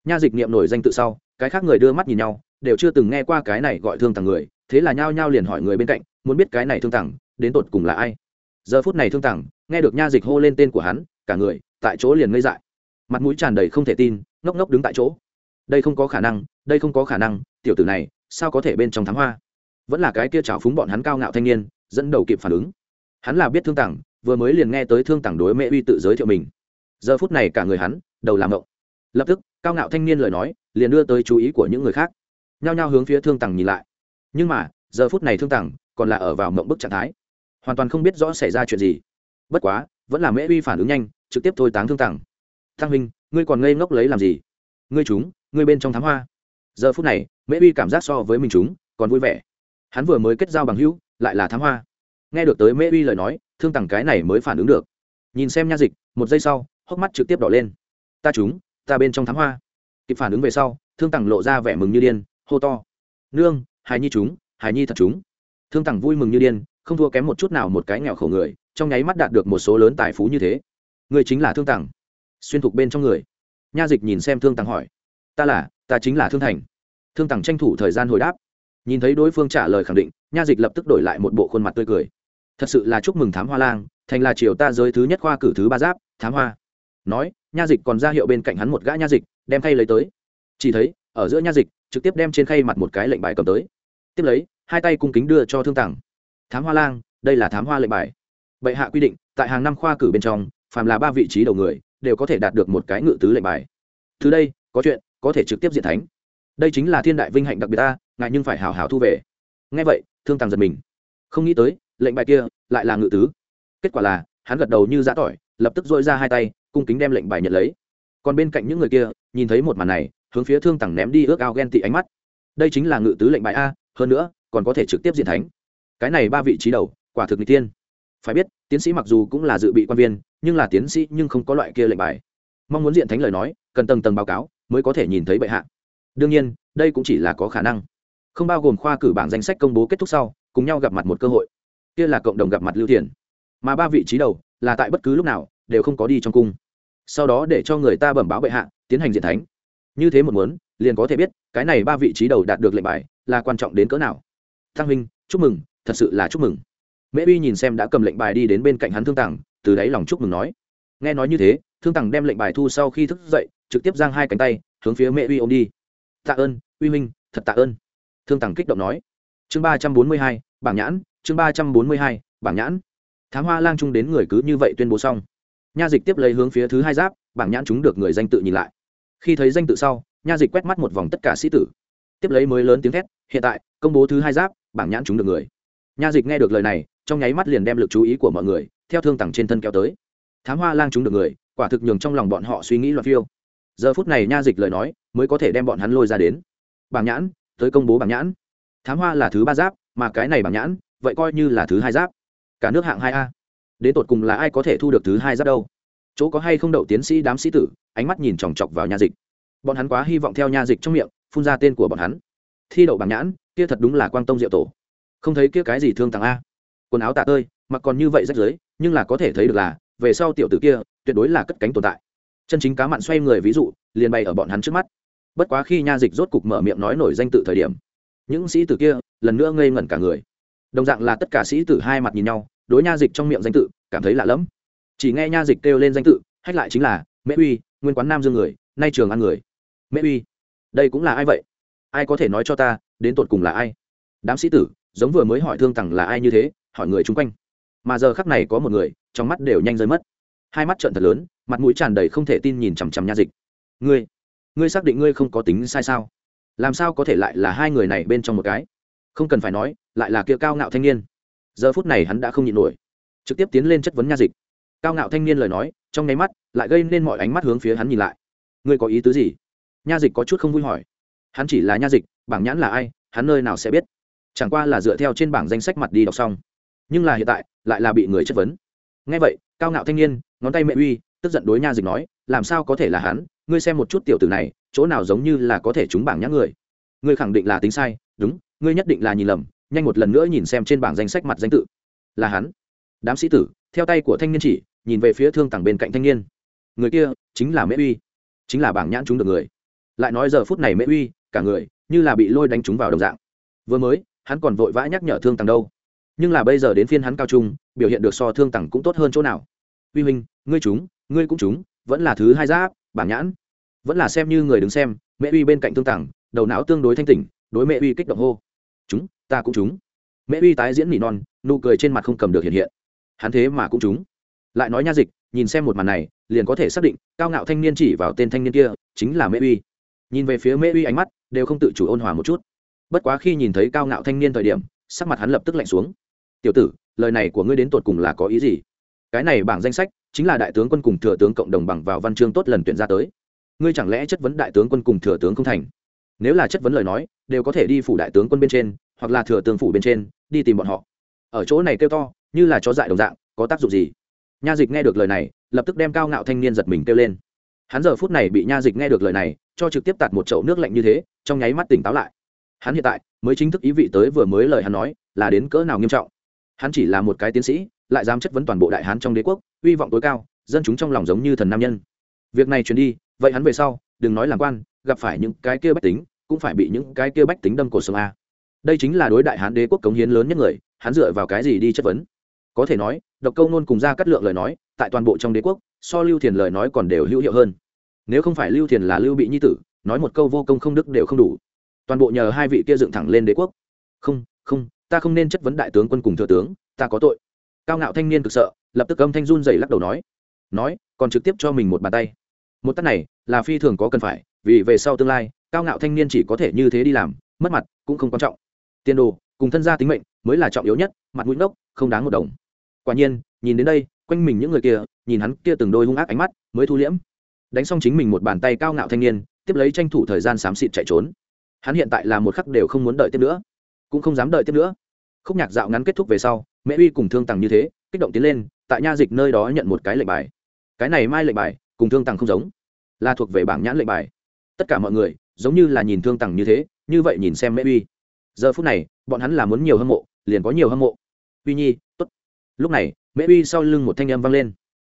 Nha dịch niệm nổi danh tự sau, cái khác người đưa mắt nhìn nhau, đều chưa từng nghe qua cái này gọi thương tàng người, thế là nhao nhao liền hỏi người bên cạnh, muốn biết cái này thương tàng, đến tột cùng là ai? Giờ phút này thương tàng, nghe được nha dịch hô lên tên của hắn, cả người, tại chỗ liền ngây dại. Mặt mũi tràn đầy không thể tin, ngốc ngốc đứng tại chỗ. Đây không có khả năng, đây không có khả năng, tiểu tử này, sao có thể bên trong thám hoa? Vẫn là cái kia trào phúng bọn hắn cao ngạo thanh niên, dẫn đầu kịp phản ứng. Hắn là biết thương tặng vừa mới liền nghe tới thương tặng đối mẹ uy tự giới thiệu mình. Giờ phút này cả người hắn, đầu làm ngộng lập tức, cao ngạo thanh niên lời nói, liền đưa tới chú ý của những người khác. Nhao nhao hướng phía thương tằng nhìn lại. Nhưng mà, giờ phút này thương tằng còn là ở vào mộng bức trạng thái. Hoàn toàn không biết rõ xảy ra chuyện gì. Bất quá, vẫn là Mễ uy phản ứng nhanh, trực tiếp thôi táng thương tằng. Thăng huynh, ngươi còn ngây ngốc lấy làm gì? Ngươi chúng, ngươi bên trong thám hoa. Giờ phút này, mễ uy cảm giác so với mình chúng còn vui vẻ. Hắn vừa mới kết giao bằng hữu, lại là thám hoa. Nghe được tới mễ uy lời nói, thương tằng cái này mới phản ứng được. Nhìn xem nha dịch, một giây sau, hốc mắt trực tiếp đỏ lên. Ta chúng ta bên trong thám hoa. Kịp phản ứng về sau, thương tằng lộ ra vẻ mừng như điên, hô to. Nương, hài nhi chúng, hài nhi thật chúng. Thương tằng vui mừng như điên, không thua kém một chút nào một cái nghèo khổ người, trong nháy mắt đạt được một số lớn tài phú như thế. Người chính là thương tằng. Xuyên thục bên trong người. Nha dịch nhìn xem thương tằng hỏi. Ta là, ta chính là thương thành. Thương tằng tranh thủ thời gian hồi đáp. Nhìn thấy đối phương trả lời khẳng định, nha dịch lập tức đổi lại một bộ khuôn mặt tươi cười. Thật sự là chúc mừng thám hoa lang, thành là triều ta giới thứ nhất khoa cử thứ ba giáp, thám hoa. Nói nha dịch còn ra hiệu bên cạnh hắn một gã nha dịch, đem khay lấy tới. Chỉ thấy, ở giữa nha dịch, trực tiếp đem trên khay mặt một cái lệnh bài cầm tới. Tiếp lấy, hai tay cung kính đưa cho thương tặng thám hoa lang, đây là thám hoa lệnh bài. Bệ hạ quy định, tại hàng năm khoa cử bên trong, phàm là ba vị trí đầu người, đều có thể đạt được một cái ngự tứ lệnh bài. Từ đây, có chuyện, có thể trực tiếp diện thánh. Đây chính là thiên đại vinh hạnh đặc biệt ta ngại nhưng phải hào hào thu về. Ngay vậy, thương tàng giật mình. Không nghĩ tới, lệnh bài kia lại là ngự tứ. Kết quả là, hắn gật đầu như giã tỏi lập tức dội ra hai tay, cung kính đem lệnh bài nhận lấy. Còn bên cạnh những người kia, nhìn thấy một màn này, hướng phía thương tằng ném đi ước ao ghen tị ánh mắt. Đây chính là ngự tứ lệnh bài a, hơn nữa, còn có thể trực tiếp diện thánh. Cái này ba vị trí đầu, quả thực n g tiên phải biết, tiến sĩ mặc dù cũng là dự bị quan viên, nhưng là tiến sĩ nhưng không có loại kia lệnh bài. Mong muốn diện thánh lời nói, cần tầng tầng báo cáo, mới có thể nhìn thấy bệ hạ. Đương nhiên, đây cũng chỉ là có khả năng. Không bao gồm khoa cử bảng danh sách công bố kết thúc sau, cùng nhau gặp mặt một cơ hội. Kia là cộng đồng gặp mặt lưu thiền mà ba vị trí đầu là tại bất cứ lúc nào đều không có đi trong cung. Sau đó để cho người ta bẩm báo bệ hạ, tiến hành diện thánh. Như thế một muốn, liền có thể biết, cái này ba vị trí đầu đạt được lệnh bài là quan trọng đến cỡ nào. Thăng huynh, chúc mừng, thật sự là chúc mừng. Mễ uy nhìn xem đã cầm lệnh bài đi đến bên cạnh hắn thương tàng từ đáy lòng chúc mừng nói. Nghe nói như thế, thương tàng đem lệnh bài thu sau khi thức dậy, trực tiếp giang hai cánh tay, hướng phía mẹ uy ôm đi. Tạ ơn, uy minh thật tạ ơn. Thương tàng kích động nói. Chương ba trăm bốn mươi hai, bảng nhãn, chương ba trăm bốn mươi hai, bảng nhãn thám hoa lang trung đến người cứ như vậy tuyên bố xong. Nha dịch tiếp lấy hướng phía thứ hai giáp, bảng nhãn chúng được người danh tự nhìn lại. Khi thấy danh tự sau, nha dịch quét mắt một vòng tất cả sĩ tử. Tiếp lấy mới lớn tiếng thét, hiện tại, công bố thứ hai giáp, bảng nhãn chúng được người. Nha dịch nghe được lời này, trong nháy mắt liền đem lực chú ý của mọi người, theo thương tặng trên thân kéo tới. Thám hoa lang chúng được người, quả thực nhường trong lòng bọn họ suy nghĩ loạt phiêu. Giờ phút này nha dịch lời nói, mới có thể đem bọn hắn lôi ra đến. Bảng nhãn, tới công bố bảng nhãn. Thám hoa là thứ ba giáp, mà cái này bảng nhãn, vậy coi như là thứ hai giáp cả nước hạng hai a. Đến tột cùng là ai có thể thu được thứ hai giáp đâu? Chỗ có hay không đậu tiến sĩ đám sĩ tử ánh mắt nhìn chòng chọc vào nha dịch. Bọn hắn quá hy vọng theo nha dịch trong miệng phun ra tên của bọn hắn. Thi đậu bảng nhãn kia thật đúng là quang tông diệu tổ. Không thấy kia cái gì thương tàng a. Quần áo tạ tơi mặc còn như vậy rách rưới, nhưng là có thể thấy được là về sau tiểu tử kia tuyệt đối là cất cánh tồn tại. Chân chính cá mặn xoay người ví dụ liền bay ở bọn hắn trước mắt. Bất quá khi nha dịch rốt cục mở miệng nói nổi danh tự thời điểm những sĩ tử kia lần nữa ngây ngẩn cả người đồng dạng là tất cả sĩ tử hai mặt nhìn nhau, đối nha dịch trong miệng danh tự, cảm thấy lạ lẫm. Chỉ nghe nha dịch kêu lên danh tự, hách lại chính là, mễ uy, nguyên quán nam dương người, nay trường ăn người. Mễ uy, đây cũng là ai vậy? Ai có thể nói cho ta, đến tột cùng là ai? Đám sĩ tử, giống vừa mới hỏi thương tằng là ai như thế, hỏi người chung quanh. Mà giờ khắc này có một người, trong mắt đều nhanh rơi mất. Hai mắt trợn thật lớn, mặt mũi tràn đầy không thể tin nhìn chằm chằm nha dịch. Ngươi ngươi xác định ngươi không có tính sai sao? Làm sao có thể lại là hai người này bên trong một cái? Không cần phải nói, lại là kia cao ngạo thanh niên. Giờ phút này hắn đã không nhịn nổi, trực tiếp tiến lên chất vấn nha dịch. Cao ngạo thanh niên lời nói, trong nháy mắt, lại gây nên mọi ánh mắt hướng phía hắn nhìn lại. Ngươi có ý tứ gì? Nha dịch có chút không vui hỏi. Hắn chỉ là nha dịch, bảng nhãn là ai, hắn nơi nào sẽ biết? Chẳng qua là dựa theo trên bảng danh sách mặt đi đọc xong. Nhưng là hiện tại, lại là bị người chất vấn. Ngay vậy, cao ngạo thanh niên, ngón tay mẹ uy, tức giận đối nha dịch nói, làm sao có thể là hắn? Ngươi xem một chút tiểu tử này, chỗ nào giống như là có thể trúng bảng nhãn người ngươi khẳng định là tính sai, đúng, ngươi nhất định là nhìn lầm, nhanh một lần nữa nhìn xem trên bảng danh sách mặt danh tự. Là hắn. Đám sĩ tử, theo tay của thanh niên chỉ, nhìn về phía thương tàng bên cạnh thanh niên. Người kia, chính là mễ uy. Chính là bảng nhãn chúng được người. Lại nói giờ phút này mễ uy, cả người, như là bị lôi đánh trúng vào đồng dạng. Vừa mới, hắn còn vội vã nhắc nhở thương tàng đâu. Nhưng là bây giờ đến phiên hắn cao trung, biểu hiện được so thương tàng cũng tốt hơn chỗ nào. Uy huynh, ngươi chúng ngươi cũng chúng vẫn là thứ hai giáp, bảng nhãn. Vẫn là xem như người đứng xem, Mễ uy bên cạnh thương tàng đầu não tương đối thanh tỉnh, đối mẹ uy kích động hô. Chúng, ta cũng chúng. Mẹ uy tái diễn mỉ non, nụ cười trên mặt không cầm được hiện hiện. Hắn thế mà cũng chúng. Lại nói nha dịch, nhìn xem một màn này, liền có thể xác định, cao ngạo thanh niên chỉ vào tên thanh niên kia, chính là mẹ uy. Nhìn về phía mẹ uy ánh mắt, đều không tự chủ ôn hòa một chút. Bất quá khi nhìn thấy cao ngạo thanh niên thời điểm, sắc mặt hắn lập tức lạnh xuống. Tiểu tử, lời này của ngươi đến tột cùng là có ý gì? Cái này bảng danh sách, chính là đại tướng quân cùng thừa tướng cộng đồng bằng vào văn chương tốt lần tuyển ra tới. Ngươi chẳng lẽ chất vấn đại tướng quân cùng thừa tướng không thành? Nếu là chất vấn lời nói, đều có thể đi phủ đại tướng quân bên trên, hoặc là thừa tướng phủ bên trên, đi tìm bọn họ. Ở chỗ này kêu to, như là chó dại đồng dạng, có tác dụng gì? Nha dịch nghe được lời này, lập tức đem cao ngạo thanh niên giật mình kêu lên. Hắn giờ phút này bị nha dịch nghe được lời này, cho trực tiếp tạt một chậu nước lạnh như thế, trong nháy mắt tỉnh táo lại. Hắn hiện tại, mới chính thức ý vị tới vừa mới lời hắn nói, là đến cỡ nào nghiêm trọng. Hắn chỉ là một cái tiến sĩ, lại dám chất vấn toàn bộ đại hán trong đế quốc hy vọng tối cao, dân chúng trong lòng giống như thần nam nhân. Việc này truyền đi, vậy hắn về sau, đừng nói làm quan, gặp phải những cái kia bách tính cũng phải bị những cái kia bách tính đâm cổ sống a. Đây chính là đối đại hán đế quốc cống hiến lớn nhất người, hắn dựa vào cái gì đi chất vấn? Có thể nói, độc câu nôn cùng ra cắt lượng lời nói, tại toàn bộ trong đế quốc, so lưu thiền lời nói còn đều hữu hiệu hơn. Nếu không phải lưu thiền là lưu bị nhi tử, nói một câu vô công không đức đều không đủ. Toàn bộ nhờ hai vị kia dựng thẳng lên đế quốc. Không không, ta không nên chất vấn đại tướng quân cùng thừa tướng, ta có tội. Cao ngạo thanh niên cực sợ, lập tức âm thanh run dày lắc đầu nói. Nói, còn trực tiếp cho mình một bàn tay. Một tắt này, là phi thường có cần phải, vì về sau tương lai cao ngạo thanh niên chỉ có thể như thế đi làm, mất mặt cũng không quan trọng. Tiền đồ, cùng thân gia tính mệnh mới là trọng yếu nhất, mặt mũi ngốc không đáng một đồng. Quả nhiên, nhìn đến đây, quanh mình những người kia, nhìn hắn kia từng đôi hung ác ánh mắt, mới thu liễm. Đánh xong chính mình một bàn tay cao ngạo thanh niên, tiếp lấy tranh thủ thời gian xám xịt chạy trốn. Hắn hiện tại là một khắc đều không muốn đợi tiếp nữa, cũng không dám đợi tiếp nữa. Khúc nhạc dạo ngắn kết thúc về sau mẹ uy cùng thương tằng như thế, kích động tiến lên, tại nha dịch nơi đó nhận một cái lệnh bài. Cái này mai lệnh bài, cùng thương tằng không giống, là thuộc về bảng nhãn lệnh bài. Tất cả mọi người giống như là nhìn thương tằng như thế, như vậy nhìn xem Mễ uy. Giờ phút này, bọn hắn là muốn nhiều hâm mộ, liền có nhiều hâm mộ. Uy nhi, tốt. Lúc này, Mễ uy sau lưng một thanh âm vang lên.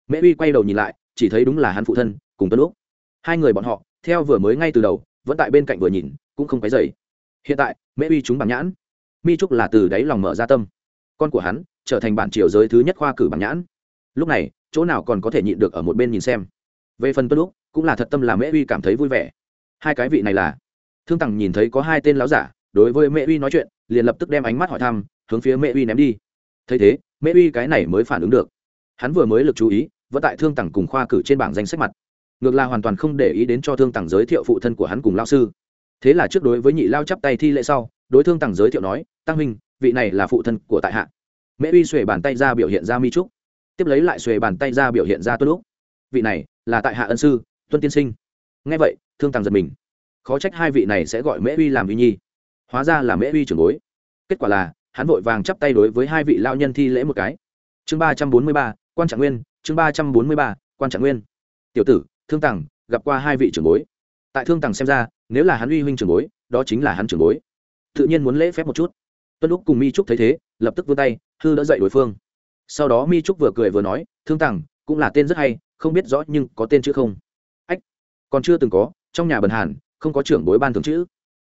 Mễ uy quay đầu nhìn lại, chỉ thấy đúng là hắn phụ thân, cùng tuân lúc hai người bọn họ, theo vừa mới ngay từ đầu, vẫn tại bên cạnh vừa nhìn, cũng không cái dày hiện tại, Mễ uy chúng bằng nhãn. Mi trúc là từ đáy lòng mở ra tâm. Con của hắn, trở thành bản triều giới thứ nhất khoa cử bằng nhãn. Lúc này, chỗ nào còn có thể nhịn được ở một bên nhìn xem. Về phần tuân lúc cũng là thật tâm là Mễ uy cảm thấy vui vẻ hai cái vị này là. Thương tằng nhìn thấy có hai tên láo giả, đối với mẹ uy nói chuyện, liền lập tức đem ánh mắt hỏi thăm, hướng phía mẹ uy ném đi. Thấy thế mẹ uy cái này mới phản ứng được. Hắn vừa mới lực chú ý, vẫn tại thương tằng cùng khoa cử trên bảng danh sách mặt. Ngược là hoàn toàn không để ý đến cho thương tằng giới thiệu phụ thân của hắn cùng lao sư. Thế là trước đối với nhị lao chắp tay thi lễ sau, đối thương tằng giới thiệu nói, tăng minh vị này là phụ thân của tại hạ. Mẹ uy xuề bàn tay ra biểu hiện ra mi trúc. Tiếp lấy lại xuề bàn tay ra biểu hiện ra tuân lúc vị này là tại hạ ân sư tuân tiên sinh. Ngay vậy thương Tàng giật mình. Khó trách hai vị này sẽ gọi mễ uy làm uy nhi. Hóa ra là mễ uy trưởng bối. Kết quả là hắn vội vàng chắp tay đối với hai vị lao nhân thi lễ một cái. Chương ba trăm bốn mươi ba quan trạng nguyên chương ba trăm bốn mươi ba quan trạng nguyên. Tiểu tử thương Tàng, gặp qua hai vị trưởng bối. Tại thương Tàng xem ra nếu là hắn uy huynh trưởng bối đó chính là hắn trưởng bối. Tự nhiên muốn lễ phép một chút. Tuân lúc cùng mi trúc thấy thế lập tức vươn tay hư đã dậy đối phương. Sau đó mi trúc vừa cười vừa nói thương Tàng, cũng là tên rất hay không biết rõ nhưng có tên chứ không? Ách còn chưa từng có trong nhà bần hàn, không có trưởng bối ban thường chữ.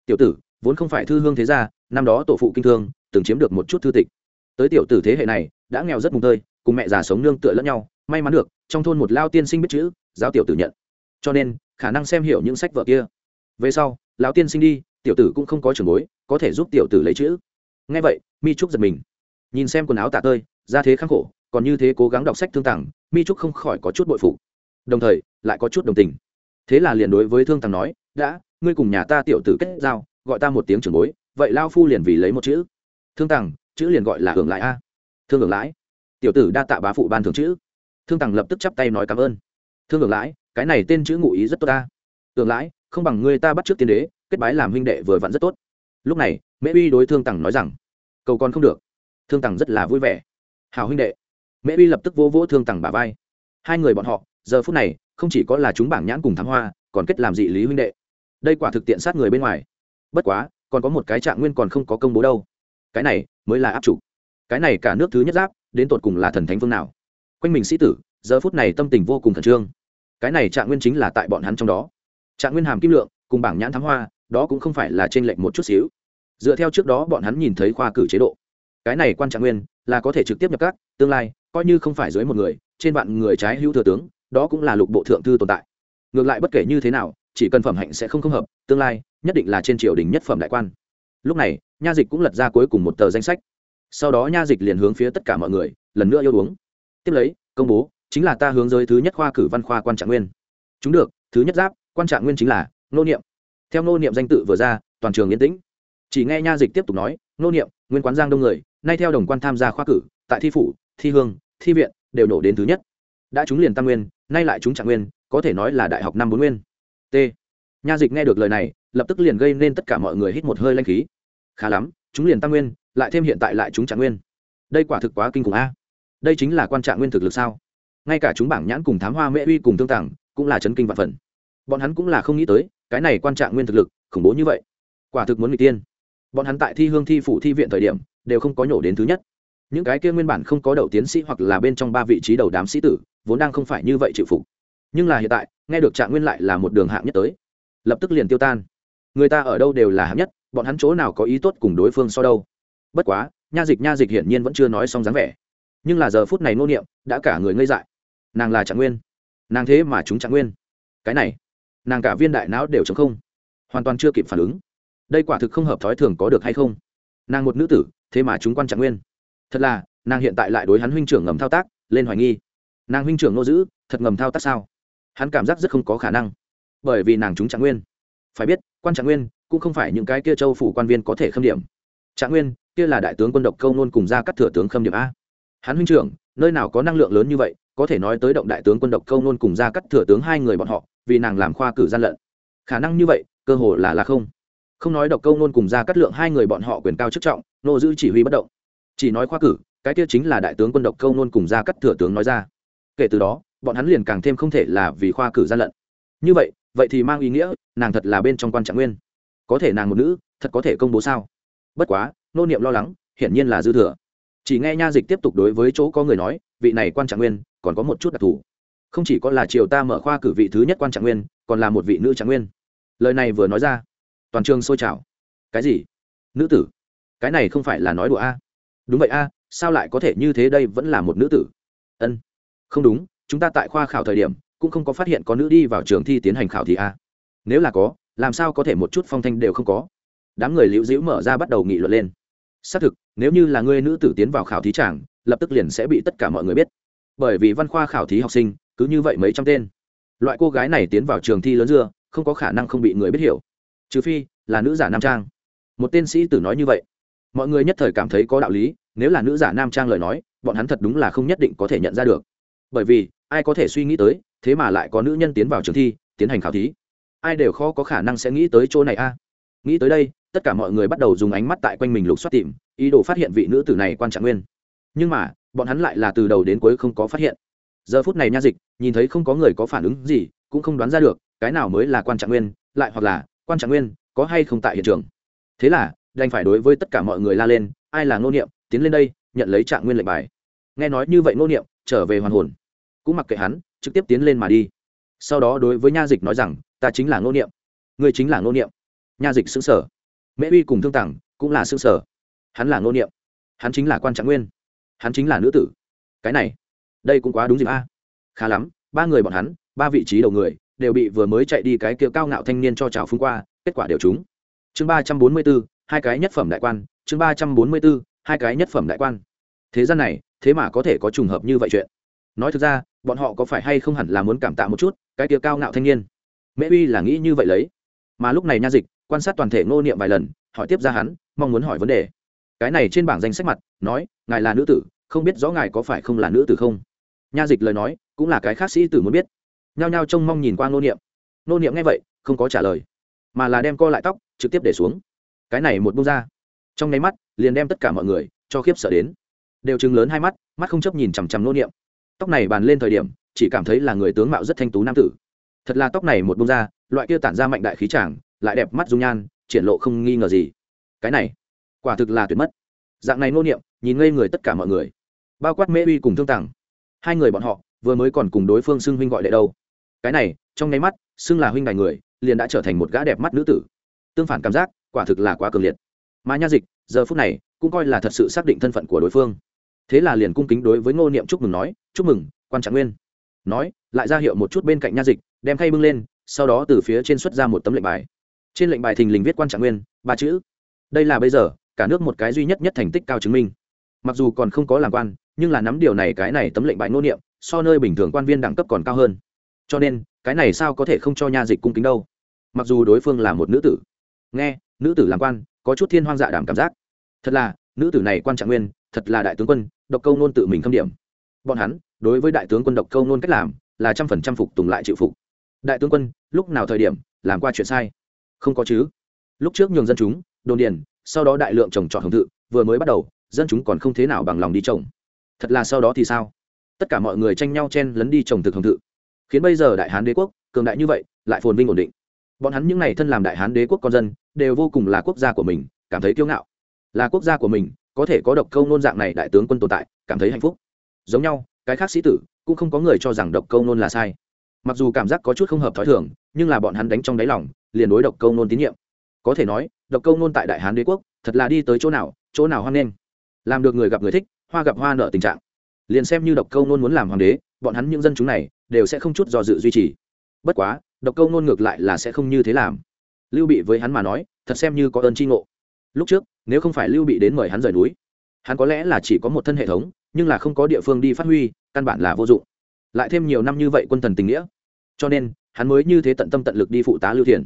Tiểu tử, vốn không phải thư hương thế gia, năm đó tổ phụ kinh thương, từng chiếm được một chút thư tịch. Tới tiểu tử thế hệ này, đã nghèo rất mùng tơi, cùng mẹ già sống nương tựa lẫn nhau, may mắn được, trong thôn một lao tiên sinh biết chữ, giáo tiểu tử nhận. Cho nên, khả năng xem hiểu những sách vở kia. Về sau, lão tiên sinh đi, tiểu tử cũng không có trường bối, có thể giúp tiểu tử lấy chữ. Ngay vậy, mi trúc giật mình. Nhìn xem quần áo tạ tơi ra thế khắc khổ, còn như thế cố gắng đọc sách thương tặng mi trúc không khỏi có chút bội phụ đồng thời, lại có chút đồng tình thế là liền đối với thương tàng nói, đã, ngươi cùng nhà ta tiểu tử kết giao, gọi ta một tiếng trưởng bối, vậy lao phu liền vì lấy một chữ. Thương tàng chữ liền gọi là hưởng lại a. Thương hưởng lãi. Tiểu tử đa tạ bá phụ ban thưởng chữ. Thương tàng lập tức chắp tay nói cảm ơn. Thương hưởng lãi, cái này tên chữ ngụ ý rất tốt ta hưởng lãi, không bằng ngươi ta bắt trước tiên đế, kết bái làm huynh đệ vừa vặn rất tốt. Lúc này, mễ uy đối thương tằng nói rằng, cầu con không được. Thương tằng rất là vui vẻ. Hào huynh đệ. Mễ uy lập tức vô vỗ thương tằng bà vai. Hai người bọn họ giờ phút này, không chỉ có là chúng bảng nhãn cùng thám hoa, còn kết làm dị lý huynh đệ. Đây quả thực tiện sát người bên ngoài. Bất quá, còn có một cái trạng nguyên còn không có công bố đâu. Cái này mới là áp chủ. Cái này cả nước thứ nhất giáp, đến tột cùng là thần thánh phương nào? Quanh mình sĩ tử, giờ phút này tâm tình vô cùng khẩn trương. Cái này trạng nguyên chính là tại bọn hắn trong đó. Trạng nguyên hàm kim lượng, cùng bảng nhãn thám hoa, đó cũng không phải là trên lệnh một chút xíu. Dựa theo trước đó bọn hắn nhìn thấy khoa cử chế độ, cái này quan trạng nguyên là có thể trực tiếp nhập các, tương lai, coi như không phải dưới một người, trên vạn người trái hữu thừa tướng đó cũng là lục bộ thượng thư tồn tại. Ngược lại bất kể như thế nào, chỉ cần phẩm hạnh sẽ không không hợp, tương lai, nhất định là trên triều đình nhất phẩm đại quan. Lúc này, nha dịch cũng lật ra cuối cùng một tờ danh sách. Sau đó nha dịch liền hướng phía tất cả mọi người, lần nữa yêu uống. Tiếp lấy, công bố, chính là ta hướng giới thứ nhất khoa cử văn khoa quan trạng nguyên. Chúng được, thứ nhất giáp, quan trạng nguyên chính là, nô niệm. Theo nô niệm danh tự vừa ra, toàn trường yên tĩnh. Chỉ nghe nha dịch tiếp tục nói, nô niệm, nguyên quán giang đông người, nay theo đồng quan tham gia khoa cử, tại thi phủ, thi hương, thi viện, đều nổ đến thứ nhất. Đã trúng liền tam nguyên nay lại chúng trạng nguyên, có thể nói là đại học năm bốn nguyên. T. Nha dịch nghe được lời này, lập tức liền gây nên tất cả mọi người hít một hơi lanh khí. Khá lắm, chúng liền tăng nguyên, lại thêm hiện tại lại chúng trạng nguyên. Đây quả thực quá kinh khủng a. Đây chính là quan trạng nguyên thực lực sao? Ngay cả chúng bảng nhãn cùng thám hoa mễ uy cùng tương tàng, cũng là chấn kinh vạn phần. Bọn hắn cũng là không nghĩ tới, cái này quan trạng nguyên thực lực, khủng bố như vậy. Quả thực muốn người tiên. Bọn hắn tại thi hương thi phủ thi viện thời điểm, đều không có nhổ đến thứ nhất những cái kia nguyên bản không có đầu tiến sĩ hoặc là bên trong ba vị trí đầu đám sĩ tử, vốn đang không phải như vậy chịu phục. Nhưng là hiện tại, nghe được trạng nguyên lại là một đường hạng nhất tới. Lập tức liền tiêu tan. Người ta ở đâu đều là hạng nhất, bọn hắn chỗ nào có ý tốt cùng đối phương so đâu. Bất quá, nha dịch nha dịch hiển nhiên vẫn chưa nói xong dáng vẻ. Nhưng là giờ phút này nô niệm, đã cả người ngây dại. Nàng là trạng nguyên. Nàng thế mà chúng trạng nguyên. Cái này, nàng cả viên đại não đều chống không. Hoàn toàn chưa kịp phản ứng. Đây quả thực không hợp thói thường có được hay không? Nàng một nữ tử, thế mà chúng quan trạng nguyên thật là, nàng hiện tại lại đối hắn huynh trưởng ngầm thao tác, lên hoài nghi. Nàng huynh trưởng nô giữ thật ngầm thao tác sao? Hắn cảm giác rất không có khả năng. Bởi vì nàng chúng trạng nguyên. Phải biết, quan trạng nguyên cũng không phải những cái kia châu phủ quan viên có thể khâm điểm. Trạng nguyên, kia là đại tướng quân độc câu nôn cùng ra cắt thừa tướng khâm điểm a. Hắn huynh trưởng, nơi nào có năng lượng lớn như vậy, có thể nói tới động đại tướng quân độc câu nôn cùng ra cắt thừa tướng hai người bọn họ, vì nàng làm khoa cử gian lận. Khả năng như vậy, cơ hồ là là không. Không nói độc câu nôn cùng ra cắt lượng hai người bọn họ quyền cao chức trọng, nô giữ chỉ huy bất động chỉ nói khoa cử, cái kia chính là đại tướng quân độc câu nôn cùng ra cắt thừa tướng nói ra. Kể từ đó, bọn hắn liền càng thêm không thể là vì khoa cử gian lận. Như vậy vậy thì mang ý nghĩa, nàng thật là bên trong quan trạng nguyên. Có thể nàng một nữ, thật có thể công bố sao? Bất quá, nô niệm lo lắng, hiển nhiên là dư thừa. Chỉ nghe nha dịch tiếp tục đối với chỗ có người nói, vị này quan trạng nguyên, còn có một chút đặc thù. Không chỉ có là triều ta mở khoa cử vị thứ nhất quan trạng nguyên, còn là một vị nữ trạng nguyên. Lời này vừa nói ra, toàn trường sôi trào. Cái gì? Nữ tử? Cái này không phải là nói đùa a? Đúng vậy a, sao lại có thể như thế đây vẫn là một nữ tử? Ân, không đúng, chúng ta tại khoa khảo thời điểm, cũng không có phát hiện có nữ đi vào trường thi tiến hành khảo thì a. Nếu là có, làm sao có thể một chút phong thanh đều không có? Đám người liễu dĩu mở ra bắt đầu nghị luận lên. Xác thực, nếu như là người nữ tử tiến vào khảo thí tràng, lập tức liền sẽ bị tất cả mọi người biết. Bởi vì văn khoa khảo thí học sinh, cứ như vậy mấy trăm tên. Loại cô gái này tiến vào trường thi lớn dưa, không có khả năng không bị người biết hiểu. Trừ phi, là nữ giả nam trang. Một tên sĩ tử nói như vậy mọi người nhất thời cảm thấy có đạo lý, nếu là nữ giả nam trang lời nói, bọn hắn thật đúng là không nhất định có thể nhận ra được. Bởi vì, ai có thể suy nghĩ tới, thế mà lại có nữ nhân tiến vào trường thi, tiến hành khảo thí. Ai đều khó có khả năng sẽ nghĩ tới chỗ này a. Nghĩ tới đây, tất cả mọi người bắt đầu dùng ánh mắt tại quanh mình lục soát tìm, ý đồ phát hiện vị nữ tử này quan trọng nguyên. Nhưng mà, bọn hắn lại là từ đầu đến cuối không có phát hiện. Giờ phút này nha dịch, nhìn thấy không có người có phản ứng gì, cũng không đoán ra được, cái nào mới là quan trọng nguyên, lại hoặc là, quan trọng nguyên có hay không tại hiện trường. Thế là đành phải đối với tất cả mọi người la lên, ai là ngô niệm, tiến lên đây, nhận lấy trạng nguyên lệnh bài. Nghe nói như vậy ngô niệm trở về hoàn hồn. Cũng mặc kệ hắn, trực tiếp tiến lên mà đi. Sau đó đối với nha dịch nói rằng, ta chính là ngô niệm. Người chính là ngô niệm. Nha dịch xứng sở mễ uy cùng thương tặng cũng là xứng sở hắn là ngô niệm. Hắn chính là quan trạng nguyên. Hắn chính là nữ tử. Cái này, đây cũng quá đúng dịp a. Khá lắm, ba người bọn hắn, ba vị trí đầu người, đều bị vừa mới chạy đi cái kia cao ngạo thanh niên cho trào phúng qua, kết quả đều trúng. Chương ba trăm bốn mươi bốn hai cái nhất phẩm đại quan, chương ba trăm bốn mươi bốn, hai cái nhất phẩm đại quan. Thế gian này, thế mà có thể có trùng hợp như vậy chuyện. Nói thực ra, bọn họ có phải hay không hẳn là muốn cảm tạ một chút, cái kia cao ngạo thanh niên? Mễ uy là nghĩ như vậy lấy. Mà lúc này nha dịch, quan sát toàn thể ngô niệm vài lần, hỏi tiếp ra hắn, mong muốn hỏi vấn đề. Cái này trên bảng danh sách mặt, nói, ngài là nữ tử, không biết rõ ngài có phải không là nữ tử không? Nha dịch lời nói, cũng là cái khác sĩ tử muốn biết. Nhao nhao trông mong nhìn qua ngô niệm. Ngô niệm nghe vậy, không có trả lời, mà là đem co lại tóc, trực tiếp để xuống cái này một bông ra. Trong nháy mắt, liền đem tất cả mọi người cho khiếp sợ đến. Đều chừng lớn hai mắt mắt không chấp nhìn chằm chằm nô niệm. Tóc này bàn lên thời điểm, chỉ cảm thấy là người tướng mạo rất thanh tú nam tử. Thật là tóc này một bông ra, loại kia tản ra mạnh đại khí tràng lại đẹp mắt dung nhan, triển lộ không nghi ngờ gì. Cái này, quả thực là tuyệt mất. Dạng này nô niệm, nhìn ngây người tất cả mọi người. Bao quát mễ uy cùng thương tàng hai người bọn họ, vừa mới còn cùng đối phương xưng huynh gọi đệ đâu. Cái này, trong nháy mắt, xưng là huynh đài người, liền đã trở thành một gã đẹp mắt nữ tử. Tương phản cảm giác quả thực là quá cường liệt. Mà nha dịch, giờ phút này, cũng coi là thật sự xác định thân phận của đối phương. Thế là liền cung kính đối với ngô niệm chúc mừng nói, chúc mừng, quan trạng nguyên. Nói, lại ra hiệu một chút bên cạnh nha dịch, đem khay bưng lên, sau đó từ phía trên xuất ra một tấm lệnh bài. Trên lệnh bài thình lình viết quan trạng nguyên, ba chữ. Đây là bây giờ, cả nước một cái duy nhất nhất thành tích cao chứng minh. Mặc dù còn không có làm quan, nhưng là nắm điều này, cái này tấm lệnh bài ngô niệm, so nơi bình thường quan viên đẳng cấp còn cao hơn. Cho nên, cái này sao có thể không cho nha dịch cung kính đâu? Mặc dù đối phương là một nữ tử. Nghe nữ tử làm quan, có chút thiên hoang dạ đảm cảm giác. Thật là, nữ tử này quan trạng nguyên, thật là đại tướng quân, độc câu nôn tự mình khâm điểm. Bọn hắn, đối với đại tướng quân độc câu nôn cách làm, là trăm phần trăm phục tùng lại chịu phục. Đại tướng quân, lúc nào thời điểm, làm qua chuyện sai? Không có chứ. Lúc trước nhường dân chúng, đồn điền, sau đó đại lượng trồng trọt hồng thự, vừa mới bắt đầu, dân chúng còn không thế nào bằng lòng đi trồng. Thật là sau đó thì sao? Tất cả mọi người tranh nhau chen lấn đi trồng thực hồng thự. Khiến bây giờ đại hán đế quốc, cường đại như vậy, lại phồn vinh ổn định bọn hắn những n à y thân làm đại hán đế quốc con dân, đều vô cùng là quốc gia của mình, cảm thấy kiêu ngạo. Là quốc gia của mình, có thể có độc câu nôn dạng này đại tướng quân tồn tại, cảm thấy hạnh phúc. Giống nhau, cái khác sĩ tử cũng không có người cho rằng độc câu nôn là sai. Mặc dù cảm giác có chút không hợp t h ó i thường, nhưng là bọn hắn đánh trong đáy lòng, liền đối độc câu nôn tín nhiệm. Có thể nói, độc câu nôn tại đại hán đế quốc, thật là đi tới chỗ nào chỗ nào hoan nghênh. Làm được người gặp người thích, hoa gặp hoa nợ tình trạng. Liền xem như độc câu nôn muốn làm hoàng đế, bọn hắn những dân chúng này đều sẽ không chút do dự duy trì. Bất quá độc câu nôn ngược lại là sẽ không như thế làm. Lưu bị với hắn mà nói, thật xem như có ơn tri ngộ. Lúc trước, nếu không phải lưu bị đến mời hắn rời núi, hắn có lẽ là chỉ có một thân hệ thống, nhưng là không có địa phương đi phát huy, căn bản là vô dụng. Lại thêm nhiều năm như vậy quân thần tình nghĩa, cho nên, hắn mới như thế tận tâm tận lực đi phụ tá lưu thiền.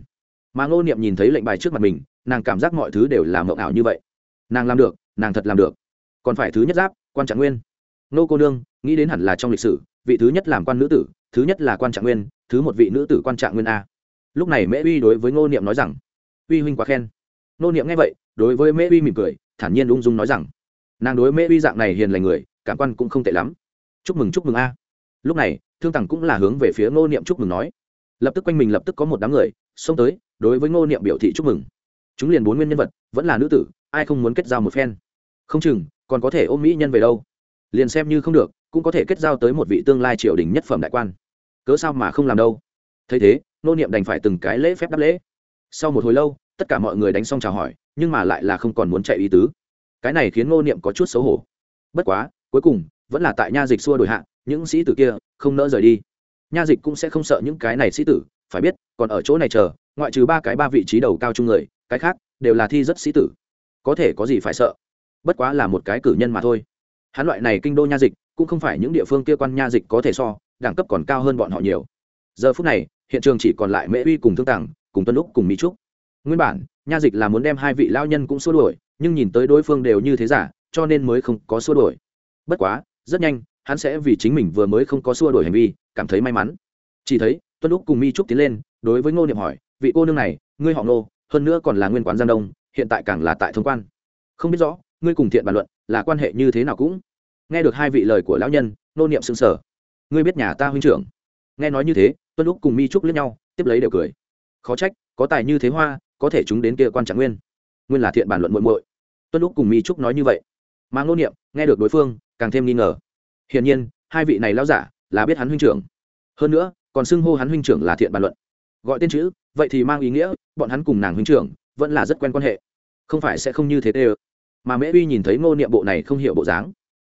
Mà ngô niệm nhìn thấy lệnh bài trước mặt mình, nàng cảm giác mọi thứ đều là mộng ảo như vậy. Nàng làm được, nàng thật làm được. Còn phải thứ nhất giáp, quan trạng nguyên. Nô cô nương, nghĩ đến hẳn là trong lịch sử, vị thứ nhất làm quan nữ tử, thứ nhất là quan trạng nguyên thứ một vị nữ tử quan trạng nguyên a. Lúc này mễ uy đối với ngô niệm nói rằng, uy huynh quá khen. Ngô niệm nghe vậy, đối với mễ uy mỉm cười, thản nhiên ung dung nói rằng, nàng đối mễ uy dạng này hiền lành người, cảm quan cũng không tệ lắm. Chúc mừng chúc mừng a. Lúc này, thương tằng cũng là hướng về phía ngô niệm chúc mừng nói. Lập tức quanh mình lập tức có một đám người, xông tới, đối với ngô niệm biểu thị chúc mừng. Chúng liền bốn nguyên nhân vật, vẫn là nữ tử, ai không muốn kết giao một phen? Không chừng, còn có thể ôm mỹ nhân về đâu? Liền xem như không được, cũng có thể kết giao tới một vị tương lai triều đình nhất phẩm đại quan cớ sao mà không làm đâu? Thấy thế, nô niệm đành phải từng cái lễ phép đáp lễ. Sau một hồi lâu, tất cả mọi người đánh xong chào hỏi, nhưng mà lại là không còn muốn chạy ý tứ. Cái này khiến ngô niệm có chút xấu hổ. Bất quá, cuối cùng, vẫn là tại nha dịch xua đổi hạ, những sĩ tử kia không nỡ rời đi. Nha dịch cũng sẽ không sợ những cái này sĩ tử, phải biết, còn ở chỗ này chờ, ngoại trừ ba cái ba vị trí đầu cao chung người, cái khác đều là thi rất sĩ tử. Có thể có gì phải sợ? Bất quá là một cái cử nhân mà thôi. Hắn loại này kinh đô nha dịch, cũng không phải những địa phương kia quan nha dịch có thể so đẳng cấp còn cao hơn bọn họ nhiều. Giờ phút này, hiện trường chỉ còn lại mễ uy cùng thương tàng cùng tuân lúc cùng mỹ trúc. Nguyên bản, nha dịch là muốn đem hai vị lao nhân cũng xua đuổi, nhưng nhìn tới đối phương đều như thế giả, cho nên mới không có xua đuổi. Bất quá, rất nhanh, hắn sẽ vì chính mình vừa mới không có xua đuổi hành vi, cảm thấy may mắn. Chỉ thấy, tuân Lục cùng mi trúc tiến lên, đối với ngô niệm hỏi, vị cô nương này, ngươi họ ngô, hơn nữa còn là nguyên quán giang đông, hiện tại càng là tại thông quan. Không biết rõ, ngươi cùng thiện bàn luận là quan hệ như thế nào cũng. Nghe được hai vị lời của lão nhân nô niệm sững sở ngươi biết nhà ta huynh trưởng? Nghe nói như thế, tuân lúc cùng mi trúc lướt nhau, tiếp lấy đều cười. Khó trách, có tài như thế hoa, có thể chúng đến kia quan trạng nguyên. Nguyên là thiện bản luận muội muội. Tuân lúc cùng mi trúc nói như vậy. Mà ngô niệm, nghe được đối phương, càng thêm nghi ngờ. Hiển nhiên, hai vị này lao giả là biết hắn huynh trưởng. Hơn nữa, còn xưng hô hắn huynh trưởng là thiện bàn luận. Gọi tên chữ, vậy thì mang ý nghĩa, bọn hắn cùng nàng huynh trưởng vẫn là rất quen quan hệ. Không phải sẽ không như thế tê ơ. Mà mễ uy nhìn thấy ngô niệm bộ này không hiểu bộ dáng.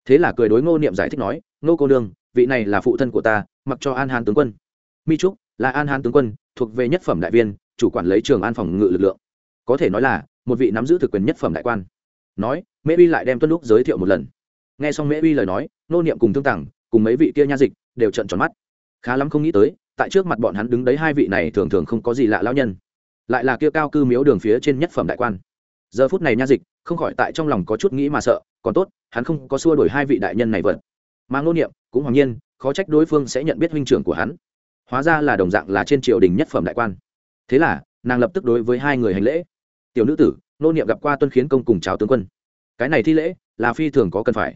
Thế là cười đối ngô niệm giải thích nói, ngô cô đương vị này là phụ thân của ta, mặc cho an Hán tướng quân. Mi trúc là an hán tướng quân, thuộc về nhất phẩm đại viên, chủ quản lấy trường an phòng ngự lực lượng. Có thể nói là, một vị nắm giữ thực quyền nhất phẩm đại quan. Nói, mễ uy lại đem tuân lúc giới thiệu một lần. Nghe xong mễ uy lời nói, nô niệm cùng thương tàng, cùng mấy vị kia nha dịch, đều trận tròn mắt. Khá lắm không nghĩ tới, tại trước mặt bọn hắn đứng đấy hai vị này thường thường không có gì lạ lão nhân. Lại là kia cao cư miếu đường phía trên nhất phẩm đại quan. Giờ phút này nha dịch, không khỏi tại trong lòng có chút nghĩ mà sợ, còn tốt, hắn không có xua đổi hai vị đại nhân này vật mà ngô niệm cũng hoàng nhiên, khó trách đối phương sẽ nhận biết huynh trưởng của hắn. Hóa ra là đồng dạng là trên triều đình nhất phẩm đại quan. Thế là, nàng lập tức đối với hai người hành lễ. Tiểu nữ tử nô niệm gặp qua tuân khiến công cùng cháo tướng quân. Cái này thi lễ là phi thường có cần phải.